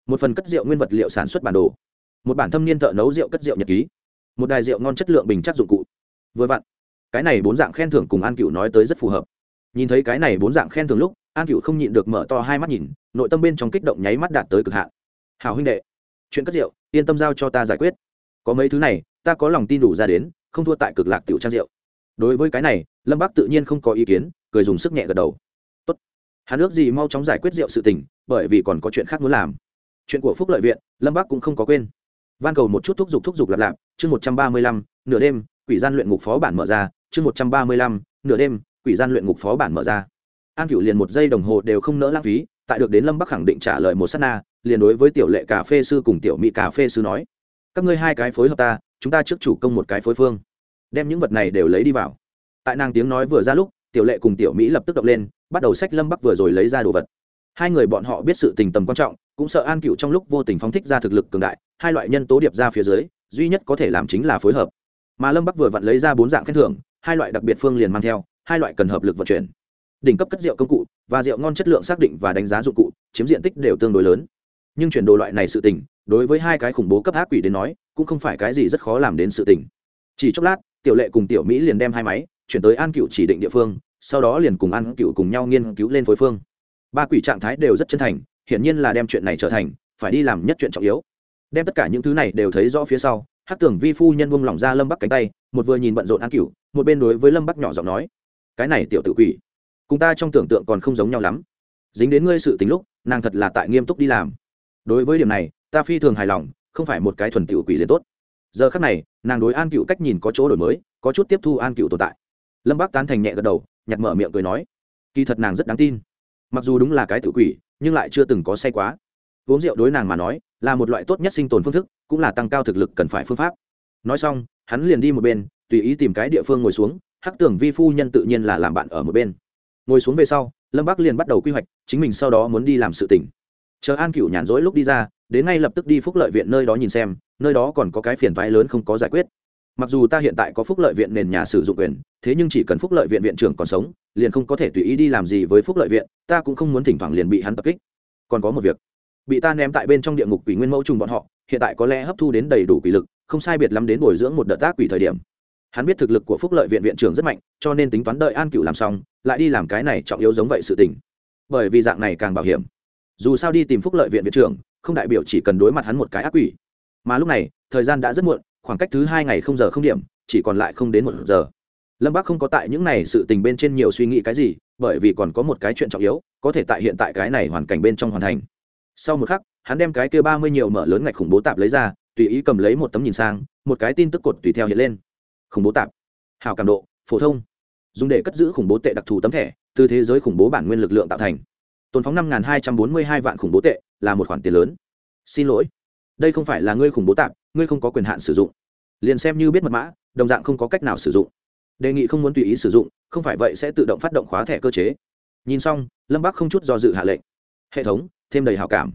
Một phần cất rượu nguyên vật liệu sản xuất bản đồ một bản thâm niên thợ nấu rượu cất rượu nhật ký, một đài rượu ngon chất lượng bình chắc dụng cụ. Vừa vặn, cái này bốn dạng khen thưởng cùng an cựu nói tới rất phù hợp. Nhìn thấy cái này bốn dạng khen thưởng lúc, an cựu không nhịn được mở to hai mắt nhìn, nội tâm bên trong kích động nháy mắt đạt tới cực hạn. Hào huynh đệ, chuyện cất rượu, yên tâm giao cho ta giải quyết. Có mấy thứ này, ta có lòng tin đủ ra đến, không thua tại cực lạc tiểu trang rượu. Đối với cái này, lâm bắc tự nhiên không có ý kiến, cười dùng sức nhẹ gật đầu. Tốt, hắn ước gì mau chóng giải quyết rượu sự tình, bởi vì còn có chuyện khác muốn làm. Chuyện của phúc lợi viện, lâm bắc cũng không có quên van cầu một chút thúc giục thúc giục lặp lạp chương một trăm ba mươi lăm, nửa đêm, quỷ gian luyện ngục phó bản mở ra, chương một trăm ba mươi lăm, nửa đêm, quỷ gian luyện ngục phó bản mở ra. An cựu liền một giây đồng hồ đều không nỡ lãng phí, tại được đến lâm bắc khẳng định trả lời một s á t na, liền đối với tiểu lệ cà phê sư cùng tiểu mỹ cà phê sư nói, các ngươi hai cái phối hợp ta, chúng ta trước chủ công một cái phối phương, đem những vật này đều lấy đi vào. Tại nàng tiếng nói vừa ra lúc, tiểu lệ cùng tiểu mỹ lập tức động lên, bắt đầu sách lâm bắc vừa rồi lấy ra đồ vật. Hai người bọn họ biết sự tình tầm quan trọng cũng sợ an cựu trong lúc vô tình phóng thích ra thực lực cường đại, hai loại nhân tố điệp ra phía dưới, duy nhất có thể làm chính là phối hợp. Mà lâm bắc vừa vặn lấy ra bốn dạng khen thưởng, hai loại đặc biệt phương liền mang theo, hai loại cần hợp lực vận chuyển. Đỉnh cấp cất rượu công cụ và rượu ngon chất lượng xác định và đánh giá dụng cụ, chiếm diện tích đều tương đối lớn. Nhưng chuyển đồ loại này sự tình, đối với hai cái khủng bố cấp ác quỷ đến nói, cũng không phải cái gì rất khó làm đến sự tình. Chỉ chốc lát, tiểu lệ cùng tiểu mỹ liền đem hai máy, chuyển tới an cựu chỉ định địa phương, sau đó liền cùng an cựu cùng nhau nghiên cứu lên phối phương. Ba quỷ trạng thái đều rất chân thành hiển nhiên là đem chuyện này trở thành, phải đi làm nhất chuyện trọng yếu. Đem tất cả những thứ này đều thấy rõ phía sau hát tưởng vi phu nhân buông lỏng ra lâm bắc cánh tay, một vừa nhìn bận rộn an cửu một bên đối với lâm bắc nhỏ giọng nói, cái này tiểu tự quỷ, cùng ta trong tưởng tượng còn không giống nhau lắm. Dính đến ngươi sự tính lúc, nàng thật là tại nghiêm túc đi làm. Đối với điểm này, ta phi thường hài lòng, không phải một cái thuần tiểu quỷ liền tốt. Giờ khắc này, nàng đối an cựu cách nhìn có chỗ đổi mới, có chút tiếp thu an cựu tồn tại. Lâm bác tán thành nhẹ gật đầu, nhặt mở miệng cười nói, kỳ thật nàng rất đáng tin. Mặc dù đúng là cái tự quỷ nhưng lại chưa từng có say quá. Uống rượu đối nàng mà nói, là một loại tốt nhất sinh tồn phương thức, cũng là tăng cao thực lực cần phải phương pháp. Nói xong, hắn liền đi một bên, tùy ý tìm cái địa phương ngồi xuống, hắc tưởng vi phu nhân tự nhiên là làm bạn ở một bên. Ngồi xuống về sau, lâm bắc liền bắt đầu quy hoạch, chính mình sau đó muốn đi làm sự tỉnh chờ an cựu nhàn rỗi lúc đi ra, đến ngay lập tức đi phúc lợi viện nơi đó nhìn xem, nơi đó còn có cái phiền toái lớn không có giải quyết mặc dù ta hiện tại có phúc lợi viện nền nhà sử dụng quyền, thế nhưng chỉ cần phúc lợi viện viện trưởng còn sống, liền không có thể tùy ý đi làm gì với phúc lợi viện, ta cũng không muốn thỉnh thoảng liền bị hắn tập kích. Còn có một việc, bị ta ném tại bên trong địa ngục quỷ nguyên mẫu trùng bọn họ, hiện tại có lẽ hấp thu đến đầy đủ quỷ lực, không sai biệt lắm đến bồi dưỡng một đợt tác quỷ thời điểm. Hắn biết thực lực của phúc lợi viện viện trưởng rất mạnh, cho nên tính toán đợi an cựu làm xong, lại đi làm cái này trọng yếu giống vậy sự tình. Bởi vì dạng này càng bảo hiểm. Dù sao đi tìm phúc lợi viện viện trưởng, không đại biểu chỉ cần đối mặt hắn một cái ác quỷ. Mà lúc này, thời gian đã rất muộn khoảng cách thứ hai ngày không giờ không điểm, chỉ còn lại không đến một giờ. Lâm bác không có tại những này sự tình bên trên nhiều suy nghĩ cái gì, bởi vì còn có một cái chuyện trọng yếu, có thể tại hiện tại cái này hoàn cảnh bên trong hoàn thành. Sau một khắc, hắn đem cái kia ba mươi nhiều mở lớn ngạch khủng bố tạp lấy ra, tùy ý cầm lấy một tấm nhìn sang, một cái tin tức cột tùy theo hiện lên. Khủng bố tạp. Hào cảm độ, phổ thông. Dùng để cất giữ khủng bố tệ đặc thù tấm thẻ, từ thế giới khủng bố bản nguyên lực lượng tạo thành. Tồn phóng năm hai trăm bốn mươi hai vạn khủng bố tệ, là một khoản tiền lớn. Xin lỗi. Đây không phải là ngươi khủng bố tạm ngươi không có quyền hạn sử dụng. Liền xem như biết mật mã, đồng dạng không có cách nào sử dụng. Đề nghị không muốn tùy ý sử dụng, không phải vậy sẽ tự động phát động khóa thẻ cơ chế. Nhìn xong, lâm bắc không chút do dự hạ lệnh. Hệ thống, thêm đầy hào cảm.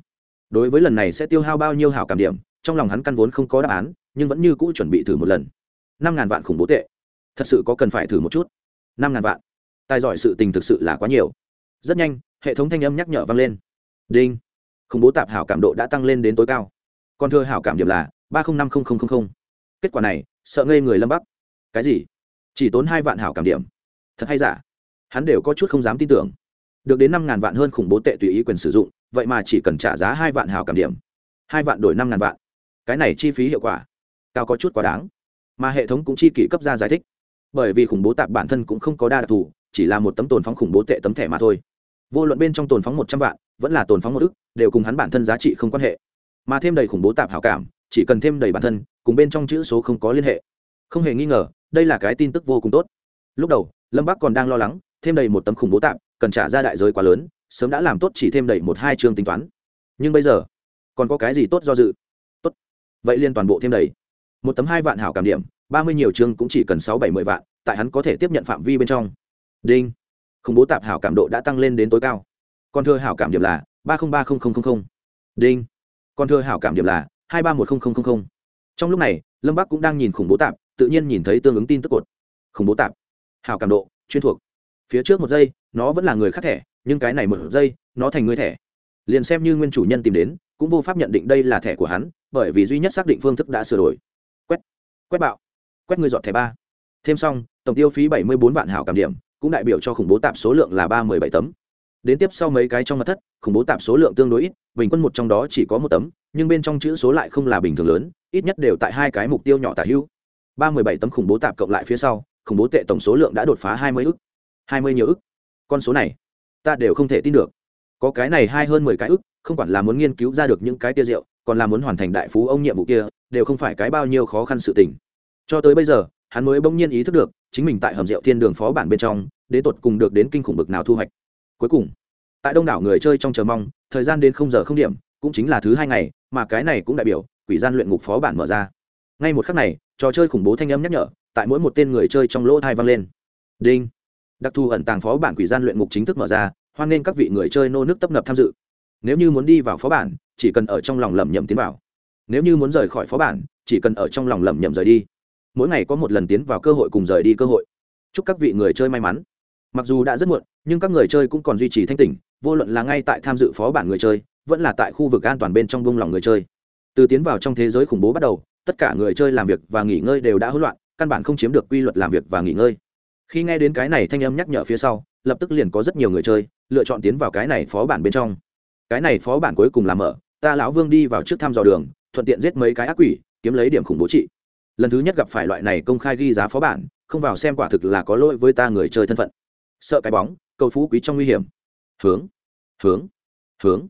Đối với lần này sẽ tiêu hao bao nhiêu hào cảm điểm, trong lòng hắn căn vốn không có đáp án, nhưng vẫn như cũ chuẩn bị thử một lần. Năm ngàn vạn khủng bố tệ. Thật sự có cần phải thử một chút. Năm ngàn vạn. Tài giỏi sự tình thực sự là quá nhiều. Rất nhanh, hệ thống thanh âm nhắc nhở vang lên. Đinh. Khủng bố tạp hảo cảm độ đã tăng lên đến tối cao. Còn thưa hảo cảm điểm là ba trăm năm mươi kết quả này, sợ ngây người lâm bắc. Cái gì? Chỉ tốn hai vạn hảo cảm điểm. Thật hay giả? Hắn đều có chút không dám tin tưởng. Được đến năm ngàn vạn hơn khủng bố tệ tùy ý quyền sử dụng, vậy mà chỉ cần trả giá hai vạn hảo cảm điểm. Hai vạn đổi năm ngàn vạn. Cái này chi phí hiệu quả, cao có chút quá đáng. Mà hệ thống cũng chi kỷ cấp ra giải thích. Bởi vì khủng bố tạp bản thân cũng không có đa đặc thù, chỉ là một tấm tồn phóng khủng bố tệ tấm thẻ mà thôi. Vô luận bên trong tồn phóng một trăm vạn, vẫn là tồn phóng một ức, đều cùng hắn bản thân giá trị không quan hệ. Mà thêm đầy khủng bố tạp hảo cảm chỉ cần thêm đầy bản thân, cùng bên trong chữ số không có liên hệ. Không hề nghi ngờ, đây là cái tin tức vô cùng tốt. Lúc đầu, lâm bắc còn đang lo lắng, thêm đầy một tấm khủng bố tạm, cần trả ra đại giới quá lớn, sớm đã làm tốt chỉ thêm đầy một hai chương tính toán. Nhưng bây giờ, còn có cái gì tốt do dự? Tốt. Vậy liên toàn bộ thêm đầy. Một tấm hai vạn hảo cảm điểm, ba mươi nhiều chương cũng chỉ cần sáu bảy mươi vạn, tại hắn có thể tiếp nhận phạm vi bên trong. Đinh. Khủng bố tạp hảo cảm độ đã tăng lên đến tối cao. Còn thưa hảo cảm điểm là ba trăm ba mươi đinh. Còn thưa hảo cảm điểm là hai ba một trong lúc này, lâm bắc cũng đang nhìn khủng bố tạp, tự nhiên nhìn thấy tương ứng tin tức cột. Khủng bố tạp. Hảo cảm độ, chuyên thuộc. Phía trước một giây, nó vẫn là người khác thẻ, nhưng cái này một giây, nó thành người thẻ. Liền xem như nguyên chủ nhân tìm đến, cũng vô pháp nhận định đây là thẻ của hắn, bởi vì duy nhất xác định phương thức đã sửa đổi. Quét. Quét bạo. Quét người dọn thẻ ba. Thêm xong, tổng tiêu phí bảy mươi bốn vạn hảo cảm điểm, cũng đại biểu cho khủng bố tạp số lượng là ba mươi bảy tấm đến tiếp sau mấy cái trong mặt thất, khủng bố tạp số lượng tương đối ít, bình quân một trong đó chỉ có một tấm, nhưng bên trong chữ số lại không là bình thường lớn, ít nhất đều tại hai cái mục tiêu nhỏ tả hữu. Ba mươi bảy tấm khủng bố tạp cộng lại phía sau, khủng bố tệ tổng số lượng đã đột phá hai mươi ức. Hai mươi nhiều ức. Con số này, ta đều không thể tin được. Có cái này hai hơn mười cái ức, không quản là muốn nghiên cứu ra được những cái tia rượu, còn là muốn hoàn thành đại phú ông nhiệm vụ kia, đều không phải cái bao nhiêu khó khăn sự tình. Cho tới bây giờ, hắn mới bỗng nhiên ý thức được, chính mình tại hầm rượu thiên đường phó bản bên trong, đến tột cùng được đến kinh khủng bực nào thu hoạch cuối cùng. Tại đông đảo người chơi trong chờ mong, thời gian đến không giờ không điểm, cũng chính là thứ hai ngày, mà cái này cũng đại biểu, quỷ gian luyện ngục phó bản mở ra. Ngay một khắc này, trò chơi khủng bố thanh âm nhắc nhở, tại mỗi một tên người chơi trong lỗ thai vang lên. Đinh. Đặc thù ẩn tàng phó bản quỷ gian luyện ngục chính thức mở ra, hoan nghênh các vị người chơi nô nước tấp nập tham dự. Nếu như muốn đi vào phó bản, chỉ cần ở trong lòng lẩm nhẩm tiến vào. Nếu như muốn rời khỏi phó bản, chỉ cần ở trong lòng lẩm nhẩm rời đi. Mỗi ngày có một lần tiến vào cơ hội cùng rời đi cơ hội. Chúc các vị người chơi may mắn mặc dù đã rất muộn, nhưng các người chơi cũng còn duy trì thanh tỉnh, vô luận là ngay tại tham dự phó bản người chơi, vẫn là tại khu vực an toàn bên trong buông lòng người chơi. Từ tiến vào trong thế giới khủng bố bắt đầu, tất cả người chơi làm việc và nghỉ ngơi đều đã hỗn loạn, căn bản không chiếm được quy luật làm việc và nghỉ ngơi. Khi nghe đến cái này thanh âm nhắc nhở phía sau, lập tức liền có rất nhiều người chơi lựa chọn tiến vào cái này phó bản bên trong. Cái này phó bản cuối cùng làm mở, ta lão vương đi vào trước thăm dò đường, thuận tiện giết mấy cái ác quỷ, kiếm lấy điểm khủng bố trị. Lần thứ nhất gặp phải loại này công khai ghi giá phó bản, không vào xem quả thực là có lỗi với ta người chơi thân phận sợ cái bóng, cầu phú quý trong nguy hiểm. Hướng hướng hướng.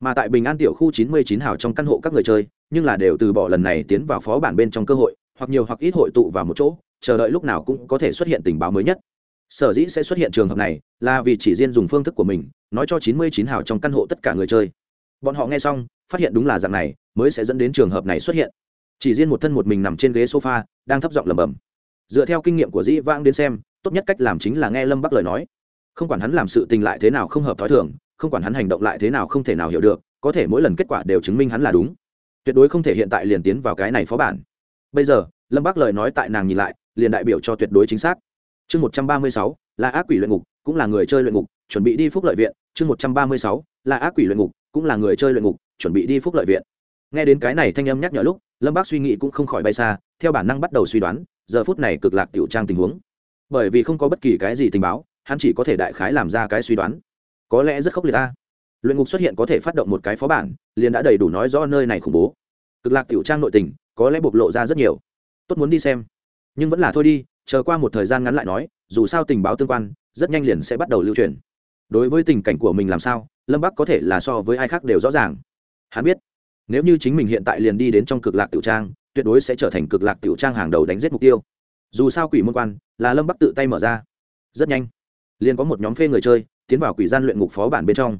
Mà tại bình an tiểu khu chín mươi chín hào trong căn hộ các người chơi, nhưng là đều từ bỏ lần này tiến vào phó bản bên trong cơ hội, hoặc nhiều hoặc ít hội tụ vào một chỗ, chờ đợi lúc nào cũng có thể xuất hiện tình báo mới nhất. Sở dĩ sẽ xuất hiện trường hợp này, là vì chỉ riêng dùng phương thức của mình, nói cho chín mươi chín hào trong căn hộ tất cả người chơi. Bọn họ nghe xong, phát hiện đúng là dạng này, mới sẽ dẫn đến trường hợp này xuất hiện. Chỉ riêng một thân một mình nằm trên ghế sofa, đang thấp giọng lẩm bẩm. Dựa theo kinh nghiệm của dĩ vãng đến xem tốt nhất cách làm chính là nghe lâm bắc lời nói. Không quản hắn làm sự tình lại thế nào không hợp t h ó i thường, không quản hắn hành động lại thế nào không thể nào hiểu được, có thể mỗi lần kết quả đều chứng minh hắn là đúng. Tuyệt đối không thể hiện tại liền tiến vào cái này phó bản. Bây giờ, lâm bắc lời nói tại nàng nhìn lại, liền đại biểu cho tuyệt đối chính xác. Chương một trăm ba mươi sáu, là ác quỷ luyện ngục, cũng là người chơi luyện ngục, chuẩn bị đi phúc lợi viện. Chương một trăm ba mươi sáu, là ác quỷ luyện ngục, cũng là người chơi luyện ngục, chuẩn bị đi phúc lợi viện. Nghe đến cái này thanh âm nhắc nhở lúc, lâm bác suy nghĩ cũng không khỏi bay xa, theo bản năng bắt đầu suy đoán, giờ phút này cực lạc tiểu trang tình huống bởi vì không có bất kỳ cái gì tình báo, hắn chỉ có thể đại khái làm ra cái suy đoán. Có lẽ rất khốc liệt ta. Luyện ngục xuất hiện có thể phát động một cái phó bản, liền đã đầy đủ nói rõ nơi này khủng bố. Cực lạc tiểu trang nội tình, có lẽ bộc lộ ra rất nhiều. Tốt muốn đi xem. Nhưng vẫn là thôi đi, chờ qua một thời gian ngắn lại nói, dù sao tình báo tương quan, rất nhanh liền sẽ bắt đầu lưu truyền. Đối với tình cảnh của mình làm sao, lâm bắc có thể là so với ai khác đều rõ ràng. Hắn biết, nếu như chính mình hiện tại liền đi đến trong cực lạc tiểu trang, tuyệt đối sẽ trở thành cực lạc tiểu trang hàng đầu đánh giết mục tiêu. Dù sao quỷ môn quan là lâm bắc tự tay mở ra rất nhanh liền có một nhóm phê người chơi tiến vào quỷ gian luyện ngục phó bản bên trong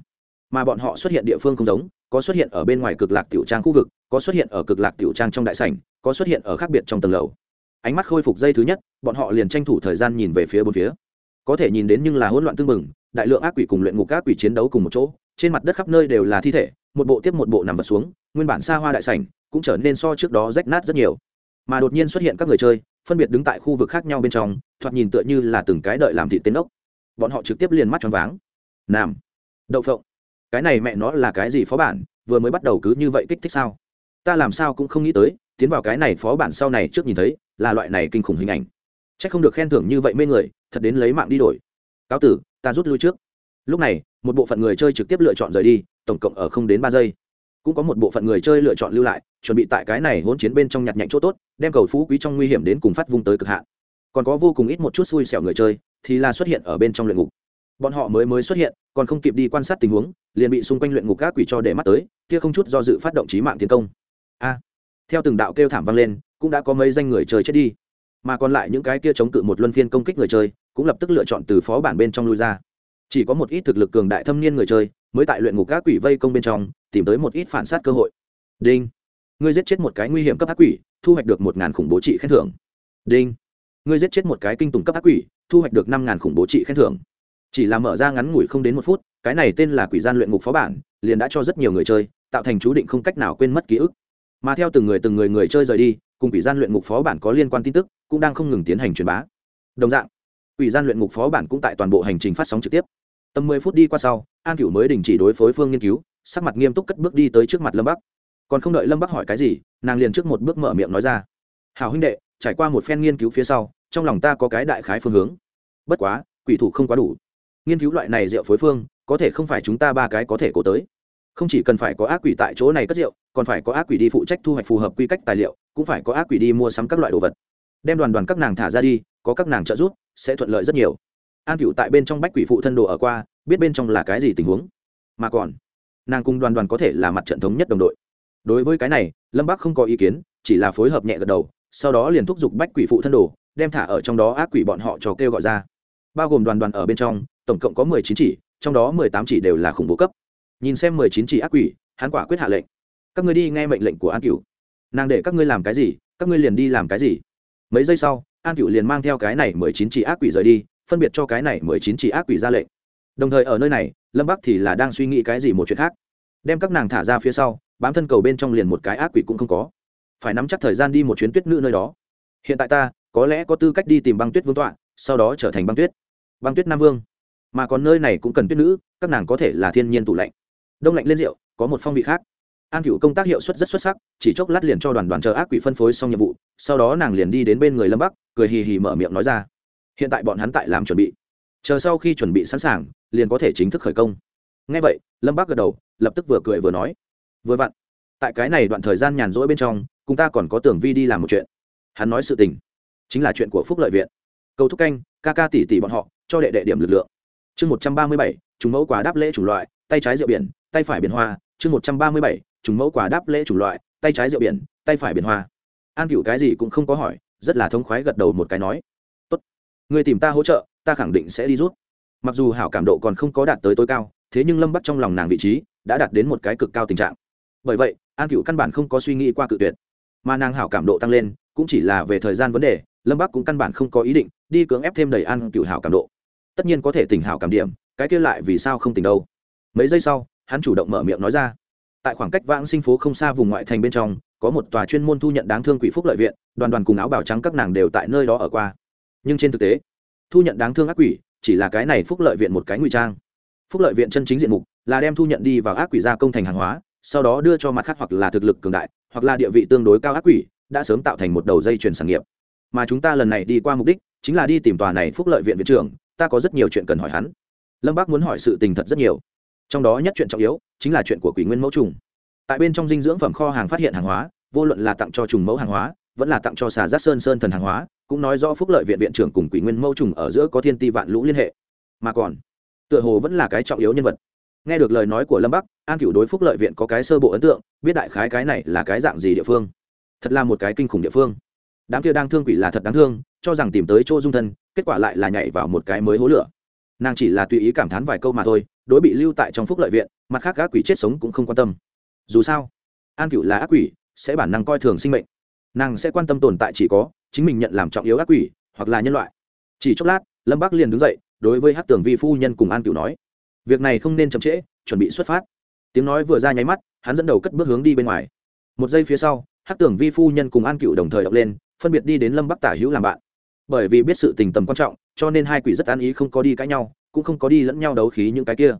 mà bọn họ xuất hiện địa phương không giống có xuất hiện ở bên ngoài cực lạc tiểu trang khu vực có xuất hiện ở cực lạc tiểu trang trong đại sảnh có xuất hiện ở khác biệt trong tầng lầu ánh mắt khôi phục dây thứ nhất bọn họ liền tranh thủ thời gian nhìn về phía bốn phía có thể nhìn đến nhưng là hỗn loạn tương mừng đại lượng ác quỷ cùng luyện ngục ác quỷ chiến đấu cùng một chỗ trên mặt đất khắp nơi đều là thi thể một bộ tiếp một bộ nằm vật xuống nguyên bản xa hoa đại sảnh cũng trở nên so trước đó rách nát rất nhiều mà đột nhiên xuất hiện các người chơi phân biệt đứng tại khu vực khác nhau bên trong thoạt nhìn tựa như là từng cái đợi làm thị tên ốc. Bọn họ trực tiếp liền mắt choáng váng. Nam. Đậu phộng. Cái này mẹ nó là cái gì phó bản, vừa mới bắt đầu cứ như vậy kích thích sao? Ta làm sao cũng không nghĩ tới, tiến vào cái này phó bản sau này trước nhìn thấy, là loại này kinh khủng hình ảnh. C h ắ c không được khen thưởng như vậy mê người, thật đến lấy mạng đi đổi. Cáo tử, ta rút lui trước. Lúc này, một bộ phận người chơi trực tiếp lựa chọn rời đi, tổng cộng ở không đến ba giây. Cũng có một bộ phận người chơi lựa chọn lưu lại, chuẩn bị tại cái này hỗn chiến bên trong nhặt nhạnh chỗ tốt, đem cầu phú quý trong nguy hiểm đến cùng phát vung tới cực hạn còn có vô cùng ít một chút xui xẻo người chơi, thì là xuất hiện ở bên trong luyện ngục. Bọn họ mới mới xuất hiện, còn không kịp đi quan sát tình huống, liền bị xung quanh luyện ngục các quỷ cho để mắt tới, kia không chút do dự phát động trí mạng tiến công. A! Theo từng đạo kêu thảm vang lên, cũng đã có mấy danh người chơi chết đi. Mà còn lại những cái kia chống cự một luân phiên công kích người chơi, cũng lập tức lựa chọn từ phó bản bên trong lui ra. Chỉ có một ít thực lực cường đại thâm niên người chơi, mới tại luyện ngục các quỷ vây công bên trong, tìm tới một ít phản sát cơ hội. Đinh! Ngươi giết chết một cái nguy hiểm cấp ác quỷ, thu hoạch được một ngàn khủng bố trị khen thưởng. Đinh! Ngươi giết chết một cái kinh tùng cấp ác quỷ, thu hoạch được năm ngàn khủng bố trị khen thưởng. Chỉ là mở ra ngắn ngủi không đến một phút, cái này tên là quỷ gian luyện ngục phó bản, liền đã cho rất nhiều người chơi, tạo thành chú định không cách nào quên mất ký ức. Mà theo từng người từng người người chơi rời đi, cùng quỷ gian luyện ngục phó bản có liên quan tin tức, cũng đang không ngừng tiến hành truyền bá. Đồng dạng, quỷ gian luyện ngục phó bản cũng tại toàn bộ hành trình phát sóng trực tiếp. Tầm mười phút đi qua sau, an cửu mới đình chỉ đối phối phương nghiên cứu, sắc mặt nghiêm túc cất bước đi tới trước mặt lâm bắc. Còn không đợi lâm bắc hỏi cái gì, nàng liền trước một bước mở miệng nói ra. Hào huynh đệ, trải qua một phen nghiên cứu phía sau trong lòng ta có cái đại khái phương hướng. Bất quá, quỷ thủ không quá đủ. Nghiên cứu loại này rượu phối phương, có thể không phải chúng ta ba cái có thể cố tới. Không chỉ cần phải có ác quỷ tại chỗ này cất rượu, còn phải có ác quỷ đi phụ trách thu hoạch phù hợp quy cách tài liệu, cũng phải có ác quỷ đi mua sắm các loại đồ vật. Đem đoàn đoàn các nàng thả ra đi, có các nàng trợ giúp, sẽ thuận lợi rất nhiều. An cựu tại bên trong bách quỷ phụ thân đồ ở qua, biết bên trong là cái gì tình huống. Mà còn, nàng cùng đoàn đoàn có thể là mặt trận thống nhất đồng đội. Đối với cái này, lâm bắc không có ý kiến, chỉ là phối hợp nhẹ gật đầu, sau đó liền thúc giục bách quỷ phụ thân đồ đem thả ở trong đó ác quỷ bọn họ cho kêu gọi ra. Bao gồm đoàn đoàn ở bên trong, tổng cộng có mười chín chỉ, trong đó mười tám chỉ đều là khủng bố cấp. Nhìn xem mười chín chỉ ác quỷ, hắn quả quyết hạ lệnh. Các ngươi đi nghe mệnh lệnh của an cựu nàng để các ngươi làm cái gì, các ngươi liền đi làm cái gì. Mấy giây sau, an cựu liền mang theo cái này mười chín chỉ ác quỷ rời đi, phân biệt cho cái này mười chín chỉ ác quỷ ra lệnh. Đồng thời ở nơi này, lâm bắc thì là đang suy nghĩ cái gì một chuyện khác. Đem các nàng thả ra phía sau, bám thân cầu bên trong liền một cái ác quỷ cũng không có. Phải nắm chắc thời gian đi một chuyến tuyết nữ nơi đó. Hiện tại ta có lẽ có tư cách đi tìm băng tuyết vương tọa, sau đó trở thành băng tuyết. Băng tuyết nam vương. Mà còn nơi này cũng cần tuyết nữ, các nàng có thể là thiên nhiên tủ lạnh. Đông lạnh lên rượu, có một phong vị khác. An cựu công tác hiệu suất rất xuất sắc, chỉ chốc lát liền cho đoàn đoàn chờ ác quỷ phân phối xong nhiệm vụ, sau đó nàng liền đi đến bên người lâm bắc, cười hì hì mở miệng nói ra. Hiện tại bọn hắn tại làm chuẩn bị. Chờ sau khi chuẩn bị sẵn sàng, liền có thể chính thức khởi công. Ngay vậy, lâm bắc gật đầu, lập tức vừa cười vừa nói. Vừa vặn, tại cái này đoạn thời gian nhàn rỗi bên trong, cùng ta còn có tưởng vi đi làm một chuyện. Hắn nói sự tình chính là chuyện của phúc lợi viện. Cầu thúc canh, ca ca tỷ tỷ bọn họ, cho đệ đệ điểm lực lượng. Chương một trăm ba mươi bảy chúng mẫu quả đáp lễ chủng loại, tay trái rượu biển, tay phải biển hoa. Chương một trăm ba mươi bảy chúng mẫu quả đáp lễ chủng loại, tay trái rượu biển, tay phải biển hoa. An cựu cái gì cũng không có hỏi, rất là thông khoái gật đầu một cái nói, tốt, người tìm ta hỗ trợ, ta khẳng định sẽ đi rút mặc dù hảo cảm độ còn không có đạt tới tối cao, thế nhưng lâm bắc trong lòng nàng vị trí đã đạt đến một cái cực cao tình trạng. Bởi vậy, an cựu căn bản không có suy nghĩ qua cự tuyệt. Mà nàng hảo cảm độ tăng lên, cũng chỉ là về thời gian vấn đề lâm bắc cũng căn bản không có ý định đi cưỡng ép thêm đầy an cựu hảo cảm độ tất nhiên có thể tỉnh hảo cảm điểm cái kia lại vì sao không tỉnh đâu mấy giây sau hắn chủ động mở miệng nói ra tại khoảng cách vãng sinh phố không xa vùng ngoại thành bên trong có một tòa chuyên môn thu nhận đáng thương quỷ phúc lợi viện đoàn đoàn cùng áo bào trắng các nàng đều tại nơi đó ở qua nhưng trên thực tế thu nhận đáng thương ác quỷ chỉ là cái này phúc lợi viện một cái ngụy trang phúc lợi viện chân chính diện mục là đem thu nhận đi vào ác quỷ gia công thành hàng hóa sau đó đưa cho mặt khác hoặc là thực lực cường đại hoặc là địa vị tương đối cao ác quỷ đã sớm tạo thành một đầu dây chuyển sản nghiệp mà chúng ta lần này đi qua mục đích chính là đi tìm tòa này phúc lợi viện viện trưởng, ta có rất nhiều chuyện cần hỏi hắn. Lâm bác muốn hỏi sự tình thật rất nhiều. Trong đó nhất chuyện trọng yếu chính là chuyện của quỷ nguyên mẫu trùng. Tại bên trong dinh dưỡng phẩm kho hàng phát hiện hàng hóa, vô luận là tặng cho trùng mẫu hàng hóa, vẫn là tặng cho xà giác sơn sơn thần hàng hóa, cũng nói rõ phúc lợi viện viện trưởng cùng quỷ nguyên mẫu trùng ở giữa có thiên ti vạn lũ liên hệ. Mà còn, tựa hồ vẫn là cái trọng yếu nhân vật. Nghe được lời nói của lâm bắc, an cửu đối phúc lợi viện có cái sơ bộ ấn tượng, biết đại khái cái này là cái dạng gì địa phương. Thật là một cái kinh khủng địa phương đám kia đang thương quỷ là thật đáng thương, cho rằng tìm tới chỗ dung thân, kết quả lại là nhảy vào một cái mới hố lửa. Nàng chỉ là tùy ý cảm thán vài câu mà thôi, đối bị lưu tại trong phúc lợi viện, mặt khác ác quỷ chết sống cũng không quan tâm. Dù sao, an cựu là ác quỷ, sẽ bản năng coi thường sinh mệnh. Nàng sẽ quan tâm tồn tại chỉ có chính mình nhận làm trọng yếu ác quỷ, hoặc là nhân loại. Chỉ chốc lát, lâm bắc liền đứng dậy, đối với hát tường vi phu nhân cùng an cựu nói, việc này không nên chậm trễ, chuẩn bị xuất phát. Tiếng nói vừa ra nháy mắt, hắn dẫn đầu cất bước hướng đi bên ngoài. Một giây phía sau hát tường vi phu nhân cùng an cựu đồng thời đọc lên phân biệt đi đến lâm bắc tả hữu làm bạn. Bởi vì biết sự tình tầm quan trọng, cho nên hai quỷ rất an ý không có đi cãi nhau, cũng không có đi lẫn nhau đấu khí những cái kia.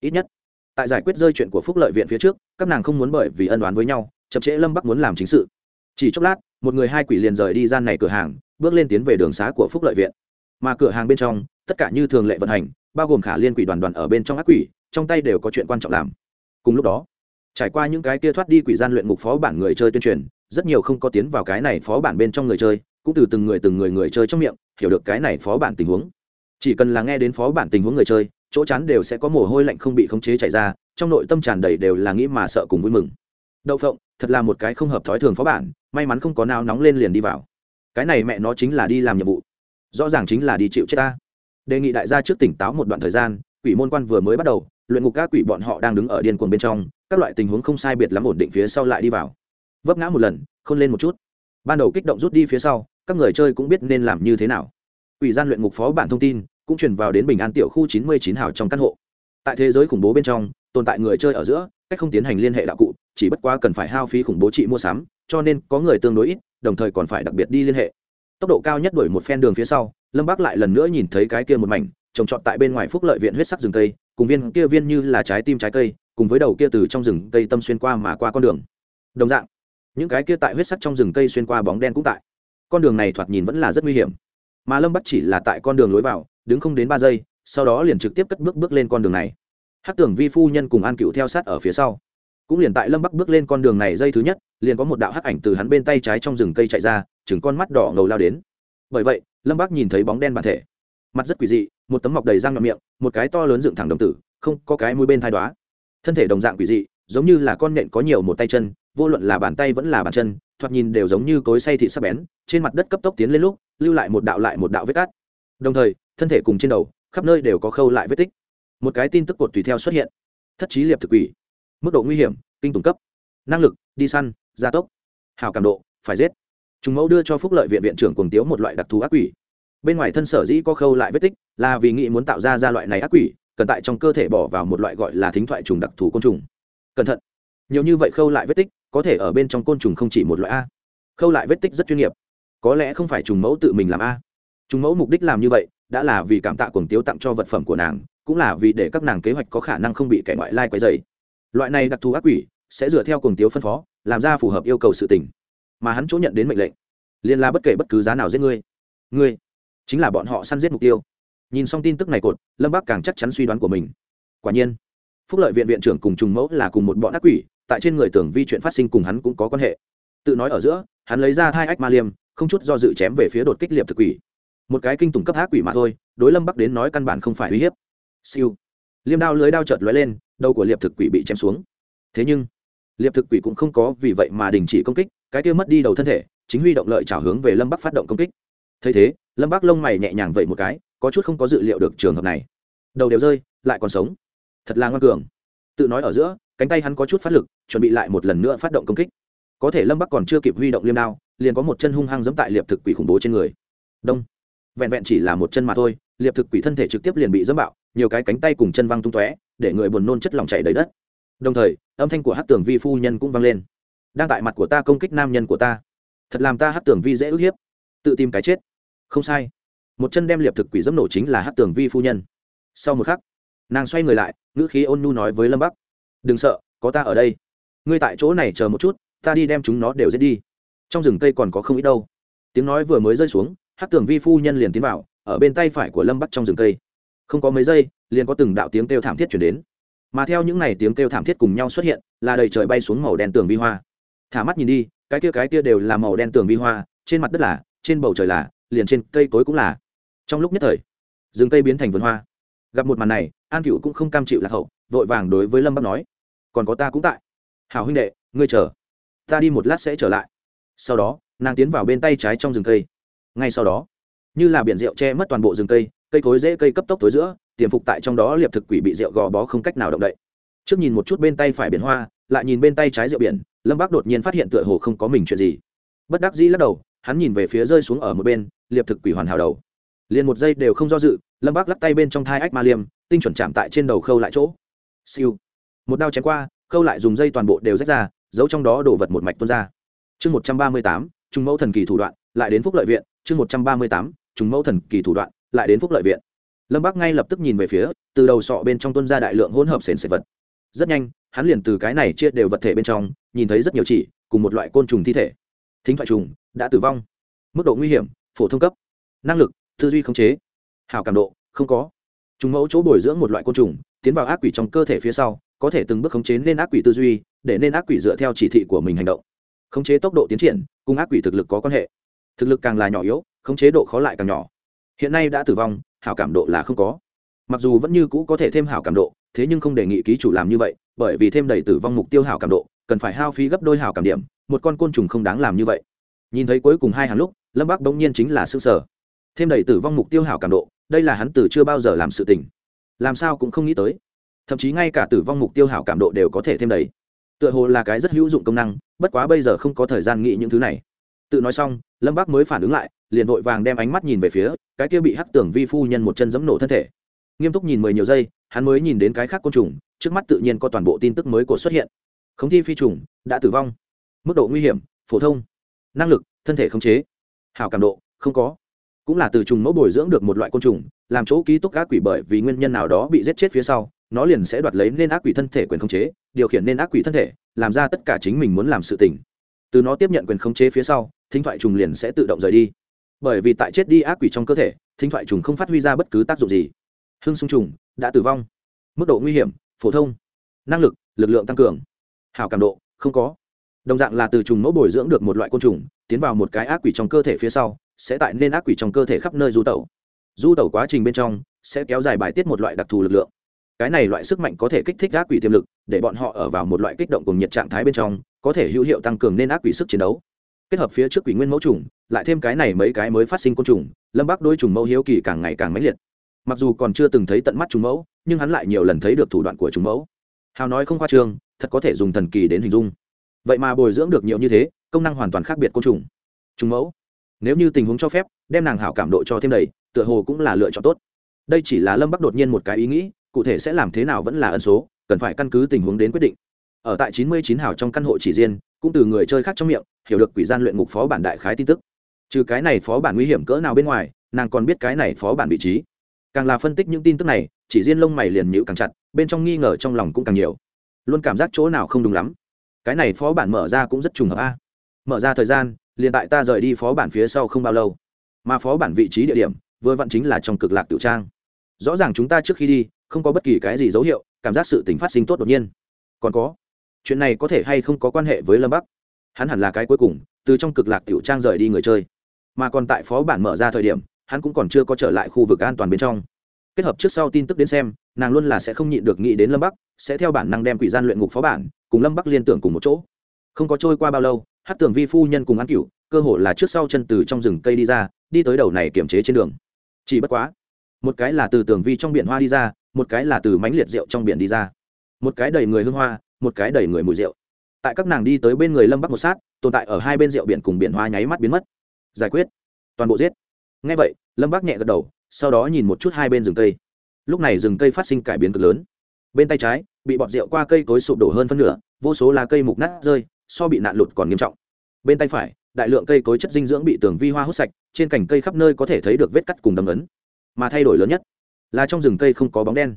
Ít nhất, tại giải quyết rơi chuyện của phúc lợi viện phía trước, các nàng không muốn bởi vì ân đoán với nhau, chậm trễ lâm bắc muốn làm chính sự. Chỉ chốc lát, một người hai quỷ liền rời đi gian này cửa hàng, bước lên tiến về đường xá của phúc lợi viện. Mà cửa hàng bên trong, tất cả như thường lệ vận hành, bao gồm khả liên quỷ đoàn đoàn ở bên trong ác quỷ, trong tay đều có chuyện quan trọng làm. Cùng lúc đó, trải qua những cái kia thoát đi quỷ gian luyện ngục phó bản người chơi tuyên truyền rất nhiều không có tiến vào cái này phó bản bên trong người chơi, cũng từ từng người từng người người chơi trong miệng, hiểu được cái này phó bản tình huống. Chỉ cần là nghe đến phó bản tình huống người chơi, chỗ chắn đều sẽ có mồ hôi lạnh không bị khống chế chảy ra, trong nội tâm tràn đầy đều là nghĩ mà sợ cùng vui mừng. Đậu phộng, thật là một cái không hợp thói thường phó bản, may mắn không có nào nóng lên liền đi vào. Cái này mẹ nó chính là đi làm nhiệm vụ. Rõ ràng chính là đi chịu chết ta. Đề nghị đại gia trước tỉnh táo một đoạn thời gian, quỷ môn quan vừa mới bắt đầu, luyện ngục các quỷ bọn họ đang đứng ở điên cuồng bên trong, các loại tình huống không sai biệt lắm ổn định phía sau lại đi vào vấp ngã một lần không lên một chút. Ban đầu kích động rút đi phía sau, các người chơi cũng biết nên làm như thế nào. Ủy gian luyện ngục phó bản thông tin cũng truyền vào đến bình an tiểu khu chín mươi chín hào trong căn hộ. Tại thế giới khủng bố bên trong, tồn tại người chơi ở giữa, cách không tiến hành liên hệ đạo cụ, chỉ bất quá cần phải hao phí khủng bố trị mua sắm, cho nên có người tương đối ít, đồng thời còn phải đặc biệt đi liên hệ. Tốc độ cao nhất đổi một phen đường phía sau, lâm bác lại lần nữa nhìn thấy cái kia một mảnh, trồng trọt tại bên ngoài phúc lợi viện huyết sắc rừng cây, cùng viên kia viên như là trái tim trái cây, cùng với đầu kia từ trong rừng cây tâm xuyên qua mà qua con đường. Đồng dạng những cái kia tại huyết sắc trong rừng cây xuyên qua bóng đen cũng tại. Con đường này thoạt nhìn vẫn là rất nguy hiểm. Mà lâm bắc chỉ là tại con đường lối vào, đứng không đến ba giây, sau đó liền trực tiếp cất bước bước lên con đường này. Hát tưởng vi phu nhân cùng an cựu theo sát ở phía sau. Cũng liền tại lâm bắc bước lên con đường này dây thứ nhất, liền có một đạo hắc ảnh từ hắn bên tay trái trong rừng cây chạy ra, chừng con mắt đỏ ngầu lao đến. Bởi vậy, lâm bắc nhìn thấy bóng đen bản thể. Mặt rất quỷ dị, một tấm mọc đầy răng nhọn miệng, một cái to lớn dựng thẳng đồng tử, không có cái mũi bên thai đoá thân thể đồng dạng quỷ dị, giống như là con nện có nhiều một tay chân vô luận là bàn tay vẫn là bàn chân, thoạt nhìn đều giống như cối say thị sắc bén, trên mặt đất cấp tốc tiến lên lúc, lưu lại một đạo lại một đạo vết cát đồng thời, thân thể cùng trên đầu, khắp nơi đều có khâu lại vết tích. Một cái tin tức cột tùy theo xuất hiện. Thất trí liệp thực quỷ. Mức độ nguy hiểm, kinh tùng cấp. Năng lực, đi săn, gia tốc. Hào cảm độ, phải giết. Chúng mẫu đưa cho phúc lợi viện viện trưởng cùng tiếu một loại đặc thù ác quỷ. Bên ngoài thân sở dĩ có khâu lại vết tích, là vì nghĩ muốn tạo ra ra loại này ác quỷ, cần tại trong cơ thể bỏ vào một loại gọi là thính thoại trùng đặc thù côn trùng. Cẩn thận. Nhiều như vậy khâu lại vết tích có thể ở bên trong côn trùng không chỉ một loại a. Khâu lại vết tích rất chuyên nghiệp. Có lẽ không phải trùng mẫu tự mình làm a. Trùng mẫu mục đích làm như vậy, đã là vì cảm tạ cuồng tiếu tặng cho vật phẩm của nàng, cũng là vì để các nàng kế hoạch có khả năng không bị kẻ ngoại lai quấy dày loại này đặc thù ác quỷ sẽ dựa theo cuồng tiếu phân phó, làm ra phù hợp yêu cầu sự tình. Mà hắn chỗ nhận đến mệnh lệnh liên la bất kể bất cứ giá nào giết ngươi. Ngươi chính là bọn họ săn giết mục tiêu. Nhìn xong tin tức này cột, lâm bắc càng chắc chắn suy đoán của mình. Quả nhiên, phúc lợi viện viện trưởng cùng trùng mẫu là cùng một bọn ác quỷ tại trên người tưởng vi chuyện phát sinh cùng hắn cũng có quan hệ. Tự nói ở giữa, hắn lấy ra hai ách ma liêm, không chút do dự chém về phía đột kích liệp thực quỷ. Một cái kinh tùng cấp ác quỷ mà thôi, đối lâm bắc đến nói căn bản không phải uy hiếp. Siêu. Liêm đao lưới đao chợt lóe lên, đầu của liệp thực quỷ bị chém xuống. Thế nhưng, liệp thực quỷ cũng không có vì vậy mà đình chỉ công kích, cái kia mất đi đầu thân thể, chính huy động lợi trào hướng về lâm bắc phát động công kích. Thấy thế, lâm bắc lông mày nhẹ nhàng vậy một cái, có chút không có dự liệu được trường hợp này. Đầu đều rơi, lại còn sống. Thật là ngoan cường tự nói ở giữa, cánh tay hắn có chút phát lực, chuẩn bị lại một lần nữa phát động công kích. Có thể lâm bắc còn chưa kịp huy động liêm đao, liền có một chân hung hăng giẫm tại liệp thực quỷ khủng bố trên người. Đông. Vẹn vẹn chỉ là một chân mà thôi, liệp thực quỷ thân thể trực tiếp liền bị dẫm bạo, nhiều cái cánh tay cùng chân văng tung tóe, để người buồn nôn chất lỏng chảy đầy đất. Đồng thời, âm thanh của hát tường vi phu nhân cũng vang lên. Đang tại mặt của ta công kích nam nhân của ta. Thật làm ta hát tường vi dễ ức hiếp. Tự tìm cái chết. Không sai. Một chân đem liệp thực quỷ dẫm nổ chính là hát tường vi phu nhân. Sau một khắc nàng xoay người lại, ngữ khí ôn nhu nói với lâm bắc. Đừng sợ, có ta ở đây. Ngươi tại chỗ này chờ một chút, ta đi đem chúng nó đều giết đi. Trong rừng cây còn có không ít đâu. Tiếng nói vừa mới rơi xuống hát tường vi phu nhân liền tiến vào, ở bên tay phải của lâm bắc trong rừng cây. Không có mấy giây, liền có từng đạo tiếng kêu thảm thiết chuyển đến. Mà theo những n à y tiếng kêu thảm thiết cùng nhau xuất hiện, là đầy trời bay xuống màu đen tường vi hoa. Thả mắt nhìn đi, cái kia cái kia đều là màu đen tường vi hoa, trên mặt đất là, trên bầu trời là, liền trên cây cối cũng là. Trong lúc nhất thời, rừng cây biến thành vườn hoa gặp một màn này, an cựu cũng không cam chịu lạc hậu, vội vàng đối với lâm bắc nói, còn có ta cũng tại. Hảo huynh đệ, ngươi chờ. Ta đi một lát sẽ trở lại. Sau đó, nàng tiến vào bên tay trái trong rừng cây. Ngay sau đó, như là biển rượu che mất toàn bộ rừng cây cây cối dễ cây cấp tốc tối giữa, tiềm phục tại trong đó liệp thực quỷ bị rượu gò bó không cách nào động đậy. Trước nhìn một chút bên tay phải biển hoa, lại nhìn bên tay trái rượu biển, lâm bác đột nhiên phát hiện tựa hồ không có mình chuyện gì. Bất đắc dĩ lắc đầu, hắn nhìn về phía rơi xuống ở một bên, liệp thực quỷ hoàn hảo đầu liền một giây đều không do dự, lâm bác lắc tay bên trong thai ách ma liêm, tinh chuẩn chạm tại trên đầu khâu lại chỗ. Siêu. Một đao chém qua, khâu lại dùng dây toàn bộ đều rách ra, giấu trong đó đổ vật một mạch tuôn ra. Chương một trăm ba mươi tám trùng mẫu thần kỳ thủ đoạn, lại đến phúc lợi viện. Chương một trăm ba mươi tám trùng mẫu thần kỳ thủ đoạn, lại đến phúc lợi viện. Lâm bác ngay lập tức nhìn về phía, từ đầu sọ bên trong tuân ra đại lượng hỗn hợp sền sệt vật. Rất nhanh, hắn liền từ cái này chia đều vật thể bên trong, nhìn thấy rất nhiều chỉ, cùng một loại côn trùng thi thể. Thính thoại trùng, đã tử vong. Mức độ nguy hiểm, phổ thông cấp. Năng lực tư duy khống chế. Hào cảm độ, không có. Chúng mẫu chỗ bồi dưỡng một loại côn trùng, tiến vào ác quỷ trong cơ thể phía sau, có thể từng bước khống chế nên ác quỷ tư duy, để nên ác quỷ dựa theo chỉ thị của mình hành động. Khống chế tốc độ tiến triển, cùng ác quỷ thực lực có quan hệ. Thực lực càng là nhỏ yếu, khống chế độ khó lại càng nhỏ. Hiện nay đã tử vong, hảo cảm độ là không có. Mặc dù vẫn như cũ có thể thêm hảo cảm độ, thế nhưng không đề nghị ký chủ làm như vậy, bởi vì thêm đầy tử vong mục tiêu hảo cảm độ, cần phải hao phí gấp đôi hảo cảm điểm, một con côn trùng không đáng làm như vậy. Nhìn thấy cuối cùng hai hàng lúc, lâm bắc bỗng nhiên chính là s ư ơ sở thêm đầy tử vong mục tiêu hảo cảm độ, đây là hắn từ chưa bao giờ làm sự tình. Làm sao cũng không nghĩ tới. Thậm chí ngay cả tử vong mục tiêu hảo cảm độ đều có thể thêm đầy. Tựa hồ là cái rất hữu dụng công năng, bất quá bây giờ không có thời gian nghĩ những thứ này. Tự nói xong, lâm bác mới phản ứng lại, liền vội vàng đem ánh mắt nhìn về phía cái kia bị hắc tưởng vi phu nhân một chân giẫm nổ thân thể. Nghiêm túc nhìn mười nhiều giây, hắn mới nhìn đến cái khác côn trùng, trước mắt tự nhiên có toàn bộ tin tức mới của xuất hiện. Khống thi phi trùng, đã tử vong. Mức độ nguy hiểm, phổ thông. Năng lực, thân thể khống chế. Hảo cảm độ, không có cũng là từ trùng mẫu bồi dưỡng được một loại côn trùng, làm chỗ ký túc ác quỷ bởi vì nguyên nhân nào đó bị giết chết phía sau, nó liền sẽ đoạt lấy nên ác quỷ thân thể quyền khống chế, điều khiển nên ác quỷ thân thể, làm ra tất cả chính mình muốn làm sự tỉnh từ nó tiếp nhận quyền khống chế phía sau, thính thoại trùng liền sẽ tự động rời đi. Bởi vì tại chết đi ác quỷ trong cơ thể, thính thoại trùng không phát huy ra bất cứ tác dụng gì. Hưng sung trùng đã tử vong. Mức độ nguy hiểm, phổ thông. Năng lực lực lượng tăng cường. Hảo cảm độ, không có. Đồng dạng là từ trùng mẫu bồi dưỡng được một loại côn trùng, tiến vào một cái ác quỷ trong cơ thể phía sau sẽ tại nên ác quỷ trong cơ thể khắp nơi du tẩu. Du tẩu quá trình bên trong sẽ kéo dài bài tiết một loại đặc thù lực lượng. Cái này loại sức mạnh có thể kích thích ác quỷ tiềm lực, để bọn họ ở vào một loại kích động cùng nhiệt trạng thái bên trong, có thể hữu hiệu tăng cường nên ác quỷ sức chiến đấu. Kết hợp phía trước quỷ nguyên mẫu trùng, lại thêm cái này mấy cái mới phát sinh côn trùng, lâm bắc đôi trùng mẫu hiếu kỳ càng ngày càng mãnh liệt. Mặc dù còn chưa từng thấy tận mắt trùng mẫu, nhưng hắn lại nhiều lần thấy được thủ đoạn của trùng mẫu. Hào nói không khoa trương, thật có thể dùng thần kỳ đến hình dung. Vậy mà bồi dưỡng được nhiều như thế, công năng hoàn toàn khác biệt côn trùng. Trùng mẫu nếu như tình huống cho phép, đem nàng hảo cảm độ cho thêm đầy, tựa hồ cũng là lựa chọn tốt. Đây chỉ là lâm bắc đột nhiên một cái ý nghĩ, cụ thể sẽ làm thế nào vẫn là ẩn số, cần phải căn cứ tình huống đến quyết định. Ở tại chín mươi chín hào trong căn hộ chỉ riêng, cũng từ người chơi khác trong miệng, hiểu được quỷ gian luyện ngục phó bản đại khái tin tức. Trừ cái này phó bản nguy hiểm cỡ nào bên ngoài, nàng còn biết cái này phó bản vị trí. Càng là phân tích những tin tức này, chỉ riêng lông mày liền nhịu càng chặt, bên trong nghi ngờ trong lòng cũng càng nhiều. Luôn cảm giác chỗ nào không đúng lắm. Cái này phó bản mở ra cũng rất trùng hợp a. Mở ra thời gian liền tại ta rời đi phó bản phía sau không bao lâu. Mà phó bản vị trí địa điểm, vừa vặn chính là trong cực lạc tiểu trang. Rõ ràng chúng ta trước khi đi, không có bất kỳ cái gì dấu hiệu, cảm giác sự tình phát sinh tốt đột nhiên. Còn có, chuyện này có thể hay không có quan hệ với lâm bắc? Hắn hẳn là cái cuối cùng, từ trong cực lạc tiểu trang rời đi người chơi. Mà còn tại phó bản mở ra thời điểm, hắn cũng còn chưa có trở lại khu vực an toàn bên trong. Kết hợp trước sau tin tức đến xem, nàng luôn là sẽ không nhịn được nghĩ đến lâm bắc, sẽ theo bản năng đem quỷ gian luyện ngục phó bản, cùng lâm bắc liên tưởng cùng một chỗ. Không có trôi qua bao lâu hát tưởng vi phu nhân cùng ăn cựu cơ hội là trước sau chân từ trong rừng cây đi ra, đi tới đầu này kiểm chế trên đường. Chỉ bất quá, một cái là từ tường vi trong biển hoa đi ra, một cái là từ mánh liệt rượu trong biển đi ra. Một cái đầy người hương hoa, một cái đầy người mùi rượu. Tại các nàng đi tới bên người lâm bắc một sát, tồn tại ở hai bên rượu biển cùng biển hoa nháy mắt biến mất. Giải quyết. Toàn bộ giết. Ngay vậy, lâm bắc nhẹ gật đầu, sau đó nhìn một chút hai bên rừng cây. Lúc này rừng cây phát sinh cải biến cực lớn. Bên tay trái, bị bọt rượu qua cây cối sụp đổ hơn phân nửa, vô số là cây mục nát rơi so bị nạn lụt còn nghiêm trọng. Bên tay phải, đại lượng cây cối chất dinh dưỡng bị tường vi hoa hút sạch, trên cành cây khắp nơi có thể thấy được vết cắt cùng đầm ấn. Mà thay đổi lớn nhất là trong rừng cây không có bóng đen.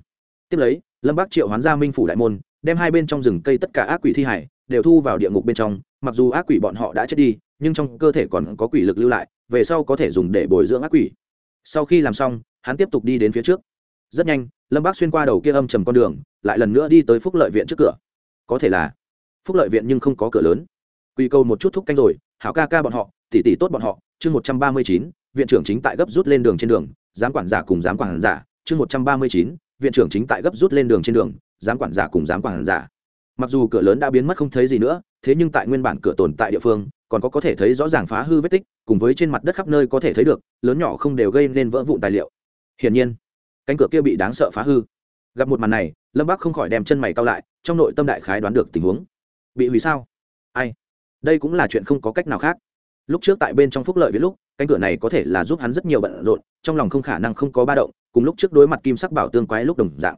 Tiếp lấy, lâm bác triệu hoán gia minh phủ đại môn, đem hai bên trong rừng cây tất cả ác quỷ thi hải đều thu vào địa ngục bên trong, mặc dù ác quỷ bọn họ đã chết đi, nhưng trong cơ thể còn có quỷ lực lưu lại, về sau có thể dùng để bồi dưỡng ác quỷ. Sau khi làm xong, hắn tiếp tục đi đến phía trước. Rất nhanh, lâm bác xuyên qua đầu kia âm trầm con đường, lại lần nữa đi tới phúc lợi viện trước cửa. Có thể là phúc lợi viện nhưng không có cửa lớn. Quy câu một chút thúc canh rồi, hảo ca ca bọn họ tỉ tỉ tốt bọn họ, chương một trăm ba mươi chín, viện trưởng chính tại gấp rút lên đường trên đường, giám quản giả cùng giám quản giả, chương một trăm ba mươi chín, viện trưởng chính tại gấp rút lên đường trên đường, giám quản giả cùng giám quản giả. Mặc dù cửa lớn đã biến mất không thấy gì nữa, thế nhưng tại nguyên bản cửa tồn tại địa phương, còn có có thể thấy rõ ràng phá hư vết tích, cùng với trên mặt đất khắp nơi có thể thấy được, lớn nhỏ không đều gây nên vỡ vụn tài liệu. Hiển nhiên, cánh cửa kia bị đáng sợ phá hư. Gặp một màn này, lâm bắc không khỏi đem chân mày cao lại, trong nội tâm đại khái đoán được tình huống bị hủy sao? Ai? Đây cũng là chuyện không có cách nào khác. Lúc trước tại bên trong phúc lợi với lúc, cánh cửa này có thể là giúp hắn rất nhiều bận rộn, trong lòng không khả năng không có ba động, cùng lúc trước đối mặt kim sắc bảo tương quái lúc đồng dạng.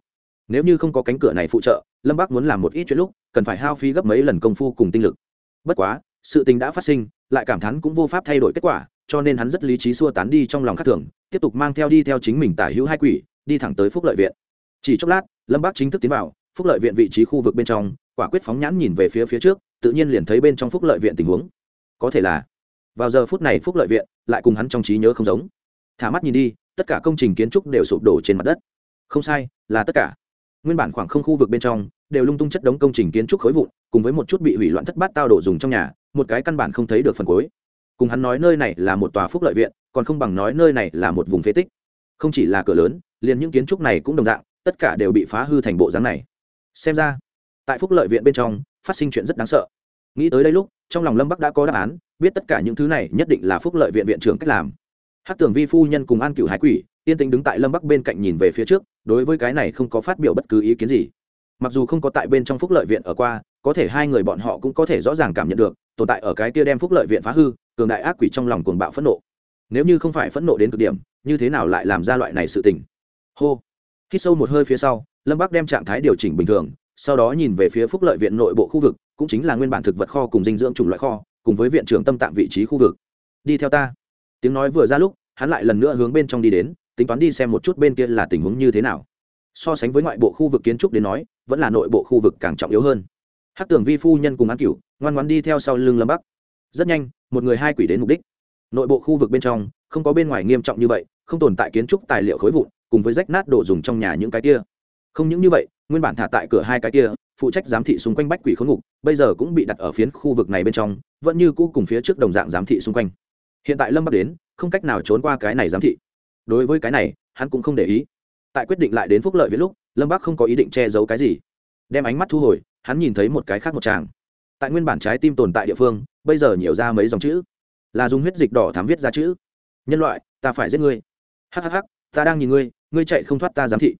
Nếu như không có cánh cửa này phụ trợ, lâm bác muốn làm một ít chuyện lúc, cần phải hao phí gấp mấy lần công phu cùng tinh lực. Bất quá, sự tình đã phát sinh, lại cảm thán cũng vô pháp thay đổi kết quả, cho nên hắn rất lý trí xua tán đi trong lòng khắc thường, tiếp tục mang theo đi theo chính mình tả hữu hai quỷ, đi thẳng tới phúc lợi viện. Chỉ chốc lát, lâm bác chính thức tiến vào, phúc lợi viện vị trí khu vực bên trong quả quyết phóng nhãn nhìn về phía phía trước, tự nhiên liền thấy bên trong phúc lợi viện tình huống. Có thể là, vào giờ phút này phúc lợi viện lại cùng hắn trong trí nhớ không giống. Thả mắt nhìn đi, tất cả công trình kiến trúc đều sụp đổ trên mặt đất. Không sai, là tất cả. Nguyên bản khoảng không khu vực bên trong đều lung tung chất đống công trình kiến trúc khối vụn, cùng với một chút bị hủy loạn thất bát tao đổ dùng trong nhà, một cái căn bản không thấy được phần cuối. Cùng hắn nói nơi này là một tòa phúc lợi viện, còn không bằng nói nơi này là một vùng phế tích. Không chỉ là cửa lớn, liền những kiến trúc này cũng đồng dạng, tất cả đều bị phá hư thành bộ dáng này. Xem ra tại phúc lợi viện bên trong, phát sinh chuyện rất đáng sợ. Nghĩ tới đây lúc, trong lòng lâm bắc đã có đáp án, biết tất cả những thứ này nhất định là phúc lợi viện viện trưởng cách làm. Hát tưởng vi phu nhân cùng an cựu hải quỷ, yên tĩnh đứng tại lâm bắc bên cạnh nhìn về phía trước, đối với cái này không có phát biểu bất cứ ý kiến gì. Mặc dù không có tại bên trong phúc lợi viện ở qua, có thể hai người bọn họ cũng có thể rõ ràng cảm nhận được, tồn tại ở cái kia đem phúc lợi viện phá hư, cường đại ác quỷ trong lòng cuồng bạo phẫn nộ. Nếu như không phải phẫn nộ đến cực điểm, như thế nào lại làm ra loại này sự tình? Hô. Khi sâu một hơi phía sau, lâm bắc đem trạng thái điều chỉnh bình thường sau đó nhìn về phía phúc lợi viện nội bộ khu vực, cũng chính là nguyên bản thực vật kho cùng dinh dưỡng chủng loại kho, cùng với viện trưởng tâm tạm vị trí khu vực. Đi theo ta. Tiếng nói vừa ra lúc, hắn lại lần nữa hướng bên trong đi đến, tính toán đi xem một chút bên kia là tình huống như thế nào. So sánh với ngoại bộ khu vực kiến trúc đến nói, vẫn là nội bộ khu vực càng trọng yếu hơn. Hát tưởng vi phu nhân cùng án cửu, ngoan ngoan đi theo sau lưng lâm bắc. Rất nhanh, một người hai quỷ đến mục đích. Nội bộ khu vực bên trong, không có bên ngoài nghiêm trọng như vậy, không tồn tại kiến trúc tài liệu khối vụn, cùng với rách nát đồ dùng trong nhà những cái kia không những như vậy, nguyên bản thả tại cửa hai cái kia, phụ trách giám thị xung quanh bách quỷ khốn ngục, bây giờ cũng bị đặt ở phiến khu vực này bên trong, vẫn như cũ cùng phía trước đồng dạng giám thị xung quanh. Hiện tại lâm bắc đến, không cách nào trốn qua cái này giám thị. Đối với cái này, hắn cũng không để ý. Tại quyết định lại đến phúc lợi với lúc, lâm bắc không có ý định che giấu cái gì. Đem ánh mắt thu hồi, hắn nhìn thấy một cái khác một tràng. Tại nguyên bản trái tim tồn tại địa phương, bây giờ nhiều ra mấy dòng chữ. Là dùng huyết dịch đỏ thám viết ra chữ. Nhân loại, ta phải giết ngươi. Hhh ta đang nhìn ngươi ngươi chạy không thoát ta giám thị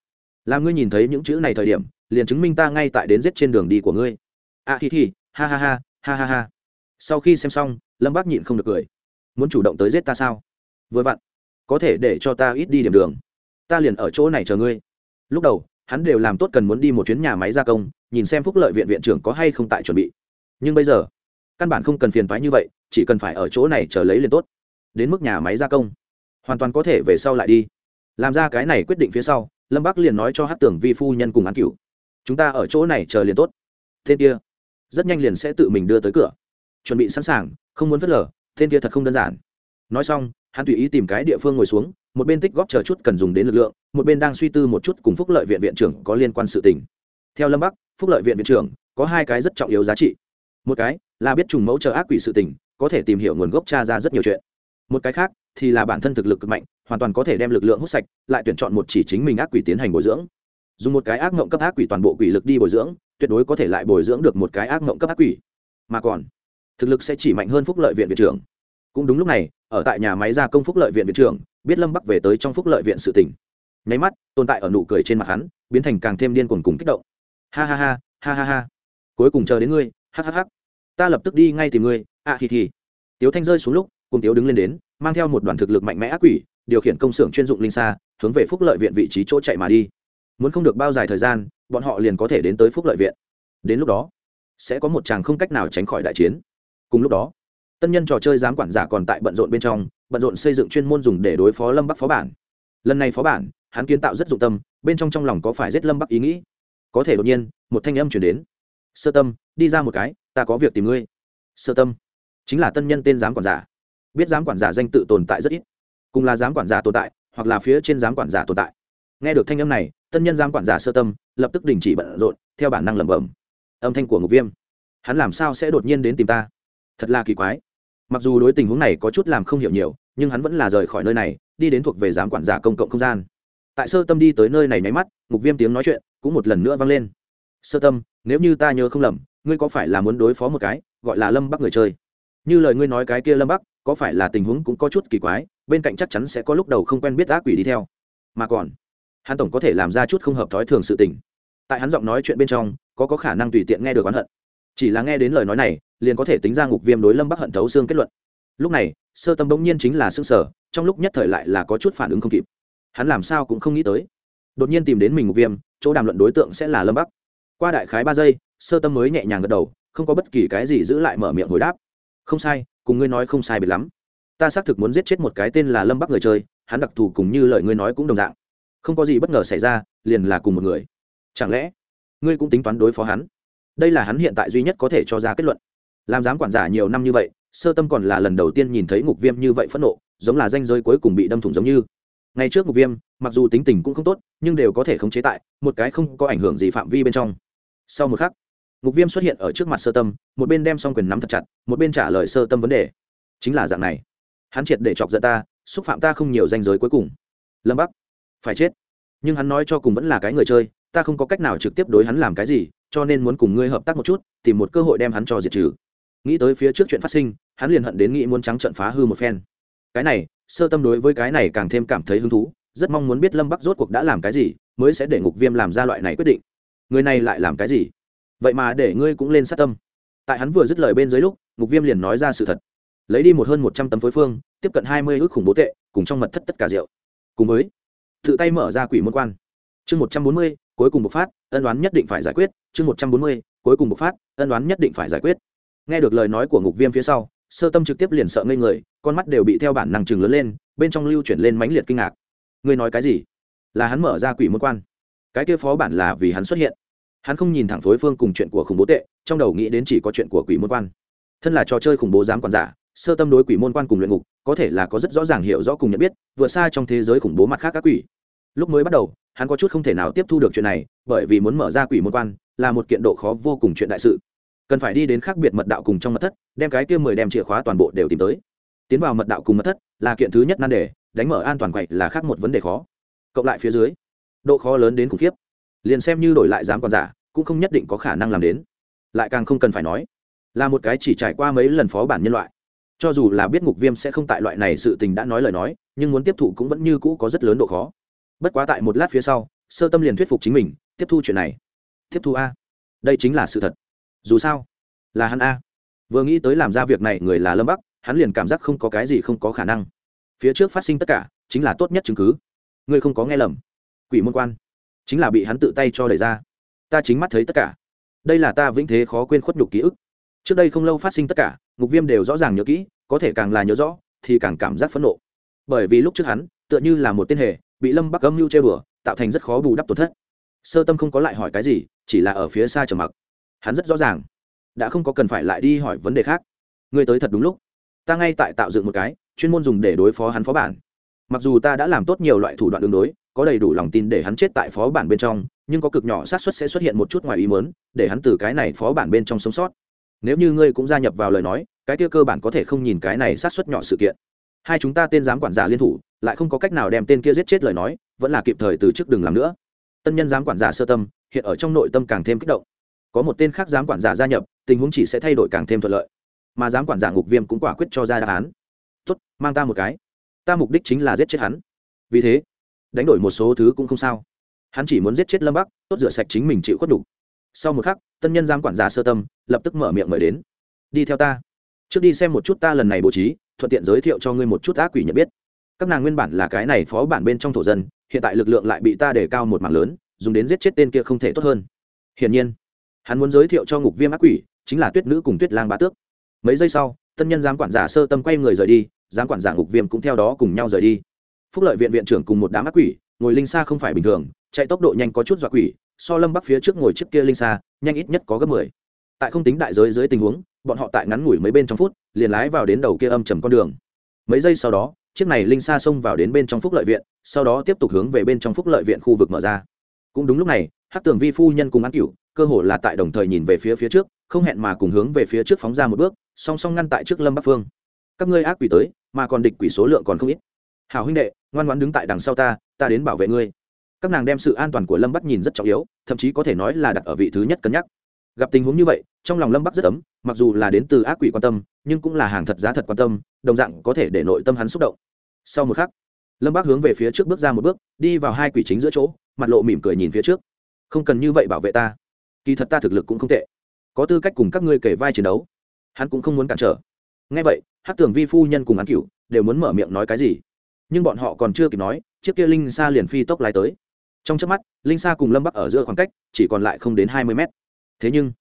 làm ngươi nhìn thấy những chữ này thời điểm, liền chứng minh ta ngay tại đến giết trên đường đi của ngươi. A hi hi, ha ha ha ha ha ha. Sau khi xem xong, lâm bác nhịn không được cười. Muốn chủ động tới giết ta sao? Vừa vặn, có thể để cho ta ít đi điểm đường. Ta liền ở chỗ này chờ ngươi. Lúc đầu, hắn đều làm tốt cần muốn đi một chuyến nhà máy gia công, nhìn xem phúc lợi viện viện trưởng có hay không tại chuẩn bị. Nhưng bây giờ, căn bản không cần phiền toái như vậy, chỉ cần phải ở chỗ này chờ lấy liền tốt. Đến mức nhà máy gia công, hoàn toàn có thể về sau lại đi. Làm ra cái này quyết định phía sau lâm bắc liền nói cho hát tưởng vi phu nhân cùng án cửu, chúng ta ở chỗ này chờ liền tốt. Tên kia rất nhanh liền sẽ tự mình đưa tới cửa. Chuẩn bị sẵn sàng, không muốn vất lờ, tên kia thật không đơn giản. Nói xong, hắn tùy ý tìm cái địa phương ngồi xuống, một bên tích góp chờ chút cần dùng đến lực lượng, một bên đang suy tư một chút cùng phúc lợi viện viện trưởng có liên quan sự tình. Theo lâm bắc, phúc lợi viện viện trưởng có hai cái rất trọng yếu giá trị. Một cái là biết trùng mẫu chờ ác quỷ sự tình, có thể tìm hiểu nguồn gốc cha ra rất nhiều chuyện. Một cái khác thì là bản thân thực lực cực mạnh, hoàn toàn có thể đem lực lượng hút sạch, lại tuyển chọn một chỉ chính mình ác quỷ tiến hành bồi dưỡng. Dùng một cái ác mộng cấp ác quỷ toàn bộ quỷ lực đi bồi dưỡng, tuyệt đối có thể lại bồi dưỡng được một cái ác mộng cấp ác quỷ. Mà còn, thực lực sẽ chỉ mạnh hơn phúc lợi viện viện trưởng. Cũng đúng lúc này, ở tại nhà máy gia công phúc lợi viện viện trưởng, biết lâm bắc về tới trong phúc lợi viện sự tỉnh nháy mắt, tồn tại ở nụ cười trên mặt hắn, biến thành càng thêm điên cuồng cùng kích động. Ha ha ha ha ha ha. Cuối cùng chờ đến ngươi, ha ha ha. Ta lập tức đi ngay tìm ngươi. À thì thì tiếu thanh rơi xuống lúc cùng tiếu đứng lên đến, mang theo một đoàn thực lực mạnh mẽ ác quỷ, điều khiển công xưởng chuyên dụng linh xa, hướng về phúc lợi viện vị trí chỗ chạy mà đi. Muốn không được bao dài thời gian, bọn họ liền có thể đến tới phúc lợi viện. Đến lúc đó, sẽ có một chàng không cách nào tránh khỏi đại chiến. Cùng lúc đó, tân nhân trò chơi giám quản giả còn tại bận rộn bên trong, bận rộn xây dựng chuyên môn dùng để đối phó lâm bắc phó bản. Lần này phó bản, hắn kiến tạo rất dụng tâm, bên trong trong lòng có phải giết lâm bắc ý nghĩ? Có thể đột nhiên, một thanh âm chuyển đến. Sơ tâm, đi ra một cái, ta có việc tìm ngươi. Sơ tâm? Chính là tân nhân tên giám quản giả biết giám quản giả danh tự tồn tại rất ít, cùng là giám quản giả tồn tại, hoặc là phía trên giám quản giả tồn tại. Nghe được thanh âm này, tân nhân giám quản giả sơ tâm, lập tức đình chỉ bận rộn, theo bản năng lẩm bẩm. Âm thanh của ngục viêm, hắn làm sao sẽ đột nhiên đến tìm ta? Thật là kỳ quái. Mặc dù đối tình huống này có chút làm không hiểu nhiều, nhưng hắn vẫn là rời khỏi nơi này, đi đến thuộc về giám quản giả công cộng không gian. Tại sơ tâm đi tới nơi này nháy mắt, ngục viêm tiếng nói chuyện cũng một lần nữa vang lên. Sơ tâm, nếu như ta nhớ không lầm, ngươi có phải là muốn đối phó một cái, gọi là lâm bắc người chơi? Như lời ngươi nói cái kia lâm bắc có phải là tình huống cũng có chút kỳ quái, bên cạnh chắc chắn sẽ có lúc đầu không quen biết ác quỷ đi theo. Mà còn, hắn tổng có thể làm ra chút không hợp thói thường sự tình. Tại hắn giọng nói chuyện bên trong, có có khả năng tùy tiện nghe được oán hận. Chỉ là nghe đến lời nói này, liền có thể tính ra ngục viêm đối lâm bắc hận thấu xương kết luận. Lúc này, sơ tâm bỗng nhiên chính là xương sở trong lúc nhất thời lại là có chút phản ứng không kịp. Hắn làm sao cũng không nghĩ tới. Đột nhiên tìm đến mình ngục viêm, chỗ đàm luận đối tượng sẽ là lâm bắc. Qua đại khái ba giây, sơ tâm mới nhẹ nhàng gật đầu, không có bất kỳ cái gì giữ lại mở miệng hồi đáp. Không sai cùng ngươi nói không sai biệt lắm. Ta xác thực muốn giết chết một cái tên là lâm bắc người chơi, hắn đặc thù cùng như lời ngươi nói cũng đồng dạng. Không có gì bất ngờ xảy ra, liền là cùng một người. Chẳng lẽ, ngươi cũng tính toán đối phó hắn? Đây là hắn hiện tại duy nhất có thể cho ra kết luận. Làm giám quản giả nhiều năm như vậy, sơ tâm còn là lần đầu tiên nhìn thấy ngục viêm như vậy phẫn nộ, giống là danh giới cuối cùng bị đâm thủng giống như. Ngay trước ngục viêm, mặc dù tính tình cũng không tốt, nhưng đều có thể khống chế tại một cái không có ảnh hưởng gì phạm vi bên trong. Sau một khắc ngục viêm xuất hiện ở trước mặt sơ tâm, một bên đem song quyền nắm thật chặt, một bên trả lời sơ tâm vấn đề. Chính là dạng này. Hắn triệt để chọc giận ta, xúc phạm ta không nhiều danh giới cuối cùng. Lâm bắc, phải chết. Nhưng hắn nói cho cùng vẫn là cái người chơi, ta không có cách nào trực tiếp đối hắn làm cái gì, cho nên muốn cùng ngươi hợp tác một chút, tìm một cơ hội đem hắn cho diệt trừ. Nghĩ tới phía trước chuyện phát sinh, hắn liền hận đến nghĩ muốn trắng trận phá hư một phen. Cái này, sơ tâm đối với cái này càng thêm cảm thấy hứng thú, rất mong muốn biết lâm bắc rốt cuộc đã làm cái gì, mới sẽ để ngục viêm làm ra loại này quyết định. Người này lại làm cái gì? Vậy mà để ngươi cũng lên sát tâm. Tại hắn vừa dứt lời bên dưới lúc ngục viêm liền nói ra sự thật. Lấy đi một hơn một trăm tấm phối phương, tiếp cận hai mươi ước khủng bố tệ, cùng trong mật thất tất cả rượu. Cùng với, tự tay mở ra quỷ môn quan. Chương một trăm bốn mươi, cuối cùng bộc phát, ân đoán nhất định phải giải quyết. Chương một trăm bốn mươi, cuối cùng bộc phát, ân đoán nhất định phải giải quyết. Nghe được lời nói của ngục viêm phía sau, sơ tâm trực tiếp liền sợ ngây người, con mắt đều bị theo bản năng chừng lớn lên, bên trong lưu chuyển lên mãnh liệt kinh ngạc. Ngươi nói cái gì? Là hắn mở ra quỷ môn quan. Cái kia phó bản là vì hắn xuất hiện hắn không nhìn thẳng phối phương cùng chuyện của khủng bố tệ, trong đầu nghĩ đến chỉ có chuyện của quỷ môn quan. Thân là trò chơi khủng bố giám quản giả, sơ tâm đối quỷ môn quan cùng luyện ngục, có thể là có rất rõ ràng hiểu rõ cùng nhận biết, vượt xa trong thế giới khủng bố mặt khác các quỷ. Lúc mới bắt đầu, hắn có chút không thể nào tiếp thu được chuyện này, bởi vì muốn mở ra quỷ môn quan là một kiện độ khó vô cùng chuyện đại sự. Cần phải đi đến khác biệt mật đạo cùng trong mật thất, đem cái kia mười đem chìa khóa toàn bộ đều tìm tới. Tiến vào mật đạo cùng mật thất là kiện thứ nhất nan đề, đánh mở an toàn quậy là khác một vấn đề khó. Cộng lại phía dưới, độ khó lớn đến khủng khiếp. Liền xem như đổi lại giám quản giả cũng không nhất định có khả năng làm đến. Lại càng không cần phải nói, là một cái chỉ trải qua mấy lần phó bản nhân loại. Cho dù là biết ngục viêm sẽ không tại loại này sự tình đã nói lời nói, nhưng muốn tiếp thụ cũng vẫn như cũ có rất lớn độ khó. Bất quá tại một lát phía sau, sơ tâm liền thuyết phục chính mình, tiếp thu chuyện này. Tiếp thu a. Đây chính là sự thật. Dù sao, là hắn a. Vừa nghĩ tới làm ra việc này người là lâm bắc, hắn liền cảm giác không có cái gì không có khả năng. Phía trước phát sinh tất cả, chính là tốt nhất chứng cứ. Ngươi không có nghe lầm. Quỷ môn quan. Chính là bị hắn tự tay cho đẩy ra ta chính mắt thấy tất cả. Đây là ta vĩnh thế khó quên khuất nhục ký ức. Trước đây không lâu phát sinh tất cả, ngục viêm đều rõ ràng nhớ kỹ, có thể càng là nhớ rõ, thì càng cảm giác phẫn nộ. Bởi vì lúc trước hắn, tựa như là một tên hề, bị lâm bắc âm mưu chơi bừa tạo thành rất khó bù đắp tổn thất. Sơ tâm không có lại hỏi cái gì, chỉ là ở phía xa trầm mặc. Hắn rất rõ ràng, đã không có cần phải lại đi hỏi vấn đề khác. Ngươi tới thật đúng lúc. Ta ngay tại tạo dựng một cái, chuyên môn dùng để đối phó hắn phó bản. Mặc dù ta đã làm tốt nhiều loại thủ đoạn đường đối có đầy đủ lòng tin để hắn chết tại phó bản bên trong, nhưng có cực nhỏ xác suất sẽ xuất hiện một chút ngoài ý mớn để hắn từ cái này phó bản bên trong sống sót. Nếu như ngươi cũng gia nhập vào lời nói, cái kia cơ bản có thể không nhìn cái này xác suất nhỏ sự kiện. Hai chúng ta tên giám quản giả liên thủ, lại không có cách nào đem tên kia giết chết lời nói, vẫn là kịp thời từ trước đừng làm nữa. Tân nhân giám quản giả sơ tâm, hiện ở trong nội tâm càng thêm kích động. Có một tên khác giám quản giả gia nhập, tình huống chỉ sẽ thay đổi càng thêm thuận lợi. Mà giám quản giả ngục viêm cũng quả quyết cho ra đáp án. Tốt, mang ta một cái. Ta mục đích chính là giết chết hắn. Vì thế đánh đổi một số thứ cũng không sao. Hắn chỉ muốn giết chết lâm bắc, tốt rửa sạch chính mình chịu khuất đủ. sau một khắc, tân nhân giám quản gia sơ tâm, lập tức mở miệng mời đến. Đi theo ta. Trước đi xem một chút ta lần này bố trí, thuận tiện giới thiệu cho ngươi một chút ác quỷ nhận biết. Các nàng nguyên bản là cái này phó bản bên trong thổ dân, hiện tại lực lượng lại bị ta để cao một mảng lớn, dùng đến giết chết tên kia không thể tốt hơn. Hiển nhiên, hắn muốn giới thiệu cho ngục viêm ác quỷ, chính là tuyết nữ cùng tuyết lang bá tước. Mấy giây sau, tân nhân giám quản giả sơ tâm quay người rời đi, giám quản giả ngục viêm cũng theo đó cùng nhau rời đi phúc lợi viện viện trưởng cùng một đám ác quỷ, ngồi linh xa không phải bình thường, chạy tốc độ nhanh có chút dọa quỷ, so lâm bắc phía trước ngồi trước kia linh xa nhanh ít nhất có gấp mười. Tại không tính đại giới dưới tình huống, bọn họ tại ngắn ngủi mấy bên trong phút, liền lái vào đến đầu kia âm trầm con đường. Mấy giây sau đó, chiếc này linh xa xông vào đến bên trong phúc lợi viện, sau đó tiếp tục hướng về bên trong phúc lợi viện khu vực mở ra. Cũng đúng lúc này hát tường vi phu nhân cùng ăn cựu cơ hồ là tại đồng thời nhìn về phía phía trước, không hẹn mà cùng hướng về phía trước phóng ra một bước, song song ngăn tại trước lâm bắc phương. Các ngươi ác quỷ tới, mà còn địch quỷ số lượng còn không ít. Hảo huynh đệ, ngoan ngoãn đứng tại đằng sau ta ta đến bảo vệ ngươi. Các nàng đem sự an toàn của lâm bắc nhìn rất trọng yếu, thậm chí có thể nói là đặt ở vị thứ nhất cân nhắc. Gặp tình huống như vậy, trong lòng lâm bắc rất ấm, mặc dù là đến từ ác quỷ quan tâm, nhưng cũng là hàng thật giá thật quan tâm, đồng dạng có thể để nội tâm hắn xúc động. Sau một khắc, lâm bác hướng về phía trước bước ra một bước, đi vào hai quỷ chính giữa chỗ, mặt lộ mỉm cười nhìn phía trước. Không cần như vậy bảo vệ ta. Kỳ thật ta thực lực cũng không tệ. Có tư cách cùng các ngươi kể vai chiến đấu, hắn cũng không muốn cản trở. Ngay vậy hát tưởng vi phu nhân cùng án cựu đều muốn mở miệng nói cái gì nhưng bọn họ còn chưa kịp nói chiếc kia linh xa liền phi tốc lái tới. Trong trước mắt linh xa cùng lâm bắc ở giữa khoảng cách chỉ còn lại không đến hai mươi mét. Thế nhưng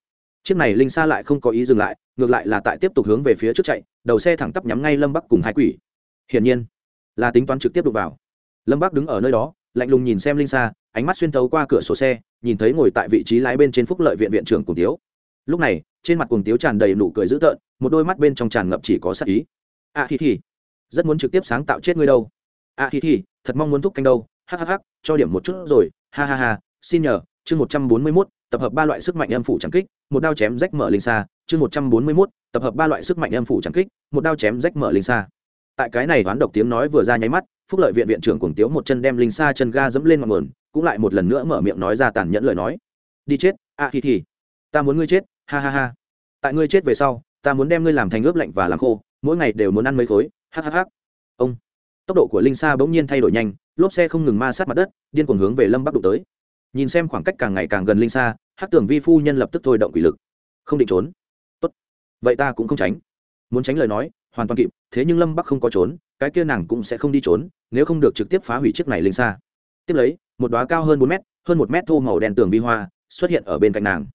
chiếc này linh xa lại không có ý dừng lại ngược lại là tại tiếp tục hướng về phía trước chạy đầu xe thẳng tắp nhắm ngay lâm bắc cùng hai quỷ. Hiển nhiên là tính toán trực tiếp đụng vào. Lâm bắc đứng ở nơi đó lạnh lùng nhìn xem linh xa ánh mắt xuyên thấu qua cửa sổ xe nhìn thấy ngồi tại vị trí lái bên trên phúc lợi viện viện trưởng cùng tiếu. Lúc này trên mặt cùng tiếu tràn đầy nụ cười dữ tợn một đôi mắt bên trong tràn ngập chỉ có sắc ý. À, thì thì rất muốn trực tiếp sáng tạo chết ngươi đâu à, thì thì thật mong muốn thúc canh đâu. Hhh cho điểm một chút rồi. Ha ha ha xin nhờ. Chương một trăm bốn mươi mốt tập hợp ba loại sức mạnh âm phủ trắng kích. Một đao chém rách mở linh xa. Chương một trăm bốn mươi mốt tập hợp ba loại sức mạnh âm phủ trắng kích. Một đao chém rách mở linh xa. Tại cái này đoán độc tiếng nói vừa ra nháy mắt phúc lợi viện viện trưởng cùng tiếu một chân đem linh xa chân ga dẫm lên mặt mờn cũng lại một lần nữa mở miệng nói ra tàn nhẫn lời nói. Đi chết a à, thì thì ta muốn ngươi chết ha ha ha. Tại ngươi chết về sau ta muốn đem ngươi làm thành ướp lạnh và làm khô mỗi ngày đều muốn ăn mấy khối ha ha ha. Ông tốc độ của linh sa bỗng nhiên thay đổi nhanh, lốp xe không ngừng ma sát mặt đất, điên cuồng hướng về lâm bắc đụng tới. Nhìn xem khoảng cách càng ngày càng gần linh sa hát tưởng vi phu nhân lập tức thôi động quỷ lực. Không định trốn. Tốt. Vậy ta cũng không tránh. Muốn tránh lời nói, hoàn toàn kịp, thế nhưng lâm bắc không có trốn, cái kia nàng cũng sẽ không đi trốn, nếu không được trực tiếp phá hủy chiếc này linh sa. Tiếp lấy, một đoá cao hơn bốn mét, hơn một mét thô màu đen tường vi hoa xuất hiện ở bên cạnh nàng.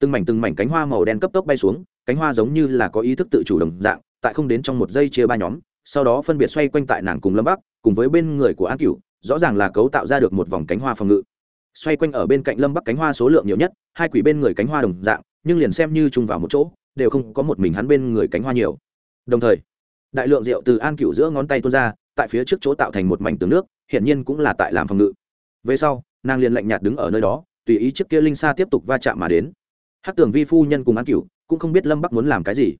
Từng mảnh từng mảnh cánh hoa màu đen cấp tốc bay xuống, cánh hoa giống như là có ý thức tự chủ đồng dạng, tại không đến trong một giây chia ba nhóm sau đó phân biệt xoay quanh tại nàng cùng lâm bắc, cùng với bên người của an cửu, rõ ràng là cấu tạo ra được một vòng cánh hoa phòng ngự. Xoay quanh ở bên cạnh lâm bắc cánh hoa số lượng nhiều nhất, hai quỷ bên người cánh hoa đồng dạng, nhưng liền xem như chung vào một chỗ, đều không có một mình hắn bên người cánh hoa nhiều. Đồng thời, đại lượng rượu từ an cửu giữa ngón tay tuôn ra, tại phía trước chỗ tạo thành một mảnh tường nước, hiển nhiên cũng là tại làm phòng ngự. Về sau, nàng liền lạnh nhạt đứng ở nơi đó, tùy ý chiếc kia linh xa tiếp tục va chạm mà đến. Hát tường vi phu nhân cùng an cửu cũng không biết lâm bắc muốn làm cái gì.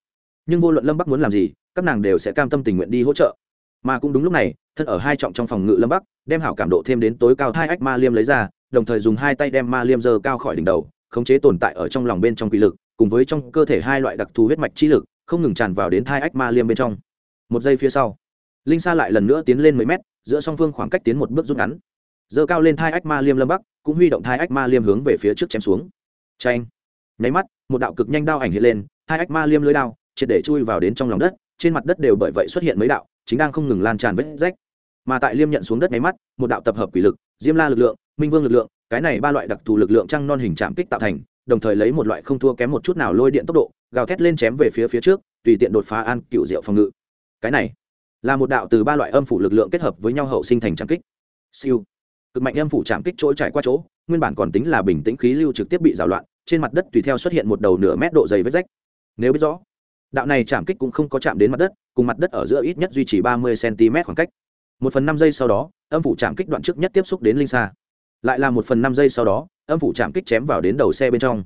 Nhưng vô luận lâm bắc muốn làm gì các nàng đều sẽ cam tâm tình nguyện đi hỗ trợ. Mà cũng đúng lúc này, thân ở hai trọng trong phòng ngự lâm bắc, đem hảo cảm độ thêm đến tối cao hai ách ma liêm lấy ra, đồng thời dùng hai tay đem ma liêm dơ cao khỏi đỉnh đầu, khống chế tồn tại ở trong lòng bên trong quỷ lực, cùng với trong cơ thể hai loại đặc thù huyết mạch chi lực, không ngừng tràn vào đến thai ách ma liêm bên trong. Một giây phía sau, linh sa lại lần nữa tiến lên mấy mét, giữa song phương khoảng cách tiến một bước rút ngắn. Dơ cao lên thai ách ma liêm lâm bắc, cũng huy động thai ách ma liêm hướng về phía trước chém xuống. Tranh nháy mắt, một đạo cực nhanh đao ảnh hiện lên hai ách ma liêm lưới đao, triệt để chui vào đến trong lòng đất trên mặt đất đều bởi vậy xuất hiện mấy đạo, chính đang không ngừng lan tràn vết rách. Mà tại liêm nhận xuống đất nháy mắt, một đạo tập hợp quỷ lực, diêm la lực lượng, minh vương lực lượng, cái này ba loại đặc thù lực lượng trăng non hình chạm kích tạo thành, đồng thời lấy một loại không thua kém một chút nào lôi điện tốc độ, gào thét lên chém về phía phía trước, tùy tiện đột phá an cựu diệu phòng ngự. Cái này là một đạo từ ba loại âm phủ lực lượng kết hợp với nhau hậu sinh thành trạm kích. Siêu. Cực mạnh âm phủ chạm kích chỗ trải qua chỗ, nguyên bản còn tính là bình tĩnh khí lưu trực tiếp bị rào loạn, trên mặt đất tùy theo xuất hiện một đầu nửa mét độ dày vết rách. Nếu biết rõ đạo này chạm kích cũng không có chạm đến mặt đất, cùng mặt đất ở giữa ít nhất duy trì ba mươi cm khoảng cách. Một phần năm giây sau đó, âm phủ chạm kích đoạn trước nhất tiếp xúc đến linh xa. Lại là một phần năm giây sau đó, âm phủ chạm kích chém vào đến đầu xe bên trong.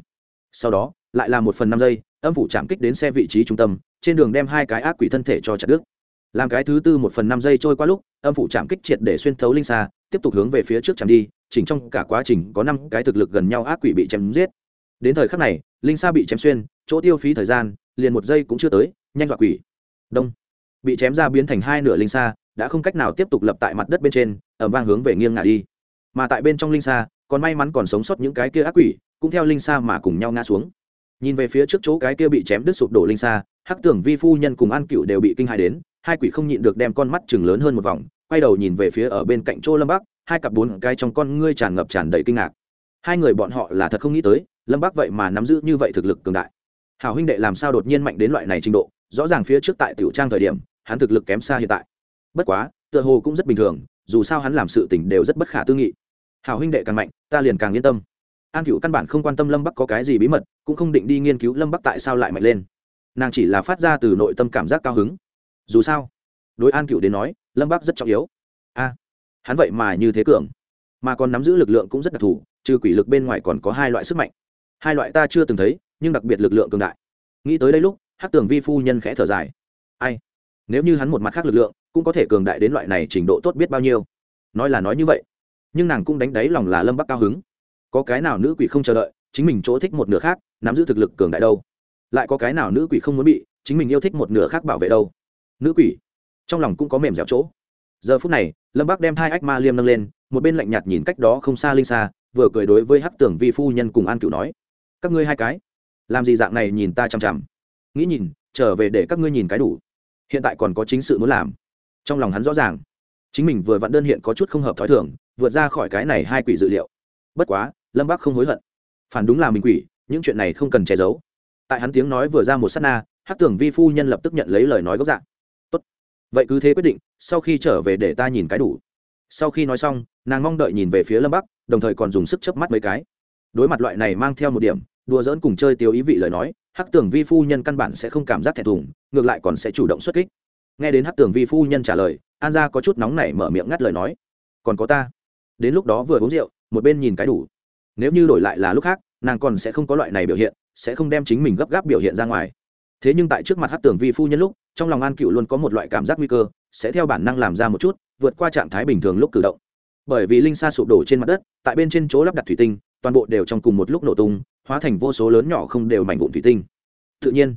Sau đó, lại là một phần năm giây, âm phủ chạm kích đến xe vị trí trung tâm, trên đường đem hai cái ác quỷ thân thể cho chặt đứt. Làm cái thứ tư một phần năm giây trôi qua lúc, âm phủ chạm kích triệt để xuyên thấu linh xa, tiếp tục hướng về phía trước chạm đi, chỉnh trong cả quá trình có năm cái thực lực gần nhau ác quỷ bị chém giết. Đến thời khắc này, linh xa bị chém xuyên, chỗ tiêu phí thời gian liền một giây cũng chưa tới, nhanh dọa quỷ. Đông. Bị chém ra biến thành hai nửa linh sa, đã không cách nào tiếp tục lập tại mặt đất bên trên ở vang hướng về nghiêng ngả đi. Mà tại bên trong linh sa, còn may mắn còn sống sót những cái kia ác quỷ, cũng theo linh sa mà cùng nhau ngã xuống. Nhìn về phía trước chỗ cái kia bị chém đứt sụp đổ linh sa, hắc tưởng vi phu nhân cùng an cựu đều bị kinh hại đến, hai quỷ không nhịn được đem con mắt chừng lớn hơn một vòng, quay đầu nhìn về phía ở bên cạnh chỗ lâm bắc, hai cặp bốn cái trong con ngươi tràn ngập tràn đầy kinh ngạc. Hai người bọn họ là thật không nghĩ tới, lâm bắc vậy mà nắm giữ như vậy thực lực cường đại hảo huynh đệ làm sao đột nhiên mạnh đến loại này trình độ, rõ ràng phía trước tại tiểu trang thời điểm, hắn thực lực kém xa hiện tại. Bất quá, tựa hồ cũng rất bình thường, dù sao hắn làm sự tình đều rất bất khả tư nghị. Hảo huynh đệ càng mạnh, ta liền càng yên tâm. An cựu căn bản không quan tâm lâm bắc có cái gì bí mật, cũng không định đi nghiên cứu lâm bắc tại sao lại mạnh lên. Nàng chỉ là phát ra từ nội tâm cảm giác cao hứng. Dù sao, đối an cựu đến nói, lâm bắc rất trọng yếu. A, hắn vậy mà như thế cường. Mà còn nắm giữ lực lượng cũng rất đặc thù, trừ quỷ lực bên ngoài còn có hai loại sức mạnh. Hai loại ta chưa từng thấy nhưng đặc biệt lực lượng cường đại. Nghĩ tới đây lúc hát tường vi phu nhân khẽ thở dài. Ai? Nếu như hắn một mặt khác lực lượng, cũng có thể cường đại đến loại này trình độ tốt biết bao nhiêu. Nói là nói như vậy, nhưng nàng cũng đánh đáy lòng là lâm bắc cao hứng. Có cái nào nữ quỷ không chờ đợi, chính mình chỗ thích một nửa khác, nắm giữ thực lực cường đại đâu? Lại có cái nào nữ quỷ không muốn bị, chính mình yêu thích một nửa khác bảo vệ đâu? Nữ quỷ? Trong lòng cũng có mềm dẻo chỗ. Giờ phút này, lâm bắc đem hai ách ma liêm nâng lên, một bên lạnh nhạt nhìn cách đó không xa linh xa vừa cười đối với hắc tưởng vi phu nhân cùng an cựu nói, các ngươi hai cái làm gì dạng này nhìn ta chằm chằm. Nghĩ nhìn, trở về để các ngươi nhìn cái đủ. Hiện tại còn có chính sự muốn làm. Trong lòng hắn rõ ràng, chính mình vừa vặn đơn hiện có chút không hợp thói thường, vượt ra khỏi cái này hai quỷ dự liệu. Bất quá, lâm bác không hối hận. Phản đúng là mình quỷ, những chuyện này không cần che giấu. Tại hắn tiếng nói vừa ra một s á t na hát tưởng vi phu nhân lập tức nhận lấy lời nói gốc dạng. Tốt. Vậy cứ thế quyết định, sau khi trở về để ta nhìn cái đủ. Sau khi nói xong, nàng mong đợi nhìn về phía lâm bắc, đồng thời còn dùng sức chớp mắt mấy cái. Đối mặt loại này mang theo một điểm đùa giỡn cùng chơi tiêu ý vị lời nói, hắc tưởng vi phu nhân căn bản sẽ không cảm giác thẹn thùng, ngược lại còn sẽ chủ động xuất kích. Nghe đến hắc tưởng vi phu nhân trả lời, an gia có chút nóng nảy mở miệng ngắt lời nói. Còn có ta. Đến lúc đó vừa uống rượu, một bên nhìn cái đủ. Nếu như đổi lại là lúc khác, nàng còn sẽ không có loại này biểu hiện, sẽ không đem chính mình gấp gáp biểu hiện ra ngoài. Thế nhưng tại trước mặt hát tưởng vi phu nhân lúc, trong lòng an cựu luôn có một loại cảm giác nguy cơ, sẽ theo bản năng làm ra một chút, vượt qua trạng thái bình thường lúc cử động. Bởi vì linh sa sụp đổ trên mặt đất, tại bên trên chỗ lắp đặt thủy tinh, toàn bộ đều trong cùng một lúc nổ tung hóa thành vô số lớn nhỏ không đều mảnh vụn thủy tinh. Tự nhiên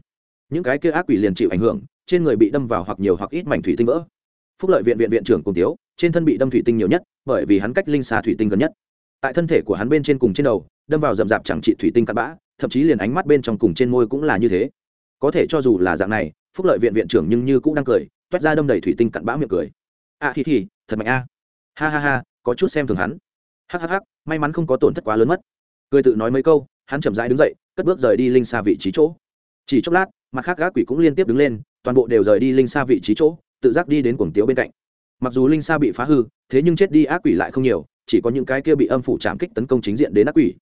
những cái kia ác quỷ liền chịu ảnh hưởng trên người bị đâm vào hoặc nhiều hoặc ít mảnh thủy tinh vỡ. Phúc lợi viện viện viện trưởng cùng tiếu trên thân bị đâm thủy tinh nhiều nhất bởi vì hắn cách linh xa thủy tinh gần nhất. Tại thân thể của hắn bên trên cùng trên đầu đâm vào rậm rạp chẳng trị thủy tinh cắt bã thậm chí liền ánh mắt bên trong cùng trên môi cũng là như thế. Có thể cho dù là dạng này phúc lợi viện viện trưởng nhưng như cũng đang cười toát ra đâm đầy thủy tinh cặn bã miệng cười. A à, thì hi thật mạnh a. Ha ha ha có chút xem thường hắn. Hắc hắc hắc may mắn không có tổn thất quá lớn mất. Cười tự nói mấy câu hắn chậm rãi đứng dậy, cất bước rời đi linh xa vị trí chỗ. Chỉ chốc lát, mặt khác gác quỷ cũng liên tiếp đứng lên, toàn bộ đều rời đi linh xa vị trí chỗ, tự giác đi đến cuồng tiếu bên cạnh. Mặc dù linh xa bị phá hư, thế nhưng chết đi ác quỷ lại không nhiều, chỉ có những cái kia bị âm phủ chạm kích tấn công chính diện đến ác quỷ.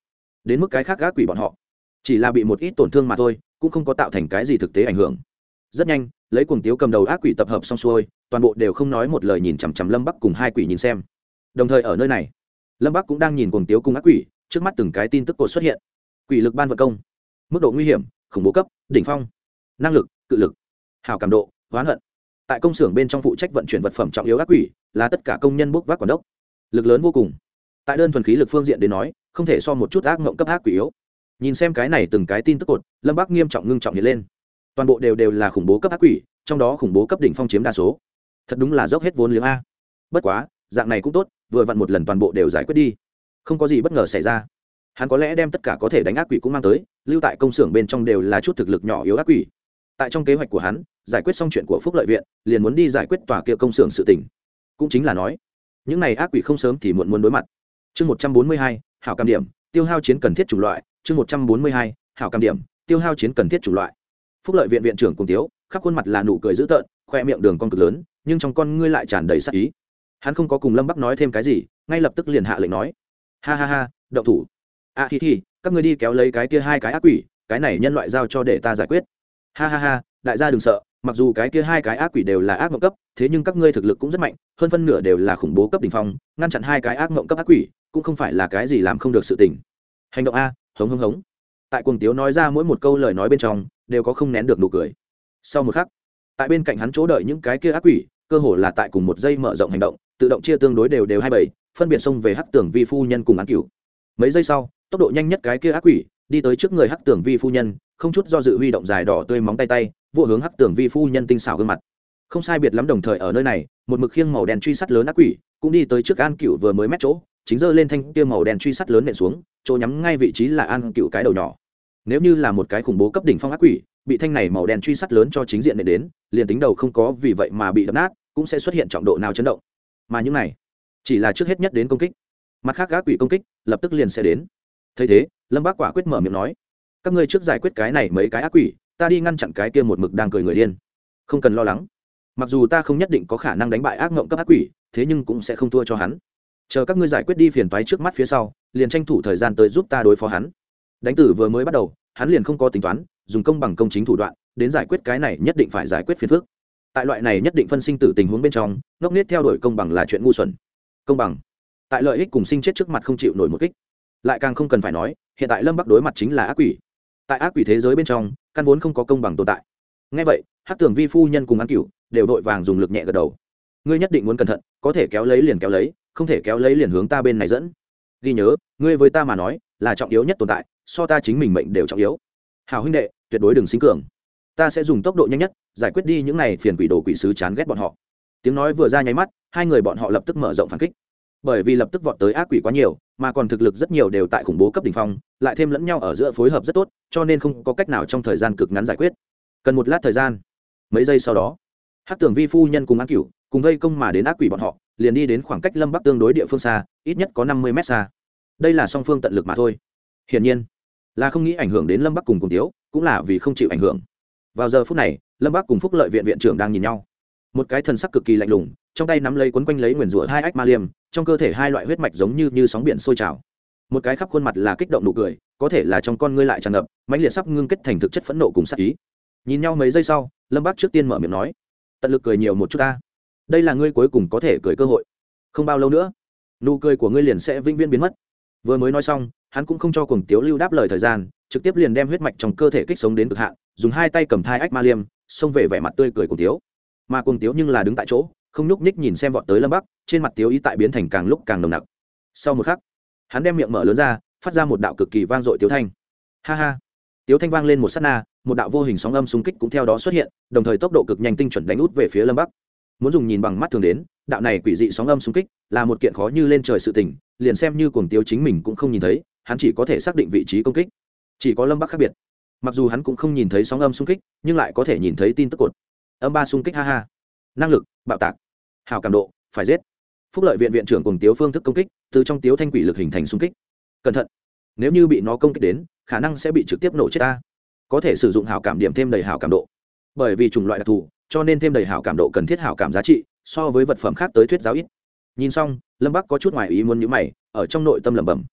Đến mức cái khác ác quỷ bọn họ, chỉ là bị một ít tổn thương mà thôi, cũng không có tạo thành cái gì thực tế ảnh hưởng. Rất nhanh, lấy cuồng tiếu cầm đầu ác quỷ tập hợp xong xuôi, toàn bộ đều không nói một lời nhìn chằm chằm lâm bắc cùng hai quỷ nhìn xem. Đồng thời ở nơi này, lâm bắc cũng đang nhìn cuồng tiếu cùng ác quỷ, trước mắt từng cái tin tức cột xuất hiện quỷ lực ban vận công, mức độ nguy hiểm, khủng bố cấp, đỉnh phong, năng lực, cự lực, hào cảm độ, hoán hận. Tại công xưởng bên trong phụ trách vận chuyển vật phẩm trọng yếu ác quỷ là tất cả công nhân bốc vác quản đốc. Lực lớn vô cùng. Tại đơn thuần khí lực phương diện đến nói, không thể so một chút ác mộng cấp ác quỷ yếu. Nhìn xem cái này từng cái tin tức cột, lâm Bác nghiêm trọng ngưng trọng hiện lên. Toàn bộ đều đều là khủng bố cấp ác quỷ, trong đó khủng bố cấp đỉnh phong chiếm đa số. Thật đúng là dốc hết vốn liếng a. Bất quá, dạng này cũng tốt, vừa vặn một lần toàn bộ đều giải quyết đi. Không có gì bất ngờ xảy ra hắn có lẽ đem tất cả có thể đánh ác quỷ cũng mang tới, lưu tại công xưởng bên trong đều là chút thực lực nhỏ yếu ác quỷ. Tại trong kế hoạch của hắn, giải quyết xong chuyện của phúc lợi viện, liền muốn đi giải quyết tòa kia công xưởng sự tỉnh cũng chính là nói, những này ác quỷ không sớm thì muộn muốn đối mặt. Chương một trăm bốn mươi hai, hảo cam điểm, tiêu hao chiến cần thiết chủng loại. Chương một trăm bốn mươi hai, hảo cam điểm, tiêu hao chiến cần thiết chủng loại. Phúc lợi viện viện trưởng cùng tiếu, khắp khuôn mặt là nụ cười dữ tợn, khoe miệng đường con cực lớn, nhưng trong con ngươi lại tràn đầy sắc ý. Hắn không có cùng lâm bắc nói thêm cái gì, ngay lập tức liền hạ lệnh nói, ha ha ha đậu thủ a à, hi hi các ngươi đi kéo lấy cái kia hai cái ác quỷ cái này nhân loại giao cho để ta giải quyết. Ha ha ha đại gia đừng sợ mặc dù cái kia hai cái ác quỷ đều là ác mộng cấp thế nhưng các ngươi thực lực cũng rất mạnh hơn phân nửa đều là khủng bố cấp đ ỉ n h phong ngăn chặn hai cái ác mộng cấp ác quỷ cũng không phải là cái gì làm không được sự tình. Hành động a hống hống hống. Tại cuồng tiếu nói ra mỗi một câu lời nói bên trong đều có không nén được nụ cười. Sau một khắc tại bên cạnh hắn chỗ đợi những cái kia ác quỷ cơ hồ là tại cùng một giây mở rộng hành động tự động chia tương đối đều đều hai bảy phân biệt xông về hắc tưởng vi phu nhân cùng án cửu. Mấy giây sau tốc độ nhanh nhất cái kia ác quỷ, đi tới trước người hắc tưởng vi phu nhân, không chút do dự huy động dài đỏ tươi móng tay tay, vô hướng hắc tưởng vi phu nhân tinh xảo gương mặt. Không sai biệt lắm đồng thời ở nơi này, một mực khiêng màu đen truy sát lớn ác quỷ, cũng đi tới trước an cựu vừa mới mét chỗ, chính giơ lên thanh kia màu đen truy sát lớn nện xuống, chỗ nhắm ngay vị trí là an cựu cái đầu nhỏ. Nếu như là một cái khủng bố cấp đỉnh phong ác quỷ, bị thanh này màu đen truy sát lớn cho chính diện nện đến, liền tính đầu không có vì vậy mà bị đập nát, cũng sẽ xuất hiện trọng độ nào chấn động. Mà những này, chỉ là trước hết nhất đến công kích. Mặt khác ác quỷ công kích, lập tức liền sẽ đến thấy thế, lâm bác quả quyết mở miệng nói, các ngươi trước giải quyết cái này mấy cái ác quỷ, ta đi ngăn chặn cái kia một mực đang cười người điên. Không cần lo lắng. Mặc dù ta không nhất định có khả năng đánh bại ác mộng cấp ác quỷ, thế nhưng cũng sẽ không thua cho hắn. Chờ các ngươi giải quyết đi phiền toái trước mắt phía sau, liền tranh thủ thời gian tới giúp ta đối phó hắn. Đánh tử vừa mới bắt đầu, hắn liền không có tính toán, dùng công bằng công chính thủ đoạn, đến giải quyết cái này nhất định phải giải quyết phiền phức. Tại loại này nhất định phân sinh tử tình huống bên trong, ngốc nết theo đuổi công bằng là chuyện ngu xuẩn. Công bằng. Tại lợi ích cùng sinh chết trước mặt không chịu nổi một kích lại càng không cần phải nói, hiện tại lâm bắc đối mặt chính là ác quỷ. Tại ác quỷ thế giới bên trong, căn vốn không có công bằng tồn tại. Ngay vậy hát tưởng vi phu nhân cùng ăn cựu đều vội vàng dùng lực nhẹ gật đầu. Ngươi nhất định muốn cẩn thận, có thể kéo lấy liền kéo lấy, không thể kéo lấy liền hướng ta bên này dẫn. Ghi nhớ, ngươi với ta mà nói, là trọng yếu nhất tồn tại, so ta chính mình mệnh đều trọng yếu. Hào huynh đệ, tuyệt đối đừng sinh cường. Ta sẽ dùng tốc độ nhanh nhất, giải quyết đi những này phiền quỷ đồ quỷ sứ chán ghét bọn họ. Tiếng nói vừa ra nháy mắt, hai người bọn họ lập tức mở rộng phản kích bởi vì lập tức vọt tới ác quỷ quá nhiều, mà còn thực lực rất nhiều đều tại khủng bố cấp đ ỉ n h phong, lại thêm lẫn nhau ở giữa phối hợp rất tốt, cho nên không có cách nào trong thời gian cực ngắn giải quyết. Cần một lát thời gian. Mấy giây sau đó hát tưởng vi phu nhân cùng an cửu cùng vây công mà đến ác quỷ bọn họ, liền đi đến khoảng cách lâm bắc tương đối địa phương xa, ít nhất có năm mươi mét xa. Đây là song phương tận lực mà thôi. Hiển nhiên, là không nghĩ ảnh hưởng đến lâm bắc cùng cùng tiếu, cũng là vì không chịu ảnh hưởng. Vào giờ phút này, lâm bắc cùng phúc lợi viện viện trưởng đang nhìn nhau. Một cái thần sắc cực kỳ lạnh lùng, trong tay nắm lấy quấn quanh lấy nguyền rủa hai ách ma liêm trong cơ thể hai loại huyết mạch giống như như sóng biển sôi trào. Một cái khắp khuôn mặt là kích động nụ cười, có thể là trong con ngươi lại tràn ngập, mãnh liệt sắp ngưng kết thành thực chất phẫn nộ cùng sắc ý. Nhìn nhau mấy giây sau, lâm bắc trước tiên mở miệng nói, tận lực cười nhiều một chút ta. Đây là ngươi cuối cùng có thể cười cơ hội. Không bao lâu nữa, nụ cười của ngươi liền sẽ vĩnh viễn biến mất. Vừa mới nói xong, hắn cũng không cho cuồng tiếu lưu đáp lời thời gian, trực tiếp liền đem huyết mạch trong cơ thể kích sống đến cực hạn, dùng hai tay cầm thai ách ma liêm, xông về vẻ mặt tươi cười của tiếu. Mà cuồng tiếu nhưng là đứng tại chỗ không nhúc ních nhìn xem vọt tới lâm bắc, trên mặt tiếu ý tại biến thành càng lúc càng nồng nặc. Sau một khắc, hắn đem miệng mở lớn ra, phát ra một đạo cực kỳ vang dội tiếu thanh. Ha ha. Tiếu thanh vang lên một s á t na, một đạo vô hình sóng âm xung kích cũng theo đó xuất hiện, đồng thời tốc độ cực nhanh tinh chuẩn đánh út về phía lâm bắc. Muốn dùng nhìn bằng mắt thường đến, đạo này quỷ dị sóng âm xung kích là một kiện khó như lên trời sự tỉnh liền xem như cuồng tiếu chính mình cũng không nhìn thấy, hắn chỉ có thể xác định vị trí công kích. Chỉ có lâm bắc khác biệt. Mặc dù hắn cũng không nhìn thấy sóng âm xung kích, nhưng lại có thể nhìn thấy tin tức cột. Âm ba xung kích, ha ha. Năng lực, bạo tạc hào cảm độ, phải giết. Phúc lợi viện viện trưởng cùng tiếu phương thức công kích, từ trong tiếu thanh quỷ lực hình thành xung kích. Cẩn thận. Nếu như bị nó công kích đến, khả năng sẽ bị trực tiếp nổ chết ta. Có thể sử dụng hào cảm điểm thêm đầy hào cảm độ. Bởi vì chủng loại đặc thù, cho nên thêm đầy hào cảm độ cần thiết hào cảm giá trị, so với vật phẩm khác tới thuyết giáo ít. Nhìn xong, lâm bắc có chút ngoài ý muốn nhữ mày, ở trong nội tâm lẩm bẩm.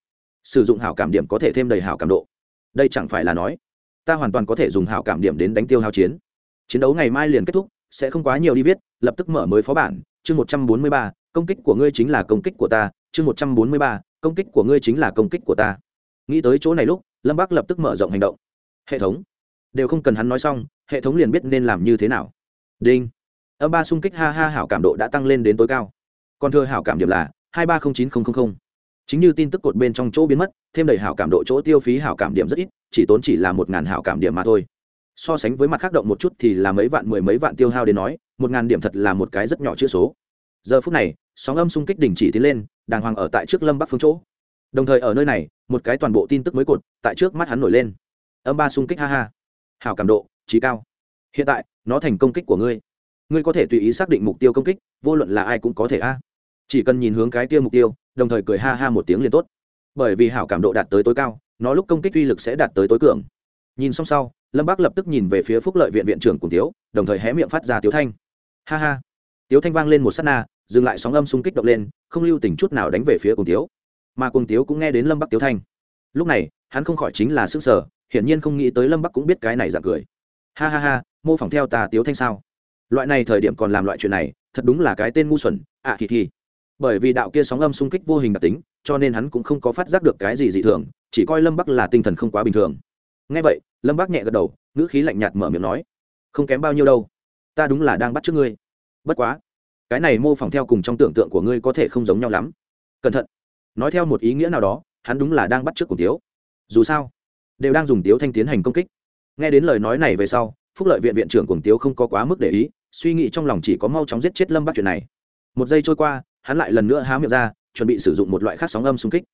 Sử dụng hảo cảm điểm có thể thêm đầy hảo cảm độ. Đây chẳng phải là nói, ta hoàn toàn có thể dùng hảo cảm điểm đến đánh tiêu hao chiến. Chiến đấu ngày mai liền kết thúc, sẽ không quá nhiều đi viết, lập tức mở mới phó bản chương một trăm bốn mươi ba, công kích của ngươi chính là công kích của ta, chương một trăm bốn mươi ba, công kích của ngươi chính là công kích của ta. Nghĩ tới chỗ này lúc, lâm bác lập tức mở rộng hành động. Hệ thống. Đều không cần hắn nói xong, hệ thống liền biết nên làm như thế nào. Đinh. Âm ba xung kích, ha ha, hảo cảm độ đã tăng lên đến tối cao. Còn thưa hảo cảm điểm là hai ba không chín nghìn chính như tin tức cột bên trong chỗ biến mất, thêm đầy hảo cảm độ chỗ tiêu phí hảo cảm điểm rất ít, chỉ tốn chỉ là một ngàn hảo cảm điểm mà thôi so sánh với mặt khác động một chút thì là mấy vạn mười mấy vạn tiêu hao đến nói, một ngàn điểm thật là một cái rất nhỏ chữ số. Giờ phút này, sóng âm xung kích đình chỉ tiến lên, đàng hoàng ở tại trước lâm bắc phương chỗ. Đồng thời ở nơi này, một cái toàn bộ tin tức mới cột tại trước mắt hắn nổi lên. Âm ba xung kích ha ha. Hào cảm độ trí cao. Hiện tại, nó thành công kích của ngươi. Ngươi có thể tùy ý xác định mục tiêu công kích, vô luận là ai cũng có thể a. Chỉ cần nhìn hướng cái kia mục tiêu, đồng thời cười ha ha một tiếng liền tốt. Bởi vì hảo cảm độ đạt tới tối cao, nó lúc công kích uy lực sẽ đạt tới tối cường. Nhìn xong sau lâm bác lập tức nhìn về phía phúc lợi viện viện trưởng cùng tiếu đồng thời hé miệng phát ra tiếu thanh. Ha ha. Tiếu thanh vang lên một s á t na dừng lại sóng âm xung kích động lên không lưu tình chút nào đánh về phía cùng tiếu. Mà cùng tiếu cũng nghe đến lâm bắc tiếu thanh. Lúc này hắn không khỏi chính là s ư ơ n g sở hiển nhiên không nghĩ tới lâm bắc cũng biết cái này dạng cười. Ha ha ha mô phỏng theo tà tiếu thanh sao? Loại này thời điểm còn làm loại chuyện này thật đúng là cái tên ngu xuẩn ạ à, kỳ bởi vì đạo kia sóng âm xung kích vô hình đặc tính cho nên hắn cũng không có phát giác được cái gì dị thường chỉ coi lâm bắc là tinh thần không quá bình thường nghe vậy, lâm bác nhẹ gật đầu, ngữ khí lạnh nhạt mở miệng nói, không kém bao nhiêu đâu. Ta đúng là đang bắt trước ngươi. Bất quá, cái này mô phỏng theo cùng trong tưởng tượng của ngươi có thể không giống nhau lắm. Cẩn thận. Nói theo một ý nghĩa nào đó, hắn đúng là đang bắt trước cùng tiếu. Dù sao, đều đang dùng tiếu thanh tiến hành công kích. Nghe đến lời nói này về sau, phúc lợi viện viện trưởng cùng tiếu không có quá mức để ý, suy nghĩ trong lòng chỉ có mau chóng giết chết lâm bác chuyện này. Một giây trôi qua, hắn lại lần nữa há miệng ra, chuẩn bị sử dụng một loại khác sóng âm xung kích.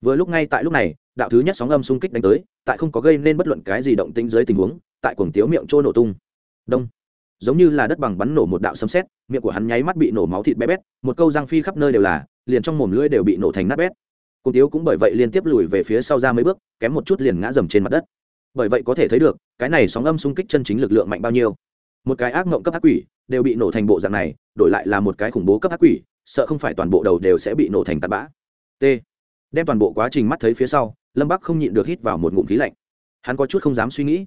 Vừa lúc ngay tại lúc này đạo thứ nhất sóng âm xung kích đánh tới, tại không có gây nên bất luận cái gì động tĩnh dưới tình huống, tại cuồng tiếu miệng trôi nổ tung. Đông. Giống như là đất bằng bắn nổ một đạo sấm sét, miệng của hắn nháy mắt bị nổ máu thịt bé bét, một câu răng phi khắp nơi đều là, liền trong mồm lưỡi đều bị nổ thành nát bét. Cuồng tiếu cũng bởi vậy liên tiếp lùi về phía sau ra mấy bước, kém một chút liền ngã dầm trên mặt đất. Bởi vậy có thể thấy được, cái này sóng âm xung kích chân chính lực lượng mạnh bao nhiêu. Một cái ác mộng cấp ác quỷ, đều bị nổ thành bộ dạng này, đổi lại là một cái khủng bố cấp ác quỷ, sợ không phải toàn bộ đầu đều sẽ bị nổ thành tạt bã. T. Đem toàn bộ quá trình mắt thấy phía sau lâm bắc không nhịn được hít vào một ngụm khí lạnh. Hắn có chút không dám suy nghĩ.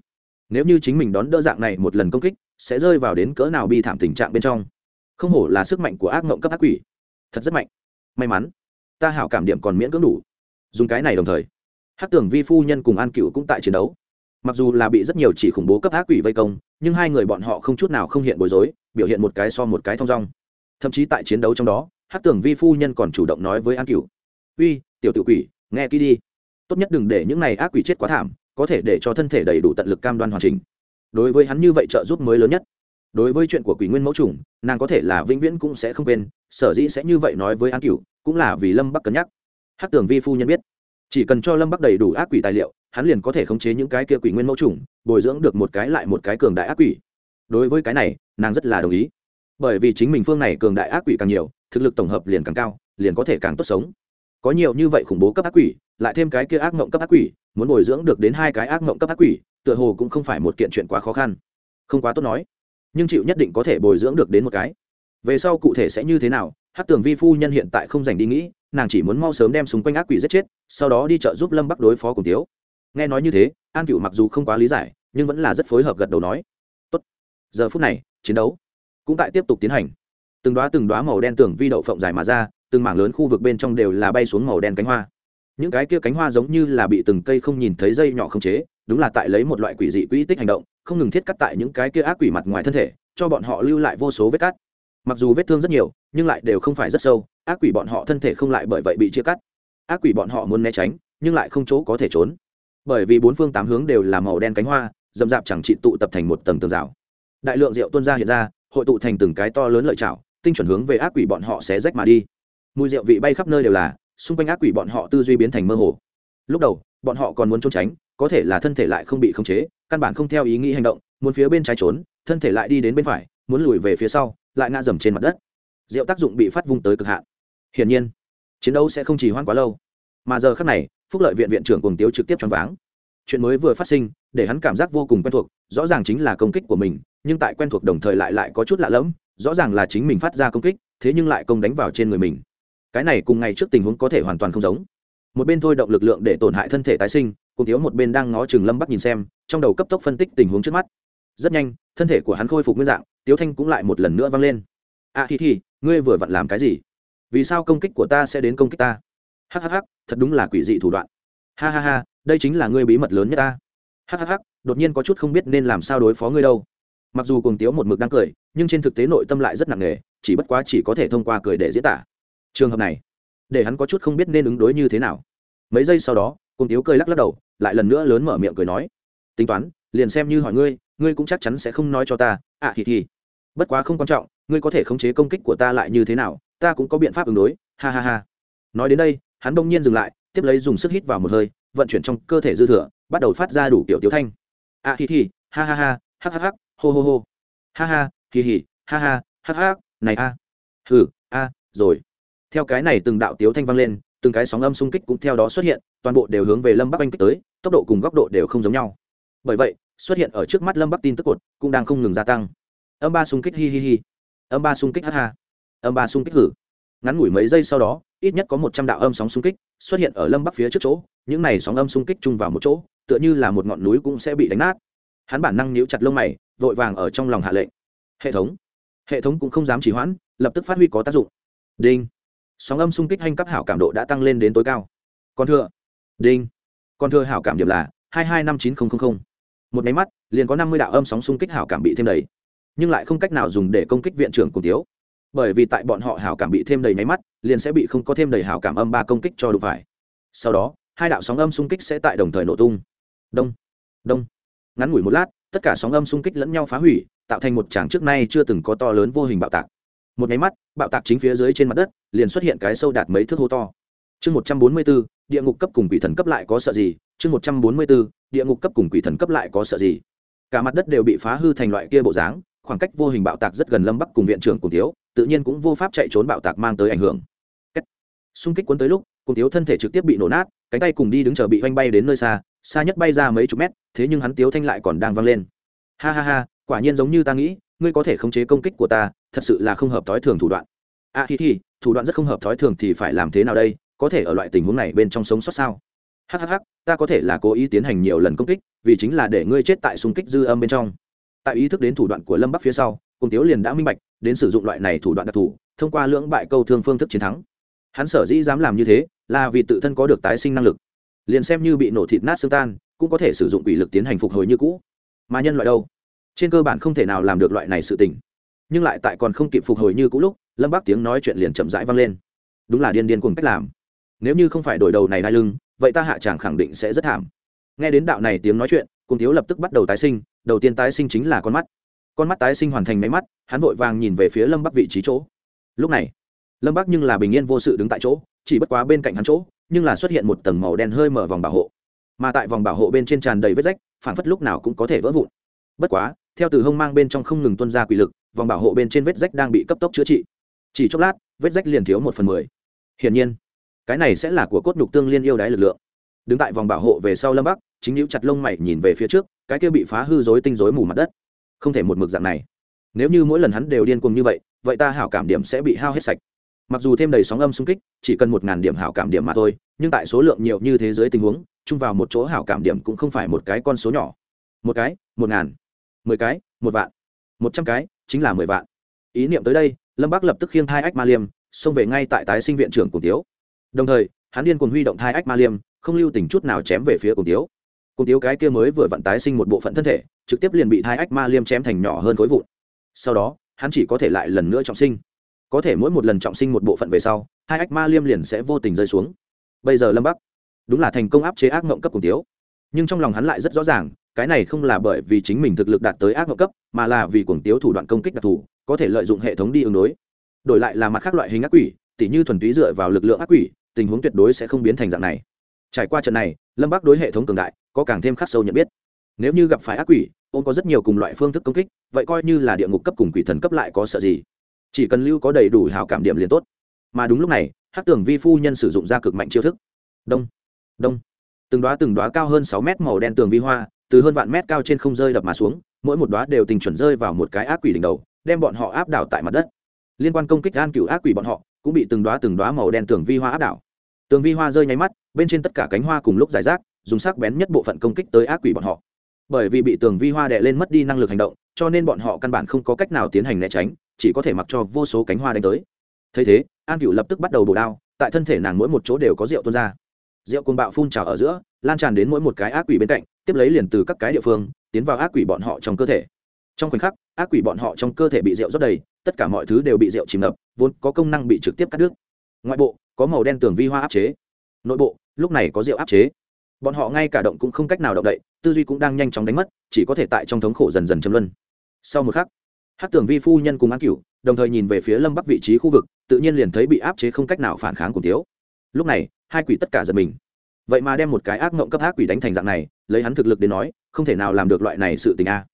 Nếu như chính mình đón đỡ dạng này một lần công kích, sẽ rơi vào đến cỡ nào bi thảm tình trạng bên trong? Không hổ là sức mạnh của ác mộng cấp ác quỷ. Thật rất mạnh. May mắn, ta hảo cảm điểm còn miễn cưỡng đủ. Dùng cái này đồng thời hát tưởng vi phu nhân cùng an cựu cũng tại chiến đấu. Mặc dù là bị rất nhiều chỉ khủng bố cấp ác quỷ vây công, nhưng hai người bọn họ không chút nào không hiện bối rối, biểu hiện một cái so một cái thong dong. Thậm chí tại chiến đấu trong đó hát tưởng vi phu nhân còn chủ động nói với an cửu. Uy, tiểu tự quỷ, nghe kỹ đi tốt nhất đừng để những này ác quỷ chết quá thảm, có thể để cho thân thể đầy đủ tận lực cam đoan hoàn chỉnh. Đối với hắn như vậy trợ giúp mới lớn nhất. Đối với chuyện của quỷ nguyên mẫu trùng, nàng có thể là vĩnh viễn cũng sẽ không quên, sở dĩ sẽ như vậy nói với an cửu, cũng là vì lâm bắc cân nhắc. Hát tưởng vi phu nhân biết, chỉ cần cho lâm bắc đầy đủ ác quỷ tài liệu, hắn liền có thể khống chế những cái kia quỷ nguyên mẫu trùng, bồi dưỡng được một cái lại một cái cường đại ác quỷ. Đối với cái này, nàng rất là đồng ý. Bởi vì chính mình phương này cường đại ác quỷ càng nhiều, thực lực tổng hợp liền càng cao, liền có thể càng tốt sống có nhiều như vậy khủng bố cấp ác quỷ, lại thêm cái kia ác mộng cấp ác quỷ, muốn bồi dưỡng được đến hai cái ác mộng cấp ác quỷ, tựa hồ cũng không phải một kiện chuyện quá khó khăn. Không quá tốt nói, nhưng chịu nhất định có thể bồi dưỡng được đến một cái. Về sau cụ thể sẽ như thế nào hát tường vi phu nhân hiện tại không dành đi nghĩ, nàng chỉ muốn mau sớm đem súng quanh ác quỷ giết chết, sau đó đi chợ giúp lâm bắc đối phó cùng tiếu. Nghe nói như thế, an cựu mặc dù không quá lý giải, nhưng vẫn là rất phối hợp gật đầu nói, Tốt. giờ phút này, chiến đấu cũng tại tiếp tục tiến hành. Từng đoá từng đoá màu đen tường vi đậu phộng dài mà ra từng mảng lớn khu vực bên trong đều là bay xuống màu đen cánh hoa. Những cái kia cánh hoa giống như là bị từng cây không nhìn thấy dây nhỏ không chế, đúng là tại lấy một loại quỷ dị quỹ tích hành động, không ngừng thiết cắt tại những cái kia ác quỷ mặt ngoài thân thể, cho bọn họ lưu lại vô số vết cắt. Mặc dù vết thương rất nhiều, nhưng lại đều không phải rất sâu, ác quỷ bọn họ thân thể không lại bởi vậy bị chia cắt. Ác quỷ bọn họ muốn né tránh, nhưng lại không chỗ có thể trốn. Bởi vì bốn phương tám hướng đều là màu đen cánh hoa dầm dạp chẳng trị tụ tập thành một tầng tường rào. Đại lượng rượu tuôn ra hiện ra, hội tụ thành từng cái to lớn lợi chảo, tinh chuẩn hướng về ác quỷ bọn họ sẽ rách mà đi mùi rượu vị bay khắp nơi đều là, xung quanh ác quỷ bọn họ tư duy biến thành mơ hồ. Lúc đầu, bọn họ còn muốn trốn tránh, có thể là thân thể lại không bị khống chế, căn bản không theo ý nghĩ hành động, muốn phía bên trái trốn, thân thể lại đi đến bên phải, muốn lùi về phía sau, lại ngã dầm trên mặt đất. Rượu tác dụng bị phát vung tới cực hạn. Hiển nhiên, chiến đấu sẽ không chỉ hoãn quá lâu. Mà giờ khác này, phúc lợi viện viện trưởng cùng tiếu trực tiếp choáng váng. Chuyện mới vừa phát sinh, để hắn cảm giác vô cùng quen thuộc, rõ ràng chính là công kích của mình, nhưng tại quen thuộc đồng thời lại lại có chút lạ lẫm, rõ ràng là chính mình phát ra công kích, thế nhưng lại công đánh vào trên người mình cái này cùng ngày trước tình huống có thể hoàn toàn không giống. Một bên thôi động lực lượng để tổn hại thân thể tái sinh cùng thiếu một bên đang ngó chừng lâm bắc nhìn xem trong đầu cấp tốc phân tích tình huống trước mắt. Rất nhanh thân thể của hắn khôi phục nguyên dạng tiếu thanh cũng lại một lần nữa vang lên. A à, hi hi ngươi vừa vặn làm cái gì? Vì sao công kích của ta sẽ đến công kích ta? Hhh thật đúng là quỷ dị thủ đoạn. Ha ha ha đây chính là ngươi bí mật lớn nhất ta. Hhh đột nhiên có chút không biết nên làm sao đối phó ngươi đâu. Mặc dù cùng tiếu một mực đang cười nhưng trên thực tế nội tâm lại rất nặng nề chỉ bất quá chỉ có thể thông qua cười để diễn tả trường hợp này để hắn có chút không biết nên ứng đối như thế nào. Mấy giây sau đó cùng tiếu cười lắc lắc đầu lại lần nữa lớn mở miệng cười nói tính toán liền xem như hỏi ngươi ngươi cũng chắc chắn sẽ không nói cho ta ạ à, thì thì bất quá không quan trọng ngươi có thể khống chế công kích của ta lại như thế nào ta cũng có biện pháp ứng đối ha ha ha. Nói đến đây hắn bỗng nhiên dừng lại tiếp lấy dùng sức hít vào một hơi vận chuyển trong cơ thể dư thừa bắt đầu phát ra đủ kiểu tiếu thanh. À hì hì. ha ha ha ha ha ha hô hô hô. Ha ha Hì hì. ha ha ha ha này a. Hừ a rồi theo cái này từng đạo tiếu thanh vang lên, từng cái sóng âm xung kích cũng theo đó xuất hiện, toàn bộ đều hướng về lâm bắc anh kích tới, tốc độ cùng góc độ đều không giống nhau. Bởi vậy, xuất hiện ở trước mắt lâm bắc tin tức cột cũng đang không ngừng gia tăng. Âm ba xung kích hi hi hi. Âm ba xung kích ha ha. Âm ba xung kích hử. Ngắn ngủi mấy giây sau đó, ít nhất có một trăm đạo âm sóng xung kích xuất hiện ở lâm bắc phía trước chỗ, những này sóng âm xung kích chung vào một chỗ, tựa như là một ngọn núi cũng sẽ bị đánh nát. Hắn bản năng níu chặt lông mày, vội vàng ở trong lòng hạ lệnh. Hệ thống. Hệ thống cũng không dám chỉ hoãn, lập tức phát huy có tác dụng. Đinh sóng âm xung kích hành cấp hảo cảm độ đã tăng lên đến tối cao. Còn thừa, đinh. Còn thừa hảo cảm điểm là hai hai năm chín nghìn một máy mắt, liền có năm mươi đạo âm sóng xung kích hảo cảm bị thêm đầy. Nhưng lại không cách nào dùng để công kích viện trưởng cùng tiếu bởi vì tại bọn họ hảo cảm bị thêm đầy máy mắt, liền sẽ bị không có thêm đầy hảo cảm âm ba công kích cho đủ phải. Sau đó, hai đạo sóng âm xung kích sẽ tại đồng thời nổ tung. Đông đông. Ngắn ngủi một lát, tất cả sóng âm xung kích lẫn nhau phá hủy, tạo thành một tràng trước nay chưa từng có to lớn vô hình bạo tạc một máy mắt, bạo tạc chính phía dưới trên mặt đất, liền xuất hiện cái sâu đạt mấy thước hô to. Chương một trăm bốn mươi b ố địa ngục cấp cùng quỷ thần cấp lại có sợ gì? Chương một trăm bốn mươi b ố địa ngục cấp cùng quỷ thần cấp lại có sợ gì? Cả mặt đất đều bị phá hư thành loại kia bộ dáng, khoảng cách vô hình bạo tạc rất gần lâm bắc cùng viện trưởng cùng thiếu, tự nhiên cũng vô pháp chạy trốn bạo tạc mang tới ảnh hưởng. Xung kích cuốn tới lúc, cùng thiếu thân thể trực tiếp bị nổ nát, cánh tay cùng đi đứng chờ bị oanh bay đến nơi xa xa nhất bay ra mấy chục mét, thế nhưng hắn tiếu thanh lại còn đang văng lên. Ha ha ha, quả nhiên giống như ta nghĩ, ngươi có thể khống chế công kích của ta thật sự là không hợp thói thường thủ đoạn. A à, hi hi thủ đoạn rất không hợp thói thường thì phải làm thế nào đây? Có thể ở loại tình huống này bên trong sống sót sao? Hhh ta có thể là cố ý tiến hành nhiều lần công kích vì chính là để ngươi chết tại xung kích dư âm bên trong. Tại ý thức đến thủ đoạn của lâm bắc phía sau cùng tiếu liền đã minh bạch đến sử dụng loại này thủ đoạn đặc thù thông qua lưỡng bại câu thương phương thức chiến thắng. Hắn sở dĩ dám làm như thế là vì tự thân có được tái sinh năng lực. Liền xem như bị nổ thịt nát xương tan cũng có thể sử dụng quỷ lực tiến hành phục hồi như cũ. Mà nhân loại đâu? Trên cơ bản không thể nào làm được loại này sự tình nhưng lại tại còn không kịp phục hồi như cũ lúc, lâm bác tiếng nói chuyện liền chậm rãi vang lên. Đúng là điên điên cùng cách làm. Nếu như không phải đổi đầu này đai lưng, vậy ta hạ chàng khẳng định sẽ rất thảm. Nghe đến đạo này tiếng nói chuyện cùng thiếu lập tức bắt đầu tái sinh, đầu tiên tái sinh chính là con mắt. Con mắt tái sinh hoàn thành máy mắt, hắn vội vàng nhìn về phía lâm bắc vị trí chỗ. Lúc này, lâm bắc nhưng là bình yên vô sự đứng tại chỗ, chỉ bất quá bên cạnh hắn chỗ, nhưng là xuất hiện một tầng màu đen hơi mở vòng bảo hộ. Mà tại vòng bảo hộ bên trên tràn đầy vết rách phản phất lúc nào cũng có thể vỡ vụn. Bất quá, theo từ hông mang bên trong không ngừng tuân ra quỷ lực vòng bảo hộ bên trên vết rách đang bị cấp tốc chữa trị. Chỉ chốc lát, vết rách liền thiếu một phần mười. Hiển nhiên, cái này sẽ là của cốt nhục tương liên yêu đáy lực lượng. Đứng tại vòng bảo hộ về sau lâm bắc, chính hữu chặt lông mày nhìn về phía trước, cái kia bị phá hư dối tinh dối mù mặt đất. Không thể một mực dạng này. Nếu như mỗi lần hắn đều điên cuồng như vậy vậy ta hảo cảm điểm sẽ bị hao hết sạch. Mặc dù thêm đầy sóng âm xung kích, chỉ cần một ngàn điểm hảo cảm điểm mà thôi, nhưng tại số lượng nhiều như thế giới tình huống, chung vào một chỗ hảo cảm điểm cũng không phải một cái con số nhỏ. Một cái, một ngàn, mười cái, một vạn một trăm cái, chính là mười vạn. Ý niệm tới đây, lâm bắc lập tức khiêng thai ách ma liêm, xông về ngay tại tái sinh viện trưởng cùng tiếu. Đồng thời, hắn điên cuồng huy động thai ách ma liêm, không lưu tình chút nào chém về phía cùng tiếu. Cùng tiếu cái kia mới vừa vặn tái sinh một bộ phận thân thể, trực tiếp liền bị thai ách ma liêm chém thành nhỏ hơn khối vụn. Sau đó, hắn chỉ có thể lại lần nữa trọng sinh. Có thể mỗi một lần trọng sinh một bộ phận về sau hai ách ma liêm liền sẽ vô tình rơi xuống. Bây giờ lâm bắc, đúng là thành công áp chế ác mộng cấp cùng tiếu. Nhưng trong lòng hắn lại rất rõ ràng, cái này không là bởi vì chính mình thực lực đạt tới ác mộng cấp mà là vì cuồng tiếu thủ đoạn công kích đặc thù, có thể lợi dụng hệ thống đi ứng đối. Đổi lại là mặt khác loại hình ác quỷ, tỉ như thuần túy dựa vào lực lượng ác quỷ, tình huống tuyệt đối sẽ không biến thành dạng này. Trải qua trận này, lâm bắc đối hệ thống cường đại, có càng thêm khắc sâu nhận biết. Nếu như gặp phải ác quỷ, ông có rất nhiều cùng loại phương thức công kích, vậy coi như là địa ngục cấp cùng quỷ thần cấp lại có sợ gì? Chỉ cần lưu có đầy đủ hào cảm điểm liền tốt. Mà đúng lúc này hát tưởng vi phu nhân sử dụng ra cực mạnh chiêu thức. Đông đông. Từng đoá từng đoá cao hơn sáu mét màu đen tường vi hoa, từ hơn vạn mét cao trên không rơi đập mà xuống mỗi một đoá đều tình chuẩn rơi vào một cái ác quỷ đỉnh đầu, đem bọn họ áp đảo tại mặt đất. Liên quan công kích gan cựu ác quỷ bọn họ, cũng bị từng đoá từng đoá màu đen tường vi hoa áp đảo. Tường vi hoa rơi nháy mắt, bên trên tất cả cánh hoa cùng lúc giải rác, dùng sắc bén nhất bộ phận công kích tới ác quỷ bọn họ. Bởi vì bị tường vi hoa đè lên mất đi năng lực hành động, cho nên bọn họ căn bản không có cách nào tiến hành né tránh, chỉ có thể mặc cho vô số cánh hoa đánh tới. Thấy thế, an cựu lập tức bắt đầu bổ đao, tại thân thể nàng mỗi một chỗ đều có rượu tuôn ra. Rượu côn bạo phun trào ở giữa, lan tràn đến mỗi một cái ác quỷ bên cạnh, tiếp lấy liền từ các cái địa phương tiến vào ác quỷ bọn họ trong cơ thể. Trong khoảnh khắc, ác quỷ bọn họ trong cơ thể bị rượu rót đầy, tất cả mọi thứ đều bị rượu chìm ngập, vốn có công năng bị trực tiếp cắt đứt. Ngoại bộ, có màu đen tường vi hoa áp chế. Nội bộ, lúc này có rượu áp chế. Bọn họ ngay cả động cũng không cách nào động đậy, tư duy cũng đang nhanh chóng đánh mất, chỉ có thể tại trong thống khổ dần dần châm luân. Sau một khắc hát tường vi phu nhân cùng an cửu, đồng thời nhìn về phía lâm bắc vị trí khu vực, tự nhiên liền thấy bị áp chế không cách nào phản kháng cùng tiếu lúc này, hai quỷ tất cả giật mình. Vậy mà đem một cái ác mộng cấp ác quỷ đánh thành dạng này lấy hắn thực lực đến nói, không thể nào làm được loại này sự tình a.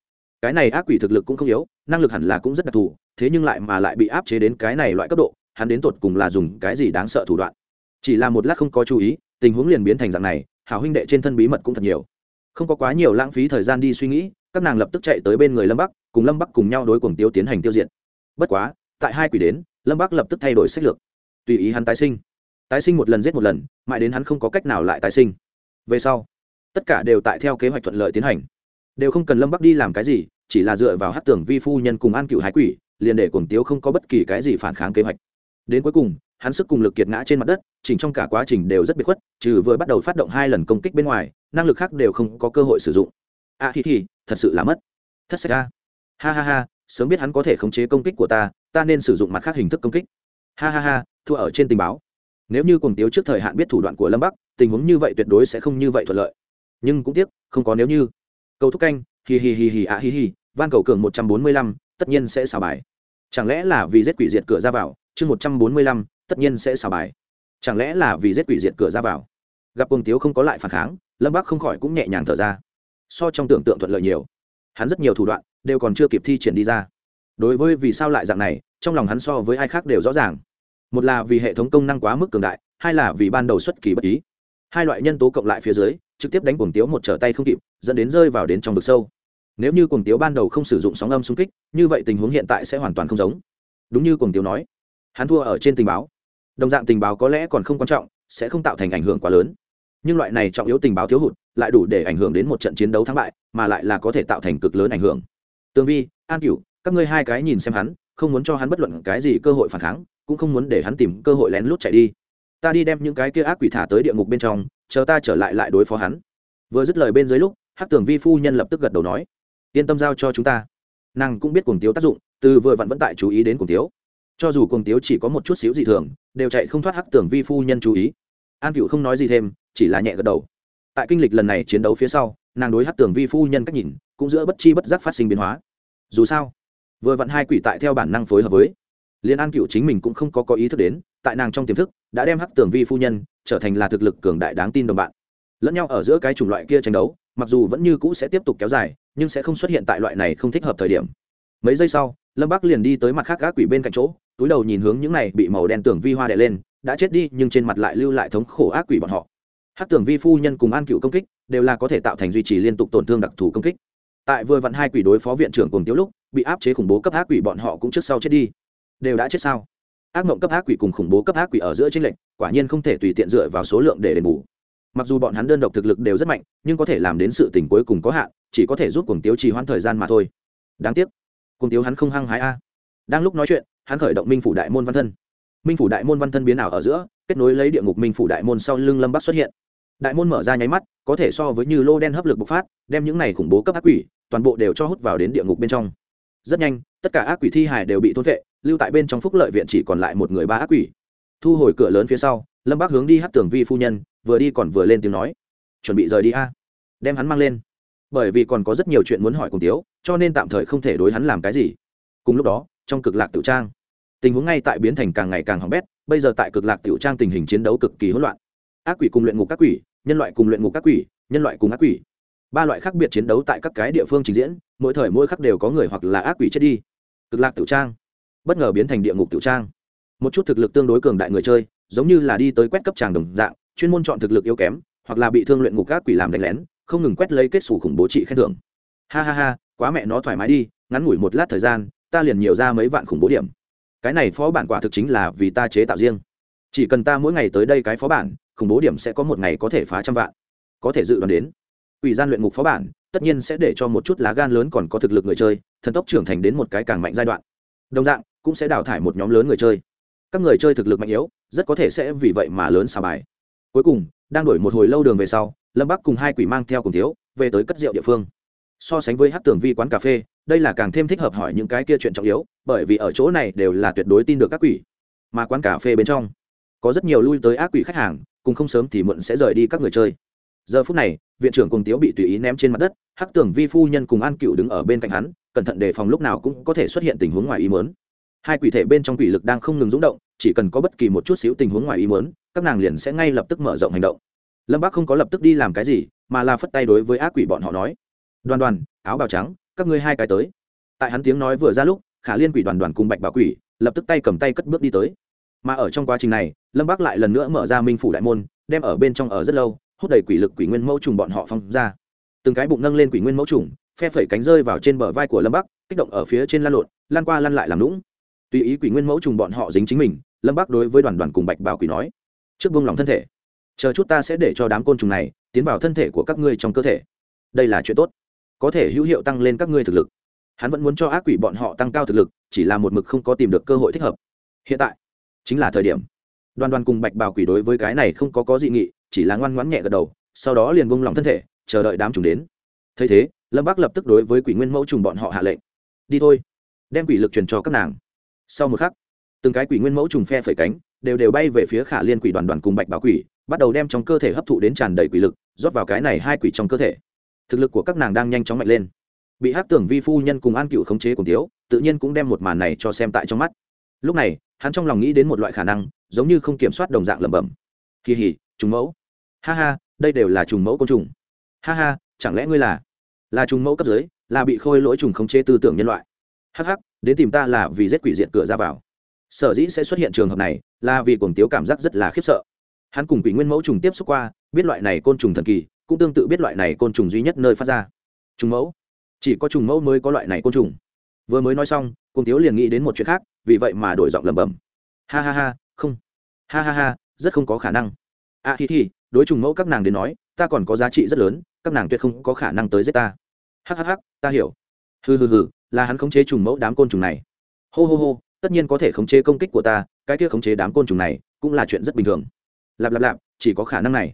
Cái này ác quỷ thực lực cũng không yếu, năng lực hẳn là cũng rất đặc thù, thế nhưng lại mà lại bị áp chế đến cái này loại cấp độ, hắn đến tột cùng là dùng cái gì đáng sợ thủ đoạn? Chỉ là một lát không có chú ý, tình huống liền biến thành dạng này, hảo huynh đệ trên thân bí mật cũng thật nhiều. Không có quá nhiều lãng phí thời gian đi suy nghĩ, các nàng lập tức chạy tới bên người lâm bắc, cùng lâm bắc cùng nhau đối cuồng tiêu tiến hành tiêu diệt. Bất quá, tại hai quỷ đến, lâm bắc lập tức thay đổi sách lược. Tùy ý hắn tái sinh. Tái sinh một lần giết một lần, mãi đến hắn không có cách nào lại tái sinh. Về sau tất cả đều tại theo kế hoạch thuận lợi tiến hành. Đều không cần lâm bắc đi làm cái gì chỉ là dựa vào hát tưởng vi phu nhân cùng an cựu hải quỷ liền để cuồng tiếu không có bất kỳ cái gì phản kháng kế hoạch. Đến cuối cùng hắn sức cùng lực kiệt ngã trên mặt đất chỉnh trong cả quá trình đều rất biệt khuất trừ vừa bắt đầu phát động hai lần công kích bên ngoài năng lực khác đều không có cơ hội sử dụng. A à, thì hi thật sự là mất. Thất sách a. Ha ha ha sớm biết hắn có thể khống chế công kích của ta ta nên sử dụng mặt khác hình thức công kích. Ha ha ha thua ở trên tình báo. Nếu như cùng tiếu trước thời hạn biết thủ đoạn của lâm bắc tình huống như vậy tuyệt đối sẽ không như vậy thuận lợi nhưng cũng tiếc, không có nếu như. Cầu thúc canh, hì hì hì hì ạ hì hì, van cầu cường một trăm bốn mươi lăm, tất nhiên sẽ xào bài. Chẳng lẽ là vì giết quỷ diệt cửa ra vào? Chương một trăm bốn mươi lăm, tất nhiên sẽ xào bài. Chẳng lẽ là vì giết quỷ diệt cửa ra vào? Gặp cùng tiếu không có lại phản kháng, lâm bắc không khỏi cũng nhẹ nhàng thở ra. So trong tưởng tượng thuận lợi nhiều. Hắn rất nhiều thủ đoạn đều còn chưa kịp thi triển đi ra. Đối với vì sao lại dạng này, trong lòng hắn so với ai khác đều rõ ràng. Một là vì hệ thống công năng quá mức cường đại, hai là vì ban đầu xuất kỳ bất ý hai loại nhân tố cộng lại phía dưới, trực tiếp đánh cuồng tiếu một trở tay không kịp, dẫn đến rơi vào đến trong vực sâu. Nếu như cuồng tiếu ban đầu không sử dụng sóng âm xung kích, như vậy tình huống hiện tại sẽ hoàn toàn không giống. Đúng như cuồng tiếu nói, hắn thua ở trên tình báo. Đồng dạng tình báo có lẽ còn không quan trọng, sẽ không tạo thành ảnh hưởng quá lớn. Nhưng loại này trọng yếu tình báo thiếu hụt, lại đủ để ảnh hưởng đến một trận chiến đấu thắng bại, mà lại là có thể tạo thành cực lớn ảnh hưởng. Tương vi, an cửu, các ngươi hai cái nhìn xem hắn, không muốn cho hắn bất luận cái gì cơ hội phản kháng, cũng không muốn để hắn tìm cơ hội lén lút chạy đi ta đi đem những cái kia ác quỷ thả tới địa ngục bên trong, chờ ta trở lại lại đối phó hắn. Vừa dứt lời bên dưới lúc hát Tưởng vi phu nhân lập tức gật đầu nói, yên tâm giao cho chúng ta. Nàng cũng biết cuồng tiếu tác dụng, từ vừa vặn vẫn tại chú ý đến cuồng tiếu. Cho dù cuồng tiếu chỉ có một chút xíu dị thường, đều chạy không thoát hắc Tưởng vi phu nhân chú ý. An cựu không nói gì thêm, chỉ là nhẹ gật đầu. Tại kinh lịch lần này chiến đấu phía sau, nàng đối hát Tưởng vi phu nhân cách nhìn, cũng giữa bất chi bất giác phát sinh biến hóa. Dù sao, vừa vặn hai quỷ tại theo bản năng phối hợp với liên an cựu chính mình cũng không có có ý thức đến tại nàng trong tiềm thức, đã đem hắc tường vi phu nhân trở thành là thực lực cường đại đáng tin đồng bạn. Lẫn nhau ở giữa cái chủng loại kia tranh đấu, mặc dù vẫn như cũ sẽ tiếp tục kéo dài, nhưng sẽ không xuất hiện tại loại này không thích hợp thời điểm. Mấy giây sau, lâm bắc liền đi tới mặt khác gác quỷ bên cạnh chỗ, túi đầu nhìn hướng những này bị màu đen Tưởng vi hoa đè lên, đã chết đi, nhưng trên mặt lại lưu lại thống khổ ác quỷ bọn họ. Hát Tưởng vi phu nhân cùng an cựu công kích, đều là có thể tạo thành duy trì liên tục tổn thương đặc thù công kích. Tại vừa vặn hai quỷ đối phó viện trưởng cùng tiếu lúc bị áp chế khủng bố cấp ác quỷ bọn họ cũng trước sau chết đi. Đều đã chết sao? Ác mộng cấp ác quỷ cùng khủng bố cấp ác quỷ ở giữa trên lệnh. quả nhiên không thể tùy tiện dựa vào số lượng để đền bù. Mặc dù bọn hắn đơn độc thực lực đều rất mạnh, nhưng có thể làm đến sự tình cuối cùng có hạn, chỉ có thể giúp cùng tiếu trì hoãn thời gian mà thôi. Đáng tiếc cùng tiếu hắn không hăng hái a. Đang lúc nói chuyện, hắn khởi động minh phủ đại môn văn thân. Minh phủ đại môn văn thân biến ảo ở giữa, kết nối lấy địa ngục minh phủ đại môn sau lưng lâm bắc xuất hiện. Đại môn mở ra nháy mắt, có thể so với như lô đen hấp lực bộc phát, đem những này khủng bố cấp ác quỷ toàn bộ đều cho hút vào đến địa ngục bên trong. Rất nhanh, tất cả ác quỷ thi hài đều bị thôn vệ lưu tại bên trong phúc lợi viện chỉ còn lại một người ba ác quỷ. Thu hồi cửa lớn phía sau, lâm bác hướng đi hát tường vi phu nhân, vừa đi còn vừa lên tiếng nói, chuẩn bị rời đi a. Đem hắn mang lên. Bởi vì còn có rất nhiều chuyện muốn hỏi cùng tiếu, cho nên tạm thời không thể đối hắn làm cái gì. Cùng lúc đó, trong cực lạc tiểu trang, tình huống ngay tại biến thành càng ngày càng hỏng bét, bây giờ tại cực lạc tiểu trang tình hình chiến đấu cực kỳ hỗn loạn. Ác quỷ cùng luyện ngục các quỷ, nhân loại cùng luyện ngục các quỷ, nhân loại cùng ác quỷ. Ba loại khác biệt chiến đấu tại các cái địa phương trình diễn, mỗi thời mỗi khắc đều có người hoặc là ác quỷ chết đi. Cực lạc tiểu trang bất ngờ biến thành địa ngục tiểu trang. Một chút thực lực tương đối cường đại người chơi, giống như là đi tới quét cấp tràng đồng dạng, chuyên môn chọn thực lực yếu kém, hoặc là bị thương luyện ngục các quỷ làm đánh lén, không ngừng quét lấy kết xù khủng bố trị khen thưởng. Ha ha ha, quá mẹ nó thoải mái đi, ngắn ngủi một lát thời gian, ta liền nhiều ra mấy vạn khủng bố điểm. Cái này phó bản quả thực chính là vì ta chế tạo riêng. Chỉ cần ta mỗi ngày tới đây cái phó bản, khủng bố điểm sẽ có một ngày có thể phá trăm vạn. Có thể dự đoán đến ủy gian luyện ngục phó bản, tất nhiên sẽ để cho một chút lá gan lớn còn có thực lực người chơi, thần tốc trưởng thành đến một cái càng mạnh giai đoạn đồng dạng, cũng sẽ đào thải một nhóm lớn người chơi. Các người chơi thực lực mạnh yếu, rất có thể sẽ vì vậy mà lớn xà bài. Cuối cùng, đang đổi một hồi lâu đường về sau, lâm bắc cùng hai quỷ mang theo cùng thiếu, về tới cất rượu địa phương. So sánh với hát tường vi quán cà phê, đây là càng thêm thích hợp hỏi những cái kia chuyện trọng yếu, bởi vì ở chỗ này đều là tuyệt đối tin được các quỷ. Mà quán cà phê bên trong, có rất nhiều lui tới ác quỷ khách hàng, cùng không sớm thì muộn sẽ rời đi các người chơi giờ phút này, viện trưởng cùng tiếu bị tùy ý ném trên mặt đất, hắc tưởng vi phu nhân cùng an cựu đứng ở bên cạnh hắn, cẩn thận đề phòng lúc nào cũng có thể xuất hiện tình huống ngoài ý mớn hai quỷ thể bên trong quỷ lực đang không ngừng rúng động, chỉ cần có bất kỳ một chút xíu tình huống ngoài ý mớn các nàng liền sẽ ngay lập tức mở rộng hành động. Lâm bác không có lập tức đi làm cái gì, mà là phất tay đối với ác quỷ bọn họ nói, đoàn đoàn, áo bào trắng, các ngươi hai cái tới. Tại hắn tiếng nói vừa ra lúc, khả liên quỷ đoàn đoàn cùng bạch bảo quỷ lập tức tay cầm tay cất bước đi tới. Mà ở trong quá trình này, lâm bác lại lần nữa mở ra minh phủ đại môn, đem ở bên trong ở rất lâu hút đầy quỷ lực quỷ nguyên mẫu trùng bọn họ phong ra. Từng cái bụng nâng lên quỷ nguyên mẫu trùng, phe phẩy cánh rơi vào trên bờ vai của lâm bắc, kích động ở phía trên lan lộn, lan qua lan lại làm lũng tùy ý quỷ nguyên mẫu trùng bọn họ dính chính mình, lâm bắc đối với đoàn đoàn cùng bạch bảo quỷ nói, trước buông lòng thân thể, chờ chút ta sẽ để cho đám côn trùng này tiến vào thân thể của các ngươi trong cơ thể. Đây là chuyện tốt, có thể hữu hiệu tăng lên các ngươi thực lực. Hắn vẫn muốn cho ác quỷ bọn họ tăng cao thực lực, chỉ là một mực không có tìm được cơ hội thích hợp. Hiện tại, chính là thời điểm. Đoàn đoàn cùng bạch bào quỷ đối với cái này không có có dị nghị chỉ là ngoan ngoãn nhẹ gật đầu, sau đó liền bông lòng thân thể, chờ đợi đám trùng đến. Thấy thế, lâm bác lập tức đối với quỷ nguyên mẫu trùng bọn họ hạ lệnh. Đi thôi, đem quỷ lực truyền cho các nàng. Sau một khắc, từng cái quỷ nguyên mẫu trùng phe phẩy cánh, đều đều bay về phía khả liên quỷ đoàn đoàn cùng bạch bảo quỷ, bắt đầu đem trong cơ thể hấp thụ đến tràn đầy quỷ lực, rót vào cái này hai quỷ trong cơ thể. Thực lực của các nàng đang nhanh chóng mạnh lên. Bị hát tưởng vi phu nhân cùng an cựu khống chế cùng tiếu tự nhiên cũng đem một màn này cho xem tại trong mắt. Lúc này, hắn trong lòng nghĩ đến một loại khả năng, giống như không kiểm soát đồng dạng lẩm bẩm. Kỳ hỉ trùng mẫu. Ha ha, đây đều là trùng mẫu côn trùng. Ha ha, chẳng lẽ ngươi là là trùng mẫu cấp dưới, là bị khôi lỗi trùng khống chế tư tưởng nhân loại? Hh đến tìm ta là vì giết quỷ diện cửa ra vào. Sở dĩ sẽ xuất hiện trường hợp này, là vì cuồng tiếu cảm giác rất là khiếp sợ. Hắn cùng quỷ nguyên mẫu trùng tiếp xúc qua, biết loại này côn trùng thần kỳ, cũng tương tự biết loại này côn trùng duy nhất nơi phát ra. Trùng mẫu? Chỉ có trùng mẫu mới có loại này côn trùng. Vừa mới nói xong, cuồng tiếu liền nghĩ đến một chuyện khác, vì vậy mà đổi giọng lẩm bẩm. Ha ha ha, không. Ha ha ha, rất không có khả năng à, hi thì đối trùng mẫu các nàng đến nói ta còn có giá trị rất lớn các nàng tuyệt không có khả năng tới giết ta. Hhh ta hiểu. Hừ hừ hừ là hắn khống chế trùng mẫu đám côn trùng này. Hô hô hô tất nhiên có thể khống chế công kích của ta cái kia khống chế đám côn trùng này cũng là chuyện rất bình thường. Lạp lạp lạp chỉ có khả năng này.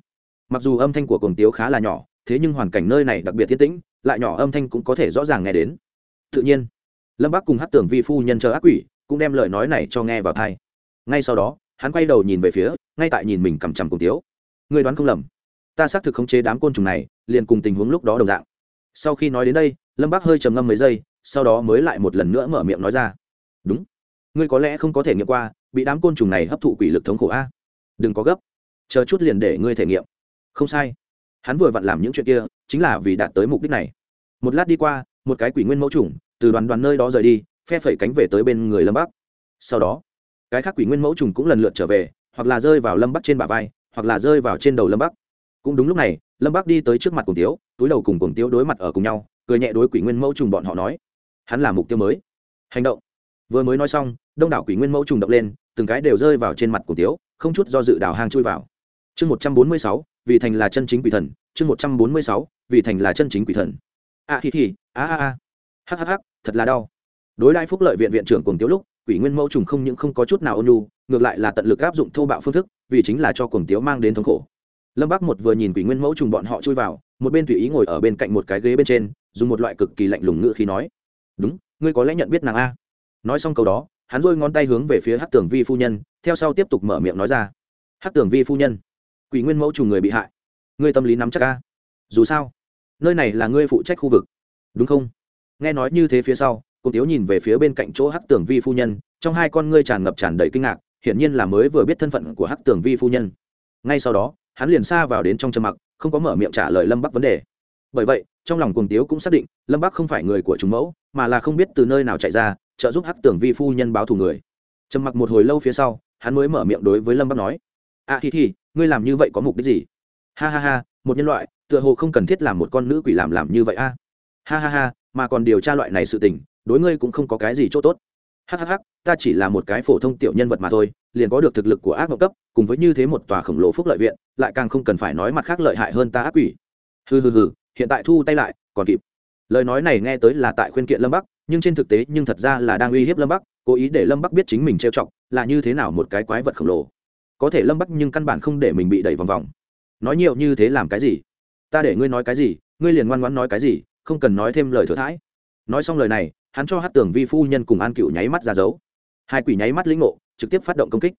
Mặc dù âm thanh của cồn tiếu khá là nhỏ thế nhưng hoàn cảnh nơi này đặc biệt thiên tĩnh lại nhỏ âm thanh cũng có thể rõ ràng nghe đến. Tự nhiên lâm bác cùng hát tưởng vi phu nhân chờ ác quỷ cũng đem lời nói này cho nghe vào thai ngay sau đó hắn quay đầu nhìn về phía, ngay tại nhìn mình cằm chằm cùng tiếu. Người đoán không lầm, ta xác thực khống chế đám côn trùng này, liền cùng tình huống lúc đó đồng dạng. Sau khi nói đến đây, lâm bác hơi trầm ngâm mấy giây, sau đó mới lại một lần nữa mở miệng nói ra. Đúng. Ngươi có lẽ không có thể nghiệm qua, bị đám côn trùng này hấp thụ quỷ lực thống khổ a. Đừng có gấp. Chờ chút liền để ngươi thể nghiệm. Không sai. Hắn vừa vặn làm những chuyện kia, chính là vì đạt tới mục đích này. Một lát đi qua, một cái quỷ nguyên mẫu trùng từ đoàn đoàn nơi đó rời đi, phe phẩy cánh về tới bên người lâm bắc. Sau đó cái khác quỷ nguyên mẫu trùng cũng lần lượt trở về, hoặc là rơi vào lâm bắc trên bả vai, hoặc là rơi vào trên đầu lâm bắc. Cũng đúng lúc này, lâm bắc đi tới trước mặt cùng tiếu, túi đầu cùng cùng tiếu đối mặt ở cùng nhau, cười nhẹ đối quỷ nguyên mẫu trùng bọn họ nói, hắn là mục tiêu mới. Hành động. Vừa mới nói xong, đông đảo quỷ nguyên mẫu trùng động lên, từng cái đều rơi vào trên mặt cùng tiếu, không chút do dự đào hang chui vào. Chương một trăm bốn mươi sáu, vì thành là chân chính quỷ thần. Chương một trăm bốn mươi sáu, vì thành là chân chính quỷ thần. A hi hi, a a a. Hắc hắc thật là đau. Đối đại phúc lợi viện viện trưởng cùng tiếu lúc quỷ nguyên mẫu trùng không những không có chút nào ôn nhu, ngược lại là tận lực áp dụng thô bạo phương thức, vì chính là cho cuồng tiếu mang đến thống khổ. Lâm bắc một vừa nhìn quỷ nguyên mẫu trùng bọn họ chui vào, một bên tùy ý ngồi ở bên cạnh một cái ghế bên trên, dùng một loại cực kỳ lạnh lùng ngự khi nói, đúng, ngươi có lẽ nhận biết nàng a. Nói xong câu đó, hắn dôi ngón tay hướng về phía hát Tưởng vi phu nhân, theo sau tiếp tục mở miệng nói ra hát Tưởng vi phu nhân, quỷ nguyên mẫu trùng người bị hại, ngươi tâm lý nắm chắc a. Dù sao, nơi này là ngươi phụ trách khu vực, đúng không? Nghe nói như thế phía sau cùng tiếu nhìn về phía bên cạnh chỗ hắc tường vi phu nhân trong hai con ngươi tràn ngập tràn đầy kinh ngạc hiển nhiên là mới vừa biết thân phận của hắc tường vi phu nhân. Ngay sau đó hắn liền xa vào đến trong trầm mặc không có mở miệng trả lời lâm bắc vấn đề. Bởi vậy trong lòng cùng tiếu cũng xác định lâm bắc không phải người của chúng mẫu mà là không biết từ nơi nào chạy ra trợ giúp hắc tường vi phu nhân báo thù người. Trầm mặc một hồi lâu phía sau hắn mới mở miệng đối với lâm bắc nói a à, hi hi ngươi làm như vậy có mục đích gì? Ha ha ha một nhân loại tựa hồ không cần thiết làm một con nữ quỷ làm làm như vậy a. Ha ha ha mà còn điều tra loại này sự tình đối ngươi cũng không có cái gì chỗ tốt. Hhh ta chỉ là một cái phổ thông tiểu nhân vật mà thôi, liền có được thực lực của ác mộng cấp, cùng với như thế một tòa khổng lồ phúc lợi viện, lại càng không cần phải nói mặt khác lợi hại hơn ta ác quỷ. Hừ hừ hừ, hiện tại thu tay lại, còn kịp. Lời nói này nghe tới là tại khuyên kiện lâm bắc, nhưng trên thực tế, nhưng thật ra là đang uy hiếp lâm bắc, cố ý để lâm bắc biết chính mình trêu chọc, là như thế nào một cái quái vật khổng lồ. Có thể lâm bắc nhưng căn bản không để mình bị đẩy vòng vòng. Nói nhiều như thế làm cái gì? Ta để ngươi nói cái gì, ngươi liền ngoan ngoãn nói cái gì, không cần nói thêm lời thừa thãi. Nói xong lời này hắn cho hát Tưởng vi phu nhân cùng an cựu nháy mắt ra dấu. Hai quỷ nháy mắt lĩnh ngộ, trực tiếp phát động công kích.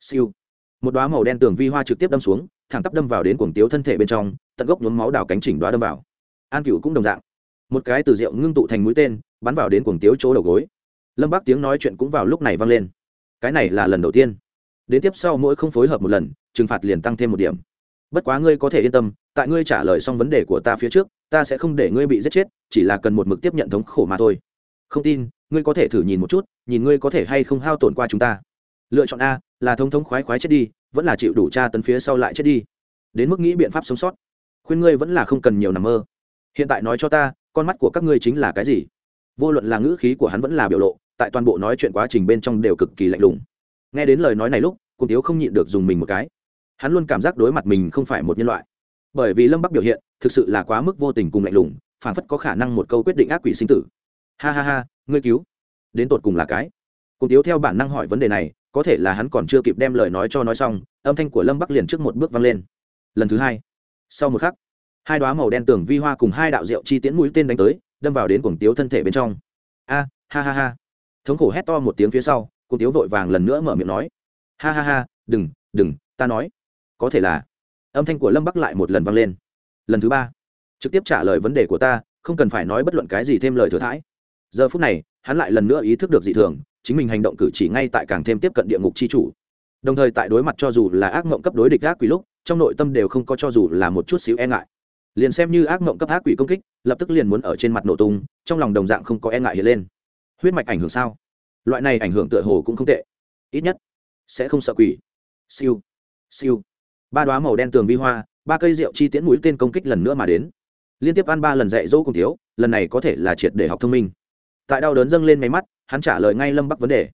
Siêu. Một đoá màu đen tường vi hoa trực tiếp đâm xuống, thẳng tắp đâm vào đến cuồng tiếu thân thể bên trong, tận gốc nhuốm máu đào cánh chỉnh đoá đâm vào. An cựu cũng đồng dạng. Một cái từ rượu ngưng tụ thành mũi tên, bắn vào đến cuồng tiếu chỗ đầu gối. Lâm bác tiếng nói chuyện cũng vào lúc này vang lên. Cái này là lần đầu tiên. Đến tiếp sau mỗi không phối hợp một lần, trừng phạt liền tăng thêm một điểm. Bất quá ngươi có thể yên tâm, tại ngươi trả lời xong vấn đề của ta phía trước, ta sẽ không để ngươi bị giết chết, chỉ là cần một mực tiếp nhận thống khổ mà thôi không tin, ngươi có thể thử nhìn một chút, nhìn ngươi có thể hay không hao tổn qua chúng ta. Lựa chọn a, là thông thống khoái khoái chết đi, vẫn là chịu đủ tra tấn phía sau lại chết đi. Đến mức nghĩ biện pháp sống sót. Khuyên ngươi vẫn là không cần nhiều nằm mơ. Hiện tại nói cho ta, con mắt của các ngươi chính là cái gì? Vô luận là ngữ khí của hắn vẫn là biểu lộ, tại toàn bộ nói chuyện quá trình bên trong đều cực kỳ lạnh lùng. Nghe đến lời nói này lúc cùng tiếu không nhịn được dùng mình một cái. Hắn luôn cảm giác đối mặt mình không phải một nhân loại. Bởi vì lâm bắc biểu hiện thực sự là quá mức vô tình cùng lạnh lùng phản phất có khả năng một câu quyết định ác quỷ sinh tử ha ha ha, ngươi cứu. Đến tột cùng là cái. Cùng tiếu theo bản năng hỏi vấn đề này, có thể là hắn còn chưa kịp đem lời nói cho nói xong, âm thanh của lâm bắc liền trước một bước vang lên. Lần thứ hai. Sau một khắc, hai đoá màu đen tường vi hoa cùng hai đạo rượu chi tiễn mũi tên đánh tới, đâm vào đến cuồng tiếu thân thể bên trong. A, ha ha ha. Thống khổ hét to một tiếng phía sau cuồng tiếu vội vàng lần nữa mở miệng nói. Ha ha ha, đừng đừng, ta nói. Có thể là, âm thanh của lâm bắc lại một lần vang lên. Lần thứ ba. Trực tiếp trả lời vấn đề của ta, không cần phải nói bất luận cái gì thêm lời thừa thãi giờ phút này, hắn lại lần nữa ý thức được dị thường, chính mình hành động cử chỉ ngay tại càng thêm tiếp cận địa ngục c h i chủ. Đồng thời tại đối mặt cho dù là ác mộng cấp đối địch ác quỷ lúc, trong nội tâm đều không có cho dù là một chút xíu e ngại. Liền xem như ác mộng cấp ác quỷ công kích, lập tức liền muốn ở trên mặt nổ tung, trong lòng đồng dạng không có e ngại hiện lên. Huyết mạch ảnh hưởng sao? Loại này ảnh hưởng tựa hồ cũng không tệ. Ít nhất, sẽ không sợ quỷ. Siêu siêu. Ba đoá màu đen tường vi hoa, ba cây rượu chi tiễn mũi tên công kích lần nữa mà đến. Liên tiếp ăn ba lần dạy dỗ cùng thiếu, lần này có thể là triệt để học thông minh tại đau đớn dâng lên máy mắt, hắn trả lời ngay lâm bắc vấn đề.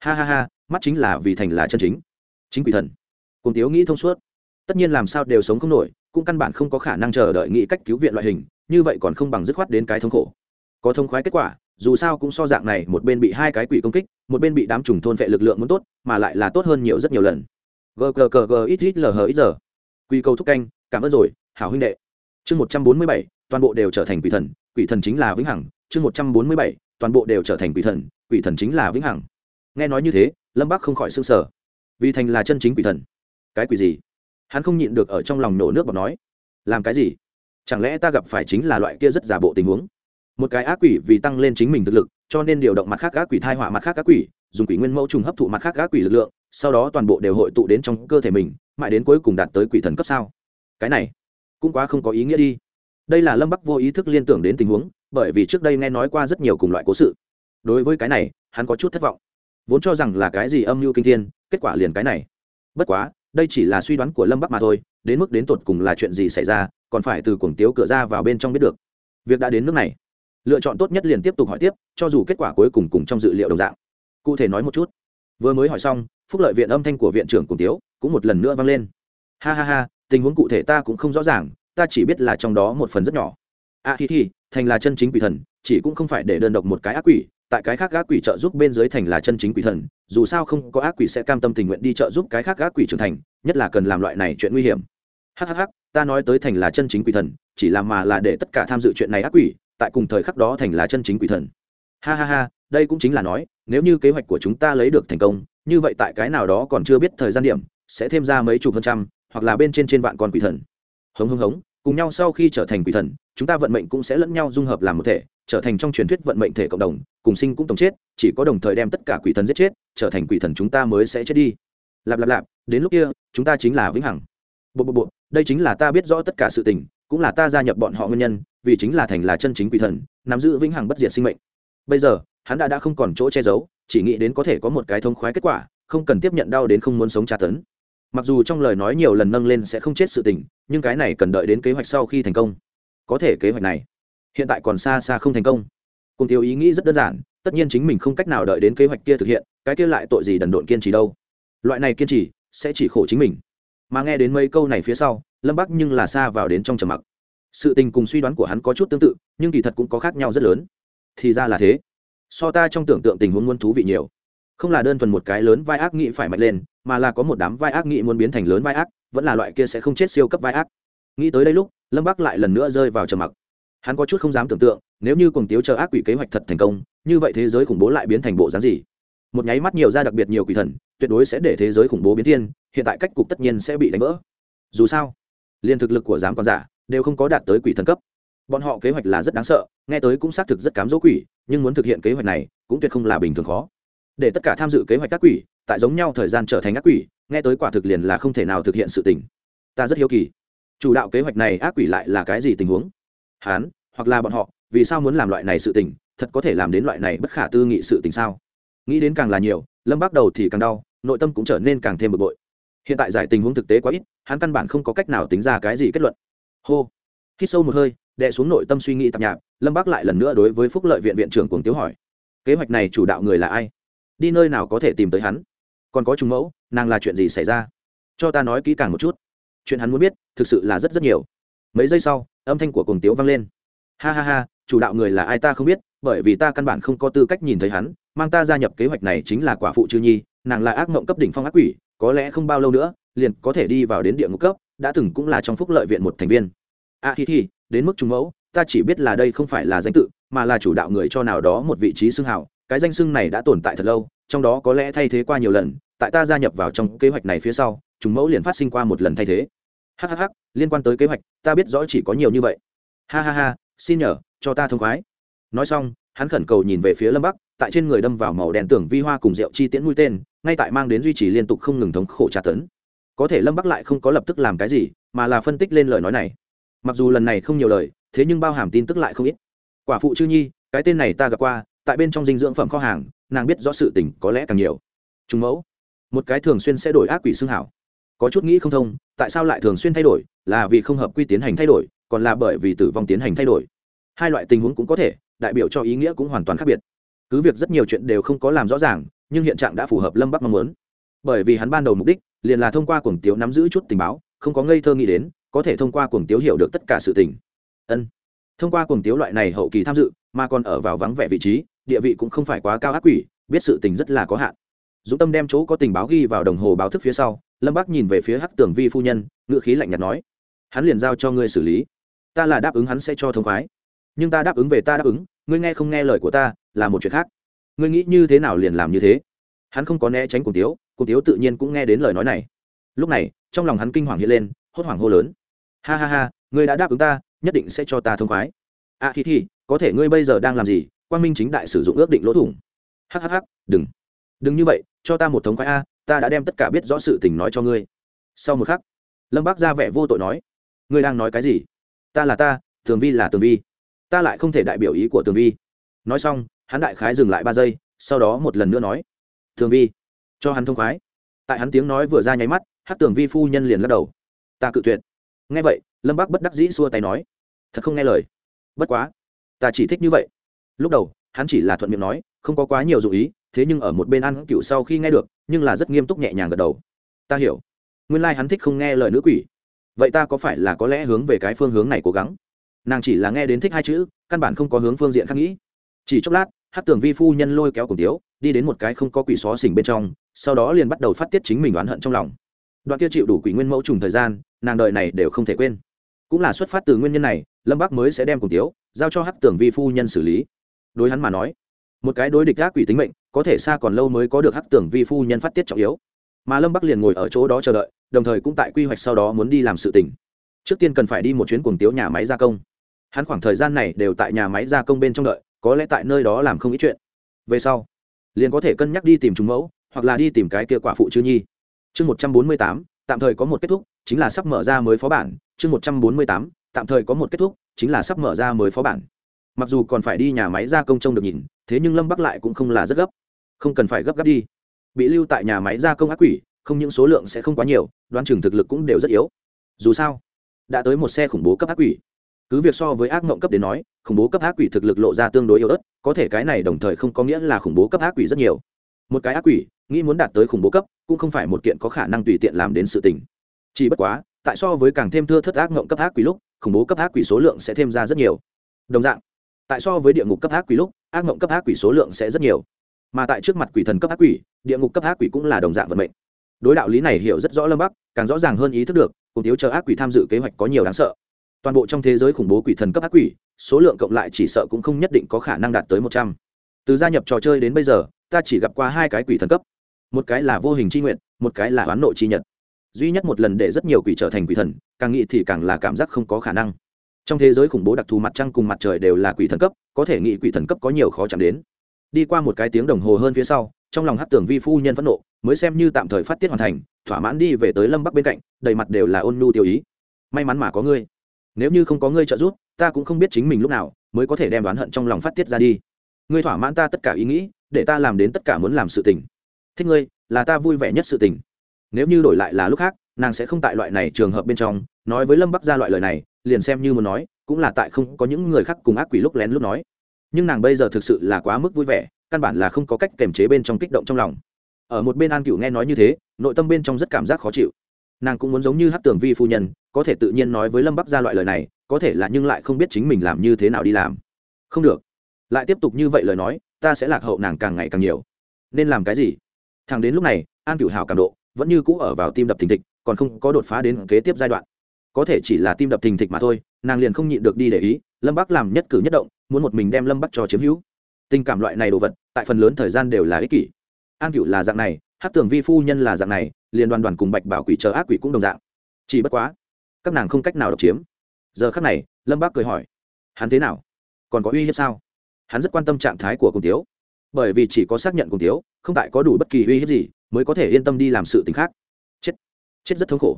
Ha ha ha, mắt chính là vì thành là chân chính. Chính quỷ thần. Cùng tiếu nghĩ thông suốt. Tất nhiên làm sao đều sống không nổi, cũng căn bản không có khả năng chờ đợi nghĩ cách cứu viện loại hình, như vậy còn không bằng dứt khoát đến cái thống khổ. Có thông khoái kết quả, dù sao cũng so dạng này, một bên bị hai cái quỷ công kích, một bên bị đám trùng thôn vệ lực lượng muốn tốt, mà lại là tốt hơn nhiều rất nhiều lần. Gờ gờ gờ gờ ít ít lờ hờ ít giờ quy cầu thúc canh, cảm ơn rồi, hảo huynh đệ. Chương một trăm bốn mươi bảy, toàn bộ đều trở thành quỷ thần quỷ thần chính là vĩnh hằng. Chương một trăm bốn mươi bảy toàn bộ đều trở thành quỷ thần quỷ thần chính là vĩnh hằng. Nghe nói như thế, lâm bắc không khỏi s ư n g sở vì thành là chân chính quỷ thần. Cái quỷ gì? Hắn không nhịn được ở trong lòng nổ nước bọc nói. Làm cái gì? Chẳng lẽ ta gặp phải chính là loại kia rất giả bộ tình huống? Một cái ác quỷ vì tăng lên chính mình thực lực, cho nên điều động mặt khác ác quỷ, thai họa mặt khác ác quỷ, dùng quỷ nguyên mẫu trùng hấp thụ mặt khác ác quỷ lực lượng, sau đó toàn bộ đều hội tụ đến trong cơ thể mình, mãi đến cuối cùng đạt tới quỷ thần cấp sao? Cái này cũng quá không có ý nghĩa đi. Đây là lâm bắc vô ý thức liên tưởng đến tình huống bởi vì trước đây nghe nói qua rất nhiều cùng loại cố sự. Đối với cái này, hắn có chút thất vọng. Vốn cho rằng là cái gì âm mưu kinh thiên, kết quả liền cái này. Bất quá, đây chỉ là suy đoán của lâm bắc mà thôi, đến mức đến tột cùng là chuyện gì xảy ra, còn phải từ cuồng tiếu cửa ra vào bên trong biết được. Việc đã đến nước này. Lựa chọn tốt nhất liền tiếp tục hỏi tiếp, cho dù kết quả cuối cùng cùng trong dự liệu đồng dạng. Cụ thể nói một chút. Vừa mới hỏi xong, phúc lợi viện âm thanh của viện trưởng cùng tiếu cũng một lần nữa vang lên. Ha ha ha, tình huống cụ thể ta cũng không rõ ràng, ta chỉ biết là trong đó một phần rất nhỏ a à, hi hi thành là chân chính quỷ thần chỉ cũng không phải để đơn độc một cái ác quỷ tại cái khác ác quỷ trợ giúp bên dưới thành là chân chính quỷ thần dù sao không có ác quỷ sẽ cam tâm tình nguyện đi trợ giúp cái khác ác quỷ trưởng thành nhất là cần làm loại này chuyện nguy hiểm. Hhh ta nói tới thành là chân chính quỷ thần chỉ làm mà là để tất cả tham dự chuyện này ác quỷ tại cùng thời khắc đó thành là chân chính quỷ thần. Ha ha ha đây cũng chính là nói nếu như kế hoạch của chúng ta lấy được thành công như vậy tại cái nào đó còn chưa biết thời gian điểm sẽ thêm ra mấy chục hơn trăm hoặc là bên trên trên vạn con quỷ thần. Hống hống hống cùng nhau sau khi trở thành quỷ thần, chúng ta vận mệnh cũng sẽ lẫn nhau dung hợp làm một thể, trở thành trong truyền thuyết vận mệnh thể cộng đồng, cùng sinh cũng tổng chết, chỉ có đồng thời đem tất cả quỷ thần giết chết, trở thành quỷ thần chúng ta mới sẽ chết đi. Lạp lạp lạp, đến lúc kia, chúng ta chính là vĩnh hằng. Bộ bộ bộ, đây chính là ta biết rõ tất cả sự tình, cũng là ta gia nhập bọn họ nguyên nhân, vì chính là thành là chân chính quỷ thần, nắm giữ vĩnh hằng bất diệt sinh mệnh. Bây giờ, hắn đã đã không còn chỗ che giấu, chỉ nghĩ đến có thể có một cái thông khoái kết quả, không cần tiếp nhận đau đến không muốn sống tra tấn. Mặc dù trong lời nói nhiều lần nâng lên sẽ không chết sự tình nhưng cái này cần đợi đến kế hoạch sau khi thành công. Có thể kế hoạch này, hiện tại còn xa xa không thành công. Cùng thiếu ý nghĩ rất đơn giản, tất nhiên chính mình không cách nào đợi đến kế hoạch kia thực hiện, cái kia lại tội gì đần độn kiên trì đâu. Loại này kiên trì sẽ chỉ khổ chính mình. Mà nghe đến mấy câu này phía sau, lâm bắc nhưng là xa vào đến trong trầm mặc. Sự tình cùng suy đoán của hắn có chút tương tự, nhưng kỳ thật cũng có khác nhau rất lớn. Thì ra là thế. So ta trong tưởng tượng tình huống muốn thú vị nhiều. Không là đơn thuần một cái lớn vai ác nghị phải mạnh lên, mà là có một đám vai ác nghị muốn biến thành lớn vai ác vẫn là loại kia sẽ không chết siêu cấp vai ác. Nghĩ tới đây lúc, lâm bắc lại lần nữa rơi vào trầm mặc. Hắn có chút không dám tưởng tượng, nếu như cùng tiếu chờ ác quỷ kế hoạch thật thành công, như vậy thế giới khủng bố lại biến thành bộ dáng gì? Một nháy mắt nhiều ra đặc biệt nhiều quỷ thần, tuyệt đối sẽ để thế giới khủng bố biến thiên, hiện tại cách cục tất nhiên sẽ bị đánh vỡ. Dù sao, liên thực lực của giám còn giả đều không có đạt tới quỷ thần cấp. Bọn họ kế hoạch là rất đáng sợ, nghe tới cũng xác thực rất cám dỗ quỷ, nhưng muốn thực hiện kế hoạch này cũng tuyệt không là bình thường khó. Để tất cả tham dự kế hoạch các quỷ, tại giống nhau thời gian trở thành ác quỷ nghe tới quả thực liền là không thể nào thực hiện sự tình. Ta rất hiếu kỳ. Chủ đạo kế hoạch này ác quỷ lại là cái gì tình huống? Hán, hoặc là bọn họ, vì sao muốn làm loại này sự tình, thật có thể làm đến loại này bất khả tư nghị sự tình sao? Nghĩ đến càng là nhiều, lâm bắt đầu thì càng đau, nội tâm cũng trở nên càng thêm bực bội. Hiện tại giải tình huống thực tế quá ít, hắn căn bản không có cách nào tính ra cái gì kết luận. Hô. Khi sâu một hơi đệ xuống nội tâm suy nghĩ tạp nhạp, lâm bác lại lần nữa đối với phúc lợi viện viện trưởng cuồng tiếu hỏi. Kế hoạch này chủ đạo người là ai? Đi nơi nào có thể tìm tới hắn? Còn có trùng mẫu, nàng là chuyện gì xảy ra? Cho ta nói kỹ càng một chút. Chuyện hắn muốn biết, thực sự là rất rất nhiều. Mấy giây sau, âm thanh của cùng tiếu vang lên. Ha ha ha, chủ đạo người là ai ta không biết, bởi vì ta căn bản không có tư cách nhìn thấy hắn, mang ta gia nhập kế hoạch này chính là quả phụ chư nhi, nàng là ác mộng cấp đỉnh phong ác quỷ, có lẽ không bao lâu nữa, liền có thể đi vào đến địa ngục cấp, đã từng cũng là trong phúc lợi viện một thành viên. A hi hi, đến mức trùng mẫu, ta chỉ biết là đây không phải là danh tự, mà là chủ đạo người cho nào đó một vị trí xưng hào, cái danh xưng này đã tồn tại thật lâu, trong đó có lẽ thay thế qua nhiều lần tại ta gia nhập vào trong kế hoạch này phía sau chúng mẫu liền phát sinh qua một lần thay thế. Hhh liên quan tới kế hoạch, ta biết rõ chỉ có nhiều như vậy. Ha ha ha, xin nhờ, cho ta thông khoái. Nói xong, hắn khẩn cầu nhìn về phía lâm bắc, tại trên người đâm vào màu đen tưởng vi hoa cùng rượu chi tiễn mũi tên, ngay tại mang đến duy trì liên tục không ngừng thống khổ tra tấn. Có thể lâm bắc lại không có lập tức làm cái gì, mà là phân tích lên lời nói này. Mặc dù lần này không nhiều lời, thế nhưng bao hàm tin tức lại không ít. Quả phụ chư nhi, cái tên này ta gặp qua, tại bên trong dinh dưỡng phẩm kho hàng, nàng biết rõ sự tình có lẽ càng nhiều. Trùng mẫu một cái thường xuyên sẽ đổi ác quỷ xương hảo. Có chút nghĩ không thông, tại sao lại thường xuyên thay đổi? Là vì không hợp quy tiến hành thay đổi, còn là bởi vì tử vong tiến hành thay đổi? Hai loại tình huống cũng có thể, đại biểu cho ý nghĩa cũng hoàn toàn khác biệt. Cứ việc rất nhiều chuyện đều không có làm rõ ràng, nhưng hiện trạng đã phù hợp lâm bắc mong muốn. Bởi vì hắn ban đầu mục đích, liền là thông qua cuồng tiếu nắm giữ chút tình báo, không có ngây thơ nghĩ đến, có thể thông qua cuồng tiếu hiểu được tất cả sự tình. Ân. Thông qua cuồng tiếu loại này hậu kỳ tham dự, mà còn ở vào vắng vẻ vị trí, địa vị cũng không phải quá cao ác quỷ, biết sự tình rất là có hạn dũng tâm đem chỗ có tình báo ghi vào đồng hồ báo thức phía sau, lâm bác nhìn về phía hắc tường vi phu nhân ngựa khí lạnh nhạt nói, hắn liền giao cho ngươi xử lý. Ta là đáp ứng hắn sẽ cho thông khoái. Nhưng ta đáp ứng về ta đáp ứng, ngươi nghe không nghe lời của ta, là một chuyện khác. Ngươi nghĩ như thế nào liền làm như thế. Hắn không có né tránh cùng tiếu cùng tiếu tự nhiên cũng nghe đến lời nói này. Lúc này, trong lòng hắn kinh hoàng hiện lên, hốt hoảng hô lớn, ha ha ha, ngươi đã đáp ứng ta, nhất định sẽ cho ta thông khoái. A hi hi, có thể ngươi bây giờ đang làm gì? Quang minh chính đại sử dụng ước định lỗ thủng. Hhh đừng. Đừng như vậy cho ta một thống khoái a, ta đã đem tất cả biết rõ sự tình nói cho ngươi. Sau một khắc, lâm bác ra vẻ vô tội nói, ngươi đang nói cái gì? Ta là ta, tường vi là tường vi. Ta lại không thể đại biểu ý của tường vi. Nói xong, hắn đại khái dừng lại ba giây, sau đó một lần nữa nói, tường vi, cho hắn thông khoái. Tại hắn tiếng nói vừa ra nháy mắt hát tường vi phu nhân liền lắc đầu. Ta cự tuyệt. Nghe vậy, lâm bác bất đắc dĩ xua tay nói, thật không nghe lời. Bất quá, ta chỉ thích như vậy. Lúc đầu, hắn chỉ là thuận miệng nói, không có quá nhiều dụ ý thế nhưng ở một bên ăn cựu sau khi nghe được, nhưng là rất nghiêm túc nhẹ nhàng gật đầu. Ta hiểu. Nguyên lai、like、hắn thích không nghe lời nữ quỷ. Vậy ta có phải là có lẽ hướng về cái phương hướng này cố gắng? Nàng chỉ là nghe đến thích hai chữ, căn bản không có hướng phương diện khác nghĩ. Chỉ chốc lát hát tường vi phu nhân lôi kéo cùng tiếu, đi đến một cái không có quỷ xó xỉnh bên trong, sau đó liền bắt đầu phát tiết chính mình oán hận trong lòng. Đoạn kia chịu đủ quỷ nguyên mẫu trùng thời gian, nàng đợi này đều không thể quên. Cũng là xuất phát từ nguyên nhân này, lâm bắc mới sẽ đem cùng tiếu giao cho hát tường vi phu nhân xử lý. Đối hắn mà nói, một cái đối địch gác quỷ tính mệnh có thể xa còn lâu mới có được hắc tưởng vi phu nhân phát tiết trọng yếu. Mà lâm bắc liền ngồi ở chỗ đó chờ đợi, đồng thời cũng tại quy hoạch sau đó muốn đi làm sự tỉnh trước tiên cần phải đi một chuyến cuồng tiếu nhà máy gia công. Hắn khoảng thời gian này đều tại nhà máy gia công bên trong đợi, có lẽ tại nơi đó làm không ít chuyện. Về sau, liền có thể cân nhắc đi tìm chúng mẫu, hoặc là đi tìm cái kia quả phụ chư nhi. Chương một trăm bốn mươi tám, tạm thời có một kết thúc, chính là sắp mở ra mới phó bản. Chương một trăm bốn mươi tám, tạm thời có một kết thúc, chính là sắp mở ra mới phó bản. Mặc dù còn phải đi nhà máy gia công trông được nhìn, thế nhưng lâm bắc lại cũng không là rất gấp không cần phải gấp gáp đi. Bị lưu tại nhà máy gia công ác quỷ, không những số lượng sẽ không quá nhiều, đoán chừng thực lực cũng đều rất yếu. Dù sao, đã tới một xe khủng bố cấp ác quỷ. Cứ việc so với ác mộng cấp đến nói, khủng bố cấp ác quỷ thực lực lộ ra tương đối yếu ớt, có thể cái này đồng thời không có nghĩa là khủng bố cấp ác quỷ rất nhiều. Một cái ác quỷ, nghĩ muốn đạt tới khủng bố cấp, cũng không phải một kiện có khả năng tùy tiện làm đến sự tình. Chỉ bất quá, tại so với càng thêm thưa thất ác mộng cấp ác quỷ lúc, khủng bố cấp ác quỷ số lượng sẽ thêm ra rất nhiều. Đồng dạng, tại so với địa ngục cấp ác quỷ lúc, ác mộng cấp ác quỷ số lượng sẽ rất nhiều mà tại trước mặt quỷ thần cấp ác quỷ, địa ngục cấp ác quỷ cũng là đồng dạng vận mệnh. Đối đạo lý này hiểu rất rõ lâm bắc, càng rõ ràng hơn ý thức được, cùng thiếu chờ ác quỷ tham dự kế hoạch có nhiều đáng sợ. Toàn bộ trong thế giới khủng bố quỷ thần cấp ác quỷ, số lượng cộng lại chỉ sợ cũng không nhất định có khả năng đạt tới một trăm. Từ gia nhập trò chơi đến bây giờ, ta chỉ gặp qua hai cái quỷ thần cấp. Một cái là vô hình c h i nguyện, một cái là oán nội c h i nhật. Duy nhất một lần để rất nhiều quỷ trở thành quỷ thần, càng nghĩ thì càng là cảm giác không có khả năng. Trong thế giới khủng bố đặc thù mặt trăng cùng mặt trời đều là quỷ thần cấp, có thể nghĩ quỷ thần cấp có nhiều khó chạm đến đi qua một cái tiếng đồng hồ hơn phía sau, trong lòng hát tưởng vi phu nhân phẫn nộ, mới xem như tạm thời phát tiết hoàn thành, thỏa mãn đi về tới lâm bắc bên cạnh, đầy mặt đều là ôn nhu tiêu ý. May mắn mà có ngươi. Nếu như không có ngươi trợ giúp, ta cũng không biết chính mình lúc nào mới có thể đem đoán hận trong lòng phát tiết ra đi. Ngươi thỏa mãn ta tất cả ý nghĩ, để ta làm đến tất cả muốn làm sự tình. Thích ngươi, là ta vui vẻ nhất sự tình. Nếu như đổi lại là lúc khác, nàng sẽ không tại loại này trường hợp bên trong, nói với lâm bắc ra loại lời này, liền xem như muốn nói, cũng là tại không có những người khác cùng ác quỷ lúc lén lúc nói nhưng nàng bây giờ thực sự là quá mức vui vẻ, căn bản là không có cách kềm chế bên trong kích động trong lòng. Ở một bên an cựu nghe nói như thế, nội tâm bên trong rất cảm giác khó chịu. Nàng cũng muốn giống như hát tường vi phu nhân, có thể tự nhiên nói với lâm bắc ra loại lời này, có thể là nhưng lại không biết chính mình làm như thế nào đi làm. Không được. Lại tiếp tục như vậy lời nói, ta sẽ lạc hậu nàng càng ngày càng nhiều. Nên làm cái gì? Thằng đến lúc này, an cửu hào cảm độ, vẫn như cũ ở vào tim đập thình thịch, còn không có đột phá đến kế tiếp giai đoạn. Có thể chỉ là tim đập thình thịch mà thôi, nàng liền không nhịn được đi để ý, lâm bắc làm nhất cử nhất động muốn một mình đem lâm bắc cho chiếm hữu. Tình cảm loại này đồ vật, tại phần lớn thời gian đều là ích kỷ. An cựu là dạng này hát tưởng vi phu nhân là dạng này, liền đoàn đoàn cùng bạch bảo quỷ chờ ác quỷ cũng đồng dạng. Chỉ bất quá, các nàng không cách nào độc chiếm. Giờ khắc này, lâm bác cười hỏi, hắn thế nào? Còn có uy hiếp sao? Hắn rất quan tâm trạng thái của cùng tiếu. Bởi vì chỉ có xác nhận cùng tiếu, không tại có đủ bất kỳ uy hiếp gì, mới có thể yên tâm đi làm sự t ì n h khác. Chết. Chết rất thống khổ.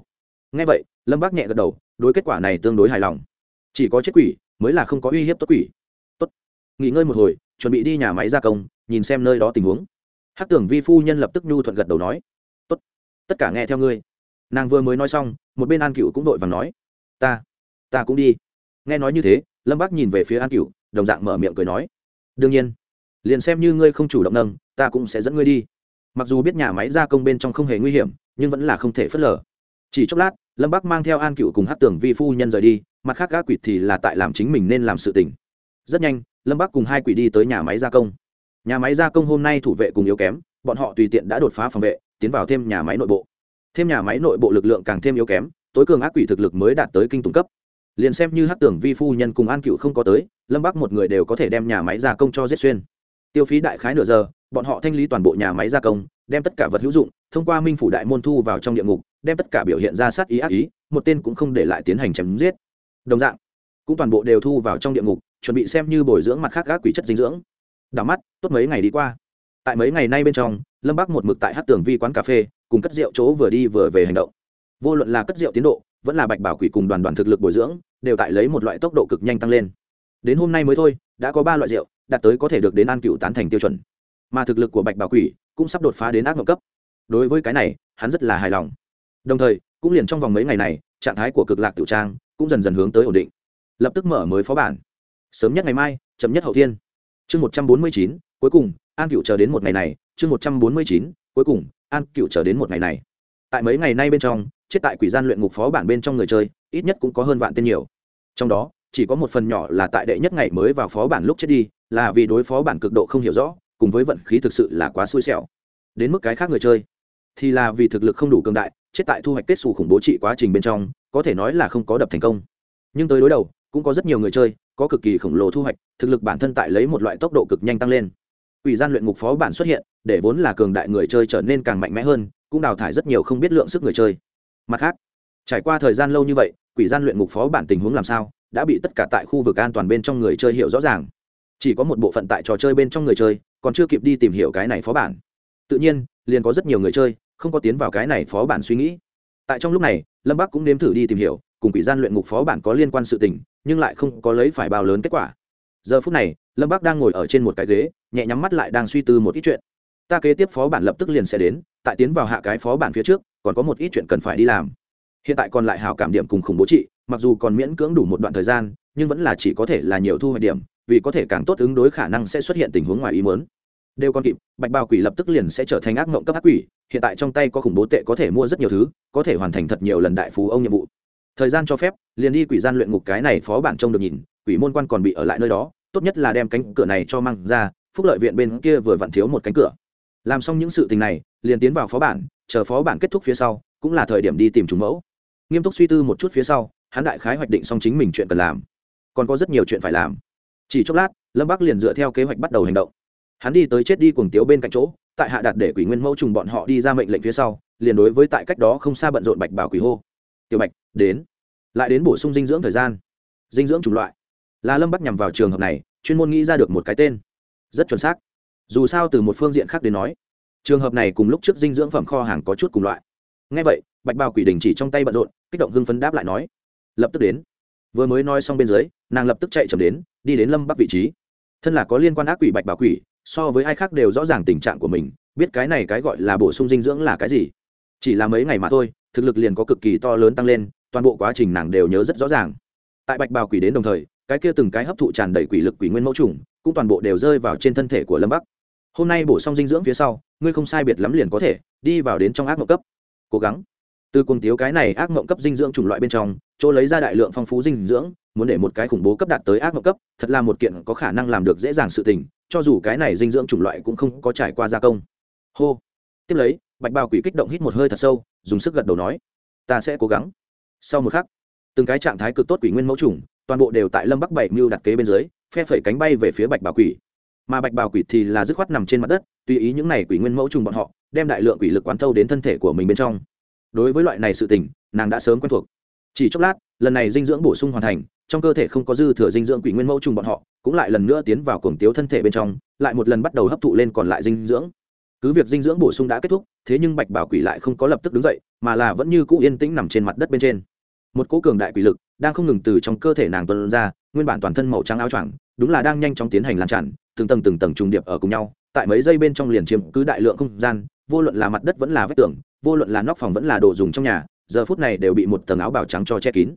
Ngay vậy, lâm bác nhẹ gật đầu, đối kết quả này tương đối hài lòng. Chỉ có chết quỷ, mới là không có uy hiếp tốt quỷ nghỉ ngơi một hồi, chuẩn bị đi nhà máy gia công, nhìn xem nơi đó tình huống. Hát tưởng vi phu nhân lập tức nhu thuận gật đầu nói, tốt, tất cả nghe theo ngươi. Nàng vừa mới nói xong, một bên an cựu cũng vội vàng nói, ta ta cũng đi. Nghe nói như thế, lâm bác nhìn về phía an cựu đồng dạng mở miệng cười nói, đương nhiên, liền xem như ngươi không chủ động nâng, ta cũng sẽ dẫn ngươi đi. Mặc dù biết nhà máy gia công bên trong không hề nguy hiểm, nhưng vẫn là không thể phớt lờ. Chỉ chốc lát, lâm Bác mang theo an cựu cùng hát tưởng vi phu nhân rời đi, mặt khác gác quỷ thì là tại làm chính mình nên làm sự tình. Rất nhanh lâm bắc cùng hai quỷ đi tới nhà máy gia công nhà máy gia công hôm nay thủ vệ cùng yếu kém bọn họ tùy tiện đã đột phá phòng vệ tiến vào thêm nhà máy nội bộ thêm nhà máy nội bộ lực lượng càng thêm yếu kém tối cường ác quỷ thực lực mới đạt tới kinh tùng cấp liền xem như hát tưởng vi phu nhân cùng an cựu không có tới lâm bắc một người đều có thể đem nhà máy gia công cho giết xuyên tiêu phí đại khái nửa giờ bọn họ thanh lý toàn bộ nhà máy gia công đem tất cả vật hữu dụng thông qua minh phủ đại môn thu vào trong địa ngục đem tất cả biểu hiện ra sát ý ác ý một tên cũng không để lại tiến hành chém giết đồng dạng cũng toàn bộ đều thu vào trong địa ngục chuẩn bị xem như bồi dưỡng mặt khác các quỷ chất dinh dưỡng. Đảo mắt, tốt mấy ngày đi qua. Tại mấy ngày nay bên trong, lâm bắc một mực tại hát tường vi quán cà phê, cùng cất rượu chỗ vừa đi vừa về hành động. Vô luận là cất rượu tiến độ, vẫn là bạch bảo quỷ cùng đoàn đoàn thực lực bồi dưỡng, đều tại lấy một loại tốc độ cực nhanh tăng lên. Đến hôm nay mới thôi, đã có ba loại rượu, đạt tới có thể được đến an cựu tán thành tiêu chuẩn. Mà thực lực của bạch bảo quỷ cũng sắp đột phá đến ác mộng cấp. Đối với cái này, hắn rất là hài lòng. Đồng thời, cũng liền trong vòng mấy ngày này, trạng thái của cực lạc tiểu trang cũng dần dần hướng tới ổn định. Lập tức mở mới phó bản sớm nhất ngày mai, chậm nhất hậu thiên. Chương một trăm bốn mươi chín, cuối cùng, an cựu chờ đến một ngày này. Chương một trăm bốn mươi chín, cuối cùng, an cựu chờ đến một ngày này. Tại mấy ngày nay bên trong, chết tại quỷ gian luyện ngục phó bản bên trong người chơi, ít nhất cũng có hơn vạn tên nhiều. Trong đó, chỉ có một phần nhỏ là tại đệ nhất ngày mới vào phó bản lúc chết đi, là vì đối phó bản cực độ không hiểu rõ, cùng với vận khí thực sự là quá xui xẻo. Đến mức cái khác người chơi, thì là vì thực lực không đủ cường đại, chết tại thu hoạch kết xù khủng bố trị quá trình bên trong, có thể nói là không có đập thành công. Nhưng tới đối đầu, cũng có rất nhiều người chơi có cực kỳ khổng lồ thu hoạch, thực lực bản thân tại lấy một loại tốc độ cực nhanh tăng lên. Ủy gian luyện ngục phó bản xuất hiện, để vốn là cường đại người chơi trở nên càng mạnh mẽ hơn, cũng đào thải rất nhiều không biết lượng sức người chơi. Mặt khác, trải qua thời gian lâu như vậy, quỷ gian luyện ngục phó bản tình huống làm sao, đã bị tất cả tại khu vực an toàn bên trong người chơi hiểu rõ ràng. Chỉ có một bộ phận tại trò chơi bên trong người chơi, còn chưa kịp đi tìm hiểu cái này phó bản. Tự nhiên, liền có rất nhiều người chơi, không có tiến vào cái này phó bản suy nghĩ. Tại trong lúc này, lâm bắc cũng nếm thử đi tìm hiểu, cùng quỷ gian luyện ngục phó bản có liên quan sự tình nhưng lại không có lấy phải bao lớn kết quả. Giờ phút này, lâm bác đang ngồi ở trên một cái ghế, nhẹ nhắm mắt lại đang suy tư một ít chuyện. Ta kế tiếp phó bản lập tức liền sẽ đến, tại tiến vào hạ cái phó bản phía trước, còn có một ít chuyện cần phải đi làm. Hiện tại còn lại hào cảm điểm cùng khủng bố trị, mặc dù còn miễn cưỡng đủ một đoạn thời gian, nhưng vẫn là chỉ có thể là nhiều thu hoạch điểm, vì có thể càng tốt ứng đối khả năng sẽ xuất hiện tình huống ngoài ý muốn. Đều còn kịp, bạch bào quỷ lập tức liền sẽ trở thành ác mộng cấp ác quỷ, hiện tại trong tay có khủng bố tệ có thể mua rất nhiều thứ, có thể hoàn thành thật nhiều lần đại phú ông nhiệm vụ thời gian cho phép, liền đi quỷ gian luyện ngục cái này phó bản trông được nhìn, quỷ môn quan còn bị ở lại nơi đó, tốt nhất là đem cánh cửa này cho mang ra, phúc lợi viện bên kia vừa vặn thiếu một cánh cửa. Làm xong những sự tình này, liền tiến vào phó bản, chờ phó bản kết thúc phía sau, cũng là thời điểm đi tìm chúng mẫu. Nghiêm túc suy tư một chút phía sau, hắn đại khái hoạch định xong chính mình chuyện cần làm. Còn có rất nhiều chuyện phải làm. Chỉ chốc lát, lâm bắc liền dựa theo kế hoạch bắt đầu hành động. Hắn đi tới chết đi cùng tiếu bên cạnh chỗ, tại hạ đạt để quỷ nguyên mẫu trùng bọn họ đi ra mệnh lệnh phía sau, liền đối với tại cách đó không xa bận rộn bạch bảo quỷ hô tiểu bạch, đến. Lại đến bổ sung dinh dưỡng thời gian. Dinh dưỡng chủng loại. Là lâm bắc nhằm vào trường hợp này, chuyên môn nghĩ ra được một cái tên. Rất chuẩn xác. Dù sao từ một phương diện khác đến nói, trường hợp này cùng lúc trước dinh dưỡng phẩm kho hàng có chút cùng loại. Ngay vậy, bạch bào quỷ đình chỉ trong tay bận rộn, kích động hưng phấn đáp lại nói, lập tức đến. Vừa mới nói xong bên dưới, nàng lập tức chạy chậm đến, đi đến lâm bắc vị trí. Thân là có liên quan ác quỷ bạch bào quỷ, so với ai khác đều rõ ràng tình trạng của mình, biết cái này cái gọi là bổ sung dinh dưỡng là cái gì chỉ là mấy ngày mà thôi, thực lực liền có cực kỳ to lớn tăng lên, toàn bộ quá trình nàng đều nhớ rất rõ ràng. Tại bạch bào quỷ đến đồng thời, cái kia từng cái hấp thụ tràn đầy quỷ lực quỷ nguyên mẫu trùng, cũng toàn bộ đều rơi vào trên thân thể của lâm bắc. Hôm nay bổ sung dinh dưỡng phía sau, ngươi không sai biệt lắm liền có thể đi vào đến trong ác mộng cấp. Cố gắng. Từ cuồng tiếu cái này ác mộng cấp dinh dưỡng chủng loại bên trong, chỗ lấy ra đại lượng phong phú dinh dưỡng, muốn để một cái khủng bố cấp đạt tới ác mộng cấp, thật là một kiện có khả năng làm được dễ dàng sự tình, cho dù cái này dinh dưỡng chủng loại cũng không có trải qua gia công. Hô. Tiếp lấy bạch bào quỷ kích động hít một hơi thật sâu, dùng sức gật đầu nói, ta sẽ cố gắng. Sau một khắc, từng cái trạng thái cực tốt quỷ nguyên mẫu trùng, toàn bộ đều tại lâm bắc bảy mưu đặt kế bên dưới, phe phẩy cánh bay về phía bạch bào quỷ. Mà bạch bào quỷ thì là dứt khoát nằm trên mặt đất, tùy ý những này quỷ nguyên mẫu trùng bọn họ, đem đại lượng quỷ lực quán thâu đến thân thể của mình bên trong. Đối với loại này sự tình, nàng đã sớm quen thuộc. Chỉ chốc lát, lần này dinh dưỡng bổ sung hoàn thành, trong cơ thể không có dư thừa dinh dưỡng quỷ nguyên mẫu trùng bọn họ, cũng lại lần nữa tiến vào cuồng tiếu thân thể bên trong, lại một lần bắt đầu hấp thụ lên còn lại dinh dưỡng cứ việc dinh dưỡng bổ sung đã kết thúc, thế nhưng bạch bảo quỷ lại không có lập tức đứng dậy, mà là vẫn như cũ yên tĩnh nằm trên mặt đất bên trên. Một cỗ cường đại quỷ lực đang không ngừng từ trong cơ thể nàng tuân ra, nguyên bản toàn thân màu trắng áo choàng, đúng là đang nhanh chóng tiến hành lan tràn, từng tầng từng tầng trùng điệp ở cùng nhau, tại mấy giây bên trong liền chiếm cứ đại lượng không gian, vô luận là mặt đất vẫn là vách tường, vô luận là nóc phòng vẫn là đồ dùng trong nhà, giờ phút này đều bị một tầng áo bào trắng cho che kín.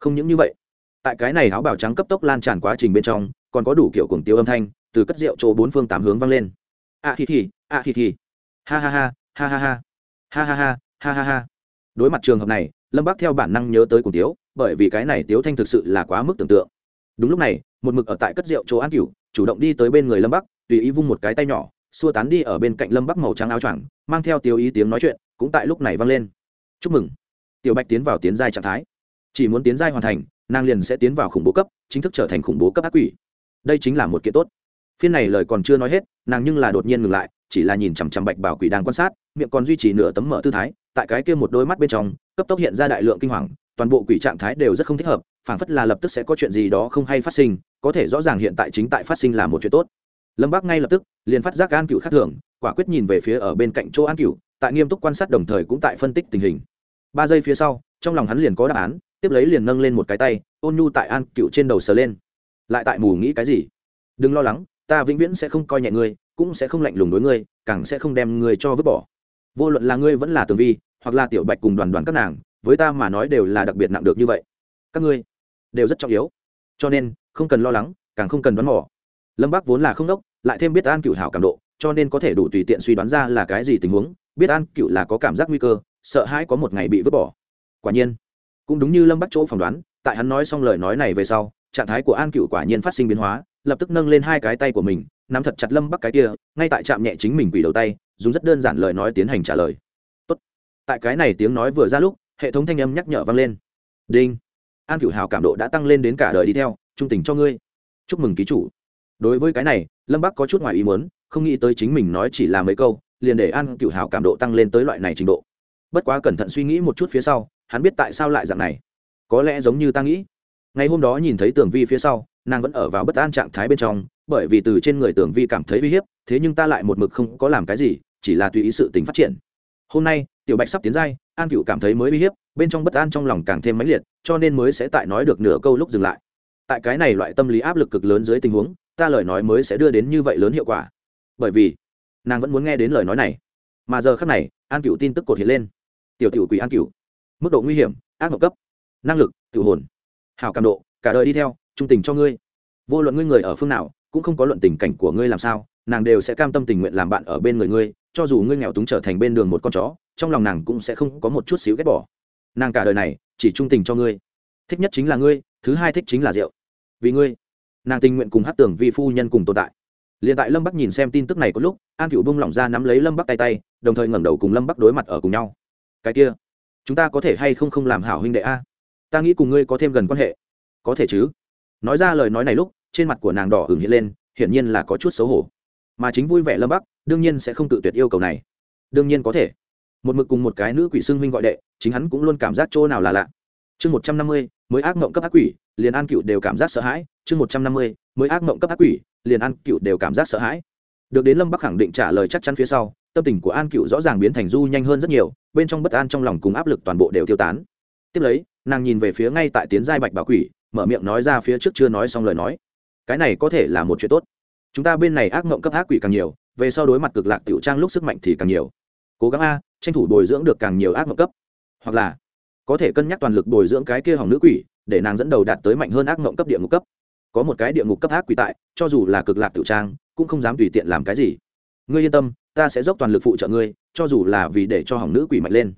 Không những như vậy, tại cái này áo bào trắng cấp tốc lan tràn quá trình bên trong, còn có đủ kiểu cuồng tiêu âm thanh từ cất rượu chỗ bốn phương tám hướng vang lên a thì thì a thì thì. Ha ha ha ha ha ha. Ha ha ha ha ha ha. Đối mặt trường hợp này, lâm bác theo bản năng nhớ tới cùng tiếu, bởi vì cái này tiếu thanh thực sự là quá mức tưởng tượng. Đúng lúc này, một mực ở tại cất rượu chỗ an cửu, chủ động đi tới bên người lâm bắc, tùy ý vung một cái tay nhỏ, xua tán đi ở bên cạnh lâm bắc màu trắng áo choàng, mang theo tiêu ý tiếng nói chuyện, cũng tại lúc này vang lên. Chúc mừng. Tiểu bạch tiến vào tiến giai trạng thái. Chỉ muốn tiến giai hoàn thành, nàng liền sẽ tiến vào khủng bố cấp, chính thức trở thành khủng bố cấp ác quỷ. Đây chính là một kiện tốt. Phiên này lời còn chưa nói hết nàng nhưng là đột nhiên ngừng lại, chỉ là nhìn chằm chằm bạch bảo quỷ đang quan sát, miệng còn duy trì nửa tấm mở tư thái, tại cái kia một đôi mắt bên trong, cấp tốc hiện ra đại lượng kinh hoàng, toàn bộ quỷ trạng thái đều rất không thích hợp, phảng phất là lập tức sẽ có chuyện gì đó không hay phát sinh, có thể rõ ràng hiện tại chính tại phát sinh là một chuyện tốt. Lâm bác ngay lập tức, liền phát giác an cựu khác thường, quả quyết nhìn về phía ở bên cạnh chỗ an cựu tại nghiêm túc quan sát đồng thời cũng tại phân tích tình hình. Ba giây phía sau, trong lòng hắn liền có đáp án, tiếp lấy liền nâng lên một cái tay, ôn nhu tại an cựu trên đầu sờ lên. Lại tại mù nghĩ cái gì? Đừng lo lắng ta vĩnh viễn sẽ không coi nhẹ ngươi, cũng sẽ không lạnh lùng đối ngươi, càng sẽ không đem ngươi cho vứt bỏ. Vô luận là ngươi vẫn là tường vi, hoặc là tiểu bạch cùng đoàn đoàn các nàng, với ta mà nói đều là đặc biệt nặng được như vậy. Các ngươi đều rất trọng yếu. Cho nên, không cần lo lắng, càng không cần đoán mò. Lâm bắc vốn là không đốc, lại thêm biết an cựu hảo cảm độ, cho nên có thể đủ tùy tiện suy đoán ra là cái gì tình huống, biết an cựu là có cảm giác nguy cơ, sợ hãi có một ngày bị vứt bỏ. Quả nhiên, cũng đúng như lâm bắc chỗ phỏng đoán, tại hắn nói xong lời nói này về sau, trạng thái của an cựu quả nhiên phát sinh biến hóa lập tức nâng lên hai cái tay của mình, nắm thật chặt lâm bắc cái kia, ngay tại chạm nhẹ chính mình quỷ đầu tay, dùng rất đơn giản lời nói tiến hành trả lời. Tốt. tại cái này tiếng nói vừa ra lúc, hệ thống thanh âm nhắc nhở vang lên. Đinh. An cửu hào cảm độ đã tăng lên đến cả đời đi theo, trung tình cho ngươi. Chúc mừng ký chủ. Đối với cái này, lâm bắc có chút ngoài ý muốn, không nghĩ tới chính mình nói chỉ là mấy câu, liền để an cửu hào cảm độ tăng lên tới loại này trình độ. Bất quá cẩn thận suy nghĩ một chút phía sau, hắn biết tại sao lại dạng này. Có lẽ giống như ta nghĩ. Ngày hôm đó nhìn thấy tường vi phía sau nàng vẫn ở vào bất an trạng thái bên trong, bởi vì từ trên người tưởng vi cảm thấy uy hiếp, thế nhưng ta lại một mực không có làm cái gì, chỉ là tùy ý sự tính phát triển. Hôm nay, tiểu bạch sắp tiến giai, an cựu cảm thấy mới uy hiếp, bên trong bất an trong lòng càng thêm mãnh liệt, cho nên mới sẽ tại nói được nửa câu lúc dừng lại. Tại cái này loại tâm lý áp lực cực lớn dưới tình huống, ta lời nói mới sẽ đưa đến như vậy lớn hiệu quả. Bởi vì, nàng vẫn muốn nghe đến lời nói này. Mà giờ khác này, an cựu tin tức cột hiện lên. Tiểu tiểu quỷ an cựu mức độ nguy hiểm, ác mộng cấp. Năng lực, tự hồn. Hảo cảm độ, cả đời đi theo trung tình cho ngươi. Vô luận ngươi người ở phương nào, cũng không có luận tình cảnh của ngươi làm sao, nàng đều sẽ cam tâm tình nguyện làm bạn ở bên người ngươi, cho dù ngươi nghèo túng trở thành bên đường một con chó, trong lòng nàng cũng sẽ không có một chút xíu ghét bỏ. Nàng cả đời này chỉ trung tình cho ngươi. Thích nhất chính là ngươi, thứ hai thích chính là rượu. Vì ngươi, nàng tình nguyện cùng hát tưởng vi phu nhân cùng tồn tại. Liền tại lâm bắc nhìn xem tin tức này có lúc, an cựu bung lỏng ra nắm lấy lâm bắc tay tay, đồng thời ngẩng đầu cùng lâm bắc đối mặt ở cùng nhau. Cái kia, chúng ta có thể hay không không làm hảo huynh đệ a? Ta nghĩ cùng ngươi có thêm gần quan hệ. Có thể chứ? Nói ra lời nói này lúc, trên mặt của nàng đỏ hửng hiện lên, hiển nhiên là có chút xấu hổ. Mà chính vui vẻ lâm bắc, đương nhiên sẽ không tự tuyệt yêu cầu này. Đương nhiên có thể. Một mực cùng một cái nữ quỷ xưng huynh gọi đệ, chính hắn cũng luôn cảm giác chỗ nào là lạ. Chương một trăm năm mươi, mới ác mộng cấp ác quỷ, liền an cựu đều cảm giác sợ hãi. Chương một trăm năm mươi, mới ác mộng cấp ác quỷ, liền an cựu đều cảm giác sợ hãi. Được đến lâm bắc khẳng định trả lời chắc chắn phía sau, tâm tình của an cựu rõ ràng biến thành du nhanh hơn rất nhiều, bên trong bất an trong lòng cùng áp lực toàn bộ đều tiêu tán. Tiếp lấy, nàng nhìn về phía ngay tại tiến giai bạch bảo quỷ mở miệng nói ra phía trước chưa nói xong lời nói. Cái này có thể là một chuyện tốt. Chúng ta bên này ác mộng cấp ác quỷ càng nhiều, về sau đối mặt cực lạc tiểu trang lúc sức mạnh thì càng nhiều. Cố gắng a, tranh thủ bồi dưỡng được càng nhiều ác mộng cấp. Hoặc là, có thể cân nhắc toàn lực bồi dưỡng cái kia hỏng nữ quỷ, để nàng dẫn đầu đạt tới mạnh hơn ác mộng cấp địa ngục cấp. Có một cái địa ngục cấp ác quỷ tại, cho dù là cực lạc tiểu trang, cũng không dám tùy tiện làm cái gì. Ngươi yên tâm, ta sẽ dốc toàn lực phụ trợ ngươi, cho dù là vì để cho hỏng nữ quỷ mạnh lên.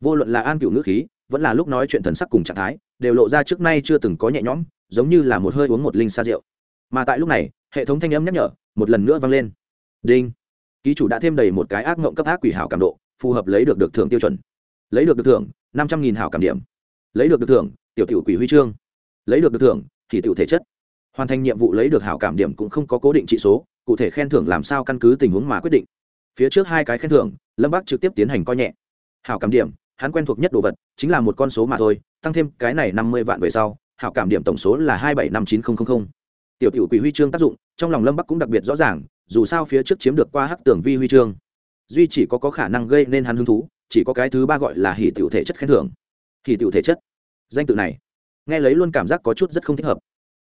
Vô luận là an cựu nữ khí vẫn là lúc nói chuyện thần sắc cùng trạng thái, đều lộ ra trước nay chưa từng có nhẹ nhõm, giống như là một hơi uống một linh xa rượu. Mà tại lúc này, hệ thống thanh âm nhắc nhở, một lần nữa vang lên. Đinh. Ký chủ đã thêm đầy một cái ác ngộng cấp ác quỷ hảo cảm độ, phù hợp lấy được được thưởng tiêu chuẩn. Lấy được được thưởng, năm trăm nghìn hảo cảm điểm. Lấy được được thưởng, tiểu tiểu quỷ huy chương. Lấy được được thưởng, thì tiểu thể chất. Hoàn thành nhiệm vụ lấy được hảo cảm điểm cũng không có cố định trị số, cụ thể khen thưởng làm sao căn cứ tình huống mà quyết định. Phía trước hai cái khen thưởng, lâm bắc trực tiếp tiến hành coi nhẹ. Hảo cảm điểm hắn quen thuộc nhất đồ vật chính là một con số mà thôi, tăng thêm cái này năm mươi vạn về sau, hảo cảm điểm tổng số là hai bảy năm chín nghìn tiểu tiểu quỷ huy chương tác dụng, trong lòng lâm bắc cũng đặc biệt rõ ràng, dù sao phía trước chiếm được qua hắc tưởng vi huy chương. Duy chỉ có có khả năng gây nên hắn hứng thú, chỉ có cái thứ ba gọi là hỉ tiểu thể chất khen thưởng. Hỉ tiểu thể chất. Danh tự này, nghe lấy luôn cảm giác có chút rất không thích hợp.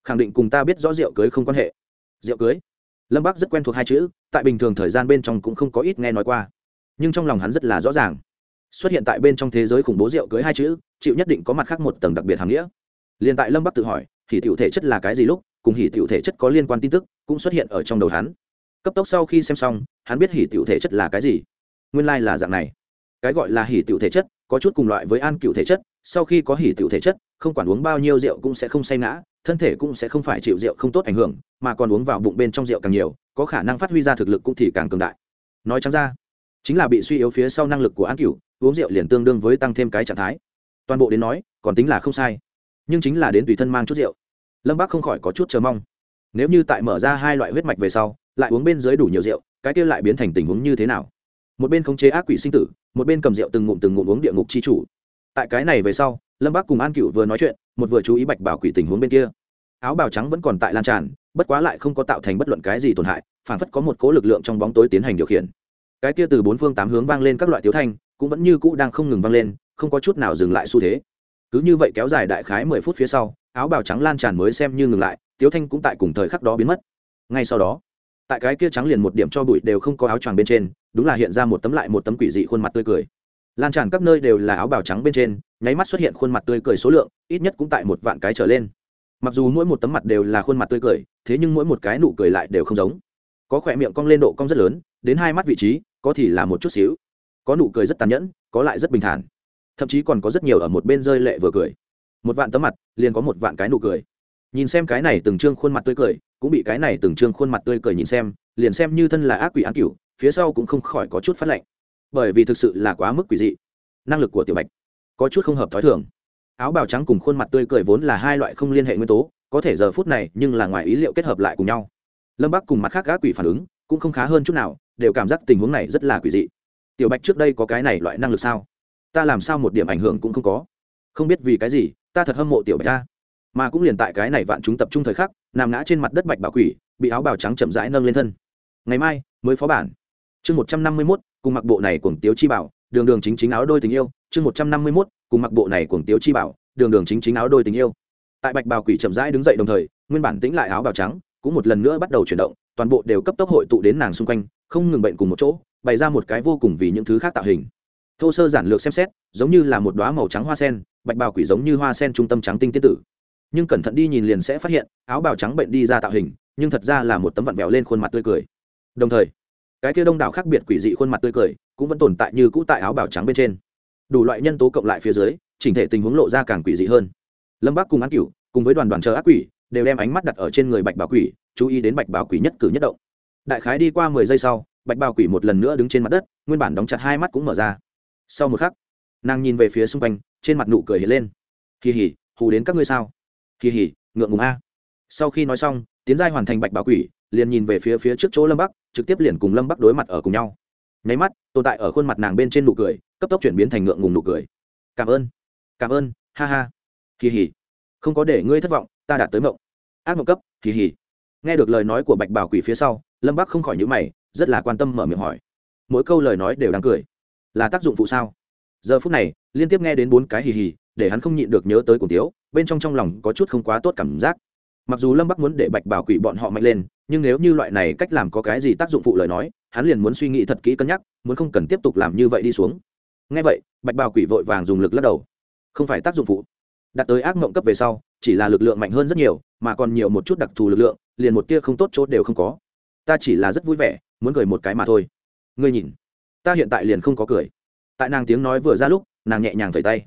Khẳng định cùng ta biết rõ rượu cưới không quan hệ. Rượu cưới? Lâm bắc rất quen thuộc hai chữ, tại bình thường thời gian bên trong cũng không có ít nghe nói qua. Nhưng trong lòng hắn rất là rõ ràng xuất hiện tại bên trong thế giới khủng bố rượu cưới hai chữ, chịu nhất định có mặt khác một tầng đặc biệt hàng nghĩa. Liền tại lâm bắc tự hỏi, hỉ tiểu thể chất là cái gì lúc, cùng hỉ tiểu thể chất có liên quan tin tức, cũng xuất hiện ở trong đầu hắn. Cấp tốc sau khi xem xong, hắn biết hỉ tiểu thể chất là cái gì. Nguyên lai là dạng này. Cái gọi là hỉ tiểu thể chất, có chút cùng loại với an cựu thể chất, sau khi có hỉ tiểu thể chất, không quản uống bao nhiêu rượu cũng sẽ không say ngã, thân thể cũng sẽ không phải chịu rượu không tốt ảnh hưởng, mà còn uống vào bụng bên trong rượu càng nhiều, có khả năng phát huy ra thực lực cũng thì càng cường đại. Nói chăng ra chính là bị suy yếu phía sau năng lực của an cựu uống rượu liền tương đương với tăng thêm cái trạng thái. Toàn bộ đến nói, còn tính là không sai. Nhưng chính là đến tùy thân mang chút rượu. Lâm bác không khỏi có chút chờ mong. Nếu như tại mở ra hai loại huyết mạch về sau, lại uống bên dưới đủ nhiều rượu, cái kia lại biến thành tình huống như thế nào? Một bên khống chế ác quỷ sinh tử, một bên cầm rượu từng ngụm từng ngụm uống địa ngục chi chủ. Tại cái này về sau, lâm bác cùng an cựu vừa nói chuyện, một vừa chú ý bạch bảo quỷ tình huống bên kia. Áo bào trắng vẫn còn tại lan tràn, bất quá lại không có tạo thành bất luận cái gì tổn hại, phản phất có một cố lực lượng trong bóng tối tiến hành điều khiển cái kia từ bốn phương tám hướng vang lên các loại tiếu thanh, cũng vẫn như cũ đang không ngừng vang lên, không có chút nào dừng lại xu thế. Cứ như vậy kéo dài đại khái mười phút phía sau, áo bào trắng lan tràn mới xem như ngừng lại, tiếu thanh cũng tại cùng thời khắc đó biến mất. Ngay sau đó, tại cái kia trắng liền một điểm cho bụi đều không có áo choàng bên trên, đúng là hiện ra một tấm lại một tấm quỷ dị khuôn mặt tươi cười. Lan tràn các nơi đều là áo bào trắng bên trên, nháy mắt xuất hiện khuôn mặt tươi cười số lượng, ít nhất cũng tại một vạn cái trở lên. Mặc dù mỗi một tấm mặt đều là khuôn mặt tươi cười, thế nhưng mỗi một cái nụ cười lại đều không giống. Có khỏe miệng cong lên độ cong rất lớn, đến hai mắt vị trí có thì là một chút xíu. Có nụ cười rất tàn nhẫn, có lại rất bình thản. Thậm chí còn có rất nhiều ở một bên rơi lệ vừa cười. Một vạn tấm mặt, liền có một vạn cái nụ cười. Nhìn xem cái này từng trương khuôn mặt tươi cười, cũng bị cái này từng trương khuôn mặt tươi cười nhìn xem, liền xem như thân là ác quỷ án cửu, phía sau cũng không khỏi có chút phát lạnh bởi vì thực sự là quá mức quỷ dị. Năng lực của tiểu bạch, có chút không hợp thói thường. Áo bào trắng cùng khuôn mặt tươi cười vốn là hai loại không liên hệ nguyên tố, có thể giờ phút này nhưng là ngoài ý liệu kết hợp lại cùng nhau. Lâm bắc cùng mặt khác ác quỷ phản ứng cũng không khá hơn chút nào đều cảm giác tình huống này rất là quỷ dị. Tiểu bạch trước đây có cái này loại năng lực sao? Ta làm sao một điểm ảnh hưởng cũng không có. Không biết vì cái gì, ta thật hâm mộ tiểu bạch ta. Mà cũng liền tại cái này vạn chúng tập trung thời khắc, nằm ngã trên mặt đất bạch bảo quỷ, bị áo bào trắng chậm rãi nâng lên thân. Ngày mai, mới phó bản. Chương một trăm năm mươi mốt, cùng mặc bộ này cùng tiếu chi bảo, đường đường chính chính áo đôi tình yêu. Chương một trăm năm mươi mốt, cùng mặc bộ này cùng tiếu chi bảo, đường đường chính chính áo đôi tình yêu. Tại bạch bào quỷ chậm rãi đứng dậy đồng thời, nguyên bản tĩnh lại áo bào trắng cũng một lần nữa bắt đầu chuyển động toàn bộ đều cấp tốc hội tụ đến nàng xung quanh, không ngừng bệnh cùng một chỗ, bày ra một cái vô cùng vì những thứ khác tạo hình. Thô sơ giản lược xem xét, giống như là một đoá màu trắng hoa sen, bạch bào quỷ giống như hoa sen trung tâm trắng tinh tiết tử. Nhưng cẩn thận đi nhìn liền sẽ phát hiện, áo bào trắng bệnh đi ra tạo hình, nhưng thật ra là một tấm vặn vẹo lên khuôn mặt tươi cười. Đồng thời, cái kia đông đảo khác biệt quỷ dị khuôn mặt tươi cười cũng vẫn tồn tại như cũ tại áo bào trắng bên trên. Đủ loại nhân tố cộng lại phía dưới, chỉnh thể tình huống lộ ra càng quỷ dị hơn. Lâm bác cùng án cửu, cùng với đoàn đoàn chờ ác quỷ, đều đem ánh mắt đặt ở trên người bạch bảo quỷ chú ý đến bạch bảo quỷ nhất cử nhất động. Đại khái đi qua mười giây sau, bạch bảo quỷ một lần nữa đứng trên mặt đất, nguyên bản đóng chặt hai mắt cũng mở ra. Sau một khắc, nàng nhìn về phía xung quanh, trên mặt nụ cười hiện lên. Kỳ hỉ, hù đến các ngươi sao? Kỳ hỉ, ngượng ngùng a. Sau khi nói xong, tiến giai hoàn thành bạch bảo quỷ, liền nhìn về phía phía trước chỗ lâm bắc, trực tiếp liền cùng lâm bắc đối mặt ở cùng nhau. Nháy mắt, tồn tại ở khuôn mặt nàng bên trên nụ cười, cấp tốc chuyển biến thành ngượng ngùng nụ cười. Cảm ơn cảm ơn, ha ha. Kỳ hỉ, không có để ngươi thất vọng, ta đạt tới mộng. Ác mộng cấp, kỳ hỉ nghe được lời nói của bạch bảo quỷ phía sau, lâm bắc không khỏi nhữ mày, rất là quan tâm mở miệng hỏi. Mỗi câu lời nói đều đáng cười. Là tác dụng phụ sao? Giờ phút này, liên tiếp nghe đến bốn cái hì hì, để hắn không nhịn được nhớ tới cùng tiếu, bên trong trong lòng có chút không quá tốt cảm giác. Mặc dù lâm bắc muốn để bạch bảo quỷ bọn họ mạnh lên, nhưng nếu như loại này cách làm có cái gì tác dụng phụ lời nói, hắn liền muốn suy nghĩ thật kỹ cân nhắc, muốn không cần tiếp tục làm như vậy đi xuống. Ngay vậy, bạch Bảo quỷ vội vàng dùng lực lắc đầu. Không phải tác dụng phụ. Đạt tới ác mộng cấp về sau, chỉ là lực lượng mạnh hơn rất nhiều, mà còn nhiều một chút đặc thù lực lượng liền một tia không tốt chỗ đều không có. Ta chỉ là rất vui vẻ, muốn cười một cái mà thôi. Ngươi nhìn, ta hiện tại liền không có cười. Tại nàng tiếng nói vừa ra lúc, nàng nhẹ nhàng vẩy tay.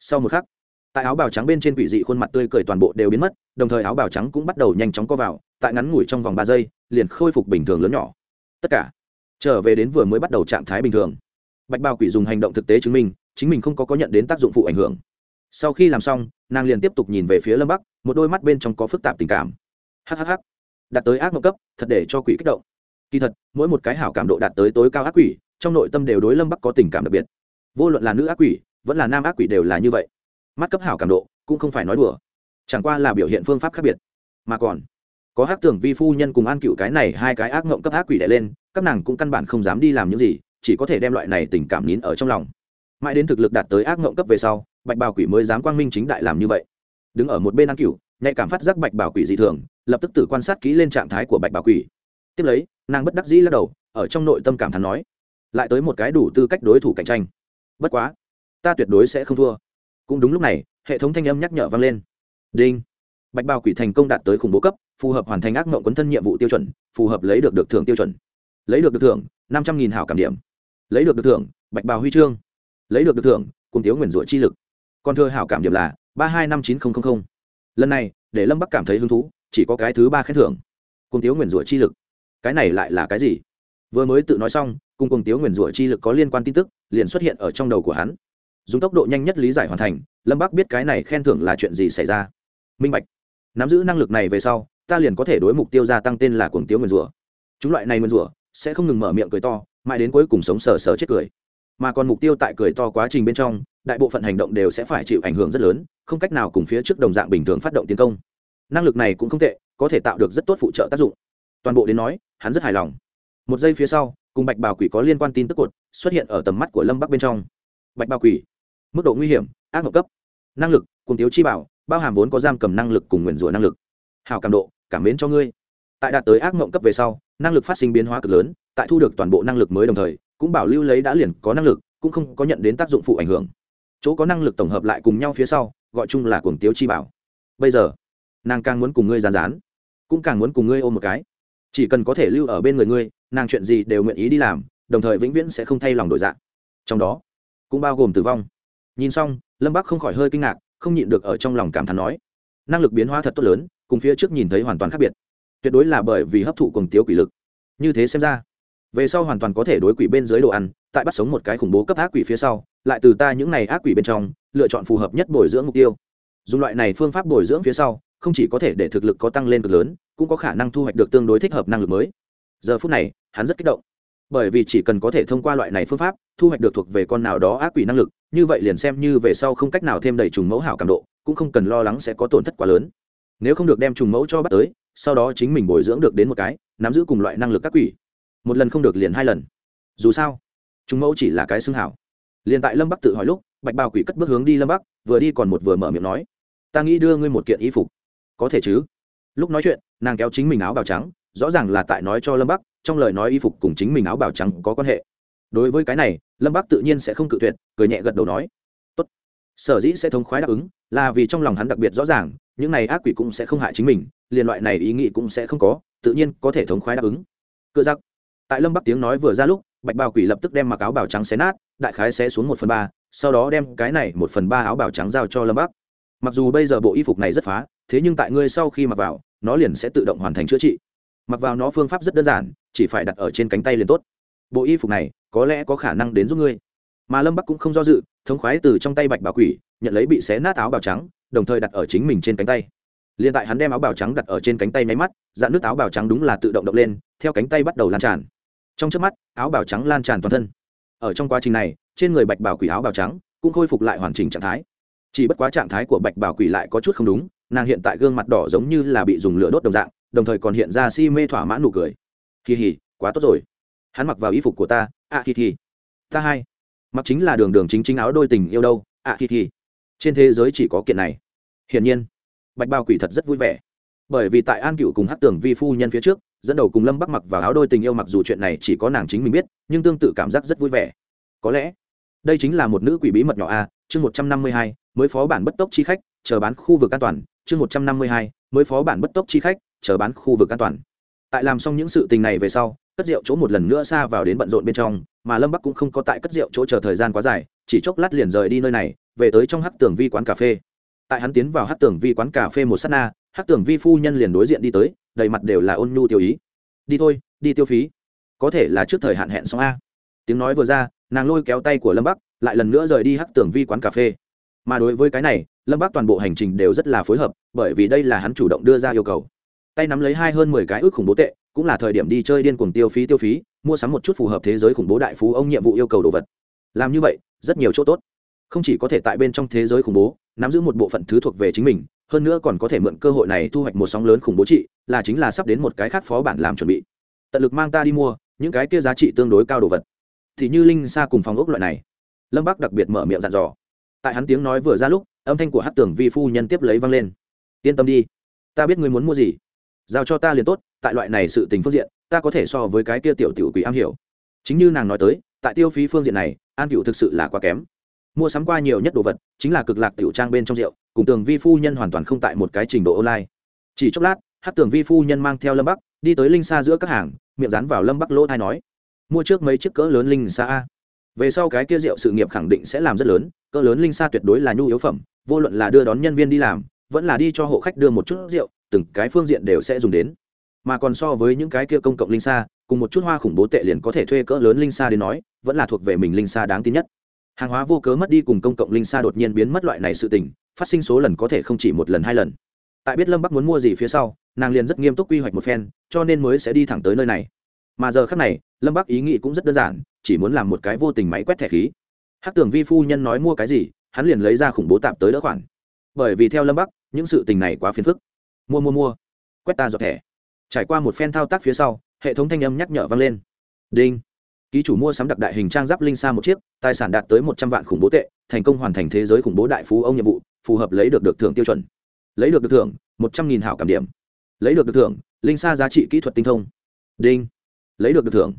Sau một khắc, tại áo bào trắng bên trên quỷ dị khuôn mặt tươi cười toàn bộ đều biến mất, đồng thời áo bào trắng cũng bắt đầu nhanh chóng co vào, tại ngắn ngủi trong vòng ba giây, liền khôi phục bình thường lớn nhỏ. Tất cả trở về đến vừa mới bắt đầu trạng thái bình thường. Bạch bào quỷ dùng hành động thực tế chứng minh, chính mình không có có nhận đến tác dụng phụ ảnh hưởng. Sau khi làm xong, nàng liền tiếp tục nhìn về phía lâm bắc, một đôi mắt bên trong có phức tạp tình cảm hhh đạt tới ác mộng cấp, thật để cho quỷ kích động. Kỳ thật, mỗi một cái hảo cảm độ đạt tới tối cao ác quỷ, trong nội tâm đều đối lâm bắc có tình cảm đặc biệt. Vô luận là nữ ác quỷ, vẫn là nam ác quỷ đều là như vậy. Mắt cấp hảo cảm độ, cũng không phải nói đùa. Chẳng qua là biểu hiện phương pháp khác biệt. Mà còn, có hát tưởng vi phu nhân cùng an cựu cái này hai cái ác mộng cấp ác quỷ đẻ lên, các nàng cũng căn bản không dám đi làm những gì, chỉ có thể đem loại này tình cảm nín ở trong lòng. Mãi đến thực lực đạt tới ác mộng cấp về sau, bạch bào quỷ mới dám quang minh chính đại làm như vậy. Đứng ở một bên an cựu nhạy cảm phát giác bạch bào quỷ dị thường, lập tức tự quan sát kỹ lên trạng thái của bạch bào quỷ. Tiếp lấy, nàng bất đắc dĩ lắc đầu, ở trong nội tâm cảm thán nói, lại tới một cái đủ tư cách đối thủ cạnh tranh. Bất quá, ta tuyệt đối sẽ không thua. Cũng đúng lúc này, hệ thống thanh âm nhắc nhở vang lên. Đinh. Bạch bào quỷ thành công đạt tới khủng bố cấp, phù hợp hoàn thành ác mộng quấn thân nhiệm vụ tiêu chuẩn, phù hợp lấy được được thưởng tiêu chuẩn. Lấy được được thưởng, năm trăm nghìn hảo cảm điểm. Lấy được được thưởng, bạch bào huy chương. Lấy được được thưởng, cùng tiếu nguyền rủa chi lực. Còn thưa hảo cảm điểm là ba hai năm chín nghìn lần này, để lâm bắc cảm thấy hứng thú, chỉ có cái thứ ba khen thưởng. Cùng tiếu nguyền rủa chi lực. Cái này lại là cái gì? Vừa mới tự nói xong, cùng cùng tiếu nguyền rủa chi lực có liên quan tin tức, liền xuất hiện ở trong đầu của hắn. Dùng tốc độ nhanh nhất lý giải hoàn thành, lâm bắc biết cái này khen thưởng là chuyện gì xảy ra. Minh bạch. Nắm giữ năng lực này về sau, ta liền có thể đối mục tiêu gia tăng tên là cuồng tiếu nguyền rủa. Chúng loại này nguyền rủa, sẽ không ngừng mở miệng cười to, mãi đến cuối cùng sống sờ sờ chết cười mà còn mục tiêu tại cười to quá trình bên trong, đại bộ phận hành động đều sẽ phải chịu ảnh hưởng rất lớn, không cách nào cùng phía trước đồng dạng bình thường phát động tiến công. Năng lực này cũng không tệ, có thể tạo được rất tốt phụ trợ tác dụng. Toàn bộ đến nói, hắn rất hài lòng. Một giây phía sau, cùng bạch bào quỷ có liên quan tin tức cột xuất hiện ở tầm mắt của lâm bắc bên trong. Bạch bào quỷ, mức độ nguy hiểm, ác mộng cấp. Năng lực cùng tiếu chi bảo, bao hàm vốn có giam cầm năng lực cùng nguyền rủa năng lực. Hào cảm độ, cảm mến cho ngươi. Tại đạt tới ác mộng cấp về sau, năng lực phát sinh biến hóa cực lớn, tại thu được toàn bộ năng lực mới đồng thời cũng bảo lưu lấy đã liền có năng lực, cũng không có nhận đến tác dụng phụ ảnh hưởng. Chỗ có năng lực tổng hợp lại cùng nhau phía sau, gọi chung là cuồng tiếu chi bảo. Bây giờ, nàng càng muốn cùng ngươi rán rán cũng càng muốn cùng ngươi ôm một cái. Chỉ cần có thể lưu ở bên người ngươi, nàng chuyện gì đều nguyện ý đi làm, đồng thời vĩnh viễn sẽ không thay lòng đổi dạng trong đó, cũng bao gồm tử vong. Nhìn xong, lâm bắc không khỏi hơi kinh ngạc, không nhịn được ở trong lòng cảm thán nói, năng lực biến hóa thật tốt lớn, cùng phía trước nhìn thấy hoàn toàn khác biệt. Tuyệt đối là bởi vì hấp thụ cùng tiếu quỷ lực. Như thế xem ra về sau hoàn toàn có thể đối quỷ bên dưới đồ ăn, tại bắt sống một cái khủng bố cấp ác quỷ phía sau, lại từ ta những này ác quỷ bên trong, lựa chọn phù hợp nhất bồi dưỡng mục tiêu. Dùng loại này phương pháp bồi dưỡng phía sau, không chỉ có thể để thực lực có tăng lên cực lớn, cũng có khả năng thu hoạch được tương đối thích hợp năng lực mới. Giờ phút này, hắn rất kích động. Bởi vì chỉ cần có thể thông qua loại này phương pháp, thu hoạch được thuộc về con nào đó ác quỷ năng lực, như vậy liền xem như về sau không cách nào thêm đầy trùng mẫu hảo cảm độ, cũng không cần lo lắng sẽ có tổn thất quá lớn. Nếu không được đem trùng mẫu cho bắt tới, sau đó chính mình bồi dưỡng được đến một cái, nắm giữ cùng loại năng lực các quỷ một lần không được liền hai lần. Dù sao, chúng mẫu chỉ là cái xưng hảo. Liền tại lâm bắc tự hỏi lúc, bạch bào quỷ cất bước hướng đi lâm bắc, vừa đi còn một vừa mở miệng nói, ta nghĩ đưa ngươi một kiện y phục. Có thể chứ. Lúc nói chuyện, nàng kéo chính mình áo bào trắng, rõ ràng là tại nói cho lâm bắc, trong lời nói y phục cùng chính mình áo bào trắng có quan hệ. Đối với cái này, lâm bắc tự nhiên sẽ không cự tuyệt, cười nhẹ gật đầu nói, Tốt. sở dĩ sẽ thống khoái đáp ứng, là vì trong lòng hắn đặc biệt rõ ràng, những này ác quỷ cũng sẽ không hại chính mình, liền loại này ý nghĩ cũng sẽ không có, tự nhiên có thể thống khoái đáp ứng. Cựa giặc tại lâm bắc tiếng nói vừa ra lúc, bạch bào quỷ lập tức đem mặc áo bào trắng xé nát, đại khái xé xuống một phần ba, sau đó đem cái này một phần ba áo bào trắng giao cho lâm bắc. Mặc dù bây giờ bộ y phục này rất phá, thế nhưng tại ngươi sau khi mặc vào, nó liền sẽ tự động hoàn thành chữa trị. Mặc vào nó phương pháp rất đơn giản, chỉ phải đặt ở trên cánh tay liền tốt. Bộ y phục này, có lẽ có khả năng đến giúp ngươi. Mà lâm bắc cũng không do dự, thống khoái từ trong tay bạch bào quỷ, nhận lấy bị xé nát áo bào trắng, đồng thời đặt ở chính mình trên cánh tay. Liền tại hắn đem áo bào trắng đặt ở trên cánh tay máy mắt, dạn nước áo bào trắng đúng là tự động động lên, theo cánh tay bắt đầu lan tràn trong trước mắt áo bào trắng lan tràn toàn thân. Ở trong quá trình này trên người bạch bảo quỷ áo bào trắng cũng khôi phục lại hoàn chỉnh trạng thái. Chỉ bất quá trạng thái của bạch bảo quỷ lại có chút không đúng nàng hiện tại gương mặt đỏ giống như là bị dùng lửa đốt đồng dạng đồng thời còn hiện ra si mê thỏa mãn nụ cười. Kỳ hỉ quá tốt rồi. Hắn mặc vào y phục của ta ạ à, hì hì ta hai. Mặc chính là đường đường chính chính áo đôi tình yêu đâu ạ à, hì hì trên thế giới chỉ có kiện này. Hiển nhiên bạch bao quỷ thật rất vui vẻ. Bởi vì tại an cựu cùng hát tưởng vi phu nhân phía trước dẫn đầu cùng lâm bắc mặc vào áo đôi tình yêu mặc dù chuyện này chỉ có nàng chính mình biết, nhưng tương tự cảm giác rất vui vẻ. Có lẽ, đây chính là một nữ quỷ bí mật nhỏ a, chương một trăm năm mươi hai, mới phó bản bất tốc chi khách, chờ bán khu vực an toàn, chương một trăm năm mươi hai, mới phó bản bất tốc chi khách, chờ bán khu vực an toàn. Tại làm xong những sự tình này về sau, cất rượu chỗ một lần nữa xa vào đến bận rộn bên trong, mà lâm bắc cũng không có tại cất rượu chỗ chờ thời gian quá dài, chỉ chốc lát liền rời đi nơi này, về tới trong hát tường vi quán cà phê. Tại hắn tiến vào hát tường vi quán cà phê một s á t na hát tường vi phu nhân liền đối diện đi tới đầy mặt đều là ôn nhu tiêu ý. Đi thôi, đi tiêu phí. Có thể là trước thời hạn hẹn xong a. Tiếng nói vừa ra, nàng lôi kéo tay của lâm bắc, lại lần nữa rời đi hắc tưởng vi quán cà phê. Mà đối với cái này, lâm bắc toàn bộ hành trình đều rất là phối hợp, bởi vì đây là hắn chủ động đưa ra yêu cầu. Tay nắm lấy hai hơn mười cái ước khủng bố tệ, cũng là thời điểm đi chơi điên cuồng tiêu phí tiêu phí, mua sắm một chút phù hợp thế giới khủng bố đại phú ông nhiệm vụ yêu cầu đồ vật. Làm như vậy, rất nhiều chỗ tốt. Không chỉ có thể tại bên trong thế giới khủng bố, nắm giữ một bộ phận thứ thuộc về chính mình, hơn nữa còn có thể mượn cơ hội này thu hoạch một sóng lớn khủng bố trị là chính là sắp đến một cái khác phó bản làm chuẩn bị. Tận lực mang ta đi mua, những cái kia giá trị tương đối cao đồ vật. Thì như linh xa cùng phòng ốc loại này. Lâm bắc đặc biệt mở miệng dặn dò. Tại hắn tiếng nói vừa ra lúc, âm thanh của hát tưởng vi phu nhân tiếp lấy vang lên. Yên tâm đi, ta biết ngươi muốn mua gì. Giao cho ta liền tốt, tại loại này sự tình phương diện, ta có thể so với cái kia tiểu tiểu quỷ am hiểu. Chính như nàng nói tới, tại tiêu phí phương diện này, an cựu thực sự là quá kém. Mua sắm qua nhiều nhất đồ vật, chính là cực lạc tiểu trang bên trong rượu, cùng tường vi phu nhân hoàn toàn không tại một cái trình độ online. Chỉ chốc lát hát tường vi phu nhân mang theo lâm bắc, đi tới linh xa giữa các hàng, miệng dán vào lâm bắc lỗ thai nói, mua trước mấy chiếc cỡ lớn linh xa a. Về sau cái kia rượu sự nghiệp khẳng định sẽ làm rất lớn, cỡ lớn linh xa tuyệt đối là nhu yếu phẩm, vô luận là đưa đón nhân viên đi làm, vẫn là đi cho hộ khách đưa một chút rượu, từng cái phương diện đều sẽ dùng đến. Mà còn so với những cái kia công cộng linh xa cùng một chút hoa khủng bố tệ liền có thể thuê cỡ lớn linh xa đến nói, vẫn là thuộc về mình linh xa đáng tin nhất. Hàng hóa vô cớ mất đi cùng công cộng linh xa đột nhiên biến mất loại này sự tình, phát sinh số lần có thể không chỉ một lần hai lần. Tại biết lâm bắc muốn mua gì phía sau nàng liền rất nghiêm túc quy hoạch một phen, cho nên mới sẽ đi thẳng tới nơi này. Mà giờ khác này, lâm bắc ý nghĩ cũng rất đơn giản, chỉ muốn làm một cái vô tình máy quét thẻ khí. Hát tưởng vi phu nhân nói mua cái gì, hắn liền lấy ra khủng bố tạm tới đỡ khoản. Bởi vì theo lâm bắc, những sự tình này quá phiền phức. Mua mua mua. Quét ta dọc thẻ. Trải qua một phen thao tác phía sau, hệ thống thanh âm nhắc nhở vang lên. Đinh. Ký chủ mua sắm đặc đại hình trang giáp linh sa một chiếc, tài sản đạt tới một trăm vạn khủng bố tệ, thành công hoàn thành thế giới khủng bố đại phú ông nhiệm vụ, phù hợp lấy được được thưởng tiêu chuẩn. Lấy được được thưởng, một trăm nghìn hảo cảm điểm lấy được được thưởng, linh sa giá trị kỹ thuật tinh thông. Đinh. Lấy được được thưởng.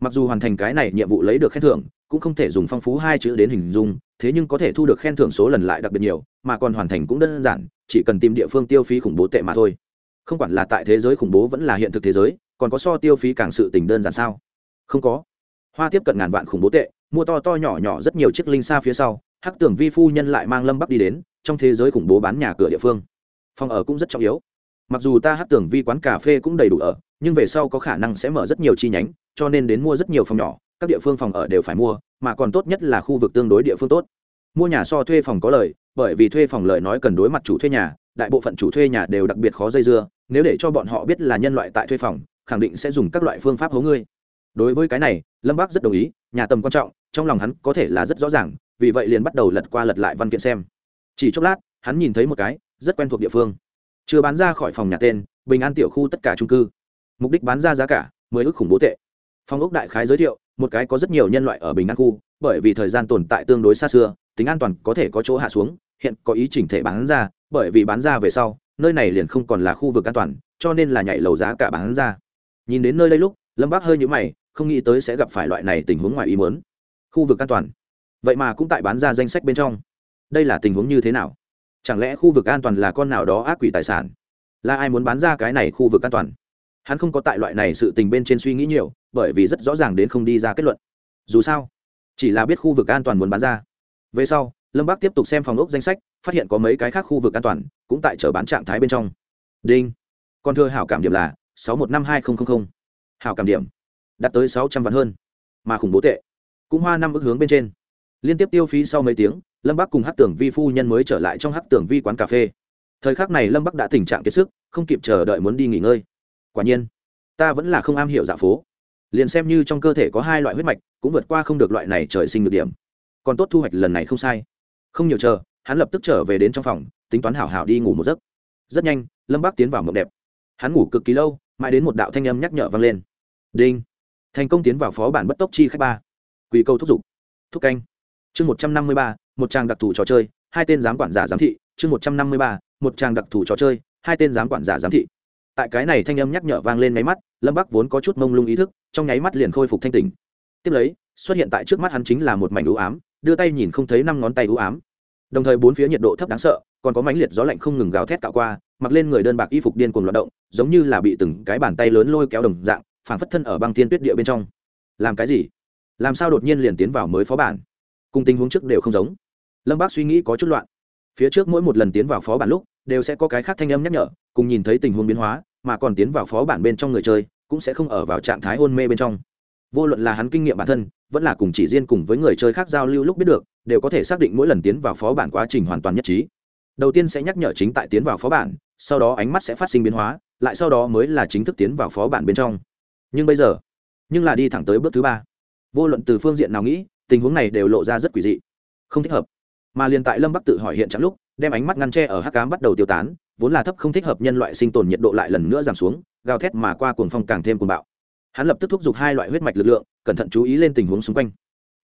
Mặc dù hoàn thành cái này nhiệm vụ lấy được khen thưởng, cũng không thể dùng phong phú hai chữ đến hình dung, thế nhưng có thể thu được khen thưởng số lần lại đặc biệt nhiều, mà còn hoàn thành cũng đơn giản, chỉ cần tìm địa phương tiêu phí khủng bố tệ mà thôi. Không quản là tại thế giới khủng bố vẫn là hiện thực thế giới, còn có so tiêu phí càng sự tình đơn giản sao? Không có. Hoa tiếp cận ngàn vạn khủng bố tệ, mua to to nhỏ nhỏ rất nhiều chiếc linh xa phía sau, hắc tưởng vi phu nhân lại mang lâm bắc đi đến, trong thế giới khủng bố bán nhà cửa địa phương. Phòng ở cũng rất trọng yếu mặc dù ta hát tưởng vi quán cà phê cũng đầy đủ ở, nhưng về sau có khả năng sẽ mở rất nhiều chi nhánh, cho nên đến mua rất nhiều phòng nhỏ, các địa phương phòng ở đều phải mua, mà còn tốt nhất là khu vực tương đối địa phương tốt. Mua nhà so thuê phòng có lời bởi vì thuê phòng lời nói cần đối mặt chủ thuê nhà, đại bộ phận chủ thuê nhà đều đặc biệt khó dây dưa, nếu để cho bọn họ biết là nhân loại tại thuê phòng, khẳng định sẽ dùng các loại phương pháp hố ngươi. Đối với cái này, lâm bác rất đồng ý, nhà tầm quan trọng, trong lòng hắn có thể là rất rõ ràng, vì vậy liền bắt đầu lật qua lật lại văn kiện xem. Chỉ chốc lát, hắn nhìn thấy một cái, rất quen thuộc địa phương chưa bán ra khỏi phòng nhà tên, bình an tiểu khu tất cả trung cư. Mục đích bán ra giá cả, mười ước khủng bố tệ. Phòng ốc đại khái giới thiệu, một cái có rất nhiều nhân loại ở bình an khu, bởi vì thời gian tồn tại tương đối xa xưa, tính an toàn có thể có chỗ hạ xuống, hiện có ý chỉnh thể bán ra, bởi vì bán ra về sau, nơi này liền không còn là khu vực an toàn, cho nên là nhảy lầu giá cả bán ra. Nhìn đến nơi đây lúc, lâm bác hơi nhũ mày, không nghĩ tới sẽ gặp phải loại này tình huống ngoài ý muốn. Khu vực an toàn. Vậy mà cũng tại bán ra danh sách bên trong. Đây là tình huống như thế nào? Chẳng lẽ khu vực an toàn là con nào đó ác quỷ tài sản? Là ai muốn bán ra cái này khu vực an toàn? Hắn không có tại loại này sự tình bên trên suy nghĩ nhiều, bởi vì rất rõ ràng đến không đi ra kết luận. Dù sao, chỉ là biết khu vực an toàn muốn bán ra. Về sau, lâm bác tiếp tục xem phòng ốc danh sách, phát hiện có mấy cái khác khu vực an toàn, cũng tại chở bán trạng thái bên trong. Đinh. Con thưa hảo cảm điểm là sáu một năm hai nghìn hảo cảm điểm. Đạt tới sáu trăm vạn hơn. Mà khủng bố tệ. Cũng hoa năm ước hướng bên trên. Liên tiếp tiêu phí sau mấy tiếng lâm bắc cùng hát tưởng vi phu nhân mới trở lại trong hát tưởng vi quán cà phê. Thời khắc này lâm bắc đã tình trạng kiệt sức, không kịp chờ đợi muốn đi nghỉ ngơi. Quả nhiên, ta vẫn là không am hiểu dạ phố. Liền xem như trong cơ thể có hai loại huyết mạch, cũng vượt qua không được loại này trời sinh được điểm. Còn tốt thu hoạch lần này không sai. Không nhiều chờ, hắn lập tức trở về đến trong phòng, tính toán hảo hảo đi ngủ một giấc. Rất nhanh, lâm bắc tiến vào mộng đẹp. Hắn ngủ cực kỳ lâu, mãi đến một đạo thanh âm nhắc nhở vang lên. Đinh. Thành công tiến vào phó bản bất tốc chi khách ba. Quỳ câu thúc giục. Thúc canh. Chương một trăm năm mươi ba một trang đặc thù trò chơi, hai tên giám quản giả giám thị, chương một trăm năm mươi ba, một trang đặc thù trò chơi, hai tên giám quản giả giám thị. Tại cái này thanh âm nhắc nhở vang lên máy mắt, lâm bắc vốn có chút mông lung ý thức, trong nháy mắt liền khôi phục thanh tình tiếp lấy, xuất hiện tại trước mắt hắn chính là một mảnh ưu ám, đưa tay nhìn không thấy năm ngón tay ưu ám. Đồng thời bốn phía nhiệt độ thấp đáng sợ, còn có mánh liệt gió lạnh không ngừng gào thét cạo qua, mặc lên người đơn bạc y phục điên cuồng loạt động, giống như là bị từng cái bàn tay lớn lôi kéo đồng dạng, phảng phất thân ở băng thiên tuyết địa bên trong. Làm cái gì? Làm sao đột nhiên liền tiến vào mới phó bản? Cùng tình huống trước đều không giống lâm bác suy nghĩ có chút loạn. Phía trước mỗi một lần tiến vào phó bản lúc, đều sẽ có cái khác thanh âm nhắc nhở, cùng nhìn thấy tình huống biến hóa, mà còn tiến vào phó bản bên trong người chơi, cũng sẽ không ở vào trạng thái hôn mê bên trong. Vô luận là hắn kinh nghiệm bản thân, vẫn là cùng chỉ riêng cùng với người chơi khác giao lưu lúc biết được, đều có thể xác định mỗi lần tiến vào phó bản quá trình hoàn toàn nhất trí. Đầu tiên sẽ nhắc nhở chính tại tiến vào phó bản, sau đó ánh mắt sẽ phát sinh biến hóa, lại sau đó mới là chính thức tiến vào phó bản bên trong. Nhưng bây giờ, nhưng là đi thẳng tới bước thứ ba. Vô luận từ phương diện nào nghĩ, tình huống này đều lộ ra rất quỷ dị. Không thích hợp mà liền tại lâm bắc tự hỏi hiện trạng lúc, đem ánh mắt ngăn tre ở hắc cám bắt đầu tiêu tán, vốn là thấp không thích hợp nhân loại sinh tồn nhiệt độ lại lần nữa giảm xuống, gào thét mà qua cuồng phong càng thêm cuồng bạo. Hắn lập tức thúc giục hai loại huyết mạch lực lượng, cẩn thận chú ý lên tình huống xung quanh.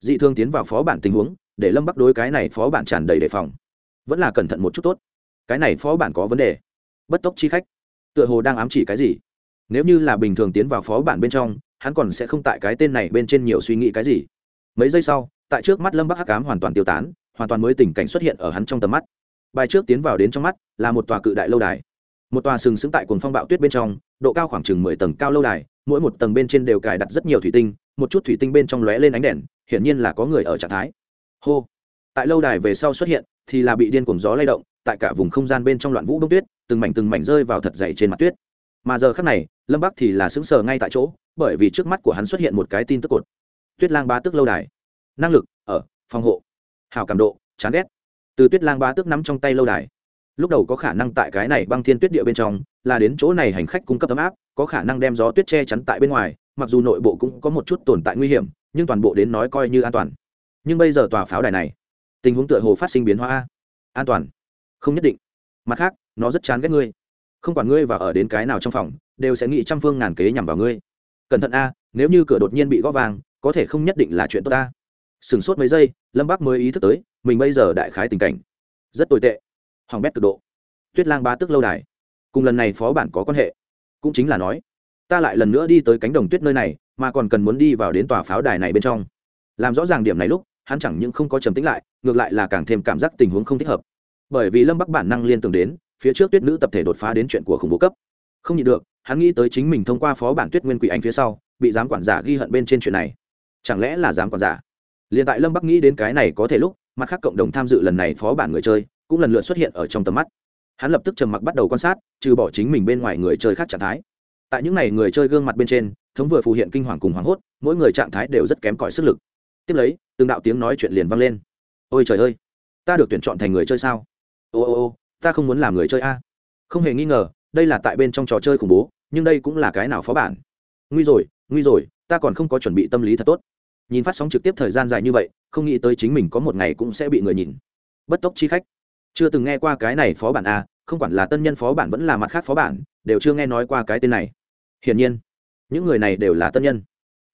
Dị thương tiến vào phó bản tình huống, để lâm bắc đối cái này phó bản tràn đầy đề phòng. Vẫn là cẩn thận một chút tốt. Cái này phó bản có vấn đề. Bất tốc chi khách. Tựa hồ đang ám chỉ cái gì? Nếu như là bình thường tiến vào phó bản bên trong, hắn còn sẽ không tại cái tên này bên trên nhiều suy nghĩ cái gì. Mấy giây sau, tại trước mắt lâm bắc hắc cám hoàn toàn tiêu tán hoàn toàn mới tình cảnh xuất hiện ở hắn trong tầm mắt. Bài trước tiến vào đến trong mắt là một tòa cự đại lâu đài. Một tòa sừng sững tại cồn phong bạo tuyết bên trong, độ cao khoảng chừng mười tầng cao lâu đài, mỗi một tầng bên trên đều cài đặt rất nhiều thủy tinh, một chút thủy tinh bên trong lóe lên ánh đèn, hiển nhiên là có người ở trạng thái. Hô! Tại lâu đài về sau xuất hiện thì là bị điên cuồng gió lay động, tại cả vùng không gian bên trong loạn vũ bông tuyết, từng mảnh từng mảnh rơi vào thật dày trên mặt tuyết. Mà giờ khắc này, lâm bắc thì là sững sờ ngay tại chỗ, bởi vì trước mắt của hắn xuất hiện một cái tin tức cột. Tuyết lang ba tức lâu đài. Năng lực, ở, phòng hộ hào cảm độ, chán ghét. Từ tuyết lang ba tức nắm trong tay lâu đài. Lúc đầu có khả năng tại cái này băng thiên tuyết địa bên trong, là đến chỗ này hành khách cung cấp ấm áp, có khả năng đem gió tuyết che chắn tại bên ngoài, mặc dù nội bộ cũng có một chút tồn tại nguy hiểm, nhưng toàn bộ đến nói coi như an toàn. Nhưng bây giờ tòa pháo đài này, tình huống tựa hồ phát sinh biến hóa. An toàn. Không nhất định. Mặt khác, nó rất chán ghét ngươi. Không quản ngươi và ở đến cái nào trong phòng, đều sẽ nghĩ trăm phương ngàn kế nhằm vào ngươi. Cẩn thận a, nếu như cửa đột nhiên bị gõ vàng, có thể không nhất định là chuyện tốt ta. Sửng sốt mấy giây lâm bác mới ý thức tới, mình bây giờ đại khái tình cảnh. Rất tồi tệ. Hoàng bét cực độ. Tuyết lang ba tức lâu đài. Cùng lần này phó bản có quan hệ. Cũng chính là nói, ta lại lần nữa đi tới cánh đồng tuyết nơi này, mà còn cần muốn đi vào đến tòa pháo đài này bên trong. Làm rõ ràng điểm này lúc, hắn chẳng những không có trầm tính lại, ngược lại là càng thêm cảm giác tình huống không thích hợp. Bởi vì lâm bắc bản năng liên tưởng đến, phía trước tuyết nữ tập thể đột phá đến chuyện của khủng bố cấp. Không nhịn được, hắn nghĩ tới chính mình thông qua phó bản tuyết nguyên quỷ ảnh phía sau, bị giám quản giả ghi hận bên trên chuyện này. Chẳng lẽ là giám quản giả? Liền tại lâm bắc nghĩ đến cái này có thể lúc, mặt khác cộng đồng tham dự lần này phó bản người chơi, cũng lần lượt xuất hiện ở trong tầm mắt. Hắn lập tức trầm mặc bắt đầu quan sát, trừ bỏ chính mình bên ngoài người chơi khác trạng thái. Tại những n à y người chơi gương mặt bên trên, thống vừa phù hiện kinh hoàng cùng hoảng hốt, mỗi người trạng thái đều rất kém cỏi sức lực. Tiếp lấy, từng đạo tiếng nói chuyện liền vang lên. Ôi trời ơi, ta được tuyển chọn thành người chơi sao? Ô ô ô, ta không muốn làm người chơi a. Không hề nghi ngờ, đây là tại bên trong trò chơi khủng bố, nhưng đây cũng là cái nào phó bản? Nguy rồi nguy rồi, ta còn không có chuẩn bị tâm lý thật tốt nhìn phát sóng trực tiếp thời gian dài như vậy, không nghĩ tới chính mình có một ngày cũng sẽ bị người nhìn. Bất tốc chi khách. Chưa từng nghe qua cái này phó bản a, không quản là tân nhân phó bản vẫn là mặt khác phó bản, đều chưa nghe nói qua cái tên này. Hiển nhiên, những người này đều là tân nhân.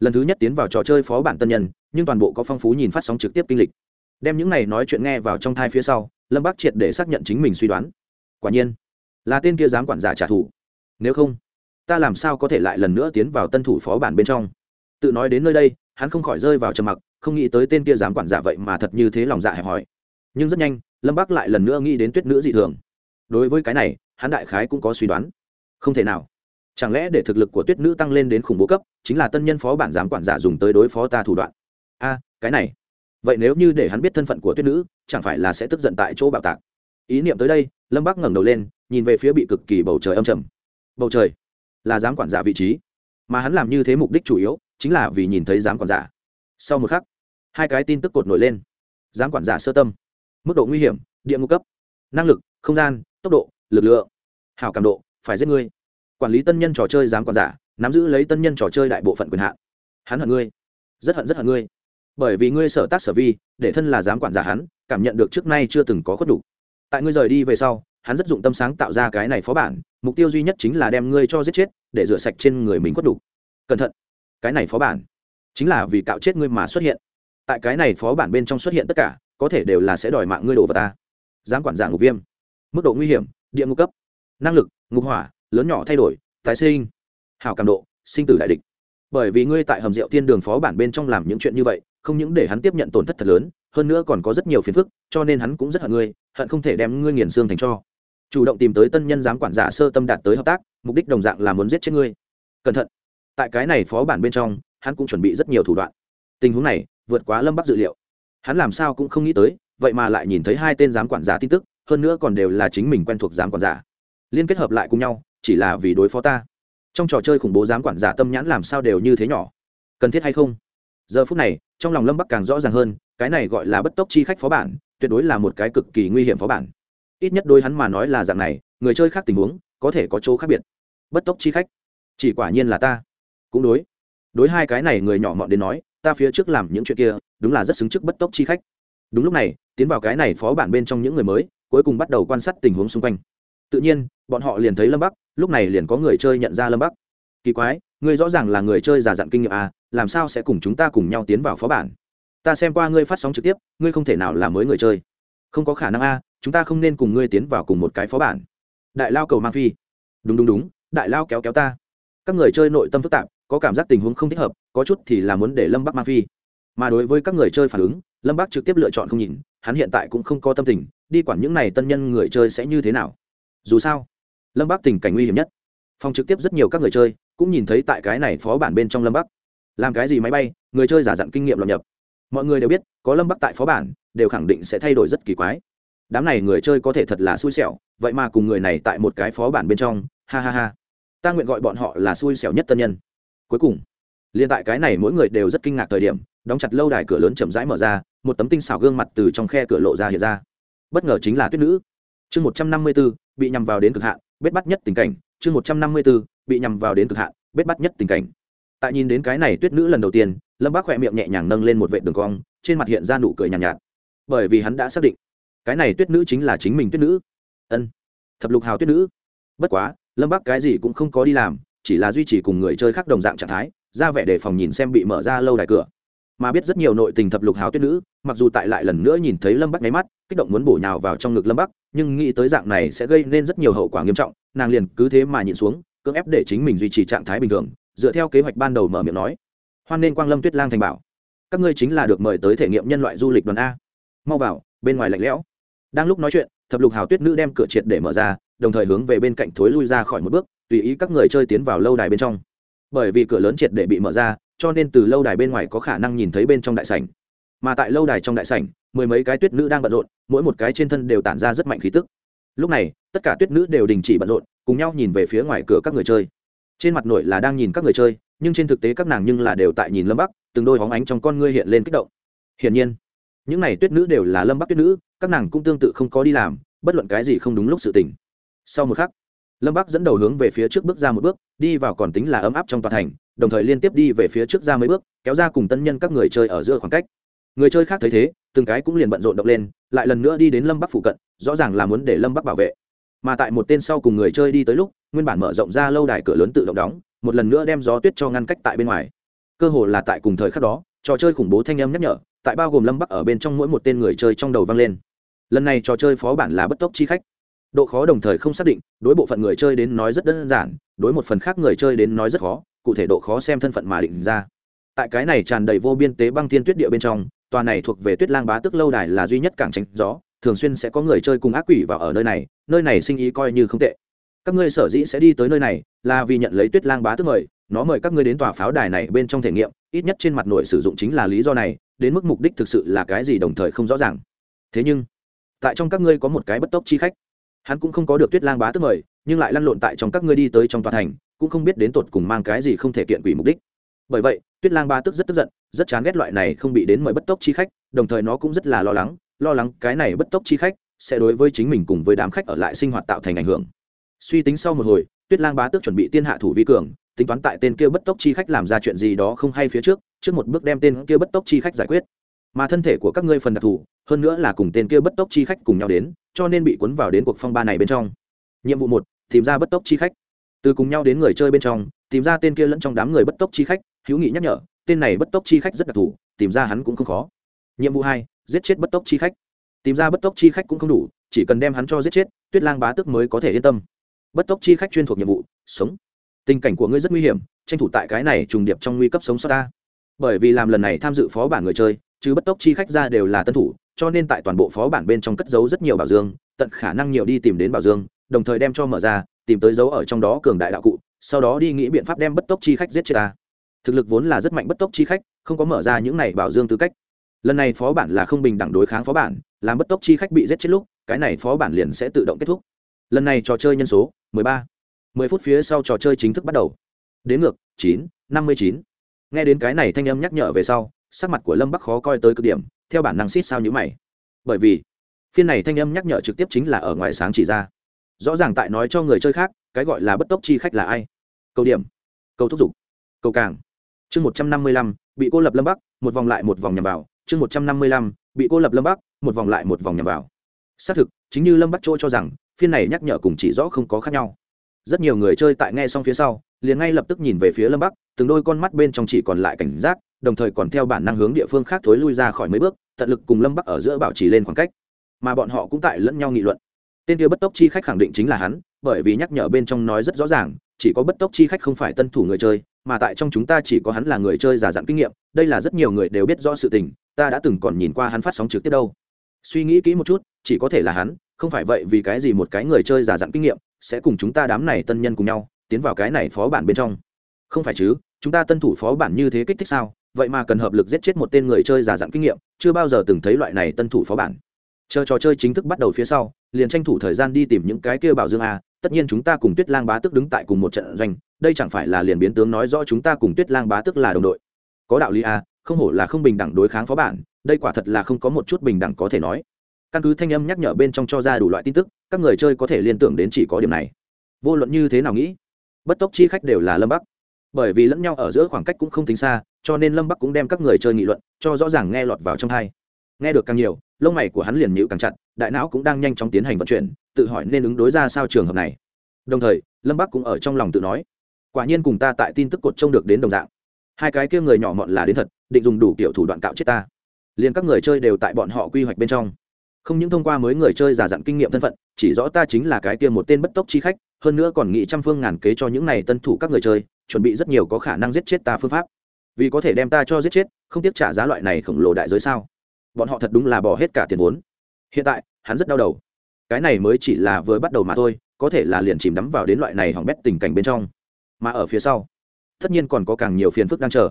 Lần thứ nhất tiến vào trò chơi phó bản tân nhân, nhưng toàn bộ có phong phú nhìn phát sóng trực tiếp kinh lịch. Đem những này nói chuyện nghe vào trong thai phía sau, lâm bác triệt để xác nhận chính mình suy đoán. Quả nhiên, là tên kia dám quản giả trả thù. Nếu không, ta làm sao có thể lại lần nữa tiến vào tân thủ phó bản bên trong? Tự nói đến nơi đây hắn không khỏi rơi vào trầm mặc, không nghĩ tới tên kia dám quản giả vậy mà thật như thế lòng dạ hẹp hòi. Nhưng rất nhanh, lâm bác lại lần nữa nghĩ đến tuyết nữ dị thường. Đối với cái này, hắn đại khái cũng có suy đoán. Không thể nào. Chẳng lẽ để thực lực của tuyết nữ tăng lên đến khủng bố cấp, chính là tân nhân phó bản giám quản giả dùng tới đối phó ta thủ đoạn? A, cái này. Vậy nếu như để hắn biết thân phận của tuyết nữ, chẳng phải là sẽ tức giận tại chỗ bạo tạc? Ý niệm tới đây, lâm bắc ngẩng đầu lên, nhìn về phía bị cực kỳ bầu trời âm trầm. Bầu trời là giám quản giả vị trí. Mà hắn làm như thế mục đích chủ yếu chính là vì nhìn thấy giám quản giả. Sau một khắc, hai cái tin tức cột nổi lên. Giám quản giả sơ tâm. Mức độ nguy hiểm, địa ngục cấp. Năng lực, không gian, tốc độ, lực lượng. Hảo cảm độ, phải giết ngươi. Quản lý tân nhân trò chơi giám quản giả, nắm giữ lấy tân nhân trò chơi đại bộ phận quyền hạn. Hắn hận ngươi. Rất hận rất hận ngươi. Bởi vì ngươi sở tác sở vi, để thân là giám quản giả hắn, cảm nhận được trước nay chưa từng có khuất đủ. Tại ngươi rời đi về sau, hắn rất dụng tâm sáng tạo ra cái này phó bản, mục tiêu duy nhất chính là đem ngươi cho giết chết, để rửa sạch trên người mình khuất đủ. Cẩn thận cái này phó bản. Chính là vì cạo chết ngươi mà xuất hiện. Tại cái này phó bản bên trong xuất hiện tất cả, có thể đều là sẽ đòi mạng ngươi đổ vào ta. Giám quản giả ngục viêm. Mức độ nguy hiểm, địa ngục cấp. Năng lực, ngục hỏa, lớn nhỏ thay đổi, tái sinh. Hào cảm độ, sinh tử đại địch. Bởi vì ngươi tại hầm rượu thiên đường phó bản bên trong làm những chuyện như vậy, không những để hắn tiếp nhận tổn thất thật lớn, hơn nữa còn có rất nhiều phiền phức, cho nên hắn cũng rất hận ngươi, hận không thể đem ngươi nghiền xương thành cho. Chủ động tìm tới tân nhân giám quản giả sơ tâm đạt tới hợp tác, mục đích đồng dạng là muốn giết chết ngươi. Cẩn thận tại cái này phó bản bên trong, hắn cũng chuẩn bị rất nhiều thủ đoạn. Tình huống này, vượt quá lâm bắc dự liệu. Hắn làm sao cũng không nghĩ tới, vậy mà lại nhìn thấy hai tên giám quản giả tin tức, hơn nữa còn đều là chính mình quen thuộc giám quản giả. Liên kết hợp lại cùng nhau, chỉ là vì đối phó ta. Trong trò chơi khủng bố giám quản giả tâm nhãn làm sao đều như thế nhỏ. Cần thiết hay không? Giờ phút này, trong lòng lâm bắc càng rõ ràng hơn, cái này gọi là bất tốc chi khách phó bản, tuyệt đối là một cái cực kỳ nguy hiểm phó bản. Ít nhất đôi hắn mà nói là dạng này, người chơi khác tình huống, có thể có chỗ khác biệt. Bất tốc chi khách? Chỉ quả nhiên là ta cũng đối. Đối hai cái này người nhỏ mọn đến nói, ta phía trước làm những chuyện kia, đúng là rất xứng trước bất tốc chi khách. Đúng lúc này, tiến vào cái này phó bản bên trong những người mới, cuối cùng bắt đầu quan sát tình huống xung quanh. Tự nhiên, bọn họ liền thấy lâm bắc, lúc này liền có người chơi nhận ra lâm bắc. Kỳ quái, ngươi rõ ràng là người chơi già dặn kinh nghiệm à làm sao sẽ cùng chúng ta cùng nhau tiến vào phó bản? Ta xem qua ngươi phát sóng trực tiếp, ngươi không thể nào là mới người chơi. Không có khả năng a chúng ta không nên cùng ngươi tiến vào cùng một cái phó bản. Đại lao cầu mang phi. Đúng đúng đúng, đại lao kéo kéo ta. Các người chơi nội tâm phức tạp có cảm giác tình huống không thích hợp, có chút thì là muốn để lâm bắc mang phi. Mà đối với các người chơi phản ứng, lâm bắc trực tiếp lựa chọn không nhìn, hắn hiện tại cũng không có tâm tình, đi quản những này tân nhân người chơi sẽ như thế nào. Dù sao, lâm bắc tình cảnh nguy hiểm nhất. Phòng trực tiếp rất nhiều các người chơi cũng nhìn thấy tại cái này phó bản bên trong lâm bắc. Làm cái gì máy bay, người chơi giả dặn kinh nghiệm lập nhập. Mọi người đều biết, có lâm bắc tại phó bản, đều khẳng định sẽ thay đổi rất kỳ quái. Đám này người chơi có thể thật là xui xẻo, vậy mà cùng người này tại một cái phó bản bên trong, ha ha ha. Ta nguyện gọi bọn họ là xui xẻo nhất tân nhân cuối cùng liên tại cái này mỗi người đều rất kinh ngạc thời điểm đóng chặt lâu đài cửa lớn chậm rãi mở ra một tấm tinh xảo gương mặt từ trong khe cửa lộ ra hiện ra. Bất ngờ chính là tuyết nữ. Chương một trăm năm mươi b ố bị nhằm vào đến cực hạn bết bắt nhất tình cảnh. Chương một trăm năm mươi b ố bị nhằm vào đến cực hạn bết bắt nhất tình cảnh. Tại nhìn đến cái này tuyết nữ lần đầu tiên lâm bác khỏe miệng nhẹ nhàng nâng lên một vệ đường cong trên mặt hiện ra nụ cười nhàn nhạt, nhạt. Bởi vì hắn đã xác định cái này tuyết nữ chính là chính mình tuyết nữ. Ân thập lục hào tuyết nữ. Bất quá lâm bác cái gì cũng không có đi làm chỉ là duy trì cùng người chơi khác đồng dạng trạng thái, ra vẻ đề phòng nhìn xem bị mở ra lâu đài cửa. Mà biết rất nhiều nội tình thập lục hào tuyết nữ, mặc dù tại lại lần nữa nhìn thấy lâm bắc nháy mắt, kích động muốn bổ nhào vào trong ngực lâm bắc, nhưng nghĩ tới dạng này sẽ gây nên rất nhiều hậu quả nghiêm trọng, nàng liền cứ thế mà nhịn xuống, cưỡng ép để chính mình duy trì trạng thái bình thường, dựa theo kế hoạch ban đầu mở miệng nói. Hoan nên quang lâm tuyết lang thành bảo. Các ngươi chính là được mời tới thể nghiệm nhân loại du lịch đoàn a. Mau vào, bên ngoài lạnh lẽo. Đang lúc nói chuyện, thập lục hào tuyết nữ đem cửa triệt để mở ra, đồng thời hướng về bên cạnh thối lui ra khỏi một bước tùy ý các người chơi tiến vào lâu đài bên trong. Bởi vì cửa lớn triệt để bị mở ra, cho nên từ lâu đài bên ngoài có khả năng nhìn thấy bên trong đại sảnh. Mà tại lâu đài trong đại sảnh, mười mấy cái tuyết nữ đang bận rộn, mỗi một cái trên thân đều tản ra rất mạnh khí tức. Lúc này, tất cả tuyết nữ đều đình chỉ bận rộn, cùng nhau nhìn về phía ngoài cửa các người chơi. Trên mặt nội là đang nhìn các người chơi, nhưng trên thực tế các nàng nhưng là đều tại nhìn lâm bắc, từng đôi hóng ánh trong con ngươi hiện lên kích động. Hiển nhiên, những này tuyết nữ đều là lâm bắc tuyết nữ, các nàng cũng tương tự không có đi làm, bất luận cái gì không đúng lúc sự tình. Sau một khắc lâm bắc dẫn đầu hướng về phía trước bước ra một bước, đi vào còn tính là ấm áp trong tòa thành, đồng thời liên tiếp đi về phía trước ra mấy bước, kéo ra cùng tân nhân các người chơi ở giữa khoảng cách. Người chơi khác thấy thế, từng cái cũng liền bận rộn động lên, lại lần nữa đi đến lâm bắc phụ cận, rõ ràng là muốn để lâm bắc bảo vệ. Mà tại một tên sau cùng người chơi đi tới lúc, nguyên bản mở rộng ra lâu đài cửa lớn tự động đóng, một lần nữa đem gió tuyết cho ngăn cách tại bên ngoài. Cơ hồ là tại cùng thời khắc đó, trò chơi khủng bố thanh âm nhắc nhở, tại bao gồm lâm bắc ở bên trong mỗi một tên người chơi trong đầu vang lên. Lần này trò chơi phó bản là bất tốc chi khách độ khó đồng thời không xác định, đối bộ phận người chơi đến nói rất đơn giản, đối một phần khác người chơi đến nói rất khó, cụ thể độ khó xem thân phận mà định ra. Tại cái này tràn đầy vô biên tế băng thiên tuyết địa bên trong, tòa này thuộc về tuyết lang bá tức lâu đài là duy nhất cảng tránh gió, thường xuyên sẽ có người chơi cùng ác quỷ vào ở nơi này nơi này sinh ý coi như không tệ. Các ngươi sở dĩ sẽ đi tới nơi này, là vì nhận lấy tuyết lang bá tức mời, nó mời các ngươi đến tòa pháo đài này bên trong thể nghiệm, ít nhất trên mặt nội sử dụng chính là lý do này, đến mức mục đích thực sự là cái gì đồng thời không rõ ràng. Thế nhưng, tại trong các ngươi có một cái bất tốc chi khách hắn cũng không có được tuyết lang bá tức mời, nhưng lại lăn lộn tại trong các ngươi đi tới trong tòa thành, cũng không biết đến tột cùng mang cái gì không thể kiện quỷ mục đích. Bởi vậy, tuyết lang bá tức rất tức giận, rất chán ghét loại này không bị đến mời bất tốc chi khách, đồng thời nó cũng rất là lo lắng lo lắng cái này bất tốc chi khách sẽ đối với chính mình cùng với đám khách ở lại sinh hoạt tạo thành ảnh hưởng. Suy tính sau một hồi, tuyết lang bá tước chuẩn bị tiên hạ thủ vi cường, tính toán tại tên kia bất tốc chi khách làm ra chuyện gì đó không hay phía trước trước một bước đem tên kia bất tốc chi khách giải quyết. Mà thân thể của các ngươi phần đặc thù hơn nữa là cùng tên kia bất tốc chi khách cùng nhau đến, cho nên bị cuốn vào đến cuộc phong ba này bên trong. Nhiệm vụ một, tìm ra bất tốc chi khách. Từ cùng nhau đến người chơi bên trong, tìm ra tên kia lẫn trong đám người bất tốc chi khách, hữu nghị nhắc nhở, tên này bất tốc chi khách rất đặc thù, tìm ra hắn cũng không khó. Nhiệm vụ hai, giết chết bất tốc chi khách. Tìm ra bất tốc chi khách cũng không đủ, chỉ cần đem hắn cho giết chết, tuyết lang bá tức mới có thể yên tâm. Bất tốc chi khách chuyên thuộc nhiệm vụ, sống. Tình cảnh của ngươi rất nguy hiểm, tranh thủ tại cái này trùng điệp trong nguy cấp sống sót ta. Bởi vì làm lần này tham dự phó bản người chơi chứ bất tốc chi khách ra đều là tân thủ cho nên tại toàn bộ phó bản bên trong cất giấu rất nhiều bảo dương tận khả năng nhiều đi tìm đến bảo dương đồng thời đem cho mở ra tìm tới dấu ở trong đó cường đại đạo cụ sau đó đi nghĩ biện pháp đem bất tốc chi khách giết chết ta thực lực vốn là rất mạnh bất tốc chi khách không có mở ra những này bảo dương tư cách lần này phó bản là không bình đẳng đối kháng phó bản làm bất tốc chi khách bị giết chết lúc cái này phó bản liền sẽ tự động kết thúc lần này trò chơi nhân số 13. 10 phút phía sau trò chơi chính thức bắt đầu đến ngược 9, 59. nghe đến cái này thanh âm nhắc nhở về sau sắc mặt của lâm bắc khó coi tới cực điểm, theo bản năng xít sao nhữ mày. Bởi vì, phiên này thanh âm nhắc nhở trực tiếp chính là ở ngoài sáng chỉ ra. Rõ ràng tại nói cho người chơi khác, cái gọi là bất tốc chi khách là ai? Câu điểm câu thúc giục câu càng. Chương một trăm năm mươi lăm, bị cô lập lâm bắc, một vòng lại một vòng nhằm vào. Chương một trăm năm mươi lăm, bị cô lập lâm bắc, một vòng lại một vòng nhằm vào. Xác thực, chính như lâm bắc chỗ cho rằng, phiên này nhắc nhở cùng chỉ rõ không có khác nhau. Rất nhiều người chơi tại nghe xong phía sau, liền ngay lập tức nhìn về phía lâm bắc, từng đôi con mắt bên trong chỉ còn lại cảnh giác đồng thời còn theo bản năng hướng địa phương khác thối lui ra khỏi mấy bước, tận lực cùng lâm bắc ở giữa bảo trì lên khoảng cách. Mà bọn họ cũng tại lẫn nhau nghị luận. Tên kia bất tốc chi khách khẳng định chính là hắn, bởi vì nhắc nhở bên trong nói rất rõ ràng, chỉ có bất tốc chi khách không phải tân thủ người chơi, mà tại trong chúng ta chỉ có hắn là người chơi giả dặn kinh nghiệm, đây là rất nhiều người đều biết rõ sự tình, ta đã từng còn nhìn qua hắn phát sóng trực tiếp đâu. Suy nghĩ kỹ một chút, chỉ có thể là hắn, không phải vậy vì cái gì một cái người chơi giả dặn kinh nghiệm sẽ cùng chúng ta đám này tân nhân cùng nhau, tiến vào cái này phó bản bên trong. Không phải chứ, chúng ta tân thủ phó bản như thế kích thích sao? Vậy mà cần hợp lực giết chết một tên người chơi giả dặn kinh nghiệm, chưa bao giờ từng thấy loại này tân thủ phó bản. Chờ trò chơi chính thức bắt đầu phía sau, liền tranh thủ thời gian đi tìm những cái kia bảo dương a, tất nhiên chúng ta cùng tuyết lang bá tức đứng tại cùng một trận doanh, đây chẳng phải là liền biến tướng nói rõ chúng ta cùng tuyết lang bá tức là đồng đội. Có đạo lý a, không hổ là không bình đẳng đối kháng phó bản, đây quả thật là không có một chút bình đẳng có thể nói. Căn cứ thanh âm nhắc nhở bên trong cho ra đủ loại tin tức, các người chơi có thể liên tưởng đến chỉ có điểm này. Vô luận như thế nào nghĩ, bất tốc chi khách đều là lâm bắc bởi vì lẫn nhau ở giữa khoảng cách cũng không tính xa, cho nên lâm bắc cũng đem các người chơi nghị luận cho rõ ràng nghe lọt vào trong hai. Nghe được càng nhiều, lông mày của hắn liền nhịu càng chặt, đại não cũng đang nhanh chóng tiến hành vận chuyển, tự hỏi nên ứng đối ra sao trường hợp này. Đồng thời, lâm bắc cũng ở trong lòng tự nói, quả nhiên cùng ta tại tin tức cột trông được đến đồng dạng. Hai cái kia người nhỏ mọn là đến thật, định dùng đủ kiểu thủ đoạn cạo chết ta. Liền các người chơi đều tại bọn họ quy hoạch bên trong. Không những thông qua mới người chơi giả dặn kinh nghiệm thân phận, chỉ rõ ta chính là cái kia một tên bất tốc chi khách, hơn nữa còn nghĩ trăm phương ngàn kế cho những này tân thủ các người chơi chuẩn bị rất nhiều có khả năng giết chết ta phương pháp. Vì có thể đem ta cho giết chết, không tiếp trả giá loại này khổng lồ đại giới sao? Bọn họ thật đúng là bỏ hết cả tiền vốn. Hiện tại, hắn rất đau đầu. Cái này mới chỉ là vừa bắt đầu mà thôi, có thể là liền chìm đắm vào đến loại này hỏng bét tình cảnh bên trong. Mà ở phía sau, tất nhiên còn có càng nhiều phiền phức đang chờ.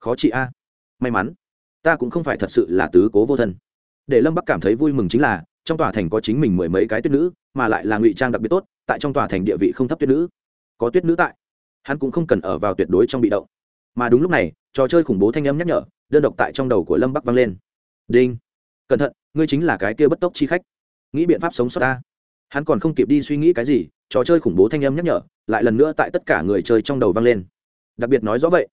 Khó chị a. May mắn, ta cũng không phải thật sự là tứ cố vô thân. Để lâm bắc cảm thấy vui mừng chính là, trong tòa thành có chính mình mười mấy cái tuyết nữ, mà lại là ngụy trang đặc biệt tốt, tại trong tòa thành địa vị không thấp tuyết nữ. Có tuyết nữ tại hắn cũng không cần ở vào tuyệt đối trong bị động. Mà đúng lúc này, trò chơi khủng bố thanh âm nhắc nhở, đơn độc tại trong đầu của lâm bắc vang lên. Đinh! Cẩn thận, ngươi chính là cái kia bất tốc chi khách. Nghĩ biện pháp sống sót ta. Hắn còn không kịp đi suy nghĩ cái gì, trò chơi khủng bố thanh âm nhắc nhở, lại lần nữa tại tất cả người chơi trong đầu vang lên. Đặc biệt nói rõ vậy,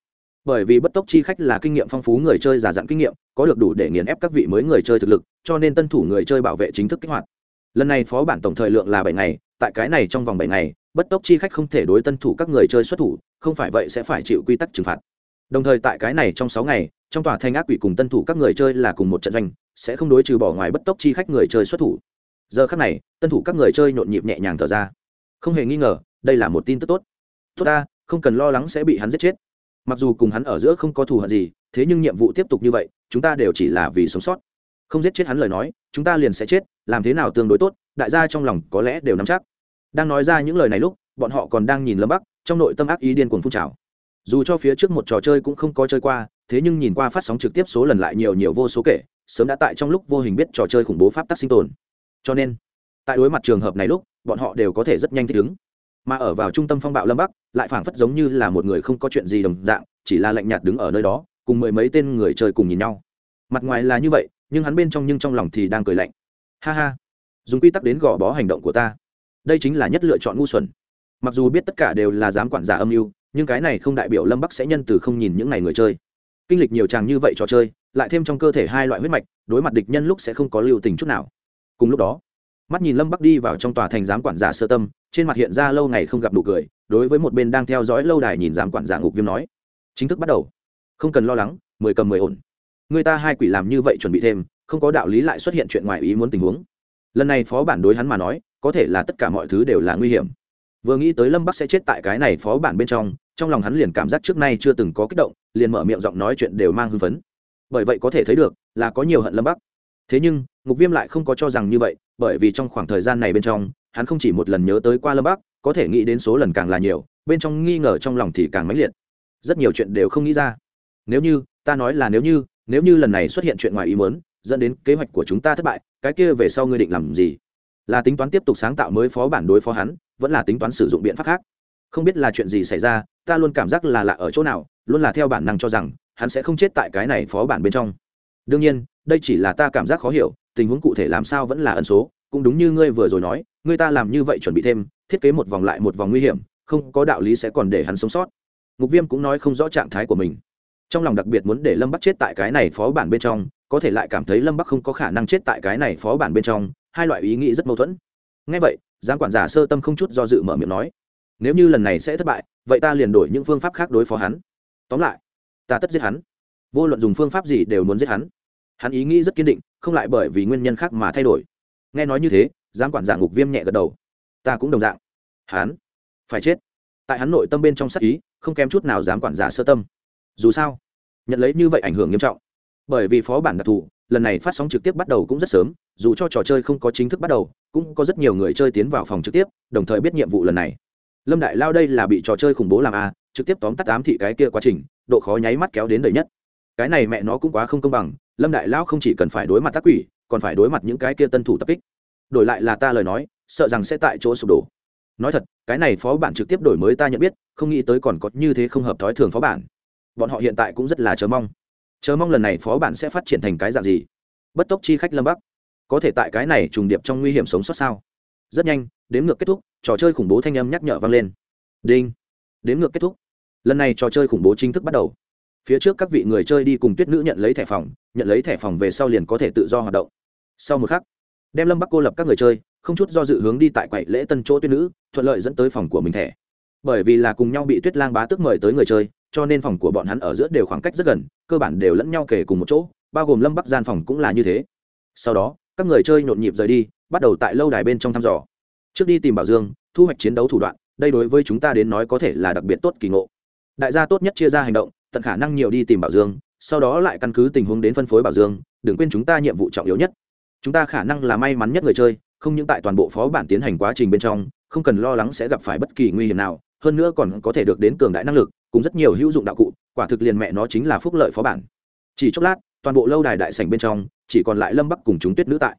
bởi vì bất tốc chi khách là kinh nghiệm phong phú người chơi giả dặn kinh nghiệm, có được đủ để nghiền ép các vị mới người chơi thực lực, cho nên tân thủ người chơi bảo vệ chính thức kích hoạt. Lần này phó bản tổng thời lượng là bảy ngày, tại cái này trong vòng bảy ngày bất tốc chi khách không thể đối tân thủ các người chơi xuất thủ, không phải vậy sẽ phải chịu quy tắc trừng phạt. Đồng thời tại cái này trong sáu ngày, trong tòa thanh ác quỷ cùng tân thủ các người chơi là cùng một trận doanh, sẽ không đối trừ bỏ ngoài bất tốc chi khách người chơi xuất thủ. Giờ khác này, tân thủ các người chơi nhộn nhịp nhẹ nhàng thở ra. Không hề nghi ngờ, đây là một tin tức tốt. Tốt ta, không cần lo lắng sẽ bị hắn giết chết. Mặc dù cùng hắn ở giữa không có thù hận gì, thế nhưng nhiệm vụ tiếp tục như vậy, chúng ta đều chỉ là vì sống sót. Không giết chết hắn lời nói, chúng ta liền sẽ chết, làm thế nào tương đối tốt, đại gia trong lòng có lẽ đều nắm chắc đang nói ra những lời này lúc, bọn họ còn đang nhìn lâm bắc, trong nội tâm ác ý điên cuồng phun trào. Dù cho phía trước một trò chơi cũng không có chơi qua, thế nhưng nhìn qua phát sóng trực tiếp số lần lại nhiều nhiều vô số kể, sớm đã tại trong lúc vô hình biết trò chơi khủng bố pháp tắc sinh tồn. Cho nên, tại đối mặt trường hợp này lúc, bọn họ đều có thể rất nhanh thích ứng. Mà ở vào trung tâm phong bạo lâm bắc, lại phảng phất giống như là một người không có chuyện gì đồng dạng, chỉ là lạnh nhạt đứng ở nơi đó, cùng mười mấy tên người chơi cùng nhìn nhau. Mặt ngoài là như vậy, nhưng hắn bên trong nhưng trong lòng thì đang cười lạnh. Ha ha, dùng quy tắc đến gò bó hành động của ta đây chính là nhất lựa chọn ngu xuẩn. Mặc dù biết tất cả đều là giám quản giả âm mưu, nhưng cái này không đại biểu lâm bắc sẽ nhân từ không nhìn những n à y người chơi. Kinh lịch nhiều chàng như vậy trò chơi, lại thêm trong cơ thể hai loại huyết mạch, đối mặt địch nhân lúc sẽ không có lưu tình chút nào. Cùng lúc đó, mắt nhìn lâm bắc đi vào trong tòa thành giám quản giả sơ tâm, trên mặt hiện ra lâu ngày không gặp nụ cười, đối với một bên đang theo dõi lâu đài nhìn giám quản giả ngục viêm nói, chính thức bắt đầu. Không cần lo lắng, mười cầm mười ổn. Người ta hai quỷ làm như vậy chuẩn bị thêm, không có đạo lý lại xuất hiện chuyện ngoài ý muốn tình huống. Lần này phó bản đối hắn mà nói có thể là tất cả mọi thứ đều là nguy hiểm. Vừa nghĩ tới lâm bắc sẽ chết tại cái này phó bản bên trong trong lòng hắn liền cảm giác trước nay chưa từng có kích động, liền mở miệng giọng nói chuyện đều mang hưng phấn. Bởi vậy có thể thấy được, là có nhiều hận lâm bắc. Thế nhưng, ngục viêm lại không có cho rằng như vậy, bởi vì trong khoảng thời gian này bên trong, hắn không chỉ một lần nhớ tới qua lâm bắc, có thể nghĩ đến số lần càng là nhiều, bên trong nghi ngờ trong lòng thì càng mãnh liệt. Rất nhiều chuyện đều không nghĩ ra. Nếu như, ta nói là nếu như nếu như lần này xuất hiện chuyện ngoài ý muốn, dẫn đến kế hoạch của chúng ta thất bại, cái kia về sau ngươi định làm gì? Là tính toán tiếp tục sáng tạo mới phó bản đối phó hắn, vẫn là tính toán sử dụng biện pháp khác. Không biết là chuyện gì xảy ra, ta luôn cảm giác là lạ ở chỗ nào, luôn là theo bản năng cho rằng, hắn sẽ không chết tại cái này phó bản bên trong. Đương nhiên, đây chỉ là ta cảm giác khó hiểu, tình huống cụ thể làm sao vẫn là ẩn số, cũng đúng như ngươi vừa rồi nói ngươi ta làm như vậy chuẩn bị thêm, thiết kế một vòng lại một vòng nguy hiểm, không có đạo lý sẽ còn để hắn sống sót. Ngục viêm cũng nói không rõ trạng thái của mình. Trong lòng đặc biệt muốn để lâm bắc chết tại cái này phó bản bên trong, có thể lại cảm thấy lâm bắc không có khả năng chết tại cái này phó bản bên trong hai loại ý nghĩ rất mâu thuẫn. Ngay vậy, giám quản giả sơ tâm không chút do dự mở miệng nói, nếu như lần này sẽ thất bại, vậy ta liền đổi những phương pháp khác đối phó hắn. Tóm lại, ta tất giết hắn. Vô luận dùng phương pháp gì đều muốn giết hắn. Hắn ý nghĩ rất kiên định, không lại bởi vì nguyên nhân khác mà thay đổi. Nghe nói như thế, giám quản giả ngục viêm nhẹ gật đầu. Ta cũng đồng dạng. Hắn? Phải chết? Tại hắn nội tâm bên trong sắc ý, không kém chút nào giám quản giả sơ tâm. Dù sao, nhận lấy như vậy ảnh hưởng nghiêm trọng. Bởi vì phó bản đặc thù, lần này phát sóng trực tiếp bắt đầu cũng rất sớm dù cho trò chơi không có chính thức bắt đầu, cũng có rất nhiều người chơi tiến vào phòng trực tiếp, đồng thời biết nhiệm vụ lần này. Lâm đại lao đây là bị trò chơi khủng bố làm a trực tiếp tóm tắt ám thị cái kia quá trình, độ khó nháy mắt kéo đến đầy nhất. Cái này mẹ nó cũng quá không công bằng, lâm đại lao không chỉ cần phải đối mặt tác quỷ, còn phải đối mặt những cái kia tân thủ tập kích. Đổi lại là ta lời nói, sợ rằng sẽ tại chỗ sụp đổ. Nói thật, cái này phó bản trực tiếp đổi mới ta nhận biết, không nghĩ tới còn có như thế không hợp thói thường phó bản. Bọn họ hiện tại cũng rất là chờ mong. Chờ mong lần này phó bản sẽ phát triển thành cái dạng gì? Bất tốc chi khách lâm bắc có thể tại cái này trùng điệp trong nguy hiểm sống sót sao? Rất nhanh, đếm ngược kết thúc, trò chơi khủng bố thanh âm nhắc nhở vang lên. Đinh. Đếm ngược kết thúc. Lần này trò chơi khủng bố chính thức bắt đầu. Phía trước các vị người chơi đi cùng tuyết nữ nhận lấy thẻ phòng, nhận lấy thẻ phòng về sau liền có thể tự do hoạt động. Sau một khắc, đem lâm bắc cô lập các người chơi, không chút do dự hướng đi tại quậy lễ tân chỗ tuyết nữ, thuận lợi dẫn tới phòng của mình thẻ. Bởi vì là cùng nhau bị tuyết lang bá tức mời tới người chơi, cho nên phòng của bọn hắn ở giữa đều khoảng cách rất gần, cơ bản đều lẫn nhau kể cùng một chỗ, bao gồm lâm bắc gian phòng cũng là như thế. Sau đó các người chơi nhộn nhịp rời đi, bắt đầu tại lâu đài bên trong thăm dò. Trước đi tìm bảo dương, thu hoạch chiến đấu thủ đoạn, đây đối với chúng ta đến nói có thể là đặc biệt tốt kỳ ngộ. Đại gia tốt nhất chia ra hành động, tận khả năng nhiều đi tìm bảo dương, sau đó lại căn cứ tình huống đến phân phối bảo dương, đừng quên chúng ta nhiệm vụ trọng yếu nhất. Chúng ta khả năng là may mắn nhất người chơi, không những tại toàn bộ phó bản tiến hành quá trình bên trong, không cần lo lắng sẽ gặp phải bất kỳ nguy hiểm nào, hơn nữa còn có thể được đến cường đại năng lực, cùng rất nhiều hữu dụng đạo cụ, quả thực liền mẹ nó chính là phúc lợi phó bản. Chỉ chốc lát, toàn bộ lâu đài đại sảnh bên trong chỉ còn lại lâm bắc cùng chúng tuyết nữ tại.